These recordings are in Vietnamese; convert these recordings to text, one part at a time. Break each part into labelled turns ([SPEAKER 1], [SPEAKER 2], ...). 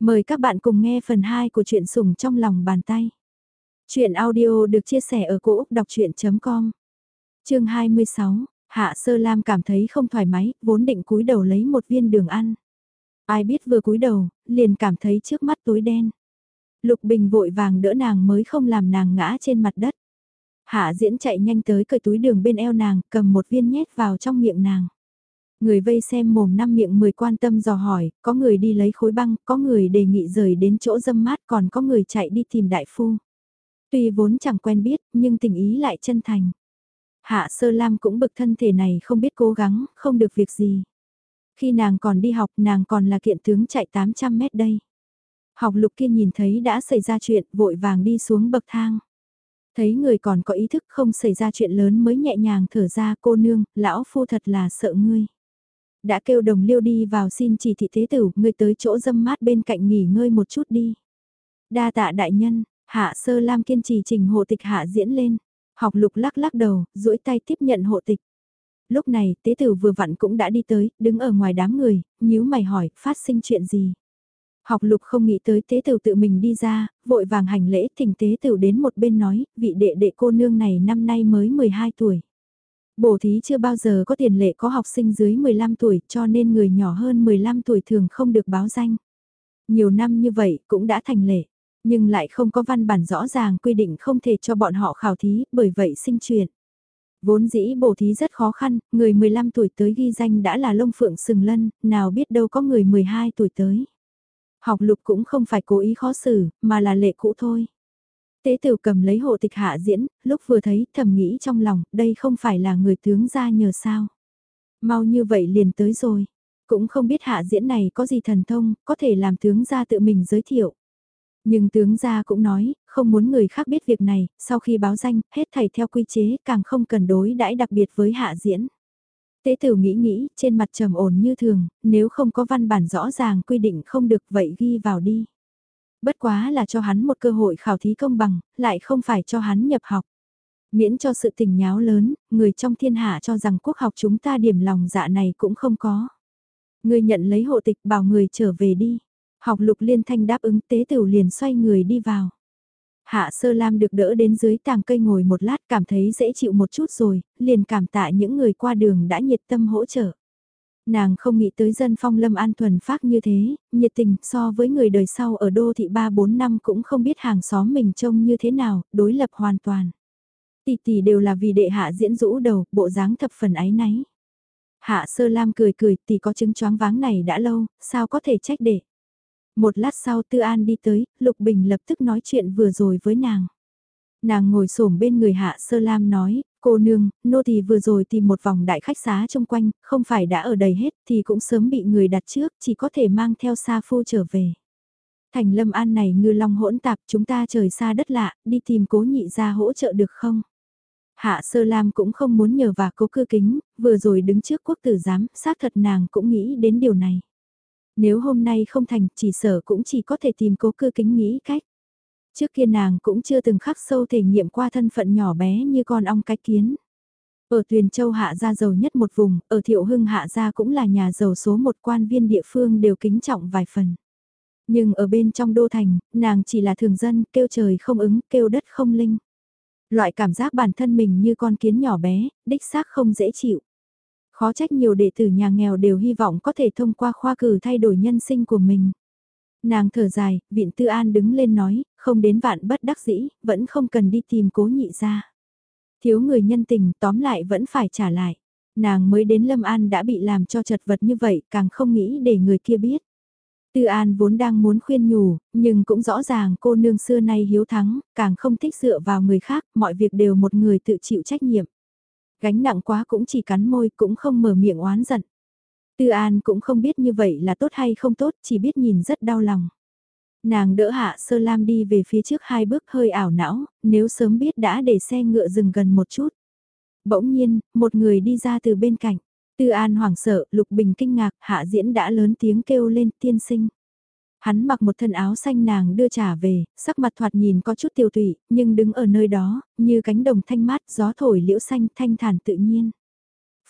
[SPEAKER 1] Mời các bạn cùng nghe phần 2 của truyện sủng trong lòng bàn tay. Chuyện audio được chia sẻ ở cỗ đọc chuyện.com Chương 26, Hạ Sơ Lam cảm thấy không thoải mái, vốn định cúi đầu lấy một viên đường ăn. Ai biết vừa cúi đầu, liền cảm thấy trước mắt tối đen. Lục Bình vội vàng đỡ nàng mới không làm nàng ngã trên mặt đất. Hạ diễn chạy nhanh tới cởi túi đường bên eo nàng, cầm một viên nhét vào trong miệng nàng. Người vây xem mồm năm miệng mười quan tâm dò hỏi, có người đi lấy khối băng, có người đề nghị rời đến chỗ dâm mát còn có người chạy đi tìm đại phu. Tuy vốn chẳng quen biết, nhưng tình ý lại chân thành. Hạ sơ lam cũng bực thân thể này không biết cố gắng, không được việc gì. Khi nàng còn đi học nàng còn là kiện tướng chạy 800 mét đây. Học lục kia nhìn thấy đã xảy ra chuyện vội vàng đi xuống bậc thang. Thấy người còn có ý thức không xảy ra chuyện lớn mới nhẹ nhàng thở ra cô nương, lão phu thật là sợ ngươi. Đã kêu đồng liêu đi vào xin chỉ thị thế tử, ngươi tới chỗ dâm mát bên cạnh nghỉ ngơi một chút đi. Đa tạ đại nhân, hạ sơ lam kiên trì trình hộ tịch hạ diễn lên. Học lục lắc lắc đầu, duỗi tay tiếp nhận hộ tịch. Lúc này, tế tử vừa vặn cũng đã đi tới, đứng ở ngoài đám người, nhíu mày hỏi, phát sinh chuyện gì? Học lục không nghĩ tới tế tử tự mình đi ra, vội vàng hành lễ thỉnh tế tử đến một bên nói, vị đệ đệ cô nương này năm nay mới 12 tuổi. Bổ thí chưa bao giờ có tiền lệ có học sinh dưới 15 tuổi cho nên người nhỏ hơn 15 tuổi thường không được báo danh. Nhiều năm như vậy cũng đã thành lệ, nhưng lại không có văn bản rõ ràng quy định không thể cho bọn họ khảo thí, bởi vậy sinh chuyện. Vốn dĩ bổ thí rất khó khăn, người 15 tuổi tới ghi danh đã là lông phượng sừng lân, nào biết đâu có người 12 tuổi tới. Học lục cũng không phải cố ý khó xử, mà là lệ cũ thôi. Tế tử cầm lấy hộ tịch hạ diễn, lúc vừa thấy thầm nghĩ trong lòng, đây không phải là người tướng ra nhờ sao. Mau như vậy liền tới rồi, cũng không biết hạ diễn này có gì thần thông, có thể làm tướng ra tự mình giới thiệu. Nhưng tướng gia cũng nói, không muốn người khác biết việc này, sau khi báo danh, hết thầy theo quy chế, càng không cần đối đãi đặc biệt với hạ diễn. Tế tử nghĩ nghĩ, trên mặt trầm ổn như thường, nếu không có văn bản rõ ràng quy định không được vậy ghi vào đi. Bất quá là cho hắn một cơ hội khảo thí công bằng, lại không phải cho hắn nhập học. Miễn cho sự tình nháo lớn, người trong thiên hạ cho rằng quốc học chúng ta điểm lòng dạ này cũng không có. Người nhận lấy hộ tịch bảo người trở về đi. Học lục liên thanh đáp ứng tế tử liền xoay người đi vào. Hạ sơ lam được đỡ đến dưới tàng cây ngồi một lát cảm thấy dễ chịu một chút rồi, liền cảm tạ những người qua đường đã nhiệt tâm hỗ trợ. Nàng không nghĩ tới dân phong lâm an thuần phát như thế, nhiệt tình so với người đời sau ở đô thị 3-4 năm cũng không biết hàng xóm mình trông như thế nào, đối lập hoàn toàn. Tỷ tỷ đều là vì đệ hạ diễn rũ đầu, bộ dáng thập phần ái náy. Hạ sơ lam cười cười tỷ có chứng choáng váng này đã lâu, sao có thể trách đệ. Một lát sau Tư An đi tới, Lục Bình lập tức nói chuyện vừa rồi với nàng. Nàng ngồi xổm bên người Hạ Sơ Lam nói, cô nương, nô tỳ vừa rồi tìm một vòng đại khách xá trong quanh, không phải đã ở đầy hết thì cũng sớm bị người đặt trước, chỉ có thể mang theo Sa Phu trở về. Thành Lâm An này ngư long hỗn tạp chúng ta trời xa đất lạ, đi tìm cố nhị ra hỗ trợ được không? Hạ Sơ Lam cũng không muốn nhờ và cố cư kính, vừa rồi đứng trước quốc tử giám, xác thật nàng cũng nghĩ đến điều này. Nếu hôm nay không thành, chỉ sở cũng chỉ có thể tìm cố cư kính nghĩ cách. Trước kia nàng cũng chưa từng khắc sâu thể nghiệm qua thân phận nhỏ bé như con ong cái kiến. Ở Tuyền Châu hạ gia giàu nhất một vùng, ở Thiệu Hưng hạ gia cũng là nhà giàu số một quan viên địa phương đều kính trọng vài phần. Nhưng ở bên trong đô thành, nàng chỉ là thường dân, kêu trời không ứng, kêu đất không linh. Loại cảm giác bản thân mình như con kiến nhỏ bé, đích xác không dễ chịu. Khó trách nhiều đệ tử nhà nghèo đều hy vọng có thể thông qua khoa cử thay đổi nhân sinh của mình. Nàng thở dài, viện tư an đứng lên nói, không đến vạn bất đắc dĩ, vẫn không cần đi tìm cố nhị ra. Thiếu người nhân tình tóm lại vẫn phải trả lại. Nàng mới đến Lâm An đã bị làm cho chật vật như vậy, càng không nghĩ để người kia biết. Tư An vốn đang muốn khuyên nhủ, nhưng cũng rõ ràng cô nương xưa nay hiếu thắng, càng không thích dựa vào người khác, mọi việc đều một người tự chịu trách nhiệm. Gánh nặng quá cũng chỉ cắn môi cũng không mở miệng oán giận. Tư An cũng không biết như vậy là tốt hay không tốt, chỉ biết nhìn rất đau lòng. Nàng đỡ hạ sơ lam đi về phía trước hai bước hơi ảo não, nếu sớm biết đã để xe ngựa dừng gần một chút. Bỗng nhiên, một người đi ra từ bên cạnh. Tư An hoảng sợ, Lục Bình kinh ngạc, hạ diễn đã lớn tiếng kêu lên tiên sinh. Hắn mặc một thân áo xanh nàng đưa trả về, sắc mặt thoạt nhìn có chút tiêu tụy, nhưng đứng ở nơi đó, như cánh đồng thanh mát, gió thổi liễu xanh thanh thản tự nhiên.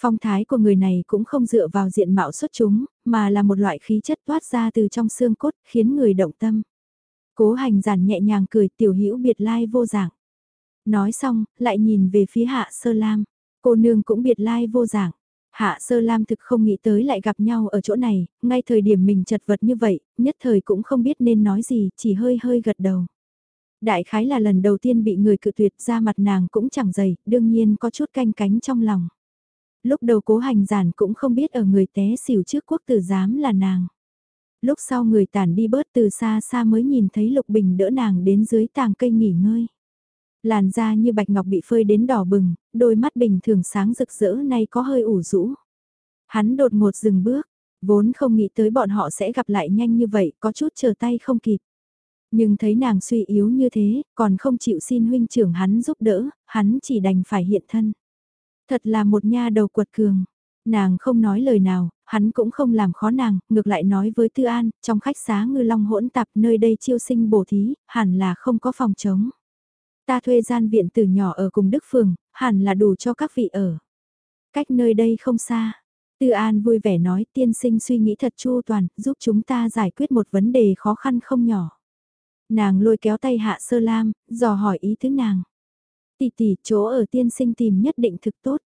[SPEAKER 1] Phong thái của người này cũng không dựa vào diện mạo xuất chúng, mà là một loại khí chất toát ra từ trong xương cốt, khiến người động tâm. Cố hành giản nhẹ nhàng cười tiểu hữu biệt lai vô dạng. Nói xong, lại nhìn về phía hạ sơ lam. Cô nương cũng biệt lai vô dạng. Hạ sơ lam thực không nghĩ tới lại gặp nhau ở chỗ này, ngay thời điểm mình chật vật như vậy, nhất thời cũng không biết nên nói gì, chỉ hơi hơi gật đầu. Đại khái là lần đầu tiên bị người cự tuyệt ra mặt nàng cũng chẳng dày, đương nhiên có chút canh cánh trong lòng. Lúc đầu cố hành giản cũng không biết ở người té xỉu trước quốc tử giám là nàng. Lúc sau người tản đi bớt từ xa xa mới nhìn thấy Lục Bình đỡ nàng đến dưới tàng cây nghỉ ngơi. Làn da như bạch ngọc bị phơi đến đỏ bừng, đôi mắt bình thường sáng rực rỡ nay có hơi ủ rũ. Hắn đột ngột dừng bước, vốn không nghĩ tới bọn họ sẽ gặp lại nhanh như vậy, có chút chờ tay không kịp. Nhưng thấy nàng suy yếu như thế, còn không chịu xin huynh trưởng hắn giúp đỡ, hắn chỉ đành phải hiện thân. Thật là một nha đầu quật cường. Nàng không nói lời nào, hắn cũng không làm khó nàng, ngược lại nói với Tư An, trong khách xá ngư long hỗn tạp nơi đây chiêu sinh bổ thí, hẳn là không có phòng trống. Ta thuê gian viện từ nhỏ ở cùng Đức Phường, hẳn là đủ cho các vị ở. Cách nơi đây không xa. Tư An vui vẻ nói tiên sinh suy nghĩ thật chu toàn, giúp chúng ta giải quyết một vấn đề khó khăn không nhỏ. Nàng lôi kéo tay Hạ Sơ Lam, dò hỏi ý thứ nàng. Tỷ tỷ, chỗ ở tiên sinh tìm nhất định thực tốt.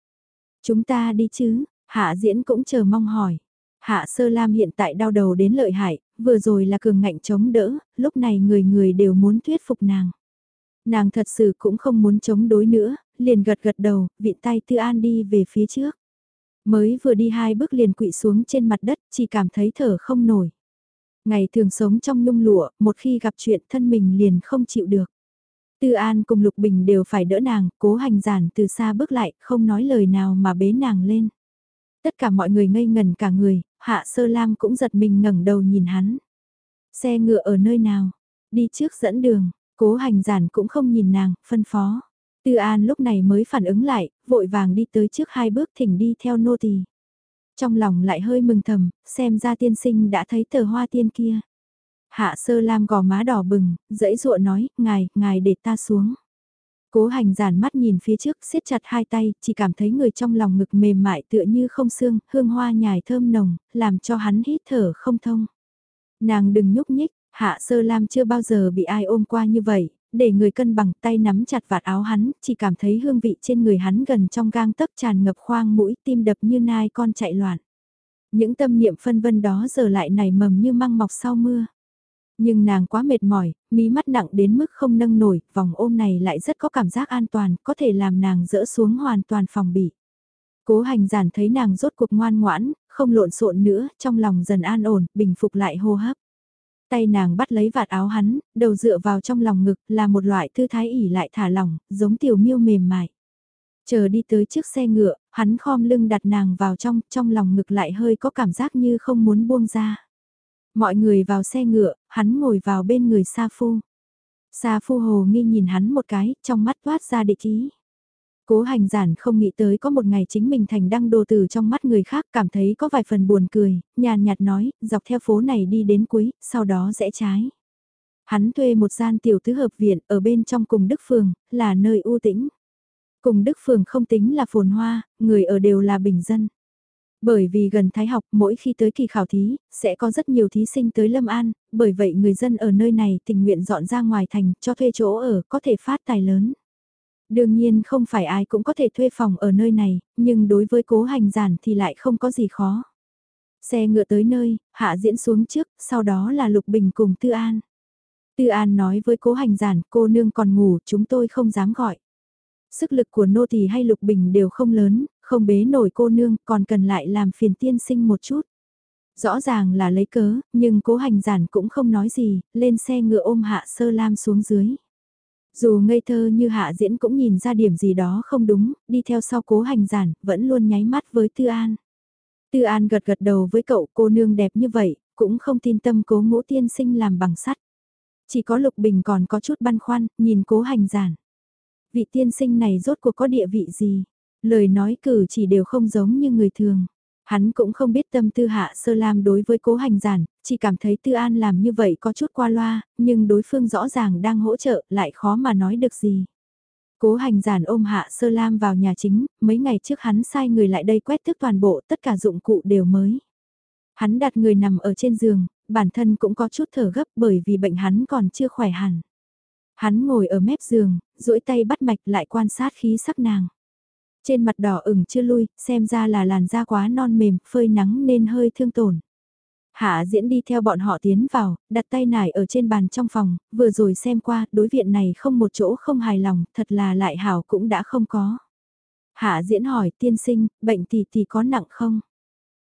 [SPEAKER 1] Chúng ta đi chứ, Hạ Diễn cũng chờ mong hỏi. Hạ Sơ Lam hiện tại đau đầu đến lợi hại, vừa rồi là cường ngạnh chống đỡ, lúc này người người đều muốn thuyết phục nàng. Nàng thật sự cũng không muốn chống đối nữa, liền gật gật đầu, vịn tay Tư An đi về phía trước. Mới vừa đi hai bước liền quỵ xuống trên mặt đất, chỉ cảm thấy thở không nổi. Ngày thường sống trong nhung lụa, một khi gặp chuyện thân mình liền không chịu được. Tư An cùng Lục Bình đều phải đỡ nàng, cố hành giản từ xa bước lại, không nói lời nào mà bế nàng lên. Tất cả mọi người ngây ngần cả người, Hạ Sơ Lam cũng giật mình ngẩng đầu nhìn hắn. Xe ngựa ở nơi nào? Đi trước dẫn đường, cố hành giản cũng không nhìn nàng, phân phó. Tư An lúc này mới phản ứng lại, vội vàng đi tới trước hai bước thỉnh đi theo nô tỳ. Trong lòng lại hơi mừng thầm, xem ra tiên sinh đã thấy tờ hoa tiên kia. Hạ sơ lam gò má đỏ bừng, dãy dụa nói, ngài, ngài để ta xuống. Cố hành giản mắt nhìn phía trước, siết chặt hai tay, chỉ cảm thấy người trong lòng ngực mềm mại tựa như không xương, hương hoa nhài thơm nồng, làm cho hắn hít thở không thông. Nàng đừng nhúc nhích, hạ sơ lam chưa bao giờ bị ai ôm qua như vậy, để người cân bằng tay nắm chặt vạt áo hắn, chỉ cảm thấy hương vị trên người hắn gần trong gang tấc tràn ngập khoang mũi tim đập như nai con chạy loạn. Những tâm niệm phân vân đó giờ lại nảy mầm như măng mọc sau mưa. Nhưng nàng quá mệt mỏi, mí mắt nặng đến mức không nâng nổi, vòng ôm này lại rất có cảm giác an toàn, có thể làm nàng dỡ xuống hoàn toàn phòng bị. Cố hành giản thấy nàng rốt cuộc ngoan ngoãn, không lộn xộn nữa, trong lòng dần an ổn, bình phục lại hô hấp. Tay nàng bắt lấy vạt áo hắn, đầu dựa vào trong lòng ngực là một loại thư thái ỉ lại thả lỏng, giống tiểu miêu mềm mại. Chờ đi tới trước xe ngựa, hắn khom lưng đặt nàng vào trong, trong lòng ngực lại hơi có cảm giác như không muốn buông ra. Mọi người vào xe ngựa, hắn ngồi vào bên người Sa Phu. Sa Phu hồ nghi nhìn hắn một cái, trong mắt toát ra địch ý. Cố hành giản không nghĩ tới có một ngày chính mình thành đăng đồ tử trong mắt người khác cảm thấy có vài phần buồn cười, nhàn nhạt nói, dọc theo phố này đi đến cuối, sau đó rẽ trái. Hắn thuê một gian tiểu tứ hợp viện ở bên trong cùng Đức Phường, là nơi ưu tĩnh. Cùng Đức Phường không tính là phồn hoa, người ở đều là bình dân. Bởi vì gần Thái học mỗi khi tới kỳ khảo thí, sẽ có rất nhiều thí sinh tới Lâm An, bởi vậy người dân ở nơi này tình nguyện dọn ra ngoài thành cho thuê chỗ ở có thể phát tài lớn. Đương nhiên không phải ai cũng có thể thuê phòng ở nơi này, nhưng đối với cố hành giản thì lại không có gì khó. Xe ngựa tới nơi, hạ diễn xuống trước, sau đó là Lục Bình cùng Tư An. Tư An nói với cố hành giản, cô nương còn ngủ, chúng tôi không dám gọi. Sức lực của nô tỳ hay Lục Bình đều không lớn, không bế nổi cô nương, còn cần lại làm phiền tiên sinh một chút. Rõ ràng là lấy cớ, nhưng cố hành giản cũng không nói gì, lên xe ngựa ôm hạ sơ lam xuống dưới. Dù ngây thơ như hạ diễn cũng nhìn ra điểm gì đó không đúng, đi theo sau cố hành giản, vẫn luôn nháy mắt với Tư An. Tư An gật gật đầu với cậu cô nương đẹp như vậy, cũng không tin tâm cố ngũ tiên sinh làm bằng sắt. Chỉ có Lục Bình còn có chút băn khoăn, nhìn cố hành giản. Vị tiên sinh này rốt cuộc có địa vị gì? Lời nói cử chỉ đều không giống như người thường. Hắn cũng không biết tâm tư hạ sơ lam đối với cố hành giản, chỉ cảm thấy tư an làm như vậy có chút qua loa, nhưng đối phương rõ ràng đang hỗ trợ lại khó mà nói được gì. Cố hành giản ôm hạ sơ lam vào nhà chính, mấy ngày trước hắn sai người lại đây quét thức toàn bộ tất cả dụng cụ đều mới. Hắn đặt người nằm ở trên giường, bản thân cũng có chút thở gấp bởi vì bệnh hắn còn chưa khỏe hẳn. Hắn ngồi ở mép giường, duỗi tay bắt mạch lại quan sát khí sắc nàng. Trên mặt đỏ ửng chưa lui, xem ra là làn da quá non mềm, phơi nắng nên hơi thương tổn. Hạ diễn đi theo bọn họ tiến vào, đặt tay nải ở trên bàn trong phòng, vừa rồi xem qua, đối viện này không một chỗ không hài lòng, thật là lại hảo cũng đã không có. Hạ diễn hỏi tiên sinh, bệnh tỷ tỷ có nặng không?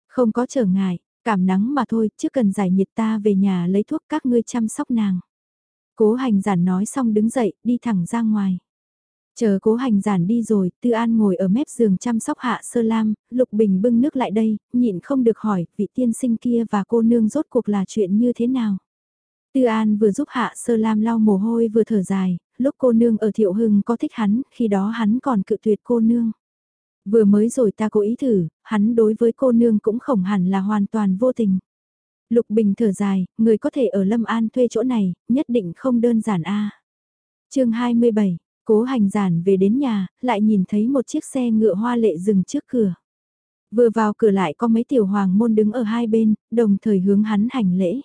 [SPEAKER 1] Không có trở ngại, cảm nắng mà thôi, chứ cần giải nhiệt ta về nhà lấy thuốc các ngươi chăm sóc nàng. Cố hành giản nói xong đứng dậy, đi thẳng ra ngoài. Chờ cố hành giản đi rồi, Tư An ngồi ở mép giường chăm sóc hạ sơ lam, Lục Bình bưng nước lại đây, nhịn không được hỏi, vị tiên sinh kia và cô nương rốt cuộc là chuyện như thế nào. Tư An vừa giúp hạ sơ lam lau mồ hôi vừa thở dài, lúc cô nương ở thiệu hưng có thích hắn, khi đó hắn còn cự tuyệt cô nương. Vừa mới rồi ta cố ý thử, hắn đối với cô nương cũng khổng hẳn là hoàn toàn vô tình. Lục Bình thở dài, người có thể ở Lâm An thuê chỗ này, nhất định không đơn giản a. À. Chương 27 Cố hành giản về đến nhà, lại nhìn thấy một chiếc xe ngựa hoa lệ dừng trước cửa. Vừa vào cửa lại có mấy tiểu hoàng môn đứng ở hai bên, đồng thời hướng hắn hành lễ.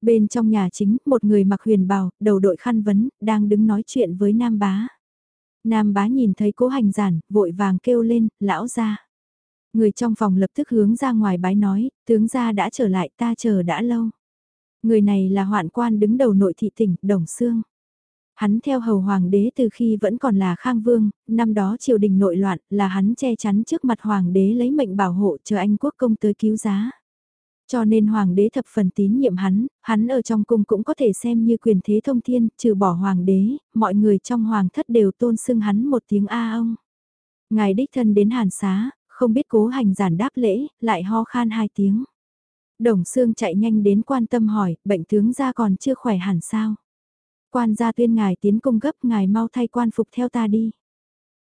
[SPEAKER 1] Bên trong nhà chính, một người mặc huyền bào, đầu đội khăn vấn, đang đứng nói chuyện với Nam Bá. Nam Bá nhìn thấy cố hành giản, vội vàng kêu lên, lão ra. Người trong phòng lập tức hướng ra ngoài bái nói, tướng gia đã trở lại ta chờ đã lâu. Người này là hoạn quan đứng đầu nội thị tỉnh, Đồng Sương. Hắn theo hầu hoàng đế từ khi vẫn còn là khang vương, năm đó triều đình nội loạn là hắn che chắn trước mặt hoàng đế lấy mệnh bảo hộ chờ anh quốc công tới cứu giá. Cho nên hoàng đế thập phần tín nhiệm hắn, hắn ở trong cung cũng có thể xem như quyền thế thông thiên, trừ bỏ hoàng đế, mọi người trong hoàng thất đều tôn xưng hắn một tiếng A ông. Ngài đích thân đến hàn xá, không biết cố hành giản đáp lễ, lại ho khan hai tiếng. Đồng xương chạy nhanh đến quan tâm hỏi, bệnh tướng ra còn chưa khỏe hẳn sao? Quan gia tuyên ngài tiến công gấp ngài mau thay quan phục theo ta đi.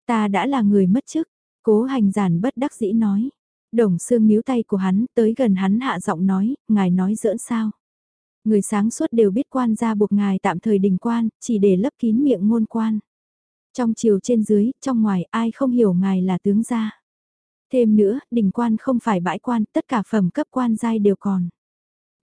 [SPEAKER 1] Ta đã là người mất chức, cố hành giản bất đắc dĩ nói. Đồng xương níu tay của hắn tới gần hắn hạ giọng nói, ngài nói giỡn sao. Người sáng suốt đều biết quan gia buộc ngài tạm thời đình quan, chỉ để lấp kín miệng ngôn quan. Trong chiều trên dưới, trong ngoài ai không hiểu ngài là tướng gia. Thêm nữa, đình quan không phải bãi quan, tất cả phẩm cấp quan giai đều còn.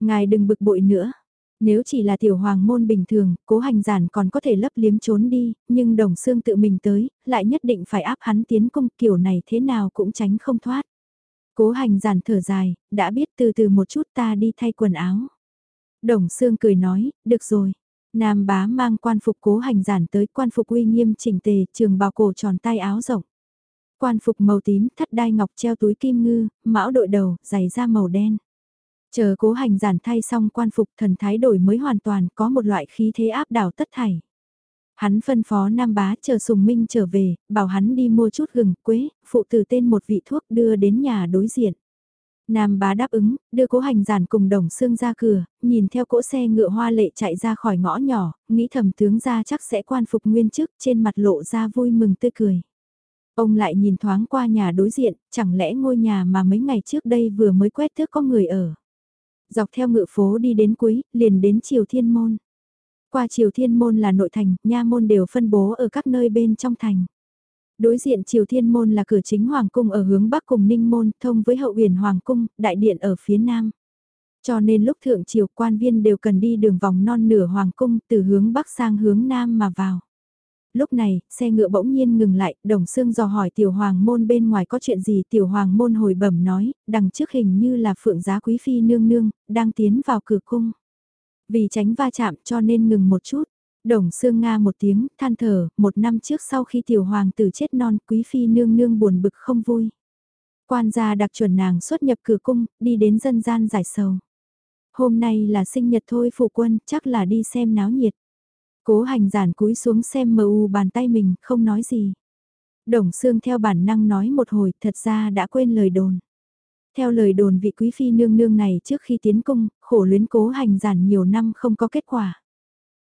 [SPEAKER 1] Ngài đừng bực bội nữa, nếu chỉ là tiểu hoàng môn bình thường, cố hành giản còn có thể lấp liếm trốn đi, nhưng đồng xương tự mình tới, lại nhất định phải áp hắn tiến công kiểu này thế nào cũng tránh không thoát. Cố hành giản thở dài, đã biết từ từ một chút ta đi thay quần áo. Đồng xương cười nói, được rồi. Nam bá mang quan phục cố hành giản tới quan phục uy nghiêm chỉnh tề, trường bào cổ tròn tay áo rộng. Quan phục màu tím, thắt đai ngọc treo túi kim ngư, mão đội đầu, giày da màu đen. Chờ cố hành giản thay xong quan phục thần thái đổi mới hoàn toàn có một loại khí thế áp đảo tất thảy. Hắn phân phó Nam Bá chờ Sùng Minh trở về, bảo hắn đi mua chút gừng, quế, phụ tử tên một vị thuốc đưa đến nhà đối diện. Nam Bá đáp ứng, đưa cố hành giản cùng đồng xương ra cửa, nhìn theo cỗ xe ngựa hoa lệ chạy ra khỏi ngõ nhỏ, nghĩ thầm tướng ra chắc sẽ quan phục nguyên chức trên mặt lộ ra vui mừng tươi cười. Ông lại nhìn thoáng qua nhà đối diện, chẳng lẽ ngôi nhà mà mấy ngày trước đây vừa mới quét thước có người ở dọc theo ngự phố đi đến cuối, liền đến Triều Thiên Môn. Qua Triều Thiên Môn là nội thành, nha môn đều phân bố ở các nơi bên trong thành. Đối diện Triều Thiên Môn là cửa chính Hoàng Cung ở hướng Bắc cùng Ninh Môn, thông với hậu huyền Hoàng Cung, đại điện ở phía Nam. Cho nên lúc thượng triều quan viên đều cần đi đường vòng non nửa Hoàng Cung từ hướng Bắc sang hướng Nam mà vào. Lúc này, xe ngựa bỗng nhiên ngừng lại, đồng xương dò hỏi tiểu hoàng môn bên ngoài có chuyện gì tiểu hoàng môn hồi bẩm nói, đằng trước hình như là phượng giá quý phi nương nương, đang tiến vào cửa cung. Vì tránh va chạm cho nên ngừng một chút. Đồng xương Nga một tiếng, than thở, một năm trước sau khi tiểu hoàng tử chết non, quý phi nương nương buồn bực không vui. Quan gia đặc chuẩn nàng xuất nhập cửa cung, đi đến dân gian giải sầu. Hôm nay là sinh nhật thôi phụ quân, chắc là đi xem náo nhiệt. Cố hành giản cúi xuống xem mờ u bàn tay mình, không nói gì. Đồng xương theo bản năng nói một hồi, thật ra đã quên lời đồn. Theo lời đồn vị quý phi nương nương này trước khi tiến cung, khổ luyến cố hành giản nhiều năm không có kết quả.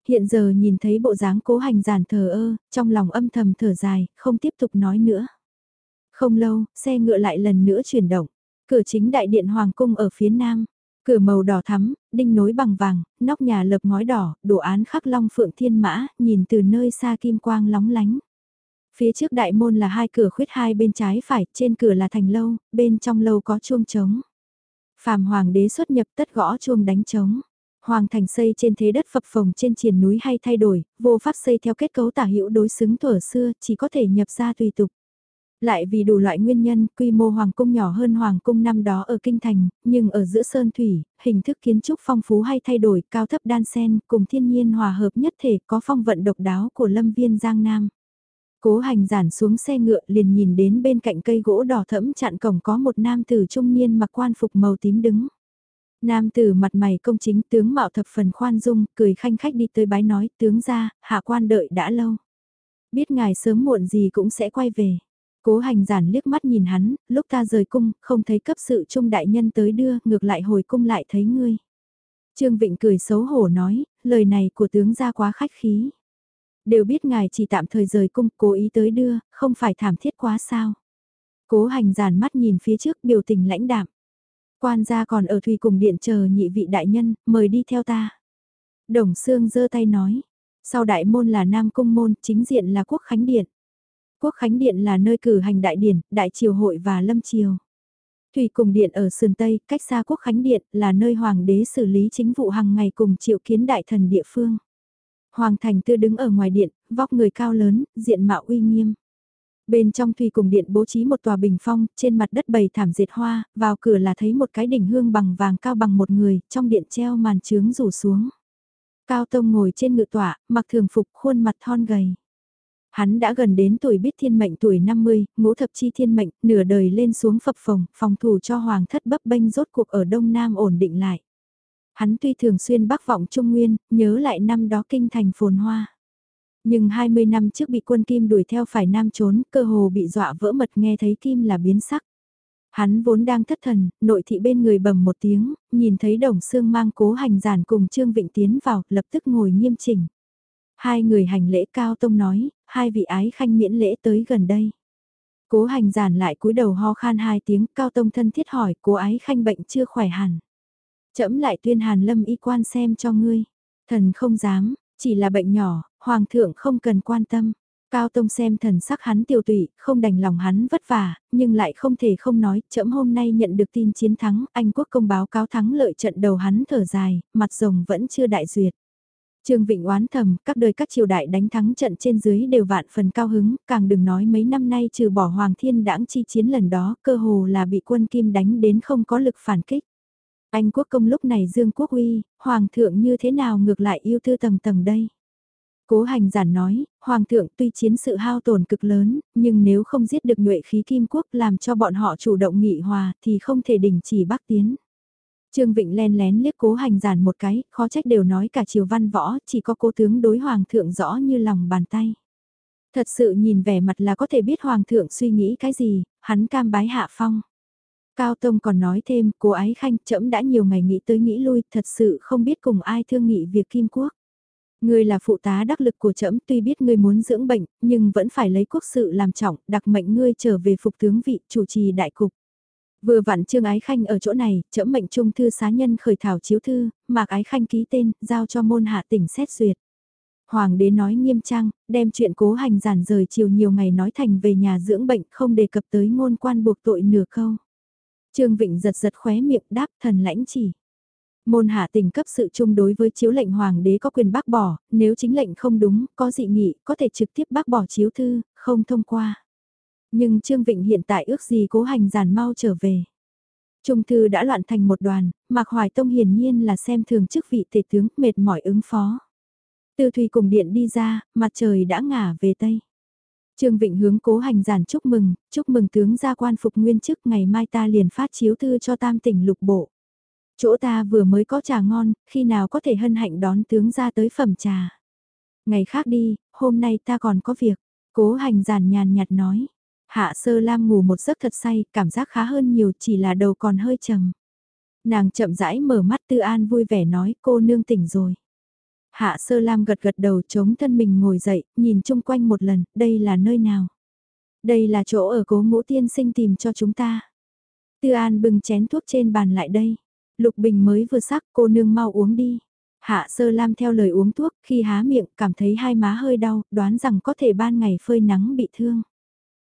[SPEAKER 1] Hiện giờ nhìn thấy bộ dáng cố hành giản thờ ơ, trong lòng âm thầm thở dài, không tiếp tục nói nữa. Không lâu, xe ngựa lại lần nữa chuyển động. Cửa chính đại điện Hoàng cung ở phía nam. Cửa màu đỏ thắm, đinh nối bằng vàng, nóc nhà lợp ngói đỏ, đồ án khắc long phượng thiên mã, nhìn từ nơi xa kim quang lóng lánh. Phía trước đại môn là hai cửa khuyết hai bên trái phải, trên cửa là thành lâu, bên trong lâu có chuông trống. Phàm hoàng đế xuất nhập tất gõ chuông đánh trống. Hoàng thành xây trên thế đất phập phồng trên triền núi hay thay đổi, vô pháp xây theo kết cấu tả hữu đối xứng thuở xưa, chỉ có thể nhập ra tùy tục. Lại vì đủ loại nguyên nhân, quy mô hoàng cung nhỏ hơn hoàng cung năm đó ở kinh thành, nhưng ở giữa sơn thủy, hình thức kiến trúc phong phú hay thay đổi, cao thấp đan sen, cùng thiên nhiên hòa hợp nhất thể có phong vận độc đáo của lâm viên Giang Nam. Cố hành giản xuống xe ngựa liền nhìn đến bên cạnh cây gỗ đỏ thẫm chặn cổng có một nam tử trung niên mặc quan phục màu tím đứng. Nam tử mặt mày công chính tướng mạo thập phần khoan dung, cười khanh khách đi tới bái nói tướng ra, hạ quan đợi đã lâu. Biết ngài sớm muộn gì cũng sẽ quay về. Cố hành giản liếc mắt nhìn hắn, lúc ta rời cung, không thấy cấp sự trung đại nhân tới đưa, ngược lại hồi cung lại thấy ngươi. Trương Vịnh cười xấu hổ nói, lời này của tướng ra quá khách khí. Đều biết ngài chỉ tạm thời rời cung, cố ý tới đưa, không phải thảm thiết quá sao. Cố hành giản mắt nhìn phía trước biểu tình lãnh đạm. Quan gia còn ở thủy cùng điện chờ nhị vị đại nhân, mời đi theo ta. Đồng Sương giơ tay nói, sau đại môn là Nam Cung Môn, chính diện là Quốc Khánh Điện. Quốc Khánh Điện là nơi cử hành đại điển, đại triều hội và lâm triều. Thủy cùng điện ở sườn Tây, cách xa Quốc Khánh Điện, là nơi Hoàng đế xử lý chính vụ hàng ngày cùng triệu kiến đại thần địa phương. Hoàng Thành Tư đứng ở ngoài điện, vóc người cao lớn, diện mạo uy nghiêm. Bên trong thủy cùng điện bố trí một tòa bình phong, trên mặt đất bầy thảm dệt hoa, vào cửa là thấy một cái đỉnh hương bằng vàng cao bằng một người, trong điện treo màn trướng rủ xuống. Cao Tông ngồi trên ngự tọa, mặc thường phục khuôn mặt thon gầy. Hắn đã gần đến tuổi biết thiên mệnh tuổi 50, ngũ thập chi thiên mệnh, nửa đời lên xuống phập phồng, phòng thủ cho hoàng thất bấp bênh rốt cuộc ở Đông Nam ổn định lại. Hắn tuy thường xuyên bắc vọng Trung Nguyên, nhớ lại năm đó kinh thành phồn hoa. Nhưng 20 năm trước bị quân Kim đuổi theo phải Nam trốn, cơ hồ bị dọa vỡ mật nghe thấy Kim là biến sắc. Hắn vốn đang thất thần, nội thị bên người bầm một tiếng, nhìn thấy đồng xương mang cố hành giản cùng Trương Vịnh tiến vào, lập tức ngồi nghiêm chỉnh. Hai người hành lễ cao tông nói, hai vị ái khanh miễn lễ tới gần đây. Cố hành giản lại cúi đầu ho khan hai tiếng, cao tông thân thiết hỏi, cố ái khanh bệnh chưa khỏe hẳn. Chậm lại tuyên hàn lâm y quan xem cho ngươi. Thần không dám, chỉ là bệnh nhỏ, hoàng thượng không cần quan tâm. Cao Tông xem thần sắc hắn tiêu tụy, không đành lòng hắn vất vả, nhưng lại không thể không nói, chậm hôm nay nhận được tin chiến thắng, Anh quốc công báo cáo thắng lợi trận đầu hắn thở dài, mặt rồng vẫn chưa đại duyệt. Trương Vịnh oán thầm, các đời các triều đại đánh thắng trận trên dưới đều vạn phần cao hứng, càng đừng nói mấy năm nay trừ bỏ Hoàng Thiên đãng chi chiến lần đó, cơ hồ là bị quân Kim đánh đến không có lực phản kích. Anh quốc công lúc này Dương Quốc uy, Hoàng thượng như thế nào ngược lại yêu thư tầng tầng đây? Cố hành giản nói, Hoàng thượng tuy chiến sự hao tổn cực lớn, nhưng nếu không giết được nhuệ khí kim quốc làm cho bọn họ chủ động nghị hòa thì không thể đình chỉ bắc tiến. Trương Vịnh len lén liếc cố hành giản một cái, khó trách đều nói cả triều văn võ, chỉ có cố tướng đối hoàng thượng rõ như lòng bàn tay. Thật sự nhìn vẻ mặt là có thể biết hoàng thượng suy nghĩ cái gì, hắn cam bái hạ phong. Cao Tông còn nói thêm, cô ái khanh trẫm đã nhiều ngày nghĩ tới nghĩ lui, thật sự không biết cùng ai thương nghị việc Kim Quốc. Ngươi là phụ tá đắc lực của trẫm tuy biết ngươi muốn dưỡng bệnh, nhưng vẫn phải lấy quốc sự làm trọng, đặc mệnh ngươi trở về phục tướng vị, chủ trì đại cục. Vừa vặn Trương Ái Khanh ở chỗ này, chẫm mệnh trung thư xá nhân khởi thảo chiếu thư, Mạc Ái Khanh ký tên, giao cho môn hạ tỉnh xét duyệt. Hoàng đế nói nghiêm trang, đem chuyện cố hành giản rời chiều nhiều ngày nói thành về nhà dưỡng bệnh không đề cập tới ngôn quan buộc tội nửa câu. Trương Vịnh giật giật khóe miệng đáp thần lãnh chỉ. Môn hạ tình cấp sự chung đối với chiếu lệnh hoàng đế có quyền bác bỏ, nếu chính lệnh không đúng, có dị nghị, có thể trực tiếp bác bỏ chiếu thư, không thông qua. Nhưng Trương Vịnh hiện tại ước gì cố hành giản mau trở về. Trung thư đã loạn thành một đoàn, Mạc Hoài Tông hiển nhiên là xem thường chức vị tể tướng mệt mỏi ứng phó. tư thủy cùng điện đi ra, mặt trời đã ngả về Tây. Trương Vịnh hướng cố hành giản chúc mừng, chúc mừng tướng gia quan phục nguyên chức ngày mai ta liền phát chiếu thư cho tam tỉnh lục bộ. Chỗ ta vừa mới có trà ngon, khi nào có thể hân hạnh đón tướng gia tới phẩm trà. Ngày khác đi, hôm nay ta còn có việc, cố hành giản nhàn nhạt nói. Hạ sơ lam ngủ một giấc thật say, cảm giác khá hơn nhiều chỉ là đầu còn hơi trầm. Nàng chậm rãi mở mắt tư an vui vẻ nói cô nương tỉnh rồi. Hạ sơ lam gật gật đầu chống thân mình ngồi dậy, nhìn chung quanh một lần, đây là nơi nào? Đây là chỗ ở cố ngũ tiên sinh tìm cho chúng ta. Tư an bưng chén thuốc trên bàn lại đây. Lục bình mới vừa sắc cô nương mau uống đi. Hạ sơ lam theo lời uống thuốc, khi há miệng cảm thấy hai má hơi đau, đoán rằng có thể ban ngày phơi nắng bị thương.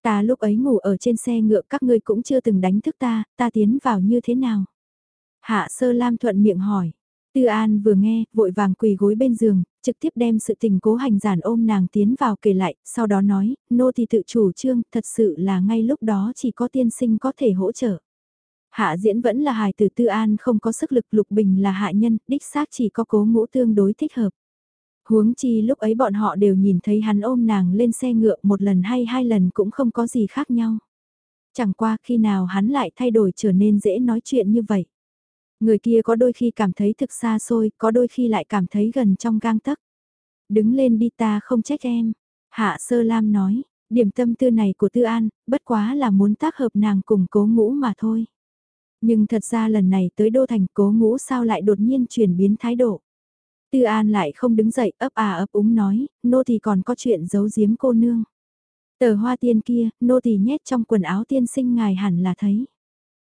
[SPEAKER 1] Ta lúc ấy ngủ ở trên xe ngựa các ngươi cũng chưa từng đánh thức ta, ta tiến vào như thế nào? Hạ sơ lam thuận miệng hỏi. Tư An vừa nghe, vội vàng quỳ gối bên giường, trực tiếp đem sự tình cố hành giản ôm nàng tiến vào kể lại, sau đó nói, nô thì tự chủ trương, thật sự là ngay lúc đó chỉ có tiên sinh có thể hỗ trợ. Hạ diễn vẫn là hài tử Tư An không có sức lực Lục Bình là hạ nhân, đích xác chỉ có cố ngũ tương đối thích hợp. Huống chi lúc ấy bọn họ đều nhìn thấy hắn ôm nàng lên xe ngựa một lần hay hai lần cũng không có gì khác nhau. Chẳng qua khi nào hắn lại thay đổi trở nên dễ nói chuyện như vậy. Người kia có đôi khi cảm thấy thực xa xôi, có đôi khi lại cảm thấy gần trong gang tấc. Đứng lên đi ta không trách em. Hạ Sơ Lam nói, điểm tâm tư này của Tư An, bất quá là muốn tác hợp nàng cùng cố ngũ mà thôi. Nhưng thật ra lần này tới Đô Thành cố ngũ sao lại đột nhiên chuyển biến thái độ. Tư An lại không đứng dậy ấp à ấp úng nói, nô thì còn có chuyện giấu giếm cô nương. Tờ hoa tiên kia, nô thì nhét trong quần áo tiên sinh ngài hẳn là thấy.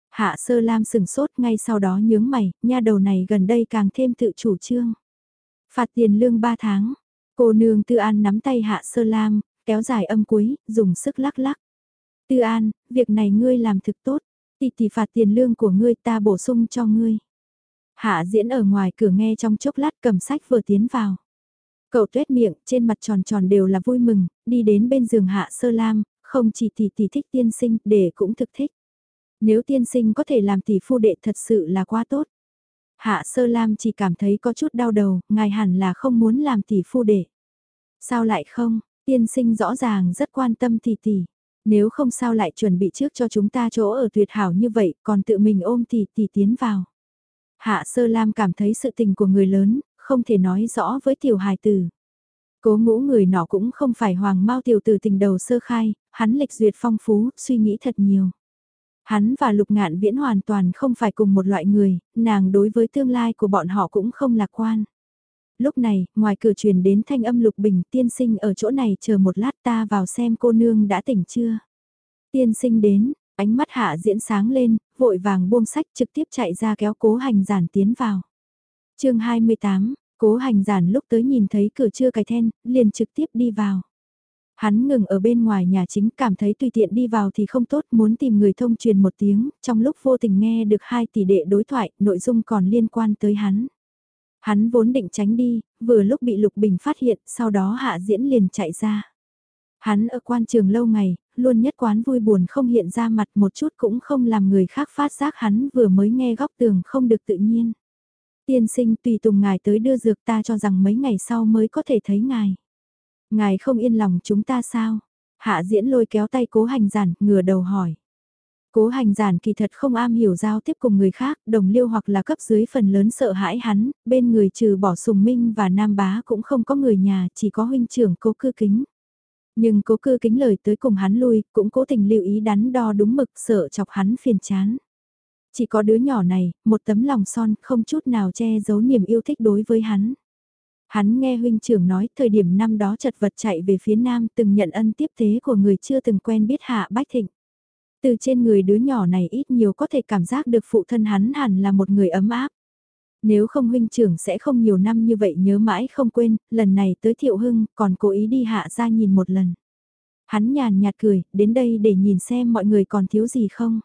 [SPEAKER 1] Hạ sơ lam sừng sốt ngay sau đó nhướng mày, nha đầu này gần đây càng thêm tự chủ trương. Phạt tiền lương 3 tháng, cô nương Tư An nắm tay hạ sơ lam, kéo dài âm cuối, dùng sức lắc lắc. Tư An, việc này ngươi làm thực tốt, tỷ tỷ phạt tiền lương của ngươi ta bổ sung cho ngươi. Hạ diễn ở ngoài cửa nghe trong chốc lát cầm sách vừa tiến vào. Cậu tuét miệng, trên mặt tròn tròn đều là vui mừng, đi đến bên giường hạ sơ lam, không chỉ tỷ tỷ thích tiên sinh, để cũng thực thích. Nếu tiên sinh có thể làm tỷ phu đệ thật sự là quá tốt. Hạ sơ lam chỉ cảm thấy có chút đau đầu, ngài hẳn là không muốn làm tỷ phu đệ. Sao lại không, tiên sinh rõ ràng rất quan tâm tỷ tỷ. Nếu không sao lại chuẩn bị trước cho chúng ta chỗ ở tuyệt hảo như vậy, còn tự mình ôm tỷ tỷ tiến vào. Hạ sơ lam cảm thấy sự tình của người lớn, không thể nói rõ với tiểu hài tử. Cố ngũ người nọ cũng không phải hoàng mau tiểu tử tình đầu sơ khai, hắn lịch duyệt phong phú, suy nghĩ thật nhiều. Hắn và lục ngạn viễn hoàn toàn không phải cùng một loại người, nàng đối với tương lai của bọn họ cũng không lạc quan. Lúc này, ngoài cửa truyền đến thanh âm lục bình tiên sinh ở chỗ này chờ một lát ta vào xem cô nương đã tỉnh chưa. Tiên sinh đến, ánh mắt hạ diễn sáng lên, vội vàng buông sách trực tiếp chạy ra kéo cố hành giản tiến vào. chương 28, cố hành giản lúc tới nhìn thấy cửa chưa cài then, liền trực tiếp đi vào. Hắn ngừng ở bên ngoài nhà chính cảm thấy tùy tiện đi vào thì không tốt muốn tìm người thông truyền một tiếng, trong lúc vô tình nghe được hai tỷ đệ đối thoại, nội dung còn liên quan tới hắn. Hắn vốn định tránh đi, vừa lúc bị Lục Bình phát hiện, sau đó hạ diễn liền chạy ra. Hắn ở quan trường lâu ngày, luôn nhất quán vui buồn không hiện ra mặt một chút cũng không làm người khác phát giác hắn vừa mới nghe góc tường không được tự nhiên. Tiên sinh tùy tùng ngài tới đưa dược ta cho rằng mấy ngày sau mới có thể thấy ngài. Ngài không yên lòng chúng ta sao? Hạ diễn lôi kéo tay cố hành giản, ngửa đầu hỏi. Cố hành giản kỳ thật không am hiểu giao tiếp cùng người khác, đồng liêu hoặc là cấp dưới phần lớn sợ hãi hắn, bên người trừ bỏ sùng minh và nam bá cũng không có người nhà, chỉ có huynh trưởng cố cư kính. Nhưng cố cư kính lời tới cùng hắn lui, cũng cố tình lưu ý đắn đo đúng mực sợ chọc hắn phiền chán. Chỉ có đứa nhỏ này, một tấm lòng son không chút nào che giấu niềm yêu thích đối với hắn. Hắn nghe huynh trưởng nói thời điểm năm đó chật vật chạy về phía nam từng nhận ân tiếp tế của người chưa từng quen biết Hạ Bách Thịnh. Từ trên người đứa nhỏ này ít nhiều có thể cảm giác được phụ thân hắn hẳn là một người ấm áp. Nếu không huynh trưởng sẽ không nhiều năm như vậy nhớ mãi không quên, lần này tới thiệu hưng còn cố ý đi hạ ra nhìn một lần. Hắn nhàn nhạt cười, đến đây để nhìn xem mọi người còn thiếu gì không.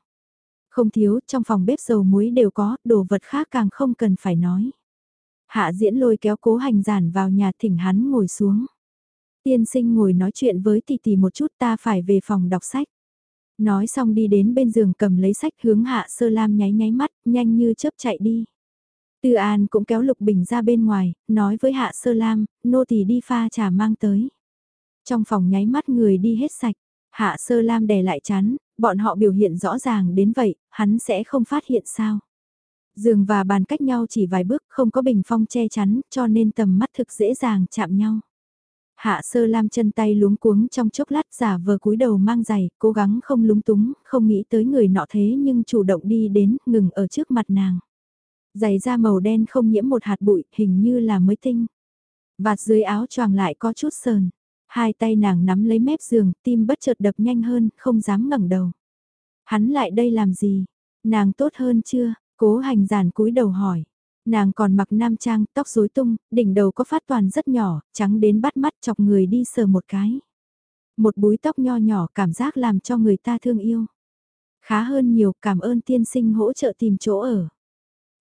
[SPEAKER 1] Không thiếu, trong phòng bếp dầu muối đều có, đồ vật khác càng không cần phải nói. Hạ diễn lôi kéo cố hành giản vào nhà thỉnh hắn ngồi xuống. Tiên sinh ngồi nói chuyện với tỷ tỷ một chút ta phải về phòng đọc sách. Nói xong đi đến bên giường cầm lấy sách hướng hạ sơ lam nháy nháy mắt, nhanh như chớp chạy đi. Tư An cũng kéo Lục Bình ra bên ngoài, nói với Hạ Sơ Lam, nô tỳ đi pha trà mang tới. Trong phòng nháy mắt người đi hết sạch, Hạ Sơ Lam đè lại chán, bọn họ biểu hiện rõ ràng đến vậy, hắn sẽ không phát hiện sao. Giường và bàn cách nhau chỉ vài bước không có bình phong che chắn cho nên tầm mắt thực dễ dàng chạm nhau. Hạ sơ lam chân tay luống cuống trong chốc lát giả vờ cúi đầu mang giày, cố gắng không lúng túng, không nghĩ tới người nọ thế nhưng chủ động đi đến, ngừng ở trước mặt nàng. Giày da màu đen không nhiễm một hạt bụi, hình như là mới tinh. Vạt dưới áo choàng lại có chút sờn. Hai tay nàng nắm lấy mép giường, tim bất chợt đập nhanh hơn, không dám ngẩng đầu. Hắn lại đây làm gì? Nàng tốt hơn chưa? Cố hành giản cúi đầu hỏi. Nàng còn mặc nam trang, tóc rối tung, đỉnh đầu có phát toàn rất nhỏ, trắng đến bắt mắt chọc người đi sờ một cái. Một búi tóc nho nhỏ cảm giác làm cho người ta thương yêu. Khá hơn nhiều, cảm ơn tiên sinh hỗ trợ tìm chỗ ở.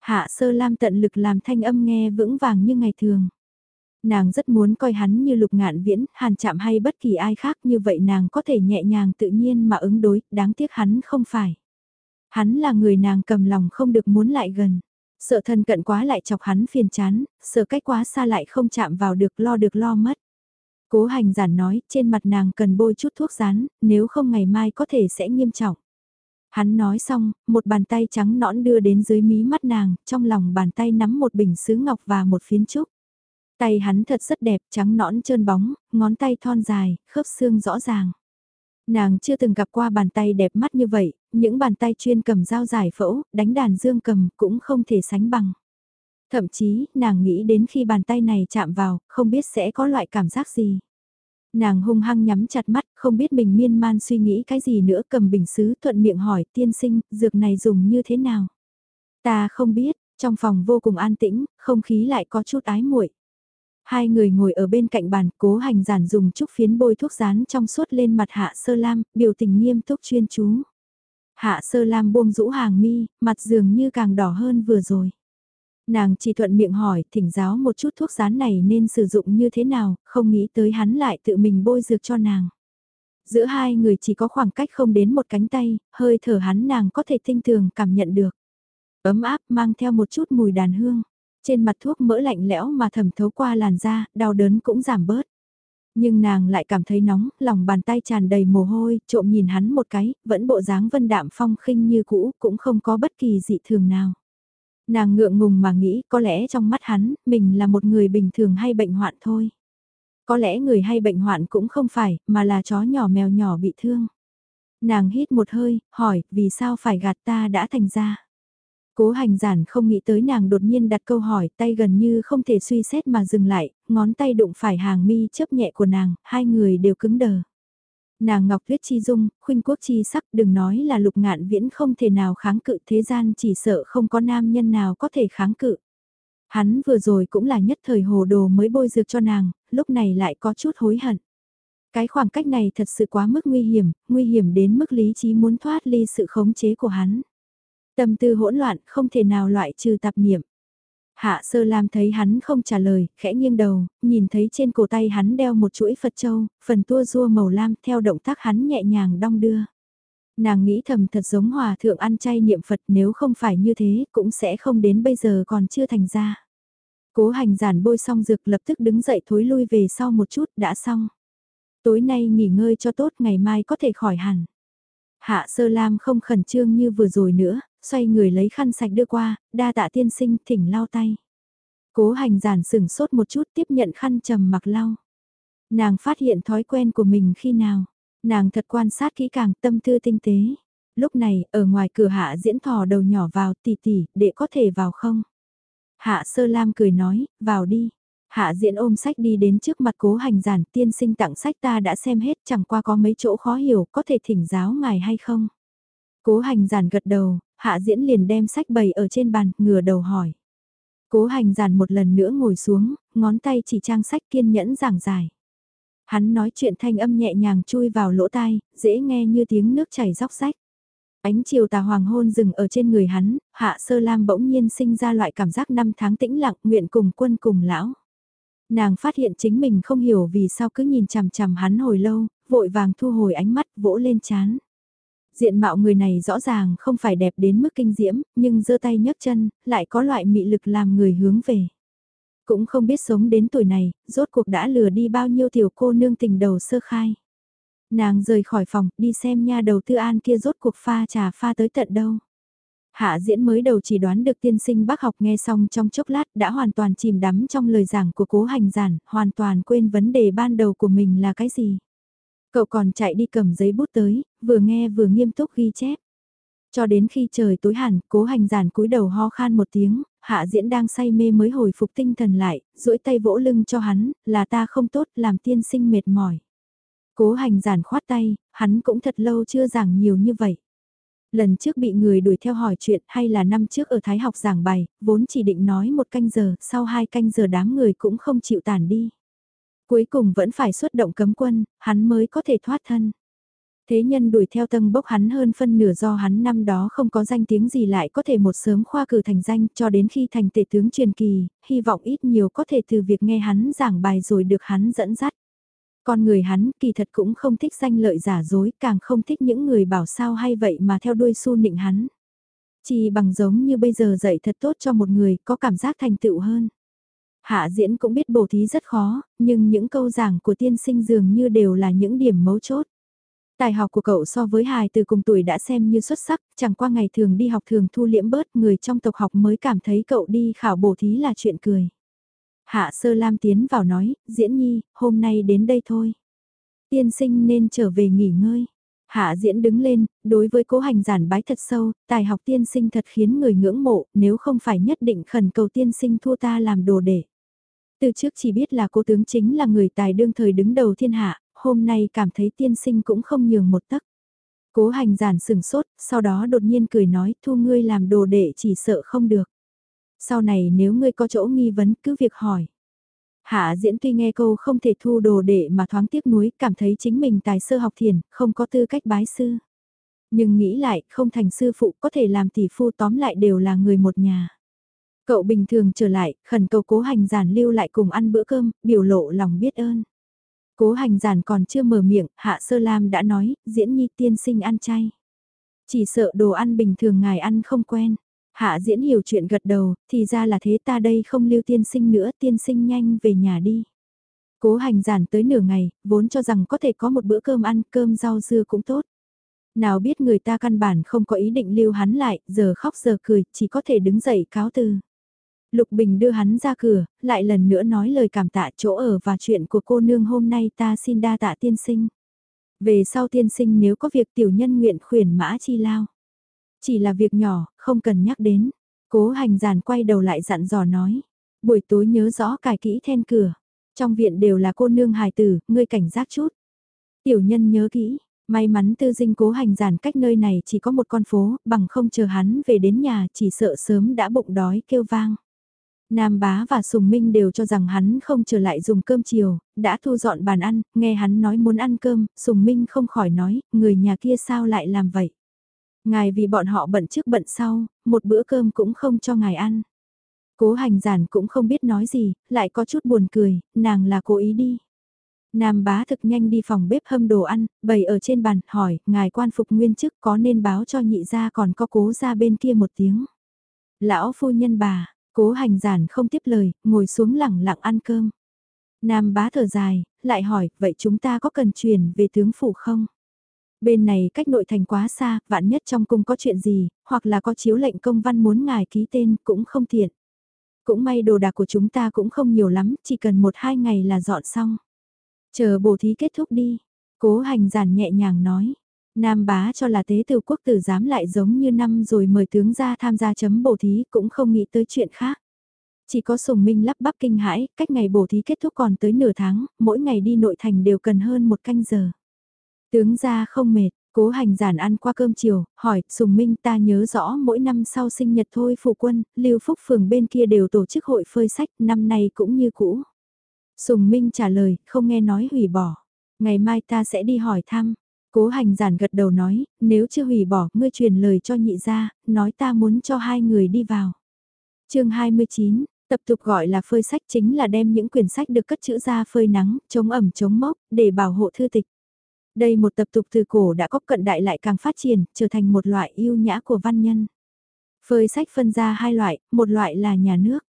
[SPEAKER 1] Hạ sơ lam tận lực làm thanh âm nghe vững vàng như ngày thường. Nàng rất muốn coi hắn như lục ngạn viễn, hàn chạm hay bất kỳ ai khác như vậy nàng có thể nhẹ nhàng tự nhiên mà ứng đối, đáng tiếc hắn không phải. Hắn là người nàng cầm lòng không được muốn lại gần. Sợ thân cận quá lại chọc hắn phiền chán, sợ cách quá xa lại không chạm vào được lo được lo mất. Cố hành giản nói, trên mặt nàng cần bôi chút thuốc rán, nếu không ngày mai có thể sẽ nghiêm trọng. Hắn nói xong, một bàn tay trắng nõn đưa đến dưới mí mắt nàng, trong lòng bàn tay nắm một bình sứ ngọc và một phiến trúc. Tay hắn thật rất đẹp, trắng nõn trơn bóng, ngón tay thon dài, khớp xương rõ ràng. Nàng chưa từng gặp qua bàn tay đẹp mắt như vậy, những bàn tay chuyên cầm dao giải phẫu, đánh đàn dương cầm cũng không thể sánh bằng. Thậm chí, nàng nghĩ đến khi bàn tay này chạm vào, không biết sẽ có loại cảm giác gì. Nàng hung hăng nhắm chặt mắt, không biết mình miên man suy nghĩ cái gì nữa cầm bình xứ thuận miệng hỏi tiên sinh, dược này dùng như thế nào. Ta không biết, trong phòng vô cùng an tĩnh, không khí lại có chút ái muội. Hai người ngồi ở bên cạnh bàn, cố hành giản dùng chút phiến bôi thuốc rán trong suốt lên mặt hạ sơ lam, biểu tình nghiêm túc chuyên chú. Hạ sơ lam buông rũ hàng mi, mặt dường như càng đỏ hơn vừa rồi. Nàng chỉ thuận miệng hỏi, thỉnh giáo một chút thuốc rán này nên sử dụng như thế nào, không nghĩ tới hắn lại tự mình bôi dược cho nàng. Giữa hai người chỉ có khoảng cách không đến một cánh tay, hơi thở hắn nàng có thể tinh tường cảm nhận được. Ấm áp mang theo một chút mùi đàn hương. Trên mặt thuốc mỡ lạnh lẽo mà thẩm thấu qua làn da, đau đớn cũng giảm bớt. Nhưng nàng lại cảm thấy nóng, lòng bàn tay tràn đầy mồ hôi, trộm nhìn hắn một cái, vẫn bộ dáng vân đạm phong khinh như cũ, cũng không có bất kỳ dị thường nào. Nàng ngượng ngùng mà nghĩ có lẽ trong mắt hắn, mình là một người bình thường hay bệnh hoạn thôi. Có lẽ người hay bệnh hoạn cũng không phải, mà là chó nhỏ mèo nhỏ bị thương. Nàng hít một hơi, hỏi, vì sao phải gạt ta đã thành ra. Cố hành giản không nghĩ tới nàng đột nhiên đặt câu hỏi, tay gần như không thể suy xét mà dừng lại, ngón tay đụng phải hàng mi chấp nhẹ của nàng, hai người đều cứng đờ. Nàng ngọc tuyết chi dung, khuynh quốc chi sắc đừng nói là lục ngạn viễn không thể nào kháng cự thế gian chỉ sợ không có nam nhân nào có thể kháng cự. Hắn vừa rồi cũng là nhất thời hồ đồ mới bôi dược cho nàng, lúc này lại có chút hối hận. Cái khoảng cách này thật sự quá mức nguy hiểm, nguy hiểm đến mức lý trí muốn thoát ly sự khống chế của hắn. Tâm tư hỗn loạn không thể nào loại trừ tạp niệm. Hạ sơ lam thấy hắn không trả lời, khẽ nghiêng đầu, nhìn thấy trên cổ tay hắn đeo một chuỗi Phật Châu, phần tua rua màu lam theo động tác hắn nhẹ nhàng đong đưa. Nàng nghĩ thầm thật giống hòa thượng ăn chay niệm Phật nếu không phải như thế cũng sẽ không đến bây giờ còn chưa thành ra. Cố hành giản bôi xong dược lập tức đứng dậy thối lui về sau một chút đã xong. Tối nay nghỉ ngơi cho tốt ngày mai có thể khỏi hẳn. Hạ sơ lam không khẩn trương như vừa rồi nữa, xoay người lấy khăn sạch đưa qua, đa tạ tiên sinh thỉnh lau tay. Cố hành giản sừng sốt một chút tiếp nhận khăn trầm mặc lau. Nàng phát hiện thói quen của mình khi nào, nàng thật quan sát kỹ càng tâm tư tinh tế. Lúc này, ở ngoài cửa hạ diễn thò đầu nhỏ vào tỉ tỉ, để có thể vào không? Hạ sơ lam cười nói, vào đi. Hạ diễn ôm sách đi đến trước mặt cố hành giản tiên sinh tặng sách ta đã xem hết chẳng qua có mấy chỗ khó hiểu có thể thỉnh giáo ngài hay không. Cố hành giản gật đầu, hạ diễn liền đem sách bày ở trên bàn, ngửa đầu hỏi. Cố hành giản một lần nữa ngồi xuống, ngón tay chỉ trang sách kiên nhẫn giảng giải. Hắn nói chuyện thanh âm nhẹ nhàng chui vào lỗ tai, dễ nghe như tiếng nước chảy róc sách. Ánh chiều tà hoàng hôn dừng ở trên người hắn, hạ sơ lam bỗng nhiên sinh ra loại cảm giác năm tháng tĩnh lặng nguyện cùng quân cùng lão. Nàng phát hiện chính mình không hiểu vì sao cứ nhìn chằm chằm hắn hồi lâu, vội vàng thu hồi ánh mắt vỗ lên chán. Diện mạo người này rõ ràng không phải đẹp đến mức kinh diễm, nhưng giơ tay nhấc chân, lại có loại mị lực làm người hướng về. Cũng không biết sống đến tuổi này, rốt cuộc đã lừa đi bao nhiêu tiểu cô nương tình đầu sơ khai. Nàng rời khỏi phòng, đi xem nha đầu tư an kia rốt cuộc pha trà pha tới tận đâu. Hạ diễn mới đầu chỉ đoán được tiên sinh bác học nghe xong trong chốc lát đã hoàn toàn chìm đắm trong lời giảng của cố hành giản, hoàn toàn quên vấn đề ban đầu của mình là cái gì. Cậu còn chạy đi cầm giấy bút tới, vừa nghe vừa nghiêm túc ghi chép. Cho đến khi trời tối hẳn, cố hành giản cúi đầu ho khan một tiếng, hạ diễn đang say mê mới hồi phục tinh thần lại, duỗi tay vỗ lưng cho hắn, là ta không tốt, làm tiên sinh mệt mỏi. Cố hành giản khoát tay, hắn cũng thật lâu chưa giảng nhiều như vậy. Lần trước bị người đuổi theo hỏi chuyện hay là năm trước ở Thái học giảng bài, vốn chỉ định nói một canh giờ, sau hai canh giờ đám người cũng không chịu tản đi. Cuối cùng vẫn phải xuất động cấm quân, hắn mới có thể thoát thân. Thế nhân đuổi theo tầng bốc hắn hơn phân nửa do hắn năm đó không có danh tiếng gì lại có thể một sớm khoa cử thành danh cho đến khi thành tể tướng truyền kỳ, hy vọng ít nhiều có thể từ việc nghe hắn giảng bài rồi được hắn dẫn dắt. Con người hắn kỳ thật cũng không thích danh lợi giả dối, càng không thích những người bảo sao hay vậy mà theo đuôi su nịnh hắn. Chỉ bằng giống như bây giờ dạy thật tốt cho một người có cảm giác thành tựu hơn. Hạ diễn cũng biết bổ thí rất khó, nhưng những câu giảng của tiên sinh dường như đều là những điểm mấu chốt. Tài học của cậu so với hài từ cùng tuổi đã xem như xuất sắc, chẳng qua ngày thường đi học thường thu liễm bớt người trong tộc học mới cảm thấy cậu đi khảo bổ thí là chuyện cười. Hạ sơ lam tiến vào nói, diễn nhi, hôm nay đến đây thôi. Tiên sinh nên trở về nghỉ ngơi. Hạ diễn đứng lên, đối với cố hành giản bái thật sâu, tài học tiên sinh thật khiến người ngưỡng mộ, nếu không phải nhất định khẩn cầu tiên sinh thua ta làm đồ để. Từ trước chỉ biết là cố tướng chính là người tài đương thời đứng đầu thiên hạ, hôm nay cảm thấy tiên sinh cũng không nhường một tấc. Cố hành giản sừng sốt, sau đó đột nhiên cười nói thu ngươi làm đồ đệ chỉ sợ không được. Sau này nếu ngươi có chỗ nghi vấn cứ việc hỏi. Hạ diễn tuy nghe câu không thể thu đồ đệ mà thoáng tiếc nuối cảm thấy chính mình tài sơ học thiền, không có tư cách bái sư. Nhưng nghĩ lại, không thành sư phụ có thể làm tỷ phu tóm lại đều là người một nhà. Cậu bình thường trở lại, khẩn cầu cố hành giản lưu lại cùng ăn bữa cơm, biểu lộ lòng biết ơn. Cố hành giản còn chưa mở miệng, Hạ Sơ Lam đã nói, diễn nhi tiên sinh ăn chay. Chỉ sợ đồ ăn bình thường ngài ăn không quen. Hạ diễn hiểu chuyện gật đầu, thì ra là thế ta đây không lưu tiên sinh nữa, tiên sinh nhanh về nhà đi. Cố hành giản tới nửa ngày, vốn cho rằng có thể có một bữa cơm ăn, cơm rau dưa cũng tốt. Nào biết người ta căn bản không có ý định lưu hắn lại, giờ khóc giờ cười, chỉ có thể đứng dậy cáo từ. Lục Bình đưa hắn ra cửa, lại lần nữa nói lời cảm tạ chỗ ở và chuyện của cô nương hôm nay ta xin đa tạ tiên sinh. Về sau tiên sinh nếu có việc tiểu nhân nguyện khuyển mã chi lao. Chỉ là việc nhỏ, không cần nhắc đến. Cố hành giàn quay đầu lại dặn dò nói. Buổi tối nhớ rõ cài kỹ then cửa. Trong viện đều là cô nương hài tử, ngươi cảnh giác chút. Tiểu nhân nhớ kỹ, may mắn tư dinh cố hành giản cách nơi này chỉ có một con phố, bằng không chờ hắn về đến nhà chỉ sợ sớm đã bụng đói kêu vang. Nam bá và Sùng Minh đều cho rằng hắn không trở lại dùng cơm chiều, đã thu dọn bàn ăn, nghe hắn nói muốn ăn cơm, Sùng Minh không khỏi nói, người nhà kia sao lại làm vậy. Ngài vì bọn họ bận trước bận sau, một bữa cơm cũng không cho ngài ăn. Cố hành giản cũng không biết nói gì, lại có chút buồn cười, nàng là cố ý đi. Nam bá thực nhanh đi phòng bếp hâm đồ ăn, bày ở trên bàn, hỏi, ngài quan phục nguyên chức có nên báo cho nhị gia còn có cố ra bên kia một tiếng. Lão phu nhân bà, cố hành giản không tiếp lời, ngồi xuống lẳng lặng ăn cơm. Nam bá thở dài, lại hỏi, vậy chúng ta có cần truyền về tướng phủ không? Bên này cách nội thành quá xa, vạn nhất trong cung có chuyện gì, hoặc là có chiếu lệnh công văn muốn ngài ký tên cũng không tiện. Cũng may đồ đạc của chúng ta cũng không nhiều lắm, chỉ cần một hai ngày là dọn xong. Chờ bổ thí kết thúc đi. Cố hành giản nhẹ nhàng nói. Nam bá cho là tế tử quốc tử dám lại giống như năm rồi mời tướng ra tham gia chấm bổ thí cũng không nghĩ tới chuyện khác. Chỉ có sùng minh lắp bắp kinh hãi, cách ngày bổ thí kết thúc còn tới nửa tháng, mỗi ngày đi nội thành đều cần hơn một canh giờ. Tướng ra không mệt, cố hành giản ăn qua cơm chiều, hỏi, Sùng Minh ta nhớ rõ mỗi năm sau sinh nhật thôi phụ quân, Lưu Phúc Phường bên kia đều tổ chức hội phơi sách, năm nay cũng như cũ. Sùng Minh trả lời, không nghe nói hủy bỏ. Ngày mai ta sẽ đi hỏi thăm. Cố hành giản gật đầu nói, nếu chưa hủy bỏ, ngươi truyền lời cho nhị gia, nói ta muốn cho hai người đi vào. chương 29, tập tục gọi là phơi sách chính là đem những quyển sách được cất chữ ra phơi nắng, chống ẩm chống mốc, để bảo hộ thư tịch. Đây một tập tục từ cổ đã có cận đại lại càng phát triển, trở thành một loại yêu nhã của văn nhân. Phơi sách phân ra hai loại, một loại là nhà nước.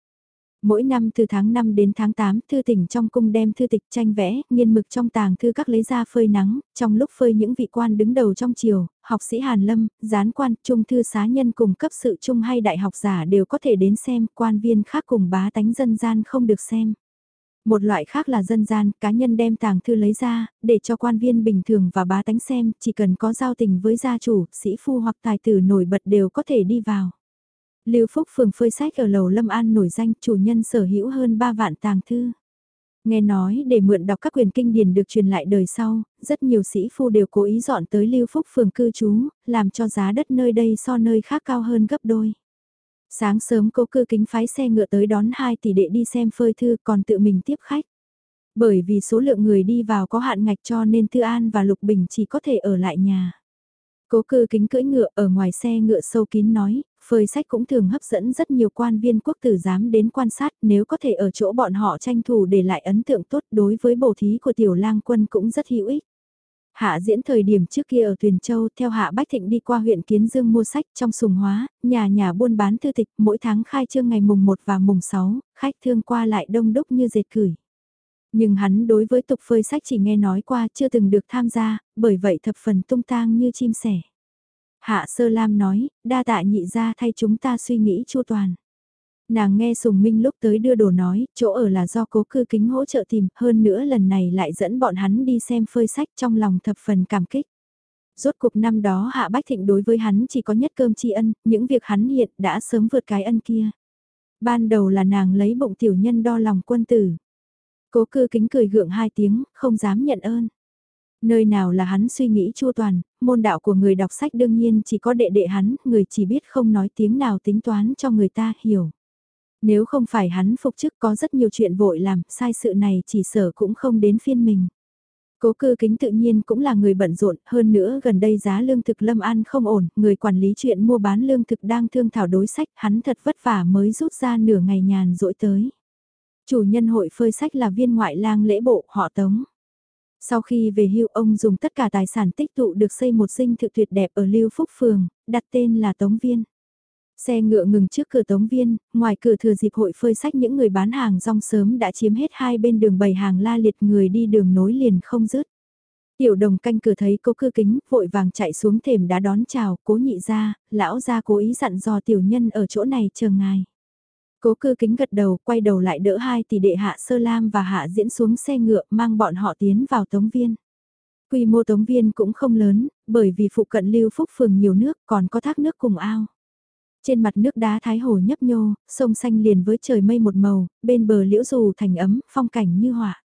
[SPEAKER 1] Mỗi năm từ tháng 5 đến tháng 8, thư tỉnh trong cung đem thư tịch tranh vẽ, nghiên mực trong tàng thư các lấy ra phơi nắng, trong lúc phơi những vị quan đứng đầu trong triều, học sĩ Hàn Lâm, gián quan, trung thư xá nhân cùng cấp sự trung hay đại học giả đều có thể đến xem, quan viên khác cùng bá tánh dân gian không được xem. Một loại khác là dân gian, cá nhân đem tàng thư lấy ra, để cho quan viên bình thường và bá tánh xem, chỉ cần có giao tình với gia chủ, sĩ phu hoặc tài tử nổi bật đều có thể đi vào. Lưu Phúc phường phơi sách ở lầu Lâm An nổi danh chủ nhân sở hữu hơn 3 vạn tàng thư. Nghe nói để mượn đọc các quyền kinh điển được truyền lại đời sau, rất nhiều sĩ phu đều cố ý dọn tới Lưu Phúc phường cư trú, làm cho giá đất nơi đây so nơi khác cao hơn gấp đôi. Sáng sớm cố cư kính phái xe ngựa tới đón hai tỷ đệ đi xem phơi thư còn tự mình tiếp khách. Bởi vì số lượng người đi vào có hạn ngạch cho nên Thư An và Lục Bình chỉ có thể ở lại nhà. Cố cư kính cưỡi ngựa ở ngoài xe ngựa sâu kín nói, phơi sách cũng thường hấp dẫn rất nhiều quan viên quốc tử giám đến quan sát nếu có thể ở chỗ bọn họ tranh thủ để lại ấn tượng tốt đối với bổ thí của tiểu lang quân cũng rất hữu ích. Hạ diễn thời điểm trước kia ở Tuyền Châu theo Hạ Bách Thịnh đi qua huyện Kiến Dương mua sách trong sùng hóa, nhà nhà buôn bán thư tịch mỗi tháng khai trương ngày mùng 1 và mùng 6, khách thương qua lại đông đúc như dệt cửi. Nhưng hắn đối với tục phơi sách chỉ nghe nói qua chưa từng được tham gia, bởi vậy thập phần tung tang như chim sẻ. Hạ Sơ Lam nói, đa tạ nhị ra thay chúng ta suy nghĩ chu toàn. Nàng nghe Sùng Minh lúc tới đưa đồ nói, chỗ ở là do cố cư kính hỗ trợ tìm, hơn nữa lần này lại dẫn bọn hắn đi xem phơi sách trong lòng thập phần cảm kích. Rốt cuộc năm đó Hạ Bách Thịnh đối với hắn chỉ có nhất cơm tri ân, những việc hắn hiện đã sớm vượt cái ân kia. Ban đầu là nàng lấy bụng tiểu nhân đo lòng quân tử. Cố cư kính cười gượng hai tiếng, không dám nhận ơn. Nơi nào là hắn suy nghĩ chu toàn, môn đạo của người đọc sách đương nhiên chỉ có đệ đệ hắn, người chỉ biết không nói tiếng nào tính toán cho người ta hiểu. Nếu không phải hắn phục chức có rất nhiều chuyện vội làm, sai sự này chỉ sở cũng không đến phiên mình. Cố cư kính tự nhiên cũng là người bận rộn, hơn nữa gần đây giá lương thực lâm an không ổn, người quản lý chuyện mua bán lương thực đang thương thảo đối sách, hắn thật vất vả mới rút ra nửa ngày nhàn rỗi tới. Chủ nhân hội phơi sách là viên ngoại lang lễ bộ họ tống. Sau khi về hưu ông dùng tất cả tài sản tích tụ được xây một dinh thự tuyệt đẹp ở Lưu Phúc Phường, đặt tên là Tống Viên. Xe ngựa ngừng trước cửa Tống Viên, ngoài cửa thừa dịp hội phơi sách những người bán hàng rong sớm đã chiếm hết hai bên đường bày hàng la liệt người đi đường nối liền không dứt. Tiểu đồng canh cửa thấy cố cư kính, vội vàng chạy xuống thềm đá đón chào, cố nhị ra, lão ra cố ý dặn dò tiểu nhân ở chỗ này chờ ngài. Cố cư kính gật đầu, quay đầu lại đỡ hai tỷ đệ hạ sơ lam và hạ diễn xuống xe ngựa mang bọn họ tiến vào tống viên. Quy mô tống viên cũng không lớn, bởi vì phụ cận lưu phúc phường nhiều nước còn có thác nước cùng ao. Trên mặt nước đá thái hồ nhấp nhô, sông xanh liền với trời mây một màu, bên bờ liễu dù thành ấm, phong cảnh như họa.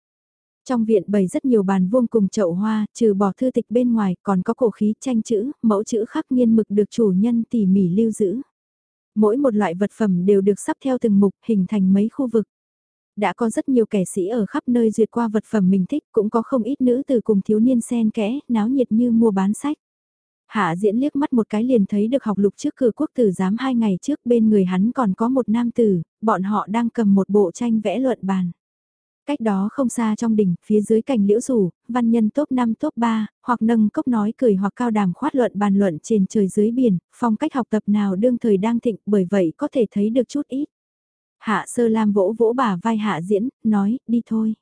[SPEAKER 1] Trong viện bày rất nhiều bàn vuông cùng chậu hoa, trừ bỏ thư tịch bên ngoài còn có cổ khí tranh chữ, mẫu chữ khắc nghiên mực được chủ nhân tỉ mỉ lưu giữ mỗi một loại vật phẩm đều được sắp theo từng mục hình thành mấy khu vực. Đã có rất nhiều kẻ sĩ ở khắp nơi duyệt qua vật phẩm mình thích, cũng có không ít nữ từ cùng thiếu niên xen kẽ, náo nhiệt như mua bán sách. Hạ diễn liếc mắt một cái liền thấy được học lục trước cửa quốc tử giám hai ngày trước bên người hắn còn có một nam tử, bọn họ đang cầm một bộ tranh vẽ luận bàn. Cách đó không xa trong đỉnh, phía dưới cành liễu rủ, văn nhân top 5 top 3, hoặc nâng cốc nói cười hoặc cao đàm khoát luận bàn luận trên trời dưới biển, phong cách học tập nào đương thời đang thịnh bởi vậy có thể thấy được chút ít. Hạ sơ lam vỗ vỗ bà vai hạ diễn, nói, đi thôi.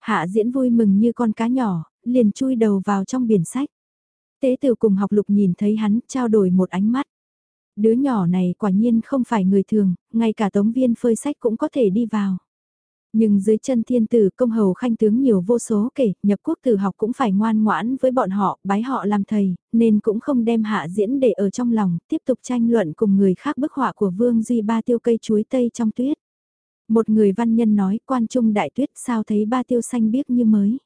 [SPEAKER 1] Hạ diễn vui mừng như con cá nhỏ, liền chui đầu vào trong biển sách. Tế tử cùng học lục nhìn thấy hắn, trao đổi một ánh mắt. Đứa nhỏ này quả nhiên không phải người thường, ngay cả tống viên phơi sách cũng có thể đi vào. Nhưng dưới chân thiên tử công hầu khanh tướng nhiều vô số kể, nhập quốc tử học cũng phải ngoan ngoãn với bọn họ, bái họ làm thầy, nên cũng không đem hạ diễn để ở trong lòng, tiếp tục tranh luận cùng người khác bức họa của Vương Duy ba tiêu cây chuối tây trong tuyết. Một người văn nhân nói quan trung đại tuyết sao thấy ba tiêu xanh biếc như mới.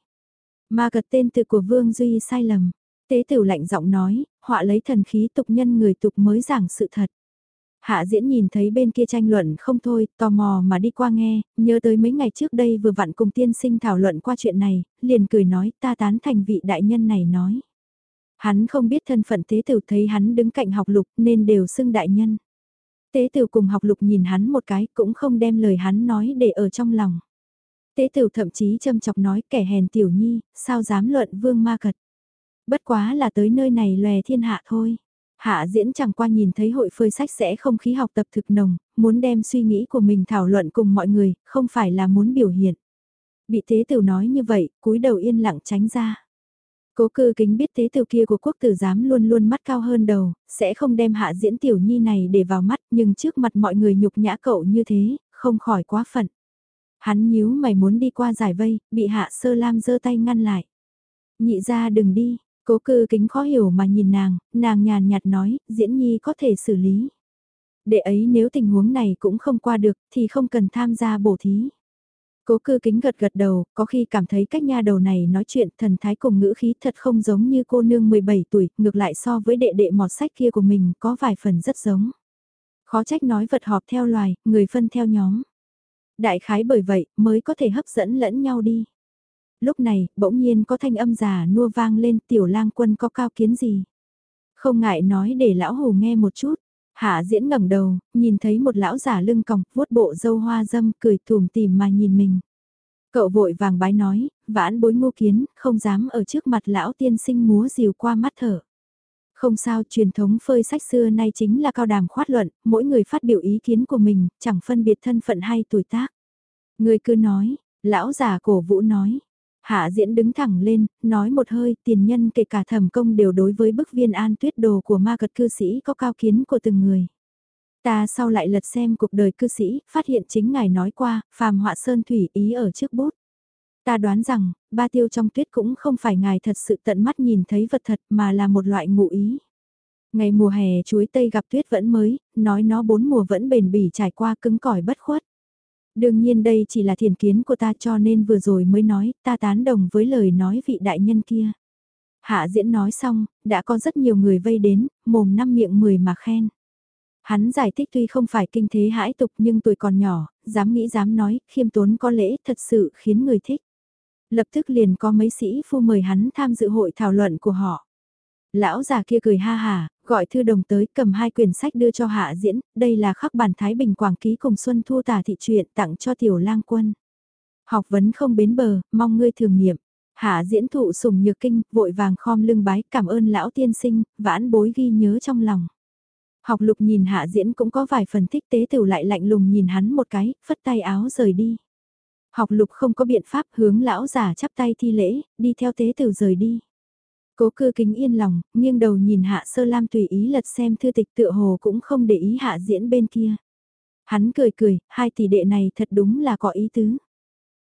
[SPEAKER 1] Mà gật tên tự của Vương Duy sai lầm. Tế tử lạnh giọng nói, họa lấy thần khí tục nhân người tục mới giảng sự thật. Hạ diễn nhìn thấy bên kia tranh luận không thôi, tò mò mà đi qua nghe, nhớ tới mấy ngày trước đây vừa vặn cùng tiên sinh thảo luận qua chuyện này, liền cười nói ta tán thành vị đại nhân này nói. Hắn không biết thân phận tế tử thấy hắn đứng cạnh học lục nên đều xưng đại nhân. Tế tử cùng học lục nhìn hắn một cái cũng không đem lời hắn nói để ở trong lòng. Tế tử thậm chí châm chọc nói kẻ hèn tiểu nhi, sao dám luận vương ma cật. Bất quá là tới nơi này lòe thiên hạ thôi. Hạ diễn chẳng qua nhìn thấy hội phơi sách sẽ không khí học tập thực nồng, muốn đem suy nghĩ của mình thảo luận cùng mọi người, không phải là muốn biểu hiện. Bị tế tiểu nói như vậy, cúi đầu yên lặng tránh ra. Cố cư kính biết tế tiểu kia của quốc tử giám luôn luôn mắt cao hơn đầu, sẽ không đem hạ diễn tiểu nhi này để vào mắt nhưng trước mặt mọi người nhục nhã cậu như thế, không khỏi quá phận. Hắn nhíu mày muốn đi qua giải vây, bị hạ sơ lam giơ tay ngăn lại. Nhị ra đừng đi, Cố cư kính khó hiểu mà nhìn nàng, nàng nhàn nhạt nói, diễn nhi có thể xử lý. Để ấy nếu tình huống này cũng không qua được thì không cần tham gia bổ thí. Cố cư kính gật gật đầu, có khi cảm thấy cách nha đầu này nói chuyện thần thái cùng ngữ khí thật không giống như cô nương 17 tuổi, ngược lại so với đệ đệ mọt sách kia của mình có vài phần rất giống. Khó trách nói vật họp theo loài, người phân theo nhóm. Đại khái bởi vậy mới có thể hấp dẫn lẫn nhau đi. Lúc này, bỗng nhiên có thanh âm già nua vang lên tiểu lang quân có cao kiến gì. Không ngại nói để lão hồ nghe một chút. Hạ diễn ngẩng đầu, nhìn thấy một lão giả lưng còng, vuốt bộ dâu hoa dâm, cười thùm tìm mà nhìn mình. Cậu vội vàng bái nói, vãn bối ngô kiến, không dám ở trước mặt lão tiên sinh múa rìu qua mắt thở. Không sao, truyền thống phơi sách xưa nay chính là cao đàm khoát luận, mỗi người phát biểu ý kiến của mình, chẳng phân biệt thân phận hay tuổi tác. Người cứ nói, lão già cổ vũ nói. Hạ diễn đứng thẳng lên, nói một hơi, tiền nhân kể cả thẩm công đều đối với bức viên an tuyết đồ của ma cật cư sĩ có cao kiến của từng người. Ta sau lại lật xem cuộc đời cư sĩ, phát hiện chính ngài nói qua, phàm họa sơn thủy ý ở trước bút. Ta đoán rằng, ba tiêu trong tuyết cũng không phải ngài thật sự tận mắt nhìn thấy vật thật mà là một loại ngụ ý. Ngày mùa hè chuối tây gặp tuyết vẫn mới, nói nó bốn mùa vẫn bền bỉ trải qua cứng cỏi bất khuất. Đương nhiên đây chỉ là thiền kiến của ta cho nên vừa rồi mới nói, ta tán đồng với lời nói vị đại nhân kia. Hạ diễn nói xong, đã có rất nhiều người vây đến, mồm năm miệng mười mà khen. Hắn giải thích tuy không phải kinh thế hãi tục nhưng tuổi còn nhỏ, dám nghĩ dám nói, khiêm tốn có lễ thật sự khiến người thích. Lập tức liền có mấy sĩ phu mời hắn tham dự hội thảo luận của họ. Lão già kia cười ha hà, gọi thư đồng tới cầm hai quyển sách đưa cho hạ diễn, đây là khắc bản Thái Bình Quảng Ký cùng Xuân Thu tả thị truyện tặng cho tiểu lang quân. Học vấn không bến bờ, mong ngươi thường niệm. Hạ diễn thụ sùng nhược kinh, vội vàng khom lưng bái cảm ơn lão tiên sinh, vãn bối ghi nhớ trong lòng. Học lục nhìn hạ diễn cũng có vài phần thích tế tiểu lại lạnh lùng nhìn hắn một cái, phất tay áo rời đi. Học lục không có biện pháp hướng lão giả chắp tay thi lễ, đi theo tế tiểu rời đi. Cố cư kính yên lòng, nghiêng đầu nhìn hạ sơ lam tùy ý lật xem thư tịch tựa hồ cũng không để ý hạ diễn bên kia. Hắn cười cười, hai tỷ đệ này thật đúng là có ý tứ.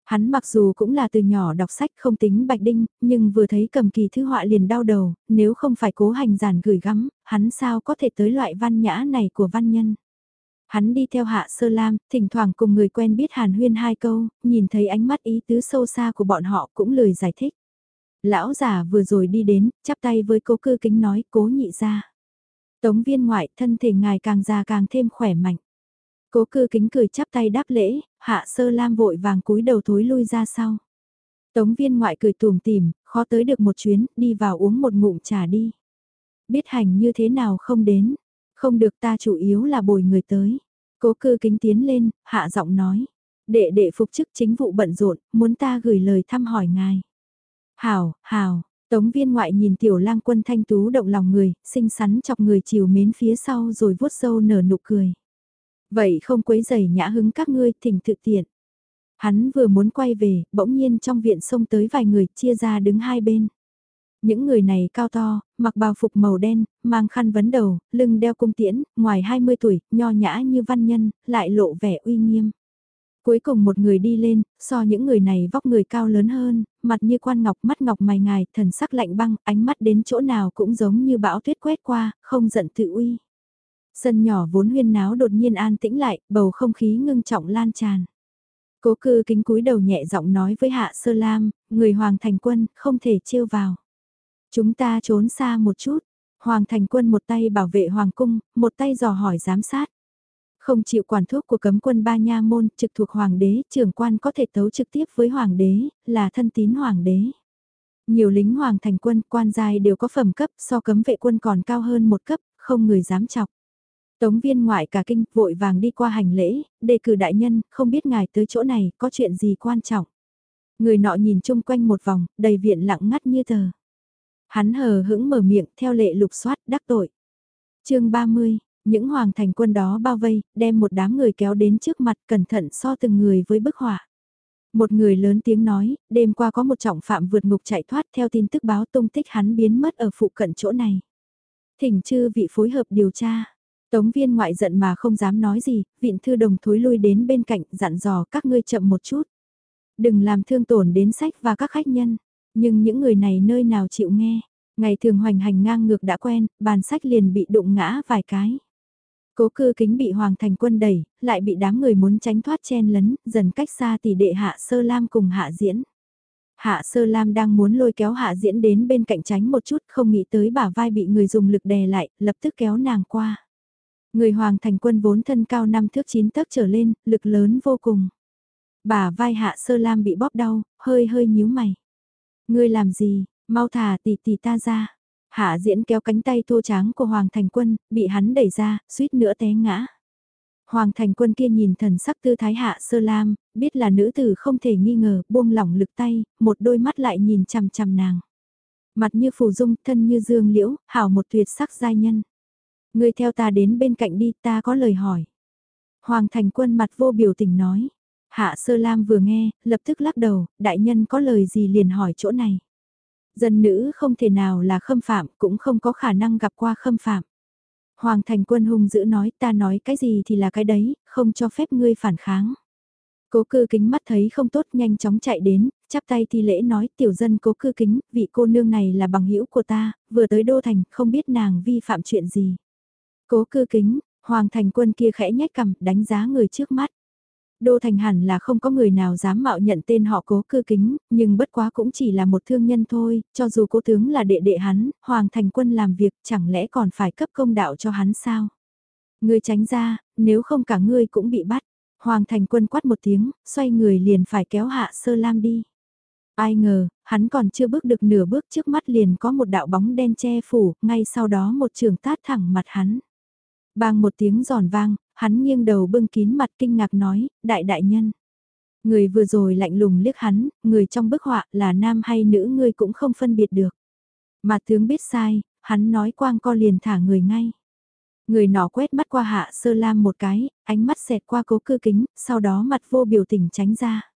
[SPEAKER 1] Hắn mặc dù cũng là từ nhỏ đọc sách không tính bạch đinh, nhưng vừa thấy cầm kỳ thư họa liền đau đầu, nếu không phải cố hành giản gửi gắm, hắn sao có thể tới loại văn nhã này của văn nhân. Hắn đi theo hạ sơ lam, thỉnh thoảng cùng người quen biết hàn huyên hai câu, nhìn thấy ánh mắt ý tứ sâu xa của bọn họ cũng lời giải thích. Lão già vừa rồi đi đến, chắp tay với cố cư kính nói cố nhị ra. Tống viên ngoại thân thể ngài càng già càng thêm khỏe mạnh. Cố cư kính cười chắp tay đáp lễ, hạ sơ lam vội vàng cúi đầu thối lui ra sau. Tống viên ngoại cười tùm tìm, khó tới được một chuyến, đi vào uống một ngụm trà đi. Biết hành như thế nào không đến, không được ta chủ yếu là bồi người tới. Cố cư kính tiến lên, hạ giọng nói. Đệ đệ phục chức chính vụ bận rộn, muốn ta gửi lời thăm hỏi ngài. Hảo, hảo, Tống viên ngoại nhìn tiểu lang quân thanh tú động lòng người, xinh xắn chọc người chiều mến phía sau rồi vuốt sâu nở nụ cười. Vậy không quấy giày nhã hứng các ngươi thỉnh tự tiện. Hắn vừa muốn quay về, bỗng nhiên trong viện xông tới vài người chia ra đứng hai bên. Những người này cao to, mặc bào phục màu đen, mang khăn vấn đầu, lưng đeo cung tiễn, ngoài 20 tuổi, nho nhã như văn nhân, lại lộ vẻ uy nghiêm. Cuối cùng một người đi lên, so những người này vóc người cao lớn hơn, mặt như quan ngọc mắt ngọc mày ngài, thần sắc lạnh băng, ánh mắt đến chỗ nào cũng giống như bão tuyết quét qua, không giận tự uy. Sân nhỏ vốn huyên náo đột nhiên an tĩnh lại, bầu không khí ngưng trọng lan tràn. Cố cư kính cúi đầu nhẹ giọng nói với Hạ Sơ Lam, người Hoàng Thành Quân, không thể chiêu vào. Chúng ta trốn xa một chút, Hoàng Thành Quân một tay bảo vệ Hoàng Cung, một tay dò hỏi giám sát. Không chịu quản thuốc của cấm quân Ba Nha Môn trực thuộc Hoàng đế, trưởng quan có thể tấu trực tiếp với Hoàng đế, là thân tín Hoàng đế. Nhiều lính Hoàng thành quân quan giai đều có phẩm cấp so cấm vệ quân còn cao hơn một cấp, không người dám chọc. Tống viên ngoại cả kinh vội vàng đi qua hành lễ, đề cử đại nhân, không biết ngài tới chỗ này có chuyện gì quan trọng. Người nọ nhìn chung quanh một vòng, đầy viện lặng ngắt như tờ. Hắn hờ hững mở miệng theo lệ lục soát đắc tội. chương 30, những hoàng thành quân đó bao vây, đem một đám người kéo đến trước mặt cẩn thận so từng người với bức họa. Một người lớn tiếng nói, đêm qua có một trọng phạm vượt ngục chạy thoát theo tin tức báo tung tích hắn biến mất ở phụ cận chỗ này. Thỉnh chư vị phối hợp điều tra. Tống viên ngoại giận mà không dám nói gì, viện thư đồng thối lui đến bên cạnh dặn dò các ngươi chậm một chút. Đừng làm thương tổn đến sách và các khách nhân. Nhưng những người này nơi nào chịu nghe. Ngày thường hoành hành ngang ngược đã quen, bàn sách liền bị đụng ngã vài cái. Cố cư kính bị Hoàng Thành Quân đẩy, lại bị đám người muốn tránh thoát chen lấn, dần cách xa tỷ đệ Hạ Sơ Lam cùng Hạ Diễn. Hạ Sơ Lam đang muốn lôi kéo Hạ Diễn đến bên cạnh tránh một chút không nghĩ tới bả vai bị người dùng lực đè lại, lập tức kéo nàng qua. Người Hoàng Thành Quân vốn thân cao năm thước chín tấc trở lên, lực lớn vô cùng. Bả vai Hạ Sơ Lam bị bóp đau, hơi hơi nhíu mày. Ngươi làm gì, mau thả tỷ tỷ ta ra. Hạ diễn kéo cánh tay thô tráng của Hoàng Thành Quân, bị hắn đẩy ra, suýt nữa té ngã. Hoàng Thành Quân kia nhìn thần sắc tư thái Hạ Sơ Lam, biết là nữ tử không thể nghi ngờ, buông lỏng lực tay, một đôi mắt lại nhìn chằm chằm nàng. Mặt như phù dung, thân như dương liễu, hảo một tuyệt sắc giai nhân. Ngươi theo ta đến bên cạnh đi, ta có lời hỏi. Hoàng Thành Quân mặt vô biểu tình nói. Hạ Sơ Lam vừa nghe, lập tức lắc đầu, đại nhân có lời gì liền hỏi chỗ này. Dân nữ không thể nào là khâm phạm, cũng không có khả năng gặp qua khâm phạm. Hoàng thành quân hung dữ nói ta nói cái gì thì là cái đấy, không cho phép ngươi phản kháng. Cố cư kính mắt thấy không tốt nhanh chóng chạy đến, chắp tay thi lễ nói tiểu dân cố cư kính, vị cô nương này là bằng hữu của ta, vừa tới đô thành, không biết nàng vi phạm chuyện gì. Cố cư kính, hoàng thành quân kia khẽ nhếch cằm đánh giá người trước mắt. Đô Thành hẳn là không có người nào dám mạo nhận tên họ cố cư kính, nhưng bất quá cũng chỉ là một thương nhân thôi, cho dù cố tướng là đệ đệ hắn, Hoàng Thành Quân làm việc chẳng lẽ còn phải cấp công đạo cho hắn sao? Ngươi tránh ra, nếu không cả ngươi cũng bị bắt. Hoàng Thành Quân quát một tiếng, xoay người liền phải kéo hạ sơ lam đi. Ai ngờ, hắn còn chưa bước được nửa bước trước mắt liền có một đạo bóng đen che phủ, ngay sau đó một trường tát thẳng mặt hắn. Bang một tiếng giòn vang, hắn nghiêng đầu bưng kín mặt kinh ngạc nói, đại đại nhân. Người vừa rồi lạnh lùng liếc hắn, người trong bức họa là nam hay nữ ngươi cũng không phân biệt được. Mà tướng biết sai, hắn nói quang co liền thả người ngay. Người nọ quét mắt qua hạ sơ lam một cái, ánh mắt xẹt qua cố cư kính, sau đó mặt vô biểu tình tránh ra.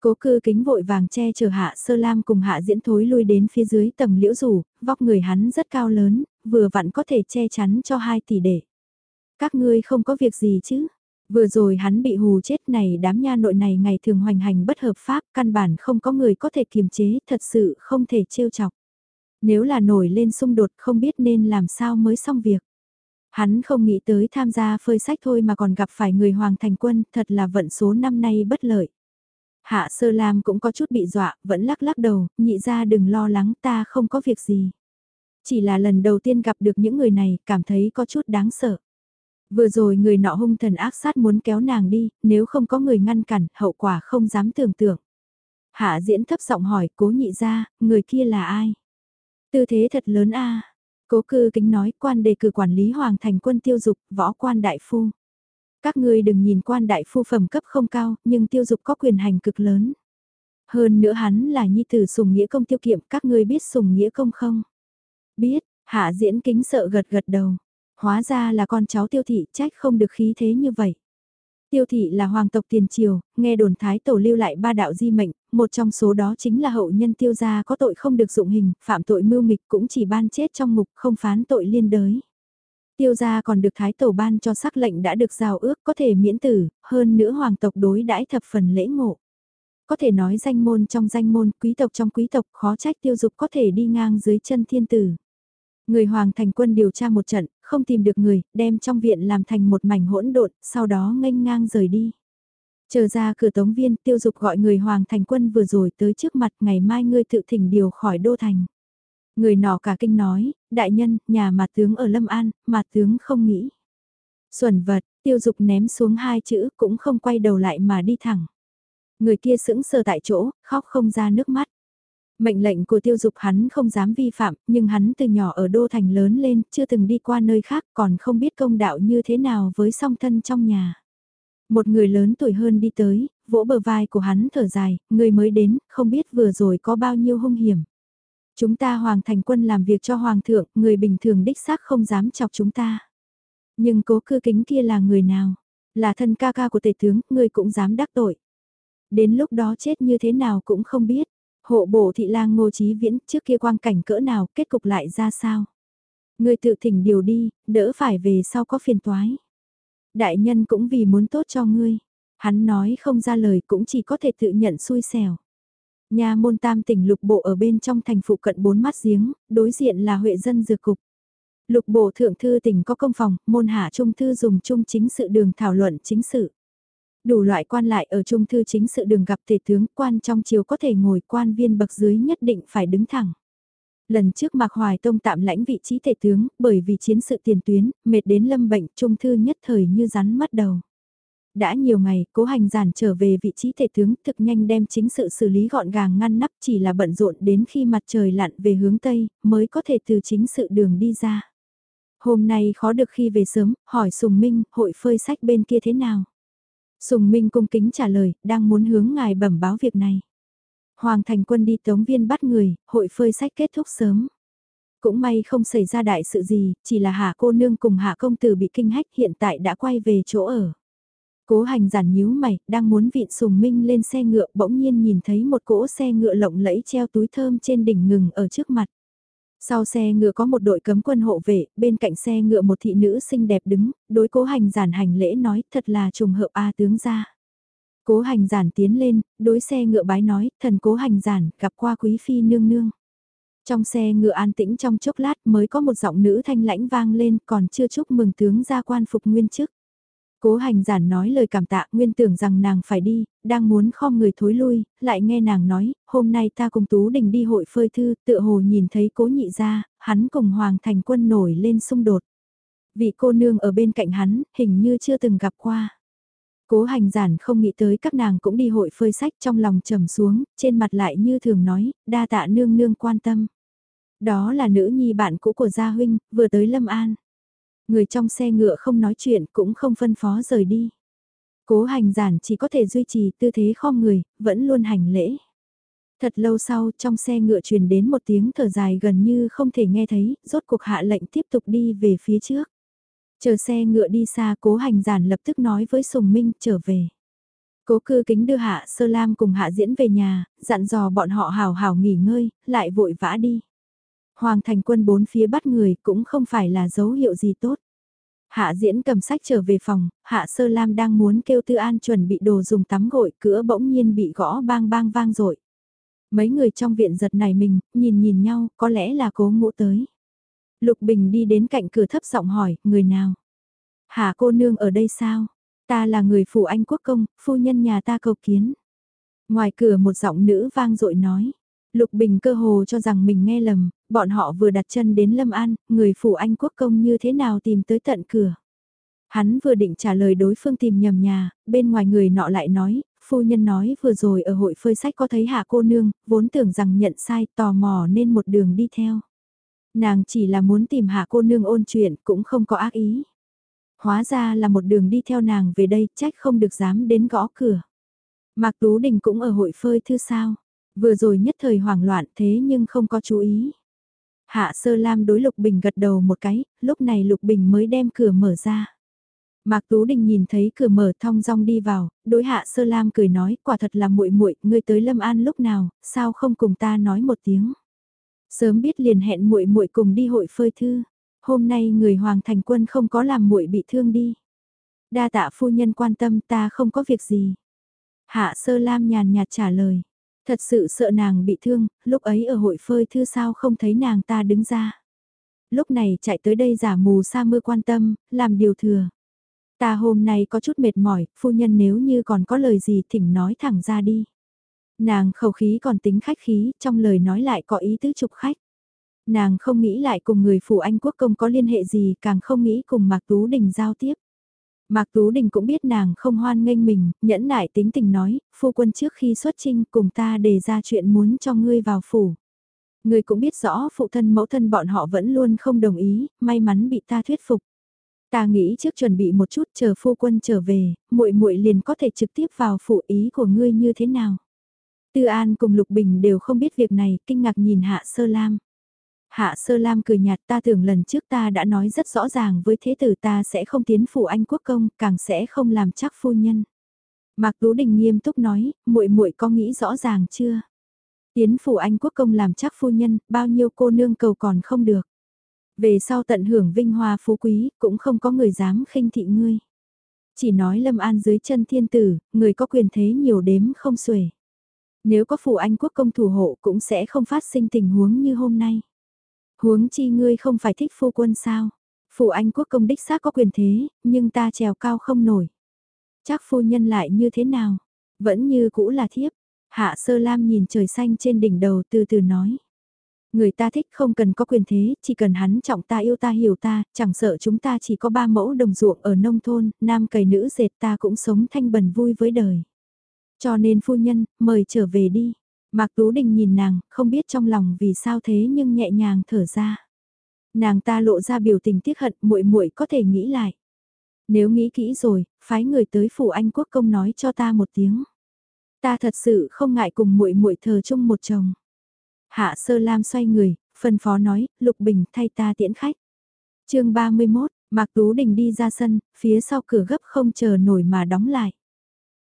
[SPEAKER 1] Cố cư kính vội vàng che chở hạ sơ lam cùng hạ diễn thối lui đến phía dưới tầng liễu rủ, vóc người hắn rất cao lớn, vừa vặn có thể che chắn cho hai tỷ đệ. Các ngươi không có việc gì chứ? Vừa rồi hắn bị hù chết này đám nha nội này ngày thường hoành hành bất hợp pháp, căn bản không có người có thể kiềm chế, thật sự không thể trêu chọc. Nếu là nổi lên xung đột không biết nên làm sao mới xong việc. Hắn không nghĩ tới tham gia phơi sách thôi mà còn gặp phải người Hoàng Thành Quân, thật là vận số năm nay bất lợi. Hạ Sơ Lam cũng có chút bị dọa, vẫn lắc lắc đầu, nhị ra đừng lo lắng ta không có việc gì. Chỉ là lần đầu tiên gặp được những người này, cảm thấy có chút đáng sợ. Vừa rồi người nọ hung thần ác sát muốn kéo nàng đi, nếu không có người ngăn cản, hậu quả không dám tưởng tượng. Hạ diễn thấp giọng hỏi, cố nhị ra, người kia là ai? Tư thế thật lớn a Cố cư kính nói quan đề cử quản lý hoàng thành quân tiêu dục, võ quan đại phu. Các ngươi đừng nhìn quan đại phu phẩm cấp không cao, nhưng tiêu dục có quyền hành cực lớn. Hơn nữa hắn là nhi tử sùng nghĩa công tiêu kiệm, các ngươi biết sùng nghĩa công không? Biết, hạ diễn kính sợ gật gật đầu. Hóa ra là con cháu tiêu thị trách không được khí thế như vậy. Tiêu thị là hoàng tộc tiền triều, nghe đồn thái tổ lưu lại ba đạo di mệnh, một trong số đó chính là hậu nhân tiêu gia có tội không được dụng hình, phạm tội mưu nghịch cũng chỉ ban chết trong ngục không phán tội liên đới. Tiêu gia còn được thái tổ ban cho sắc lệnh đã được giao ước có thể miễn tử, hơn nữa hoàng tộc đối đãi thập phần lễ ngộ. Có thể nói danh môn trong danh môn, quý tộc trong quý tộc khó trách tiêu dục có thể đi ngang dưới chân thiên tử. Người Hoàng thành quân điều tra một trận, không tìm được người, đem trong viện làm thành một mảnh hỗn độn, sau đó nghênh ngang rời đi. Chờ ra cửa tống viên tiêu dục gọi người Hoàng thành quân vừa rồi tới trước mặt ngày mai ngươi tự thỉnh điều khỏi đô thành. Người nọ cả kinh nói, đại nhân, nhà mà tướng ở Lâm An, mà tướng không nghĩ. Xuẩn vật, tiêu dục ném xuống hai chữ cũng không quay đầu lại mà đi thẳng. Người kia sững sờ tại chỗ, khóc không ra nước mắt. Mệnh lệnh của tiêu dục hắn không dám vi phạm, nhưng hắn từ nhỏ ở đô thành lớn lên, chưa từng đi qua nơi khác còn không biết công đạo như thế nào với song thân trong nhà. Một người lớn tuổi hơn đi tới, vỗ bờ vai của hắn thở dài, người mới đến, không biết vừa rồi có bao nhiêu hung hiểm. Chúng ta hoàng thành quân làm việc cho hoàng thượng, người bình thường đích xác không dám chọc chúng ta. Nhưng cố cư kính kia là người nào? Là thân ca ca của tể tướng, người cũng dám đắc tội. Đến lúc đó chết như thế nào cũng không biết. Hộ bộ thị lang ngô chí viễn trước kia quang cảnh cỡ nào kết cục lại ra sao. Người tự thỉnh điều đi, đỡ phải về sau có phiền toái. Đại nhân cũng vì muốn tốt cho ngươi. Hắn nói không ra lời cũng chỉ có thể tự nhận xui xẻo. Nhà môn tam tỉnh lục bộ ở bên trong thành phụ cận bốn mắt giếng, đối diện là huệ dân dược cục. Lục bộ thượng thư tỉnh có công phòng, môn hạ trung thư dùng chung chính sự đường thảo luận chính sự. Đủ loại quan lại ở trung thư chính sự đường gặp tể tướng quan trong chiều có thể ngồi quan viên bậc dưới nhất định phải đứng thẳng. Lần trước Mạc Hoài Tông tạm lãnh vị trí tể tướng, bởi vì chiến sự tiền tuyến, mệt đến lâm bệnh, trung thư nhất thời như rắn mất đầu. Đã nhiều ngày, cố hành giản trở về vị trí tể tướng, thực nhanh đem chính sự xử lý gọn gàng ngăn nắp chỉ là bận rộn đến khi mặt trời lặn về hướng Tây, mới có thể từ chính sự đường đi ra. Hôm nay khó được khi về sớm, hỏi Sùng Minh, hội phơi sách bên kia thế nào? Sùng Minh cung kính trả lời, đang muốn hướng ngài bẩm báo việc này. Hoàng thành quân đi tống viên bắt người, hội phơi sách kết thúc sớm. Cũng may không xảy ra đại sự gì, chỉ là hạ cô nương cùng hạ công tử bị kinh hách hiện tại đã quay về chỗ ở. Cố hành giản nhíu mày, đang muốn vịn sùng minh lên xe ngựa bỗng nhiên nhìn thấy một cỗ xe ngựa lộng lẫy treo túi thơm trên đỉnh ngừng ở trước mặt. Sau xe ngựa có một đội cấm quân hộ vệ, bên cạnh xe ngựa một thị nữ xinh đẹp đứng, đối cố hành giản hành lễ nói thật là trùng hợp A tướng ra. Cố hành giản tiến lên, đối xe ngựa bái nói, thần cố hành giản, gặp qua quý phi nương nương. Trong xe ngựa an tĩnh trong chốc lát mới có một giọng nữ thanh lãnh vang lên còn chưa chúc mừng tướng ra quan phục nguyên chức. Cố hành giản nói lời cảm tạ nguyên tưởng rằng nàng phải đi, đang muốn kho người thối lui, lại nghe nàng nói, hôm nay ta cùng Tú Đình đi hội phơi thư, tựa hồ nhìn thấy cố nhị ra, hắn cùng Hoàng thành quân nổi lên xung đột. Vị cô nương ở bên cạnh hắn, hình như chưa từng gặp qua. Cố hành giản không nghĩ tới các nàng cũng đi hội phơi sách trong lòng trầm xuống, trên mặt lại như thường nói, đa tạ nương nương quan tâm. Đó là nữ nhi bạn cũ của Gia Huynh, vừa tới Lâm An. Người trong xe ngựa không nói chuyện cũng không phân phó rời đi. Cố hành giản chỉ có thể duy trì tư thế khom người, vẫn luôn hành lễ. Thật lâu sau trong xe ngựa truyền đến một tiếng thở dài gần như không thể nghe thấy, rốt cuộc hạ lệnh tiếp tục đi về phía trước. Chờ xe ngựa đi xa cố hành giản lập tức nói với Sùng Minh trở về. Cố cư kính đưa Hạ Sơ Lam cùng Hạ Diễn về nhà, dặn dò bọn họ hào hào nghỉ ngơi, lại vội vã đi. Hoàng thành quân bốn phía bắt người cũng không phải là dấu hiệu gì tốt. Hạ diễn cầm sách trở về phòng, Hạ Sơ Lam đang muốn kêu Tư An chuẩn bị đồ dùng tắm gội, cửa bỗng nhiên bị gõ bang bang vang rội. Mấy người trong viện giật này mình, nhìn nhìn nhau, có lẽ là cố ngũ tới. Lục Bình đi đến cạnh cửa thấp giọng hỏi, người nào? Hạ cô nương ở đây sao? Ta là người phụ anh quốc công, phu nhân nhà ta cầu kiến. Ngoài cửa một giọng nữ vang dội nói. Lục Bình cơ hồ cho rằng mình nghe lầm, bọn họ vừa đặt chân đến Lâm An, người phủ anh quốc công như thế nào tìm tới tận cửa. Hắn vừa định trả lời đối phương tìm nhầm nhà, bên ngoài người nọ lại nói, phu nhân nói vừa rồi ở hội phơi sách có thấy hạ cô nương, vốn tưởng rằng nhận sai tò mò nên một đường đi theo. Nàng chỉ là muốn tìm hạ cô nương ôn chuyện cũng không có ác ý. Hóa ra là một đường đi theo nàng về đây trách không được dám đến gõ cửa. Mạc Tú Đình cũng ở hội phơi thư sao. Vừa rồi nhất thời hoảng loạn thế nhưng không có chú ý. Hạ Sơ Lam đối Lục Bình gật đầu một cái, lúc này Lục Bình mới đem cửa mở ra. Mạc Tú Đình nhìn thấy cửa mở thong dong đi vào, đối Hạ Sơ Lam cười nói, quả thật là muội muội, ngươi tới Lâm An lúc nào, sao không cùng ta nói một tiếng. Sớm biết liền hẹn muội muội cùng đi hội phơi thư, hôm nay người Hoàng Thành Quân không có làm muội bị thương đi. Đa tạ phu nhân quan tâm ta không có việc gì. Hạ Sơ Lam nhàn nhạt trả lời. Thật sự sợ nàng bị thương, lúc ấy ở hội phơi thư sao không thấy nàng ta đứng ra. Lúc này chạy tới đây giả mù sa mưa quan tâm, làm điều thừa. Ta hôm nay có chút mệt mỏi, phu nhân nếu như còn có lời gì thỉnh nói thẳng ra đi. Nàng khẩu khí còn tính khách khí, trong lời nói lại có ý tứ trục khách. Nàng không nghĩ lại cùng người phụ anh quốc công có liên hệ gì, càng không nghĩ cùng Mạc Tú Đình giao tiếp. Mạc Tú Đình cũng biết nàng không hoan nghênh mình, nhẫn nại tính tình nói, phu quân trước khi xuất trinh cùng ta đề ra chuyện muốn cho ngươi vào phủ. Ngươi cũng biết rõ phụ thân mẫu thân bọn họ vẫn luôn không đồng ý, may mắn bị ta thuyết phục. Ta nghĩ trước chuẩn bị một chút chờ phu quân trở về, muội muội liền có thể trực tiếp vào phủ ý của ngươi như thế nào. Tư An cùng Lục Bình đều không biết việc này, kinh ngạc nhìn Hạ Sơ Lam. Hạ Sơ Lam cười nhạt ta tưởng lần trước ta đã nói rất rõ ràng với thế tử ta sẽ không tiến phủ anh quốc công, càng sẽ không làm chắc phu nhân. Mạc Tú Đình nghiêm túc nói, muội muội có nghĩ rõ ràng chưa? Tiến phủ anh quốc công làm chắc phu nhân, bao nhiêu cô nương cầu còn không được. Về sau tận hưởng vinh hoa phú quý, cũng không có người dám khinh thị ngươi. Chỉ nói lâm an dưới chân thiên tử, người có quyền thế nhiều đếm không xuể. Nếu có phủ anh quốc công thủ hộ cũng sẽ không phát sinh tình huống như hôm nay. Huống chi ngươi không phải thích phu quân sao? Phụ anh quốc công đích xác có quyền thế, nhưng ta trèo cao không nổi. Chắc phu nhân lại như thế nào? Vẫn như cũ là thiếp. Hạ sơ lam nhìn trời xanh trên đỉnh đầu từ từ nói. Người ta thích không cần có quyền thế, chỉ cần hắn trọng ta yêu ta hiểu ta, chẳng sợ chúng ta chỉ có ba mẫu đồng ruộng ở nông thôn, nam cày nữ dệt ta cũng sống thanh bần vui với đời. Cho nên phu nhân, mời trở về đi. Mạc Tú Đình nhìn nàng, không biết trong lòng vì sao thế nhưng nhẹ nhàng thở ra. Nàng ta lộ ra biểu tình tiếc hận, muội muội có thể nghĩ lại. Nếu nghĩ kỹ rồi, phái người tới phủ Anh quốc công nói cho ta một tiếng. Ta thật sự không ngại cùng muội muội thờ chung một chồng. Hạ Sơ Lam xoay người, phân phó nói, Lục Bình thay ta tiễn khách. chương 31, Mạc Tú Đình đi ra sân, phía sau cửa gấp không chờ nổi mà đóng lại.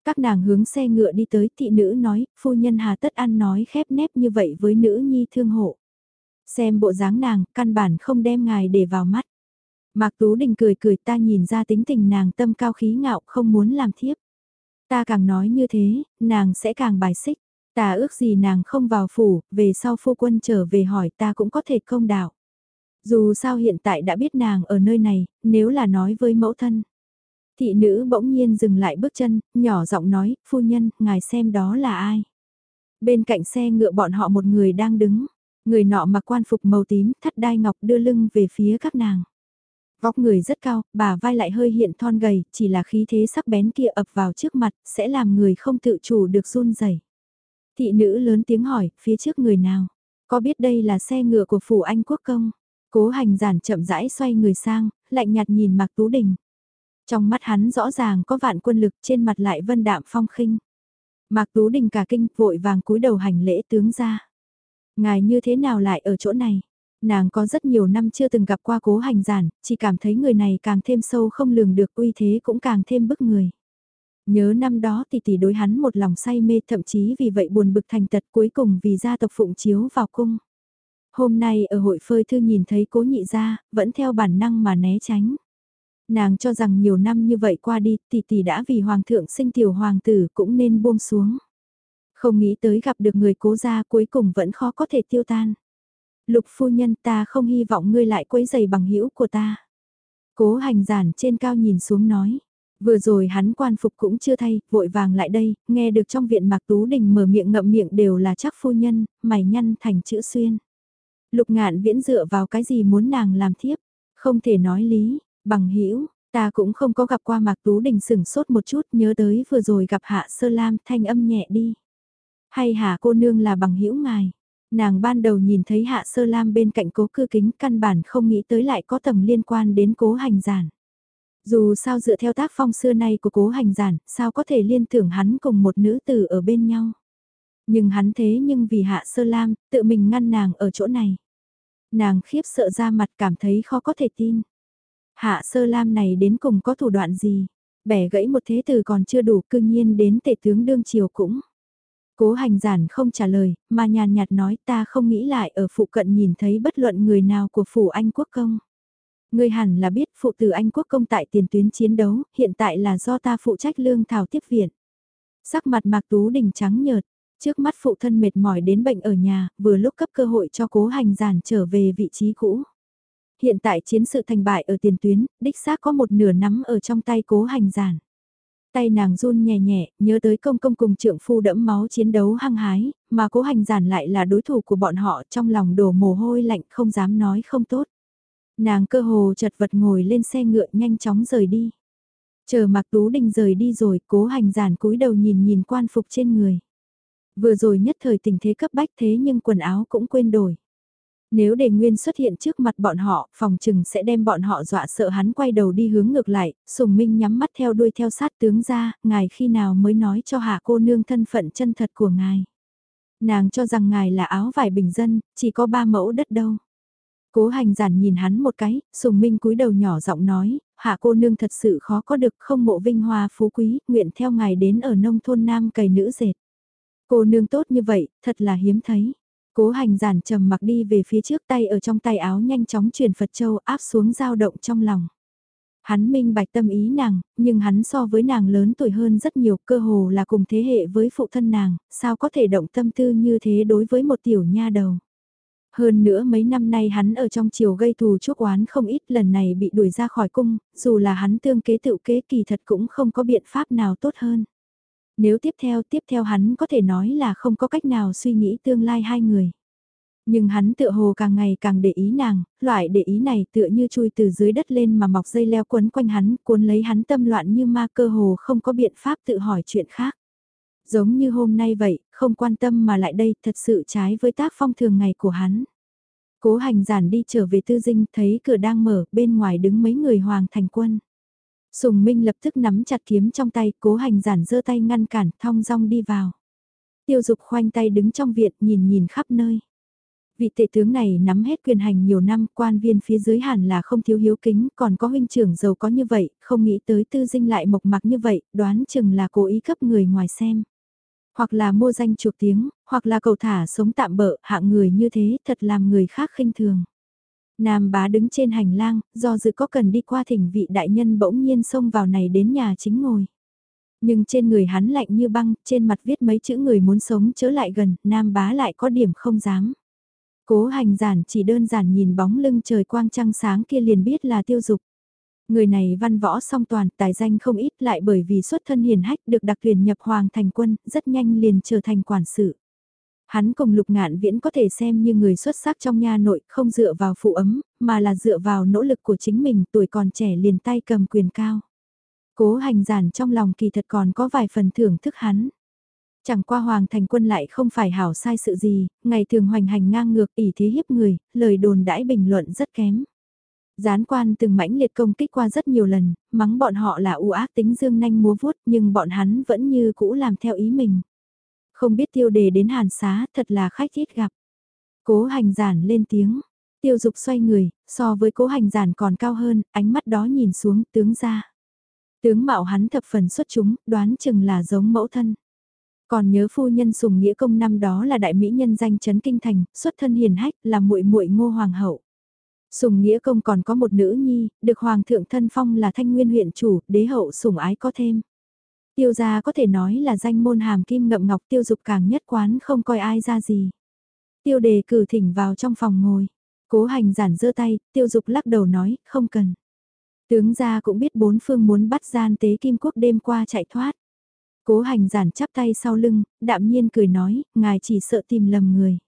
[SPEAKER 1] Các nàng hướng xe ngựa đi tới thị nữ nói, phu nhân hà tất ăn nói khép nép như vậy với nữ nhi thương hộ. Xem bộ dáng nàng, căn bản không đem ngài để vào mắt. Mạc Tú Đình cười cười ta nhìn ra tính tình nàng tâm cao khí ngạo không muốn làm thiếp. Ta càng nói như thế, nàng sẽ càng bài xích. Ta ước gì nàng không vào phủ, về sau phu quân trở về hỏi ta cũng có thể công đạo. Dù sao hiện tại đã biết nàng ở nơi này, nếu là nói với mẫu thân. Thị nữ bỗng nhiên dừng lại bước chân, nhỏ giọng nói, phu nhân, ngài xem đó là ai. Bên cạnh xe ngựa bọn họ một người đang đứng, người nọ mặc quan phục màu tím, thắt đai ngọc đưa lưng về phía các nàng. Vóc người rất cao, bà vai lại hơi hiện thon gầy, chỉ là khí thế sắc bén kia ập vào trước mặt, sẽ làm người không tự chủ được run rẩy. Thị nữ lớn tiếng hỏi, phía trước người nào? Có biết đây là xe ngựa của phủ anh quốc công? Cố hành giản chậm rãi xoay người sang, lạnh nhạt nhìn Mạc Tú Đình. Trong mắt hắn rõ ràng có vạn quân lực trên mặt lại vân đạm phong khinh. Mạc Tú Đình cả kinh vội vàng cúi đầu hành lễ tướng ra. Ngài như thế nào lại ở chỗ này? Nàng có rất nhiều năm chưa từng gặp qua cố hành giản, chỉ cảm thấy người này càng thêm sâu không lường được uy thế cũng càng thêm bức người. Nhớ năm đó tỷ tỷ đối hắn một lòng say mê thậm chí vì vậy buồn bực thành tật cuối cùng vì gia tộc phụng chiếu vào cung. Hôm nay ở hội phơi thư nhìn thấy cố nhị gia, vẫn theo bản năng mà né tránh. Nàng cho rằng nhiều năm như vậy qua đi, tỷ tỷ đã vì hoàng thượng sinh tiểu hoàng tử cũng nên buông xuống. Không nghĩ tới gặp được người cố gia cuối cùng vẫn khó có thể tiêu tan. Lục phu nhân ta không hy vọng ngươi lại quấy giày bằng hữu của ta. Cố hành giản trên cao nhìn xuống nói. Vừa rồi hắn quan phục cũng chưa thay, vội vàng lại đây, nghe được trong viện Mạc Tú Đình mở miệng ngậm miệng đều là chắc phu nhân, mày nhăn thành chữ xuyên. Lục ngạn viễn dựa vào cái gì muốn nàng làm thiếp, không thể nói lý, bằng hữu ta cũng không có gặp qua Mạc Tú Đình sửng sốt một chút nhớ tới vừa rồi gặp Hạ Sơ Lam thanh âm nhẹ đi. Hay Hạ cô nương là bằng hữu ngài, nàng ban đầu nhìn thấy Hạ Sơ Lam bên cạnh cố cư kính căn bản không nghĩ tới lại có tầm liên quan đến cố hành giản. Dù sao dựa theo tác phong xưa nay của cố hành giản, sao có thể liên tưởng hắn cùng một nữ tử ở bên nhau. Nhưng hắn thế nhưng vì hạ sơ lam, tự mình ngăn nàng ở chỗ này. Nàng khiếp sợ ra mặt cảm thấy khó có thể tin. Hạ sơ lam này đến cùng có thủ đoạn gì? Bẻ gãy một thế từ còn chưa đủ cương nhiên đến tể tướng đương triều cũng. Cố hành giản không trả lời, mà nhàn nhạt nói ta không nghĩ lại ở phụ cận nhìn thấy bất luận người nào của phủ anh quốc công. Ngươi hẳn là biết phụ tử Anh quốc công tại tiền tuyến chiến đấu, hiện tại là do ta phụ trách lương thảo tiếp viện. Sắc mặt Mạc Tú Đình trắng nhợt, trước mắt phụ thân mệt mỏi đến bệnh ở nhà, vừa lúc cấp cơ hội cho cố hành giản trở về vị trí cũ. Hiện tại chiến sự thành bại ở tiền tuyến, đích xác có một nửa nắm ở trong tay cố hành giản. Tay nàng run nhẹ nhẹ, nhớ tới công công cùng trượng phu đẫm máu chiến đấu hăng hái, mà cố hành giản lại là đối thủ của bọn họ trong lòng đổ mồ hôi lạnh không dám nói không tốt. Nàng cơ hồ chật vật ngồi lên xe ngựa nhanh chóng rời đi. Chờ mặc Tú Đình rời đi rồi, cố hành giản cúi đầu nhìn nhìn quan phục trên người. Vừa rồi nhất thời tình thế cấp bách thế nhưng quần áo cũng quên đổi. Nếu đề nguyên xuất hiện trước mặt bọn họ, phòng trừng sẽ đem bọn họ dọa sợ hắn quay đầu đi hướng ngược lại, sùng minh nhắm mắt theo đuôi theo sát tướng ra, ngài khi nào mới nói cho hạ cô nương thân phận chân thật của ngài. Nàng cho rằng ngài là áo vải bình dân, chỉ có ba mẫu đất đâu. Cố hành giản nhìn hắn một cái, sùng minh cúi đầu nhỏ giọng nói, hạ cô nương thật sự khó có được không mộ vinh hoa phú quý, nguyện theo ngài đến ở nông thôn nam cày nữ dệt. Cô nương tốt như vậy, thật là hiếm thấy. Cố hành giản trầm mặc đi về phía trước tay ở trong tay áo nhanh chóng truyền Phật Châu áp xuống dao động trong lòng. Hắn minh bạch tâm ý nàng, nhưng hắn so với nàng lớn tuổi hơn rất nhiều cơ hồ là cùng thế hệ với phụ thân nàng, sao có thể động tâm tư như thế đối với một tiểu nha đầu. Hơn nữa mấy năm nay hắn ở trong triều gây thù chuốc oán không ít lần này bị đuổi ra khỏi cung, dù là hắn tương kế tự kế kỳ thật cũng không có biện pháp nào tốt hơn. Nếu tiếp theo tiếp theo hắn có thể nói là không có cách nào suy nghĩ tương lai hai người. Nhưng hắn tựa hồ càng ngày càng để ý nàng, loại để ý này tựa như chui từ dưới đất lên mà mọc dây leo quấn quanh hắn, cuốn lấy hắn tâm loạn như ma cơ hồ không có biện pháp tự hỏi chuyện khác. Giống như hôm nay vậy, không quan tâm mà lại đây thật sự trái với tác phong thường ngày của hắn. Cố hành giản đi trở về tư dinh thấy cửa đang mở, bên ngoài đứng mấy người hoàng thành quân. Sùng Minh lập tức nắm chặt kiếm trong tay, cố hành giản giơ tay ngăn cản, thong dong đi vào. Tiêu dục khoanh tay đứng trong viện nhìn nhìn khắp nơi. Vị tệ tướng này nắm hết quyền hành nhiều năm, quan viên phía dưới hẳn là không thiếu hiếu kính, còn có huynh trưởng giàu có như vậy, không nghĩ tới tư dinh lại mộc mạc như vậy, đoán chừng là cố ý cấp người ngoài xem. Hoặc là mua danh chuộc tiếng, hoặc là cầu thả sống tạm bỡ, hạng người như thế thật làm người khác khinh thường. Nam bá đứng trên hành lang, do dự có cần đi qua thỉnh vị đại nhân bỗng nhiên xông vào này đến nhà chính ngồi. Nhưng trên người hắn lạnh như băng, trên mặt viết mấy chữ người muốn sống chớ lại gần, nam bá lại có điểm không dám. Cố hành giản chỉ đơn giản nhìn bóng lưng trời quang trăng sáng kia liền biết là tiêu dục. Người này văn võ song toàn, tài danh không ít lại bởi vì xuất thân hiền hách được đặc tuyển nhập hoàng thành quân, rất nhanh liền trở thành quản sự. Hắn cùng lục ngạn viễn có thể xem như người xuất sắc trong nha nội, không dựa vào phụ ấm, mà là dựa vào nỗ lực của chính mình tuổi còn trẻ liền tay cầm quyền cao. Cố hành giản trong lòng kỳ thật còn có vài phần thưởng thức hắn. Chẳng qua hoàng thành quân lại không phải hảo sai sự gì, ngày thường hoành hành ngang ngược ỉ thế hiếp người, lời đồn đãi bình luận rất kém. Gián quan từng mãnh liệt công kích qua rất nhiều lần, mắng bọn họ là u ác tính dương nanh múa vuốt nhưng bọn hắn vẫn như cũ làm theo ý mình. Không biết tiêu đề đến hàn xá thật là khách ít gặp. Cố hành giản lên tiếng, tiêu dục xoay người, so với cố hành giản còn cao hơn, ánh mắt đó nhìn xuống tướng ra. Tướng mạo hắn thập phần xuất chúng, đoán chừng là giống mẫu thân. Còn nhớ phu nhân sùng nghĩa công năm đó là đại mỹ nhân danh chấn kinh thành, xuất thân hiền hách, là muội muội ngô hoàng hậu. Sùng nghĩa công còn có một nữ nhi, được hoàng thượng thân phong là thanh nguyên huyện chủ, đế hậu sùng ái có thêm. Tiêu gia có thể nói là danh môn hàm kim ngậm ngọc tiêu dục càng nhất quán không coi ai ra gì. Tiêu đề cử thỉnh vào trong phòng ngồi. Cố hành giản giơ tay, tiêu dục lắc đầu nói, không cần. Tướng gia cũng biết bốn phương muốn bắt gian tế kim quốc đêm qua chạy thoát. Cố hành giản chắp tay sau lưng, đạm nhiên cười nói, ngài chỉ sợ tìm lầm người.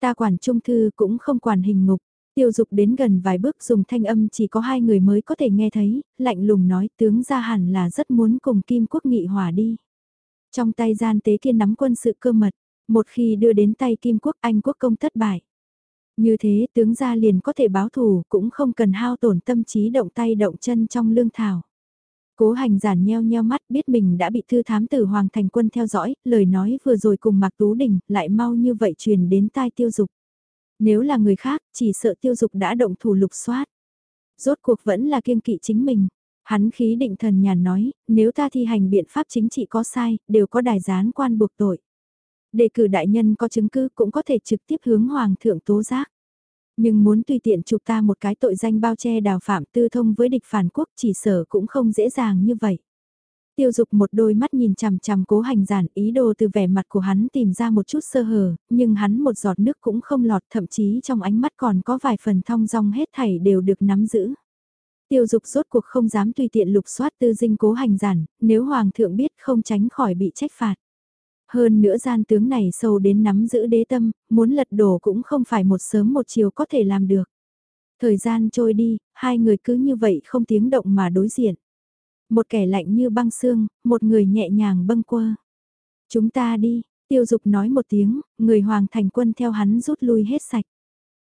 [SPEAKER 1] Ta quản trung thư cũng không quản hình ngục. Tiêu dục đến gần vài bước dùng thanh âm chỉ có hai người mới có thể nghe thấy, lạnh lùng nói tướng ra hẳn là rất muốn cùng Kim Quốc nghị hòa đi. Trong tay gian tế kia nắm quân sự cơ mật, một khi đưa đến tay Kim Quốc Anh Quốc công thất bại. Như thế tướng gia liền có thể báo thù cũng không cần hao tổn tâm trí động tay động chân trong lương thảo. Cố hành giản nheo nheo mắt biết mình đã bị thư thám tử Hoàng Thành Quân theo dõi, lời nói vừa rồi cùng Mạc Tú Đình lại mau như vậy truyền đến tai tiêu dục. Nếu là người khác, chỉ sợ tiêu dục đã động thủ lục soát. Rốt cuộc vẫn là kiêng kỵ chính mình. Hắn khí định thần nhàn nói, nếu ta thi hành biện pháp chính trị có sai, đều có đài gián quan buộc tội. Đề cử đại nhân có chứng cứ cũng có thể trực tiếp hướng hoàng thượng tố giác. Nhưng muốn tùy tiện chụp ta một cái tội danh bao che đào phạm tư thông với địch phản quốc chỉ sở cũng không dễ dàng như vậy. Tiêu dục một đôi mắt nhìn chằm chằm cố hành giản ý đồ từ vẻ mặt của hắn tìm ra một chút sơ hở, nhưng hắn một giọt nước cũng không lọt thậm chí trong ánh mắt còn có vài phần thong dong hết thảy đều được nắm giữ. Tiêu dục rốt cuộc không dám tùy tiện lục soát tư dinh cố hành giản, nếu hoàng thượng biết không tránh khỏi bị trách phạt. Hơn nữa gian tướng này sâu đến nắm giữ đế tâm, muốn lật đổ cũng không phải một sớm một chiều có thể làm được. Thời gian trôi đi, hai người cứ như vậy không tiếng động mà đối diện. Một kẻ lạnh như băng xương, một người nhẹ nhàng bâng quơ. Chúng ta đi, tiêu dục nói một tiếng, người hoàng thành quân theo hắn rút lui hết sạch.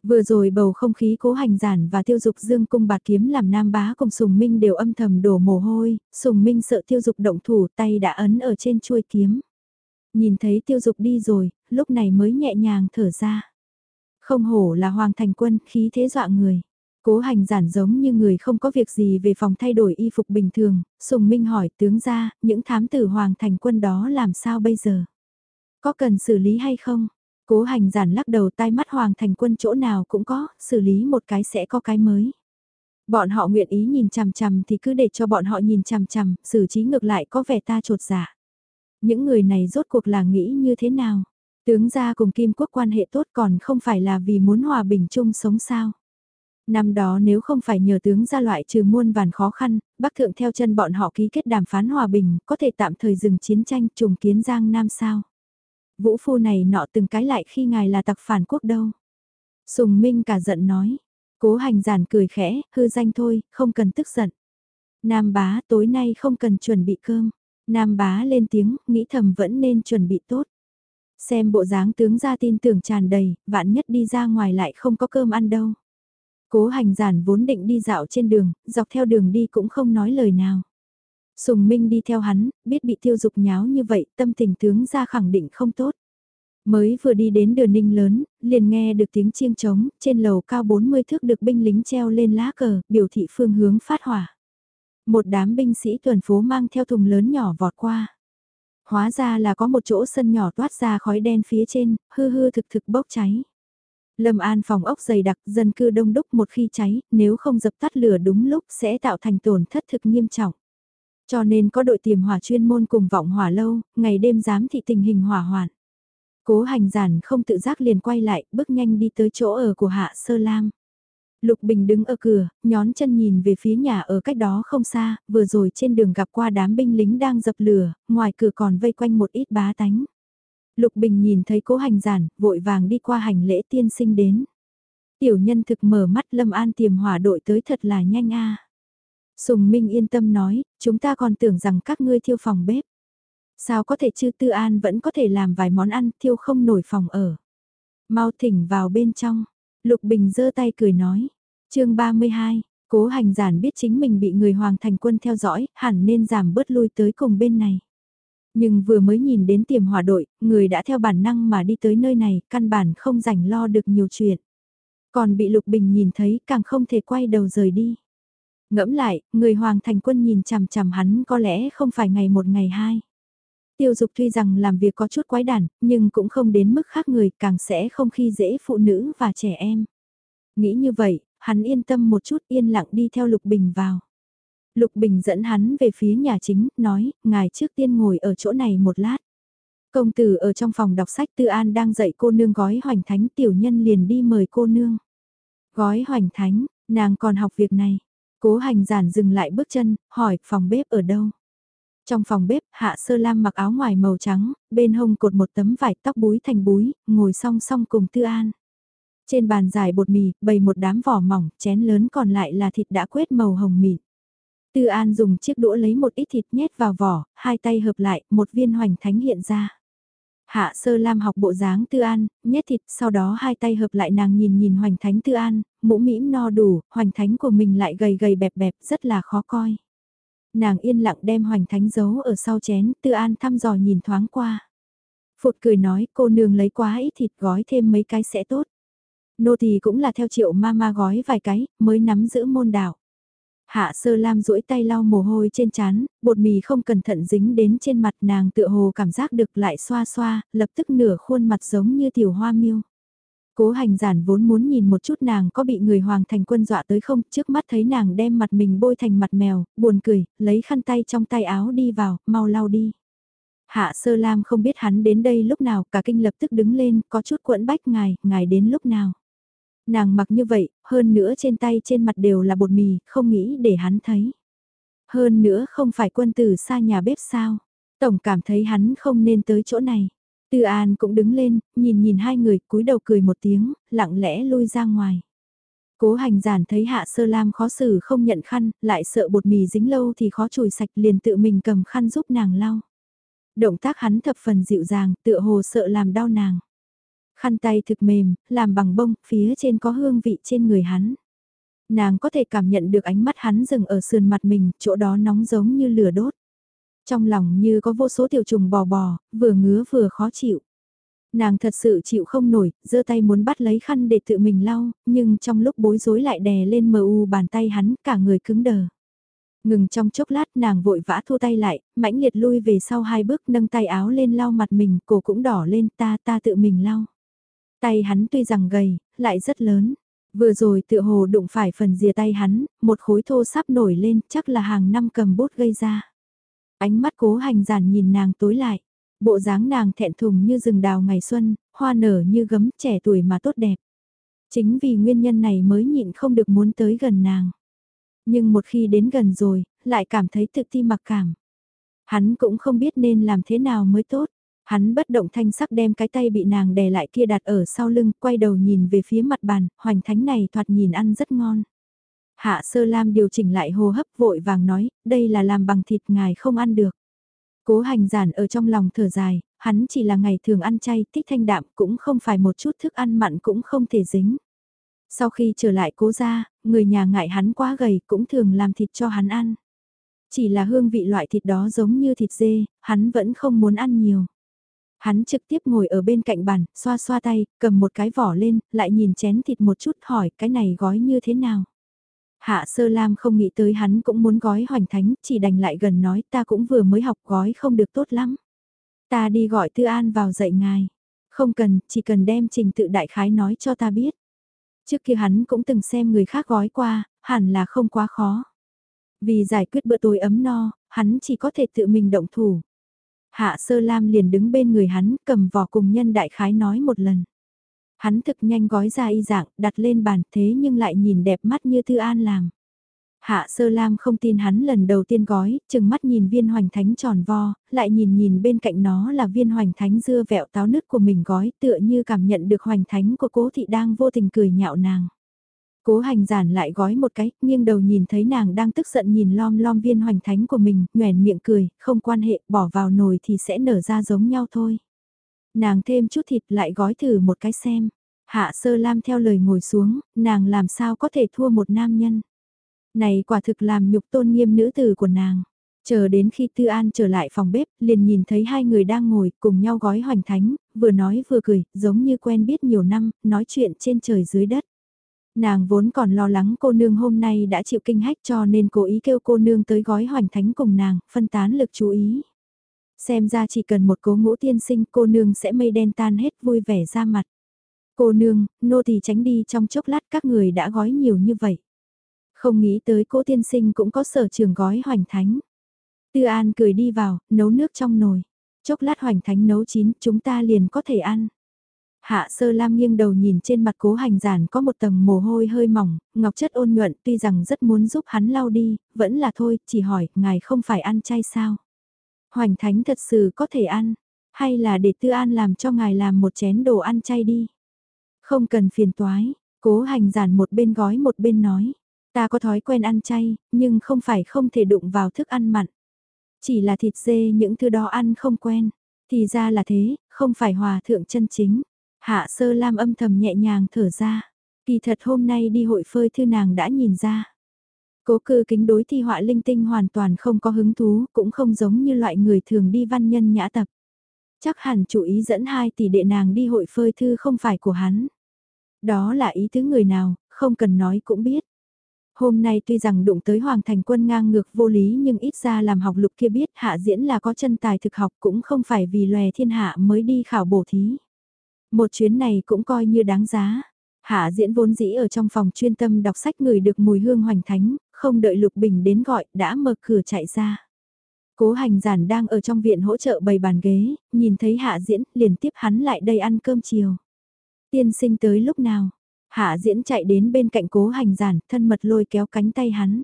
[SPEAKER 1] Vừa rồi bầu không khí cố hành giản và tiêu dục dương cung bạc kiếm làm nam bá cùng sùng minh đều âm thầm đổ mồ hôi, sùng minh sợ tiêu dục động thủ tay đã ấn ở trên chuôi kiếm. Nhìn thấy tiêu dục đi rồi, lúc này mới nhẹ nhàng thở ra. Không hổ là hoàng thành quân khí thế dọa người. Cố hành giản giống như người không có việc gì về phòng thay đổi y phục bình thường, Sùng Minh hỏi tướng ra, những thám tử hoàng thành quân đó làm sao bây giờ? Có cần xử lý hay không? Cố hành giản lắc đầu tai mắt hoàng thành quân chỗ nào cũng có, xử lý một cái sẽ có cái mới. Bọn họ nguyện ý nhìn chằm chằm thì cứ để cho bọn họ nhìn chằm chằm, xử trí ngược lại có vẻ ta trột giả. Những người này rốt cuộc là nghĩ như thế nào? Tướng gia cùng Kim Quốc quan hệ tốt còn không phải là vì muốn hòa bình chung sống sao. Năm đó nếu không phải nhờ tướng gia loại trừ muôn vàn khó khăn, Bắc Thượng theo chân bọn họ ký kết đàm phán hòa bình, có thể tạm thời dừng chiến tranh trùng kiến Giang Nam sao. Vũ phu này nọ từng cái lại khi ngài là tặc phản quốc đâu. Sùng Minh cả giận nói, cố hành giản cười khẽ, hư danh thôi, không cần tức giận. Nam bá tối nay không cần chuẩn bị cơm. Nam bá lên tiếng, nghĩ thầm vẫn nên chuẩn bị tốt. Xem bộ dáng tướng ra tin tưởng tràn đầy, vạn nhất đi ra ngoài lại không có cơm ăn đâu. Cố hành giản vốn định đi dạo trên đường, dọc theo đường đi cũng không nói lời nào. Sùng Minh đi theo hắn, biết bị tiêu dục nháo như vậy, tâm tình tướng ra khẳng định không tốt. Mới vừa đi đến đường ninh lớn, liền nghe được tiếng chiêng trống, trên lầu cao 40 thước được binh lính treo lên lá cờ, biểu thị phương hướng phát hỏa. Một đám binh sĩ tuần phố mang theo thùng lớn nhỏ vọt qua. Hóa ra là có một chỗ sân nhỏ toát ra khói đen phía trên, hư hư thực thực bốc cháy. Lâm An phòng ốc dày đặc dân cư đông đúc một khi cháy, nếu không dập tắt lửa đúng lúc sẽ tạo thành tổn thất thực nghiêm trọng. Cho nên có đội tiềm hỏa chuyên môn cùng vọng hỏa lâu, ngày đêm giám thị tình hình hỏa hoạn. Cố hành giản không tự giác liền quay lại, bước nhanh đi tới chỗ ở của Hạ Sơ Lam. Lục Bình đứng ở cửa, nhón chân nhìn về phía nhà ở cách đó không xa, vừa rồi trên đường gặp qua đám binh lính đang dập lửa, ngoài cửa còn vây quanh một ít bá tánh. Lục Bình nhìn thấy cố hành giản, vội vàng đi qua hành lễ tiên sinh đến. Tiểu nhân thực mở mắt Lâm An tiềm hỏa đội tới thật là nhanh a. Sùng Minh yên tâm nói, chúng ta còn tưởng rằng các ngươi thiêu phòng bếp. Sao có thể chứ Tư An vẫn có thể làm vài món ăn thiêu không nổi phòng ở. Mau thỉnh vào bên trong. Lục Bình giơ tay cười nói. chương 32, cố hành giản biết chính mình bị người Hoàng Thành quân theo dõi, hẳn nên giảm bớt lui tới cùng bên này. Nhưng vừa mới nhìn đến tiềm hỏa đội, người đã theo bản năng mà đi tới nơi này, căn bản không rảnh lo được nhiều chuyện. Còn bị Lục Bình nhìn thấy càng không thể quay đầu rời đi. Ngẫm lại, người Hoàng Thành quân nhìn chằm chằm hắn có lẽ không phải ngày một ngày hai. Tiêu dục tuy rằng làm việc có chút quái đản, nhưng cũng không đến mức khác người, càng sẽ không khi dễ phụ nữ và trẻ em. Nghĩ như vậy, hắn yên tâm một chút yên lặng đi theo Lục Bình vào. Lục Bình dẫn hắn về phía nhà chính, nói, ngài trước tiên ngồi ở chỗ này một lát. Công tử ở trong phòng đọc sách Tư An đang dạy cô nương gói hoành thánh tiểu nhân liền đi mời cô nương. Gói hoành thánh, nàng còn học việc này. Cố hành giản dừng lại bước chân, hỏi phòng bếp ở đâu. Trong phòng bếp, Hạ Sơ Lam mặc áo ngoài màu trắng, bên hông cột một tấm vải tóc búi thành búi, ngồi song song cùng Tư An. Trên bàn dài bột mì, bày một đám vỏ mỏng, chén lớn còn lại là thịt đã quết màu hồng mịn. Tư An dùng chiếc đũa lấy một ít thịt nhét vào vỏ, hai tay hợp lại, một viên hoành thánh hiện ra. Hạ Sơ Lam học bộ dáng Tư An, nhét thịt, sau đó hai tay hợp lại nàng nhìn nhìn hoành thánh Tư An, mũ mĩm no đủ, hoành thánh của mình lại gầy gầy bẹp bẹp, rất là khó coi. Nàng yên lặng đem hoành thánh giấu ở sau chén, Tư An thăm dò nhìn thoáng qua. Phụt cười nói cô nương lấy quá ít thịt gói thêm mấy cái sẽ tốt. Nô thì cũng là theo triệu ma ma gói vài cái, mới nắm giữ môn đạo. Hạ sơ lam duỗi tay lau mồ hôi trên chán, bột mì không cẩn thận dính đến trên mặt nàng tựa hồ cảm giác được lại xoa xoa, lập tức nửa khuôn mặt giống như tiểu hoa miêu. Cố hành giản vốn muốn nhìn một chút nàng có bị người hoàng thành quân dọa tới không, trước mắt thấy nàng đem mặt mình bôi thành mặt mèo, buồn cười, lấy khăn tay trong tay áo đi vào, mau lau đi. Hạ sơ lam không biết hắn đến đây lúc nào, cả kinh lập tức đứng lên, có chút quẫn bách ngài, ngài đến lúc nào. Nàng mặc như vậy, hơn nữa trên tay trên mặt đều là bột mì, không nghĩ để hắn thấy. Hơn nữa không phải quân tử xa nhà bếp sao. Tổng cảm thấy hắn không nên tới chỗ này. Tư An cũng đứng lên, nhìn nhìn hai người, cúi đầu cười một tiếng, lặng lẽ lui ra ngoài. Cố hành giản thấy hạ sơ lam khó xử không nhận khăn, lại sợ bột mì dính lâu thì khó chùi sạch liền tự mình cầm khăn giúp nàng lau. Động tác hắn thập phần dịu dàng, tựa hồ sợ làm đau nàng. Khăn tay thực mềm, làm bằng bông, phía trên có hương vị trên người hắn. Nàng có thể cảm nhận được ánh mắt hắn dừng ở sườn mặt mình, chỗ đó nóng giống như lửa đốt. Trong lòng như có vô số tiểu trùng bò bò, vừa ngứa vừa khó chịu. Nàng thật sự chịu không nổi, giơ tay muốn bắt lấy khăn để tự mình lau, nhưng trong lúc bối rối lại đè lên mờ u bàn tay hắn, cả người cứng đờ. Ngừng trong chốc lát nàng vội vã thua tay lại, mãnh liệt lui về sau hai bước nâng tay áo lên lau mặt mình, cổ cũng đỏ lên ta ta tự mình lau. Tay hắn tuy rằng gầy, lại rất lớn. Vừa rồi tựa hồ đụng phải phần rìa tay hắn, một khối thô sắp nổi lên chắc là hàng năm cầm bút gây ra. Ánh mắt cố hành giản nhìn nàng tối lại. Bộ dáng nàng thẹn thùng như rừng đào ngày xuân, hoa nở như gấm trẻ tuổi mà tốt đẹp. Chính vì nguyên nhân này mới nhịn không được muốn tới gần nàng. Nhưng một khi đến gần rồi, lại cảm thấy tự ti mặc cảm. Hắn cũng không biết nên làm thế nào mới tốt. Hắn bất động thanh sắc đem cái tay bị nàng đè lại kia đặt ở sau lưng, quay đầu nhìn về phía mặt bàn, hoành thánh này thoạt nhìn ăn rất ngon. Hạ sơ lam điều chỉnh lại hô hấp vội vàng nói, đây là làm bằng thịt ngài không ăn được. Cố hành giản ở trong lòng thở dài, hắn chỉ là ngày thường ăn chay, thích thanh đạm cũng không phải một chút thức ăn mặn cũng không thể dính. Sau khi trở lại cố ra, người nhà ngại hắn quá gầy cũng thường làm thịt cho hắn ăn. Chỉ là hương vị loại thịt đó giống như thịt dê, hắn vẫn không muốn ăn nhiều. Hắn trực tiếp ngồi ở bên cạnh bàn, xoa xoa tay, cầm một cái vỏ lên, lại nhìn chén thịt một chút hỏi cái này gói như thế nào. Hạ sơ lam không nghĩ tới hắn cũng muốn gói hoành thánh, chỉ đành lại gần nói ta cũng vừa mới học gói không được tốt lắm. Ta đi gọi Tư An vào dạy ngài. Không cần, chỉ cần đem trình tự đại khái nói cho ta biết. Trước kia hắn cũng từng xem người khác gói qua, hẳn là không quá khó. Vì giải quyết bữa tối ấm no, hắn chỉ có thể tự mình động thủ. Hạ sơ lam liền đứng bên người hắn cầm vỏ cùng nhân đại khái nói một lần. Hắn thực nhanh gói ra y dạng, đặt lên bàn thế nhưng lại nhìn đẹp mắt như Thư An làm. Hạ sơ lam không tin hắn lần đầu tiên gói, chừng mắt nhìn viên hoành thánh tròn vo, lại nhìn nhìn bên cạnh nó là viên hoành thánh dưa vẹo táo nứt của mình gói tựa như cảm nhận được hoành thánh của cố thị đang vô tình cười nhạo nàng. Cố hành giản lại gói một cái, nghiêng đầu nhìn thấy nàng đang tức giận nhìn lom lom viên hoành thánh của mình, nhoèn miệng cười, không quan hệ, bỏ vào nồi thì sẽ nở ra giống nhau thôi. Nàng thêm chút thịt lại gói thử một cái xem. Hạ sơ lam theo lời ngồi xuống, nàng làm sao có thể thua một nam nhân. Này quả thực làm nhục tôn nghiêm nữ tử của nàng. Chờ đến khi Tư An trở lại phòng bếp, liền nhìn thấy hai người đang ngồi cùng nhau gói hoành thánh, vừa nói vừa cười, giống như quen biết nhiều năm, nói chuyện trên trời dưới đất. Nàng vốn còn lo lắng cô nương hôm nay đã chịu kinh hách cho nên cố ý kêu cô nương tới gói hoành thánh cùng nàng, phân tán lực chú ý. Xem ra chỉ cần một cố ngũ tiên sinh cô nương sẽ mây đen tan hết vui vẻ ra mặt. Cô nương, nô thì tránh đi trong chốc lát các người đã gói nhiều như vậy. Không nghĩ tới cố tiên sinh cũng có sở trường gói hoành thánh. Tư An cười đi vào, nấu nước trong nồi. Chốc lát hoành thánh nấu chín, chúng ta liền có thể ăn. Hạ sơ lam nghiêng đầu nhìn trên mặt cố hành giản có một tầng mồ hôi hơi mỏng, ngọc chất ôn nhuận tuy rằng rất muốn giúp hắn lau đi, vẫn là thôi, chỉ hỏi, ngài không phải ăn chay sao? Hoành thánh thật sự có thể ăn, hay là để tư an làm cho ngài làm một chén đồ ăn chay đi? Không cần phiền toái, cố hành giản một bên gói một bên nói. Ta có thói quen ăn chay, nhưng không phải không thể đụng vào thức ăn mặn. Chỉ là thịt dê những thứ đó ăn không quen. Thì ra là thế, không phải hòa thượng chân chính. Hạ sơ lam âm thầm nhẹ nhàng thở ra. Kỳ thật hôm nay đi hội phơi thư nàng đã nhìn ra. Cố cư kính đối thi họa linh tinh hoàn toàn không có hứng thú, cũng không giống như loại người thường đi văn nhân nhã tập. Chắc hẳn chủ ý dẫn hai tỷ đệ nàng đi hội phơi thư không phải của hắn. Đó là ý tứ người nào, không cần nói cũng biết. Hôm nay tuy rằng đụng tới Hoàng Thành Quân ngang ngược vô lý nhưng ít ra làm học lục kia biết hạ diễn là có chân tài thực học cũng không phải vì lòe thiên hạ mới đi khảo bổ thí. Một chuyến này cũng coi như đáng giá. Hạ diễn vốn dĩ ở trong phòng chuyên tâm đọc sách người được mùi hương hoành thánh, không đợi Lục Bình đến gọi, đã mở cửa chạy ra. Cố hành giản đang ở trong viện hỗ trợ bày bàn ghế, nhìn thấy hạ diễn, liền tiếp hắn lại đây ăn cơm chiều. Tiên sinh tới lúc nào? Hạ diễn chạy đến bên cạnh cố hành giản, thân mật lôi kéo cánh tay hắn.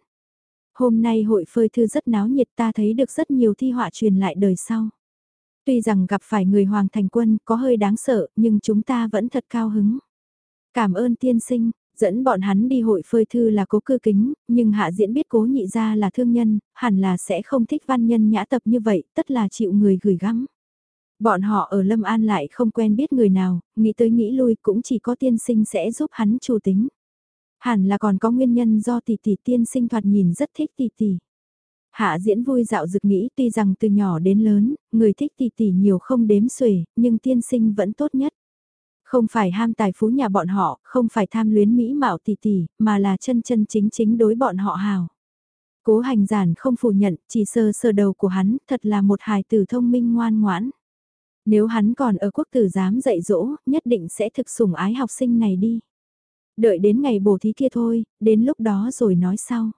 [SPEAKER 1] Hôm nay hội phơi thư rất náo nhiệt ta thấy được rất nhiều thi họa truyền lại đời sau. Tuy rằng gặp phải người hoàng thành quân có hơi đáng sợ, nhưng chúng ta vẫn thật cao hứng. Cảm ơn tiên sinh, dẫn bọn hắn đi hội phơi thư là cố cư kính, nhưng hạ diễn biết cố nhị ra là thương nhân, hẳn là sẽ không thích văn nhân nhã tập như vậy, tất là chịu người gửi gắm. Bọn họ ở Lâm An lại không quen biết người nào, nghĩ tới nghĩ lui cũng chỉ có tiên sinh sẽ giúp hắn chủ tính. Hẳn là còn có nguyên nhân do tỷ tỷ tiên sinh thoạt nhìn rất thích tỷ tỷ. Hạ diễn vui dạo dực nghĩ tuy rằng từ nhỏ đến lớn, người thích tỷ tỷ nhiều không đếm xuể, nhưng tiên sinh vẫn tốt nhất. Không phải ham tài phú nhà bọn họ, không phải tham luyến mỹ mạo tỷ tỷ, mà là chân chân chính chính đối bọn họ hào. Cố hành giản không phủ nhận, chỉ sơ sơ đầu của hắn, thật là một hài tử thông minh ngoan ngoãn. Nếu hắn còn ở quốc tử giám dạy dỗ, nhất định sẽ thực sủng ái học sinh này đi. Đợi đến ngày bổ thí kia thôi, đến lúc đó rồi nói sau.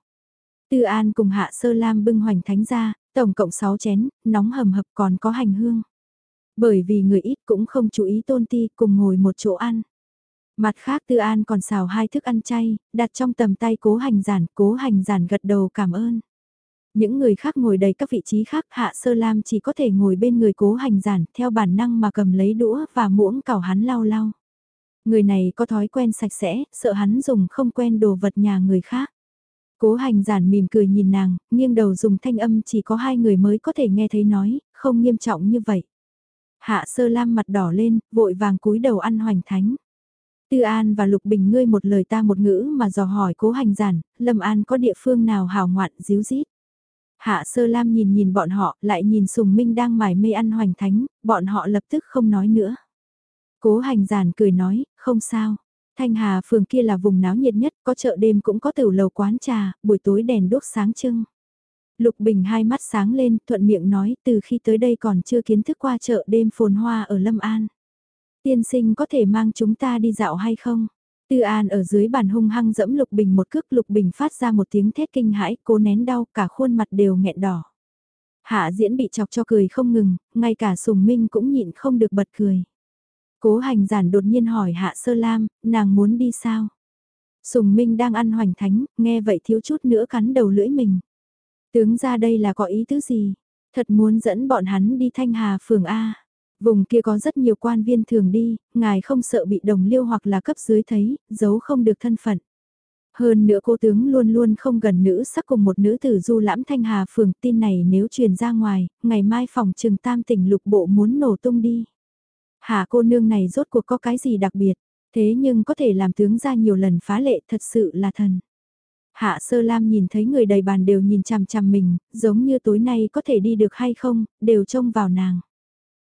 [SPEAKER 1] Tư An cùng Hạ Sơ Lam bưng hoành thánh ra, tổng cộng 6 chén, nóng hầm hập còn có hành hương. Bởi vì người ít cũng không chú ý tôn ti cùng ngồi một chỗ ăn. Mặt khác Tư An còn xào hai thức ăn chay, đặt trong tầm tay cố hành giản, cố hành giản gật đầu cảm ơn. Những người khác ngồi đầy các vị trí khác Hạ Sơ Lam chỉ có thể ngồi bên người cố hành giản theo bản năng mà cầm lấy đũa và muỗng cào hắn lau lau. Người này có thói quen sạch sẽ, sợ hắn dùng không quen đồ vật nhà người khác. Cố hành giản mỉm cười nhìn nàng, nghiêng đầu dùng thanh âm chỉ có hai người mới có thể nghe thấy nói, không nghiêm trọng như vậy. Hạ sơ lam mặt đỏ lên, vội vàng cúi đầu ăn hoành thánh. Tư An và Lục Bình ngươi một lời ta một ngữ mà dò hỏi cố hành giản, Lâm An có địa phương nào hào ngoạn díu dít. Hạ sơ lam nhìn nhìn bọn họ, lại nhìn Sùng Minh đang mải mê ăn hoành thánh, bọn họ lập tức không nói nữa. Cố hành giản cười nói, không sao. Thanh Hà phường kia là vùng náo nhiệt nhất, có chợ đêm cũng có tiểu lầu quán trà, buổi tối đèn đốt sáng trưng. Lục Bình hai mắt sáng lên, thuận miệng nói, từ khi tới đây còn chưa kiến thức qua chợ đêm phồn hoa ở Lâm An. Tiên sinh có thể mang chúng ta đi dạo hay không? Tư An ở dưới bàn hung hăng dẫm Lục Bình một cước Lục Bình phát ra một tiếng thét kinh hãi, cố nén đau, cả khuôn mặt đều nghẹn đỏ. Hạ diễn bị chọc cho cười không ngừng, ngay cả Sùng Minh cũng nhịn không được bật cười. Cố hành giản đột nhiên hỏi Hạ Sơ Lam, nàng muốn đi sao? Sùng Minh đang ăn hoành thánh, nghe vậy thiếu chút nữa cắn đầu lưỡi mình. Tướng ra đây là có ý tứ gì? Thật muốn dẫn bọn hắn đi Thanh Hà phường A. Vùng kia có rất nhiều quan viên thường đi, ngài không sợ bị đồng liêu hoặc là cấp dưới thấy, giấu không được thân phận. Hơn nữa cô tướng luôn luôn không gần nữ sắc cùng một nữ tử du lãm Thanh Hà phường tin này nếu truyền ra ngoài, ngày mai phòng trừng tam tỉnh lục bộ muốn nổ tung đi. Hà cô nương này rốt cuộc có cái gì đặc biệt, thế nhưng có thể làm tướng ra nhiều lần phá lệ thật sự là thần. Hạ sơ lam nhìn thấy người đầy bàn đều nhìn chằm chằm mình, giống như tối nay có thể đi được hay không, đều trông vào nàng.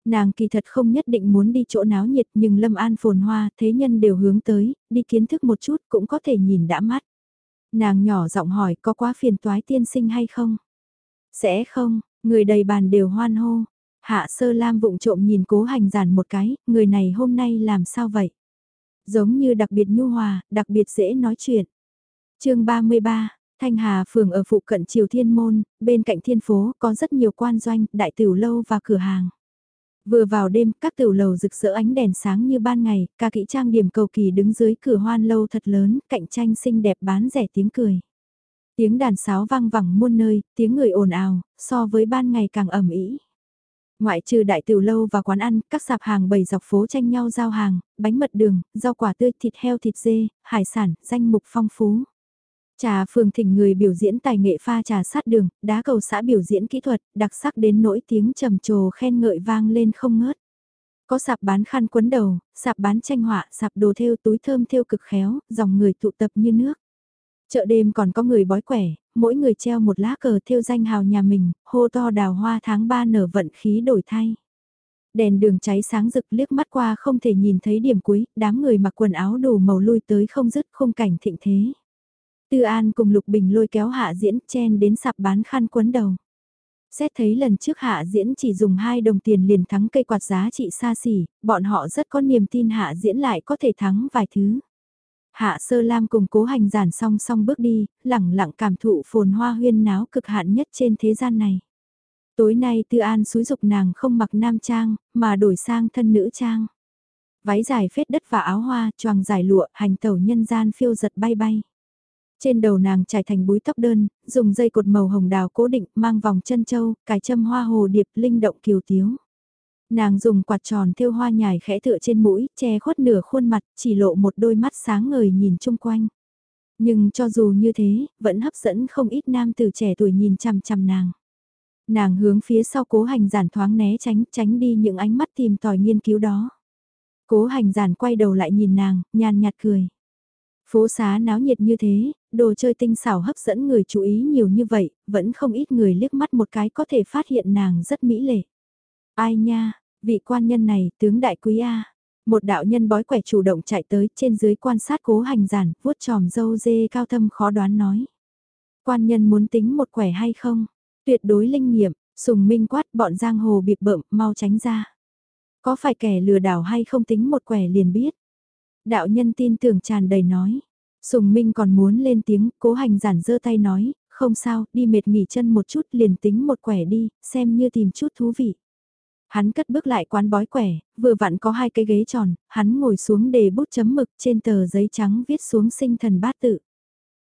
[SPEAKER 1] Nàng kỳ thật không nhất định muốn đi chỗ náo nhiệt nhưng lâm an phồn hoa, thế nhân đều hướng tới, đi kiến thức một chút cũng có thể nhìn đã mắt. Nàng nhỏ giọng hỏi có quá phiền toái tiên sinh hay không? Sẽ không, người đầy bàn đều hoan hô. Hạ sơ lam vụng trộm nhìn cố hành giản một cái, người này hôm nay làm sao vậy? Giống như đặc biệt nhu hòa, đặc biệt dễ nói chuyện. chương 33, Thanh Hà phường ở phụ cận Triều Thiên Môn, bên cạnh thiên phố có rất nhiều quan doanh, đại tiểu lâu và cửa hàng. Vừa vào đêm, các tiểu lầu rực rỡ ánh đèn sáng như ban ngày, ca kỹ trang điểm cầu kỳ đứng dưới cửa hoan lâu thật lớn, cạnh tranh xinh đẹp bán rẻ tiếng cười. Tiếng đàn sáo vang vẳng muôn nơi, tiếng người ồn ào, so với ban ngày càng ẩm ý. Ngoại trừ đại tiểu lâu và quán ăn, các sạp hàng bày dọc phố tranh nhau giao hàng, bánh mật đường, rau quả tươi, thịt heo, thịt dê, hải sản, danh mục phong phú. Trà phường thỉnh người biểu diễn tài nghệ pha trà sát đường, đá cầu xã biểu diễn kỹ thuật, đặc sắc đến nỗi tiếng trầm trồ khen ngợi vang lên không ngớt. Có sạp bán khăn quấn đầu, sạp bán tranh họa, sạp đồ thêu túi thơm thêu cực khéo, dòng người tụ tập như nước. Chợ đêm còn có người bói quẻ, mỗi người treo một lá cờ theo danh hào nhà mình, hô to đào hoa tháng 3 nở vận khí đổi thay. Đèn đường cháy sáng rực liếc mắt qua không thể nhìn thấy điểm cuối, đám người mặc quần áo đủ màu lui tới không dứt khung cảnh thịnh thế. Tư An cùng Lục Bình lôi kéo hạ diễn chen đến sạp bán khăn quấn đầu. Xét thấy lần trước hạ diễn chỉ dùng 2 đồng tiền liền thắng cây quạt giá trị xa xỉ, bọn họ rất có niềm tin hạ diễn lại có thể thắng vài thứ. Hạ sơ lam cùng cố hành giản song song bước đi, lẳng lặng cảm thụ phồn hoa huyên náo cực hạn nhất trên thế gian này. Tối nay Tư An xúi dục nàng không mặc nam trang, mà đổi sang thân nữ trang. Váy dài phết đất và áo hoa, choàng dài lụa, hành tẩu nhân gian phiêu giật bay bay. Trên đầu nàng trải thành búi tóc đơn, dùng dây cột màu hồng đào cố định, mang vòng chân châu, cài châm hoa hồ điệp linh động kiều tiếu. Nàng dùng quạt tròn thêu hoa nhài khẽ tựa trên mũi, che khuất nửa khuôn mặt, chỉ lộ một đôi mắt sáng ngời nhìn chung quanh. Nhưng cho dù như thế, vẫn hấp dẫn không ít nam từ trẻ tuổi nhìn chằm chằm nàng. Nàng hướng phía sau cố hành giản thoáng né tránh, tránh đi những ánh mắt tìm tòi nghiên cứu đó. Cố hành giản quay đầu lại nhìn nàng, nhàn nhạt cười. Phố xá náo nhiệt như thế, đồ chơi tinh xảo hấp dẫn người chú ý nhiều như vậy, vẫn không ít người liếc mắt một cái có thể phát hiện nàng rất mỹ lệ. Ai nha, vị quan nhân này, tướng đại quý A. Một đạo nhân bói quẻ chủ động chạy tới trên dưới quan sát cố hành giản, vuốt tròm dâu dê cao thâm khó đoán nói. Quan nhân muốn tính một quẻ hay không? Tuyệt đối linh nghiệm, sùng minh quát bọn giang hồ bịp bợm, mau tránh ra. Có phải kẻ lừa đảo hay không tính một quẻ liền biết. Đạo nhân tin tưởng tràn đầy nói. Sùng Minh còn muốn lên tiếng, cố hành giản giơ tay nói, không sao, đi mệt nghỉ chân một chút liền tính một quẻ đi, xem như tìm chút thú vị. Hắn cất bước lại quán bói quẻ, vừa vặn có hai cái ghế tròn, hắn ngồi xuống để bút chấm mực trên tờ giấy trắng viết xuống sinh thần bát tự.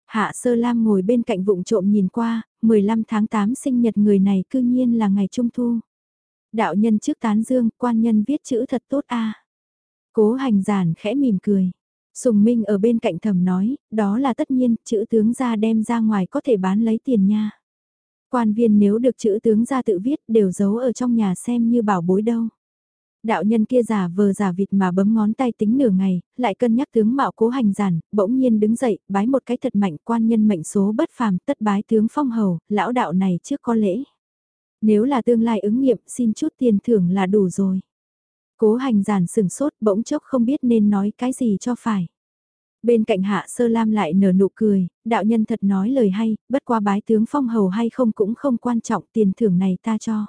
[SPEAKER 1] Hạ Sơ Lam ngồi bên cạnh vụng trộm nhìn qua, 15 tháng 8 sinh nhật người này cư nhiên là ngày Trung Thu. Đạo nhân trước tán dương, quan nhân viết chữ thật tốt a. Cố hành giản khẽ mỉm cười. Sùng Minh ở bên cạnh thầm nói, đó là tất nhiên, chữ tướng ra đem ra ngoài có thể bán lấy tiền nha. Quan viên nếu được chữ tướng ra tự viết đều giấu ở trong nhà xem như bảo bối đâu. Đạo nhân kia giả vờ giả vịt mà bấm ngón tay tính nửa ngày, lại cân nhắc tướng mạo cố hành giản, bỗng nhiên đứng dậy, bái một cái thật mạnh quan nhân mệnh số bất phàm tất bái tướng phong hầu, lão đạo này trước có lễ. Nếu là tương lai ứng nghiệm xin chút tiền thưởng là đủ rồi. Cố hành giản sừng sốt bỗng chốc không biết nên nói cái gì cho phải. Bên cạnh hạ sơ lam lại nở nụ cười, đạo nhân thật nói lời hay, bất qua bái tướng phong hầu hay không cũng không quan trọng tiền thưởng này ta cho.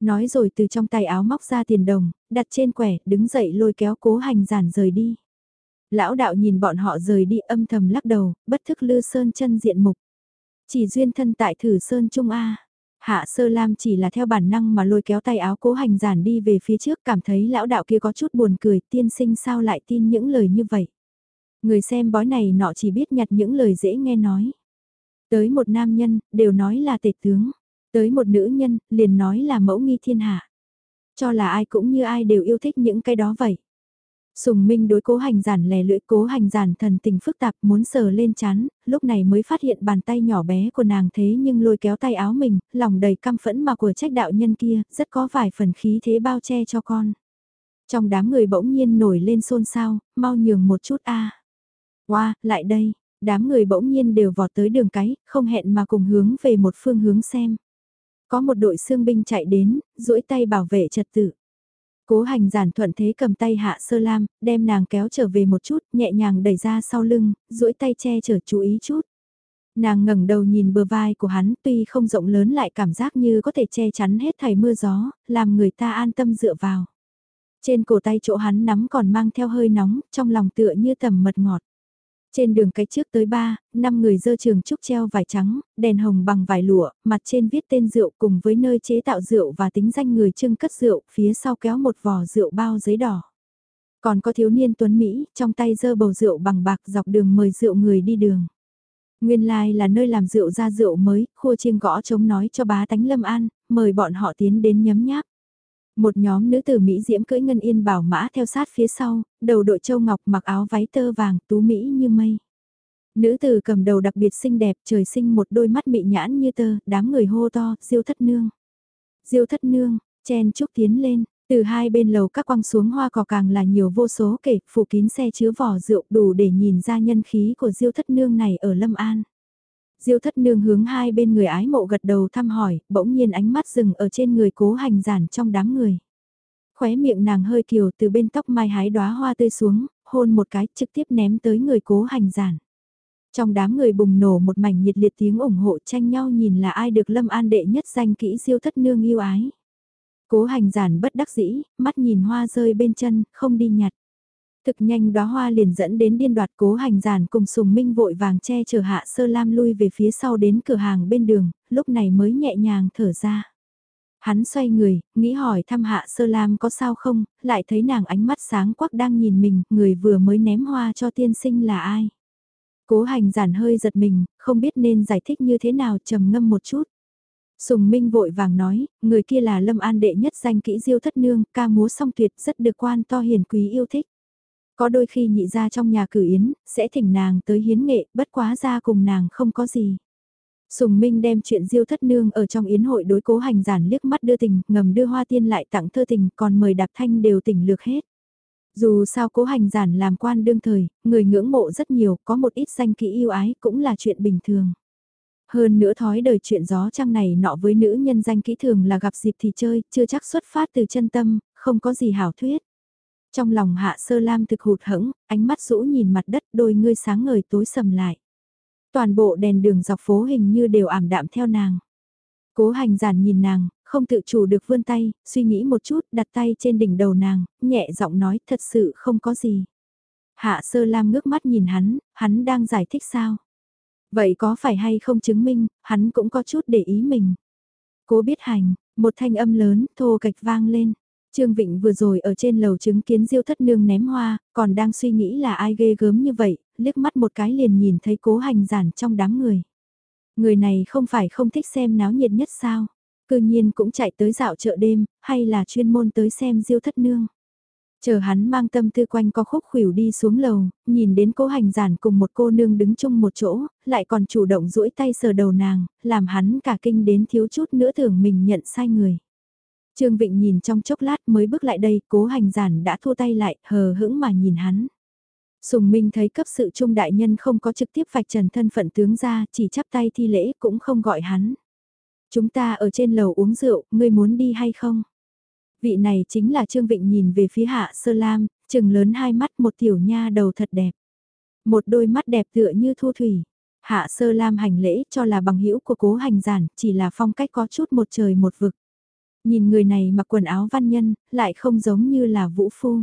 [SPEAKER 1] Nói rồi từ trong tay áo móc ra tiền đồng, đặt trên quẻ, đứng dậy lôi kéo cố hành giản rời đi. Lão đạo nhìn bọn họ rời đi âm thầm lắc đầu, bất thức lư sơn chân diện mục. Chỉ duyên thân tại thử sơn trung A. Hạ sơ lam chỉ là theo bản năng mà lôi kéo tay áo cố hành giản đi về phía trước cảm thấy lão đạo kia có chút buồn cười tiên sinh sao lại tin những lời như vậy. Người xem bói này nọ chỉ biết nhặt những lời dễ nghe nói. Tới một nam nhân, đều nói là tể tướng. Tới một nữ nhân, liền nói là mẫu nghi thiên hạ. Cho là ai cũng như ai đều yêu thích những cái đó vậy. Sùng Minh đối cố hành giản lè lưỡi cố hành giản thần tình phức tạp muốn sờ lên chán, lúc này mới phát hiện bàn tay nhỏ bé của nàng thế nhưng lôi kéo tay áo mình, lòng đầy căm phẫn mà của trách đạo nhân kia, rất có vài phần khí thế bao che cho con. Trong đám người bỗng nhiên nổi lên xôn xao, mau nhường một chút a qua lại đây, đám người bỗng nhiên đều vọt tới đường cái, không hẹn mà cùng hướng về một phương hướng xem. Có một đội xương binh chạy đến, duỗi tay bảo vệ trật tự. Cố hành giản thuận thế cầm tay hạ sơ lam, đem nàng kéo trở về một chút, nhẹ nhàng đẩy ra sau lưng, duỗi tay che chở chú ý chút. Nàng ngẩng đầu nhìn bờ vai của hắn tuy không rộng lớn lại cảm giác như có thể che chắn hết thảy mưa gió, làm người ta an tâm dựa vào. Trên cổ tay chỗ hắn nắm còn mang theo hơi nóng, trong lòng tựa như tầm mật ngọt. Trên đường cái trước tới ba, năm người dơ trường trúc treo vải trắng, đèn hồng bằng vải lụa, mặt trên viết tên rượu cùng với nơi chế tạo rượu và tính danh người trưng cất rượu, phía sau kéo một vò rượu bao giấy đỏ. Còn có thiếu niên tuấn Mỹ, trong tay dơ bầu rượu bằng bạc dọc đường mời rượu người đi đường. Nguyên lai là nơi làm rượu ra rượu mới, khua chiêng gõ chống nói cho bá tánh lâm an, mời bọn họ tiến đến nhấm nháp. Một nhóm nữ tử Mỹ diễm cưỡi ngân yên bảo mã theo sát phía sau, đầu đội châu ngọc mặc áo váy tơ vàng tú Mỹ như mây. Nữ tử cầm đầu đặc biệt xinh đẹp trời sinh một đôi mắt mị nhãn như tơ, đám người hô to, diêu thất nương. Diêu thất nương, chen chúc tiến lên, từ hai bên lầu các quăng xuống hoa cỏ càng là nhiều vô số kể, phủ kín xe chứa vỏ rượu đủ để nhìn ra nhân khí của diêu thất nương này ở Lâm An. Diêu thất nương hướng hai bên người ái mộ gật đầu thăm hỏi, bỗng nhiên ánh mắt dừng ở trên người cố hành giản trong đám người. Khóe miệng nàng hơi kiều từ bên tóc mai hái đóa hoa tươi xuống, hôn một cái trực tiếp ném tới người cố hành giản. Trong đám người bùng nổ một mảnh nhiệt liệt tiếng ủng hộ tranh nhau nhìn là ai được lâm an đệ nhất danh kỹ diêu thất nương yêu ái. Cố hành giản bất đắc dĩ, mắt nhìn hoa rơi bên chân, không đi nhặt. Thực nhanh đóa hoa liền dẫn đến điên đoạt cố hành giản cùng sùng minh vội vàng che chở hạ sơ lam lui về phía sau đến cửa hàng bên đường, lúc này mới nhẹ nhàng thở ra. Hắn xoay người, nghĩ hỏi thăm hạ sơ lam có sao không, lại thấy nàng ánh mắt sáng quắc đang nhìn mình, người vừa mới ném hoa cho tiên sinh là ai. Cố hành giản hơi giật mình, không biết nên giải thích như thế nào trầm ngâm một chút. Sùng Minh vội vàng nói, người kia là Lâm An đệ nhất danh kỹ diêu thất nương, ca múa song tuyệt rất được quan to hiền quý yêu thích. Có đôi khi nhị ra trong nhà cử yến, sẽ thỉnh nàng tới hiến nghệ, bất quá ra cùng nàng không có gì. Sùng Minh đem chuyện diêu thất nương ở trong yến hội đối cố hành giản liếc mắt đưa tình, ngầm đưa hoa tiên lại tặng thơ tình, còn mời đạp thanh đều tỉnh lược hết. Dù sao cố hành giản làm quan đương thời, người ngưỡng mộ rất nhiều, có một ít danh kỹ yêu ái cũng là chuyện bình thường. Hơn nữa thói đời chuyện gió trăng này nọ với nữ nhân danh kỹ thường là gặp dịp thì chơi, chưa chắc xuất phát từ chân tâm, không có gì hảo thuyết. Trong lòng hạ sơ lam thực hụt hẫng, ánh mắt rũ nhìn mặt đất đôi ngươi sáng ngời tối sầm lại. Toàn bộ đèn đường dọc phố hình như đều ảm đạm theo nàng. Cố hành giản nhìn nàng, không tự chủ được vươn tay, suy nghĩ một chút, đặt tay trên đỉnh đầu nàng, nhẹ giọng nói thật sự không có gì. Hạ sơ lam ngước mắt nhìn hắn, hắn đang giải thích sao? Vậy có phải hay không chứng minh, hắn cũng có chút để ý mình. Cố biết hành, Một thanh âm lớn, thô cạch vang lên. Trương Vịnh vừa rồi ở trên lầu chứng kiến diêu thất nương ném hoa, còn đang suy nghĩ là ai ghê gớm như vậy, liếc mắt một cái liền nhìn thấy cố hành giản trong đám người. Người này không phải không thích xem náo nhiệt nhất sao, cư nhiên cũng chạy tới dạo chợ đêm, hay là chuyên môn tới xem diêu thất nương. Chờ hắn mang tâm tư quanh có khúc khuỷu đi xuống lầu, nhìn đến cố hành giản cùng một cô nương đứng chung một chỗ, lại còn chủ động duỗi tay sờ đầu nàng, làm hắn cả kinh đến thiếu chút nữa tưởng mình nhận sai người. Trương Vịnh nhìn trong chốc lát mới bước lại đây, cố hành giản đã thua tay lại, hờ hững mà nhìn hắn. Sùng Minh thấy cấp sự trung đại nhân không có trực tiếp vạch trần thân phận tướng ra, chỉ chắp tay thi lễ cũng không gọi hắn. Chúng ta ở trên lầu uống rượu, ngươi muốn đi hay không? Vị này chính là Trương Vịnh nhìn về phía Hạ Sơ Lam, trừng lớn hai mắt một tiểu nha đầu thật đẹp. Một đôi mắt đẹp tựa như thu thủy. Hạ Sơ Lam hành lễ cho là bằng hữu của cố hành giản, chỉ là phong cách có chút một trời một vực. Nhìn người này mặc quần áo văn nhân, lại không giống như là vũ phu.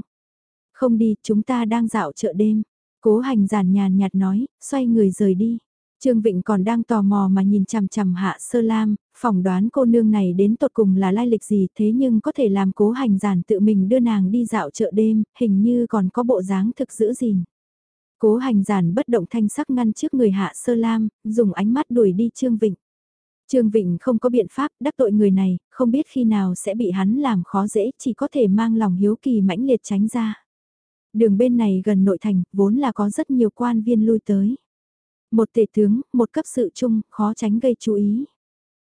[SPEAKER 1] Không đi, chúng ta đang dạo chợ đêm. Cố hành giản nhàn nhạt nói, xoay người rời đi. Trương Vịnh còn đang tò mò mà nhìn chằm chằm hạ sơ lam, phỏng đoán cô nương này đến tột cùng là lai lịch gì thế nhưng có thể làm cố hành giản tự mình đưa nàng đi dạo chợ đêm, hình như còn có bộ dáng thực giữ gìn. Cố hành giản bất động thanh sắc ngăn trước người hạ sơ lam, dùng ánh mắt đuổi đi Trương Vịnh. Trương Vịnh không có biện pháp đắc tội người này, không biết khi nào sẽ bị hắn làm khó dễ, chỉ có thể mang lòng hiếu kỳ mãnh liệt tránh ra. Đường bên này gần nội thành, vốn là có rất nhiều quan viên lui tới. Một tể tướng, một cấp sự chung, khó tránh gây chú ý.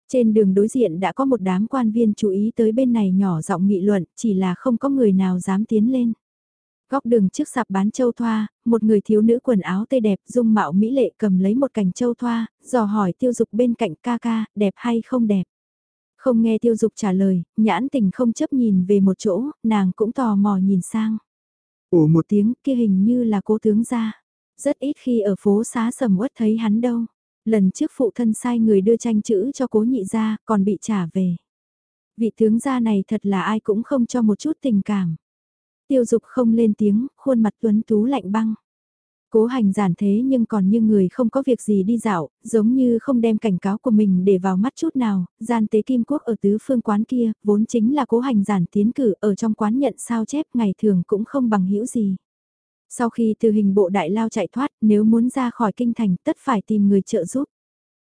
[SPEAKER 1] Trên đường đối diện đã có một đám quan viên chú ý tới bên này nhỏ giọng nghị luận, chỉ là không có người nào dám tiến lên. Góc đường trước sạp bán châu thoa, một người thiếu nữ quần áo tươi đẹp dung mạo mỹ lệ cầm lấy một cành châu thoa, dò hỏi tiêu dục bên cạnh ca ca, đẹp hay không đẹp. Không nghe tiêu dục trả lời, nhãn tình không chấp nhìn về một chỗ, nàng cũng tò mò nhìn sang. Ủa một tiếng kia hình như là cố tướng ra. Rất ít khi ở phố xá sầm uất thấy hắn đâu. Lần trước phụ thân sai người đưa tranh chữ cho cố nhị ra, còn bị trả về. Vị tướng gia này thật là ai cũng không cho một chút tình cảm. Tiêu dục không lên tiếng, khuôn mặt tuấn tú lạnh băng. Cố hành giản thế nhưng còn như người không có việc gì đi dạo, giống như không đem cảnh cáo của mình để vào mắt chút nào, gian tế kim quốc ở tứ phương quán kia, vốn chính là cố hành giản tiến cử ở trong quán nhận sao chép ngày thường cũng không bằng hữu gì. Sau khi từ hình bộ đại lao chạy thoát, nếu muốn ra khỏi kinh thành tất phải tìm người trợ giúp.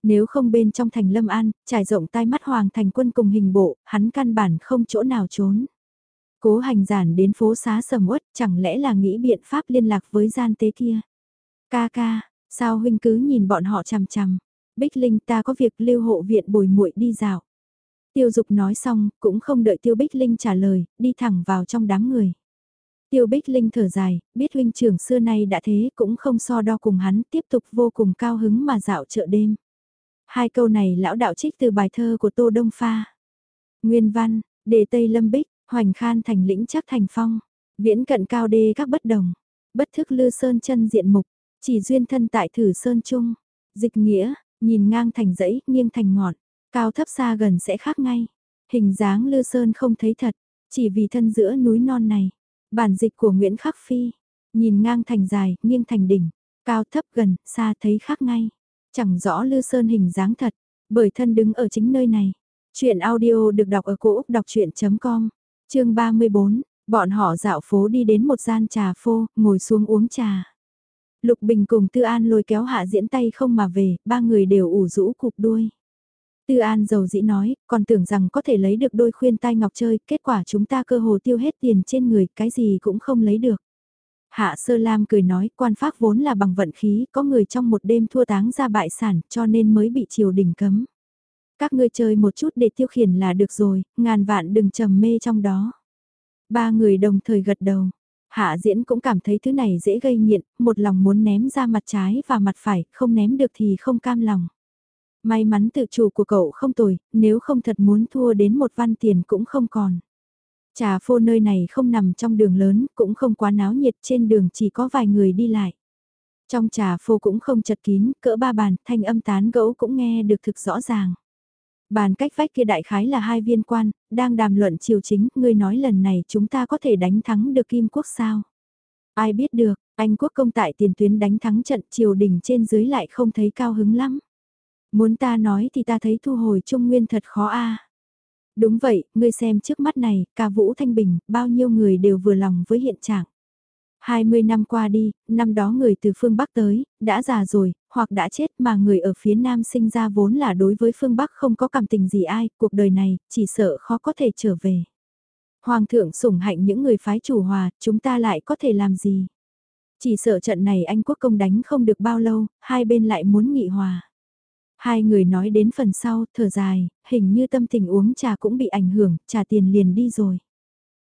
[SPEAKER 1] Nếu không bên trong thành lâm an, trải rộng tai mắt hoàng thành quân cùng hình bộ, hắn căn bản không chỗ nào trốn. Cố hành giản đến phố xá sầm uất, chẳng lẽ là nghĩ biện pháp liên lạc với gian tế kia. Ca ca, sao huynh cứ nhìn bọn họ chằm chằm. Bích Linh ta có việc lưu hộ viện bồi muội đi dạo. Tiêu Dục nói xong, cũng không đợi Tiêu Bích Linh trả lời, đi thẳng vào trong đám người. Tiêu Bích Linh thở dài, biết huynh trưởng xưa nay đã thế cũng không so đo cùng hắn, tiếp tục vô cùng cao hứng mà dạo chợ đêm. Hai câu này lão đạo trích từ bài thơ của Tô Đông Pha. Nguyên văn, đề Tây Lâm Bích, hoành khan thành lĩnh chắc thành phong, viễn cận cao đê các bất đồng, bất thức lư sơn chân diện mục, chỉ duyên thân tại thử sơn trung, dịch nghĩa, nhìn ngang thành dãy, nghiêng thành ngọn, cao thấp xa gần sẽ khác ngay. Hình dáng lư sơn không thấy thật, chỉ vì thân giữa núi non này. Bản dịch của Nguyễn Khắc Phi, nhìn ngang thành dài, nghiêng thành đỉnh, cao thấp gần, xa thấy khác ngay. Chẳng rõ lư sơn hình dáng thật, bởi thân đứng ở chính nơi này. Chuyện audio được đọc ở cổ Úc đọc chuyện.com, chương 34, bọn họ dạo phố đi đến một gian trà phô, ngồi xuống uống trà. Lục Bình cùng Tư An lôi kéo hạ diễn tay không mà về, ba người đều ủ rũ cục đuôi. Tư An giàu dĩ nói, còn tưởng rằng có thể lấy được đôi khuyên tai ngọc chơi, kết quả chúng ta cơ hồ tiêu hết tiền trên người, cái gì cũng không lấy được. Hạ Sơ Lam cười nói, quan pháp vốn là bằng vận khí, có người trong một đêm thua táng ra bại sản, cho nên mới bị triều đình cấm. Các ngươi chơi một chút để tiêu khiển là được rồi, ngàn vạn đừng trầm mê trong đó. Ba người đồng thời gật đầu. Hạ diễn cũng cảm thấy thứ này dễ gây nghiện, một lòng muốn ném ra mặt trái và mặt phải, không ném được thì không cam lòng. May mắn tự chủ của cậu không tồi, nếu không thật muốn thua đến một văn tiền cũng không còn. Trà phô nơi này không nằm trong đường lớn, cũng không quá náo nhiệt trên đường chỉ có vài người đi lại. Trong trà phô cũng không chật kín, cỡ ba bàn, thanh âm tán gẫu cũng nghe được thực rõ ràng. Bàn cách vách kia đại khái là hai viên quan, đang đàm luận chiều chính, ngươi nói lần này chúng ta có thể đánh thắng được Kim Quốc sao? Ai biết được, Anh Quốc công tại tiền tuyến đánh thắng trận triều đình trên dưới lại không thấy cao hứng lắm. Muốn ta nói thì ta thấy thu hồi Trung Nguyên thật khó a. Đúng vậy, ngươi xem trước mắt này, ca vũ thanh bình, bao nhiêu người đều vừa lòng với hiện trạng. 20 năm qua đi, năm đó người từ phương Bắc tới, đã già rồi, hoặc đã chết mà người ở phía Nam sinh ra vốn là đối với phương Bắc không có cảm tình gì ai, cuộc đời này, chỉ sợ khó có thể trở về. Hoàng thượng sủng hạnh những người phái chủ hòa, chúng ta lại có thể làm gì? Chỉ sợ trận này anh quốc công đánh không được bao lâu, hai bên lại muốn nghị hòa. Hai người nói đến phần sau, thở dài, hình như tâm tình uống trà cũng bị ảnh hưởng, trả tiền liền đi rồi.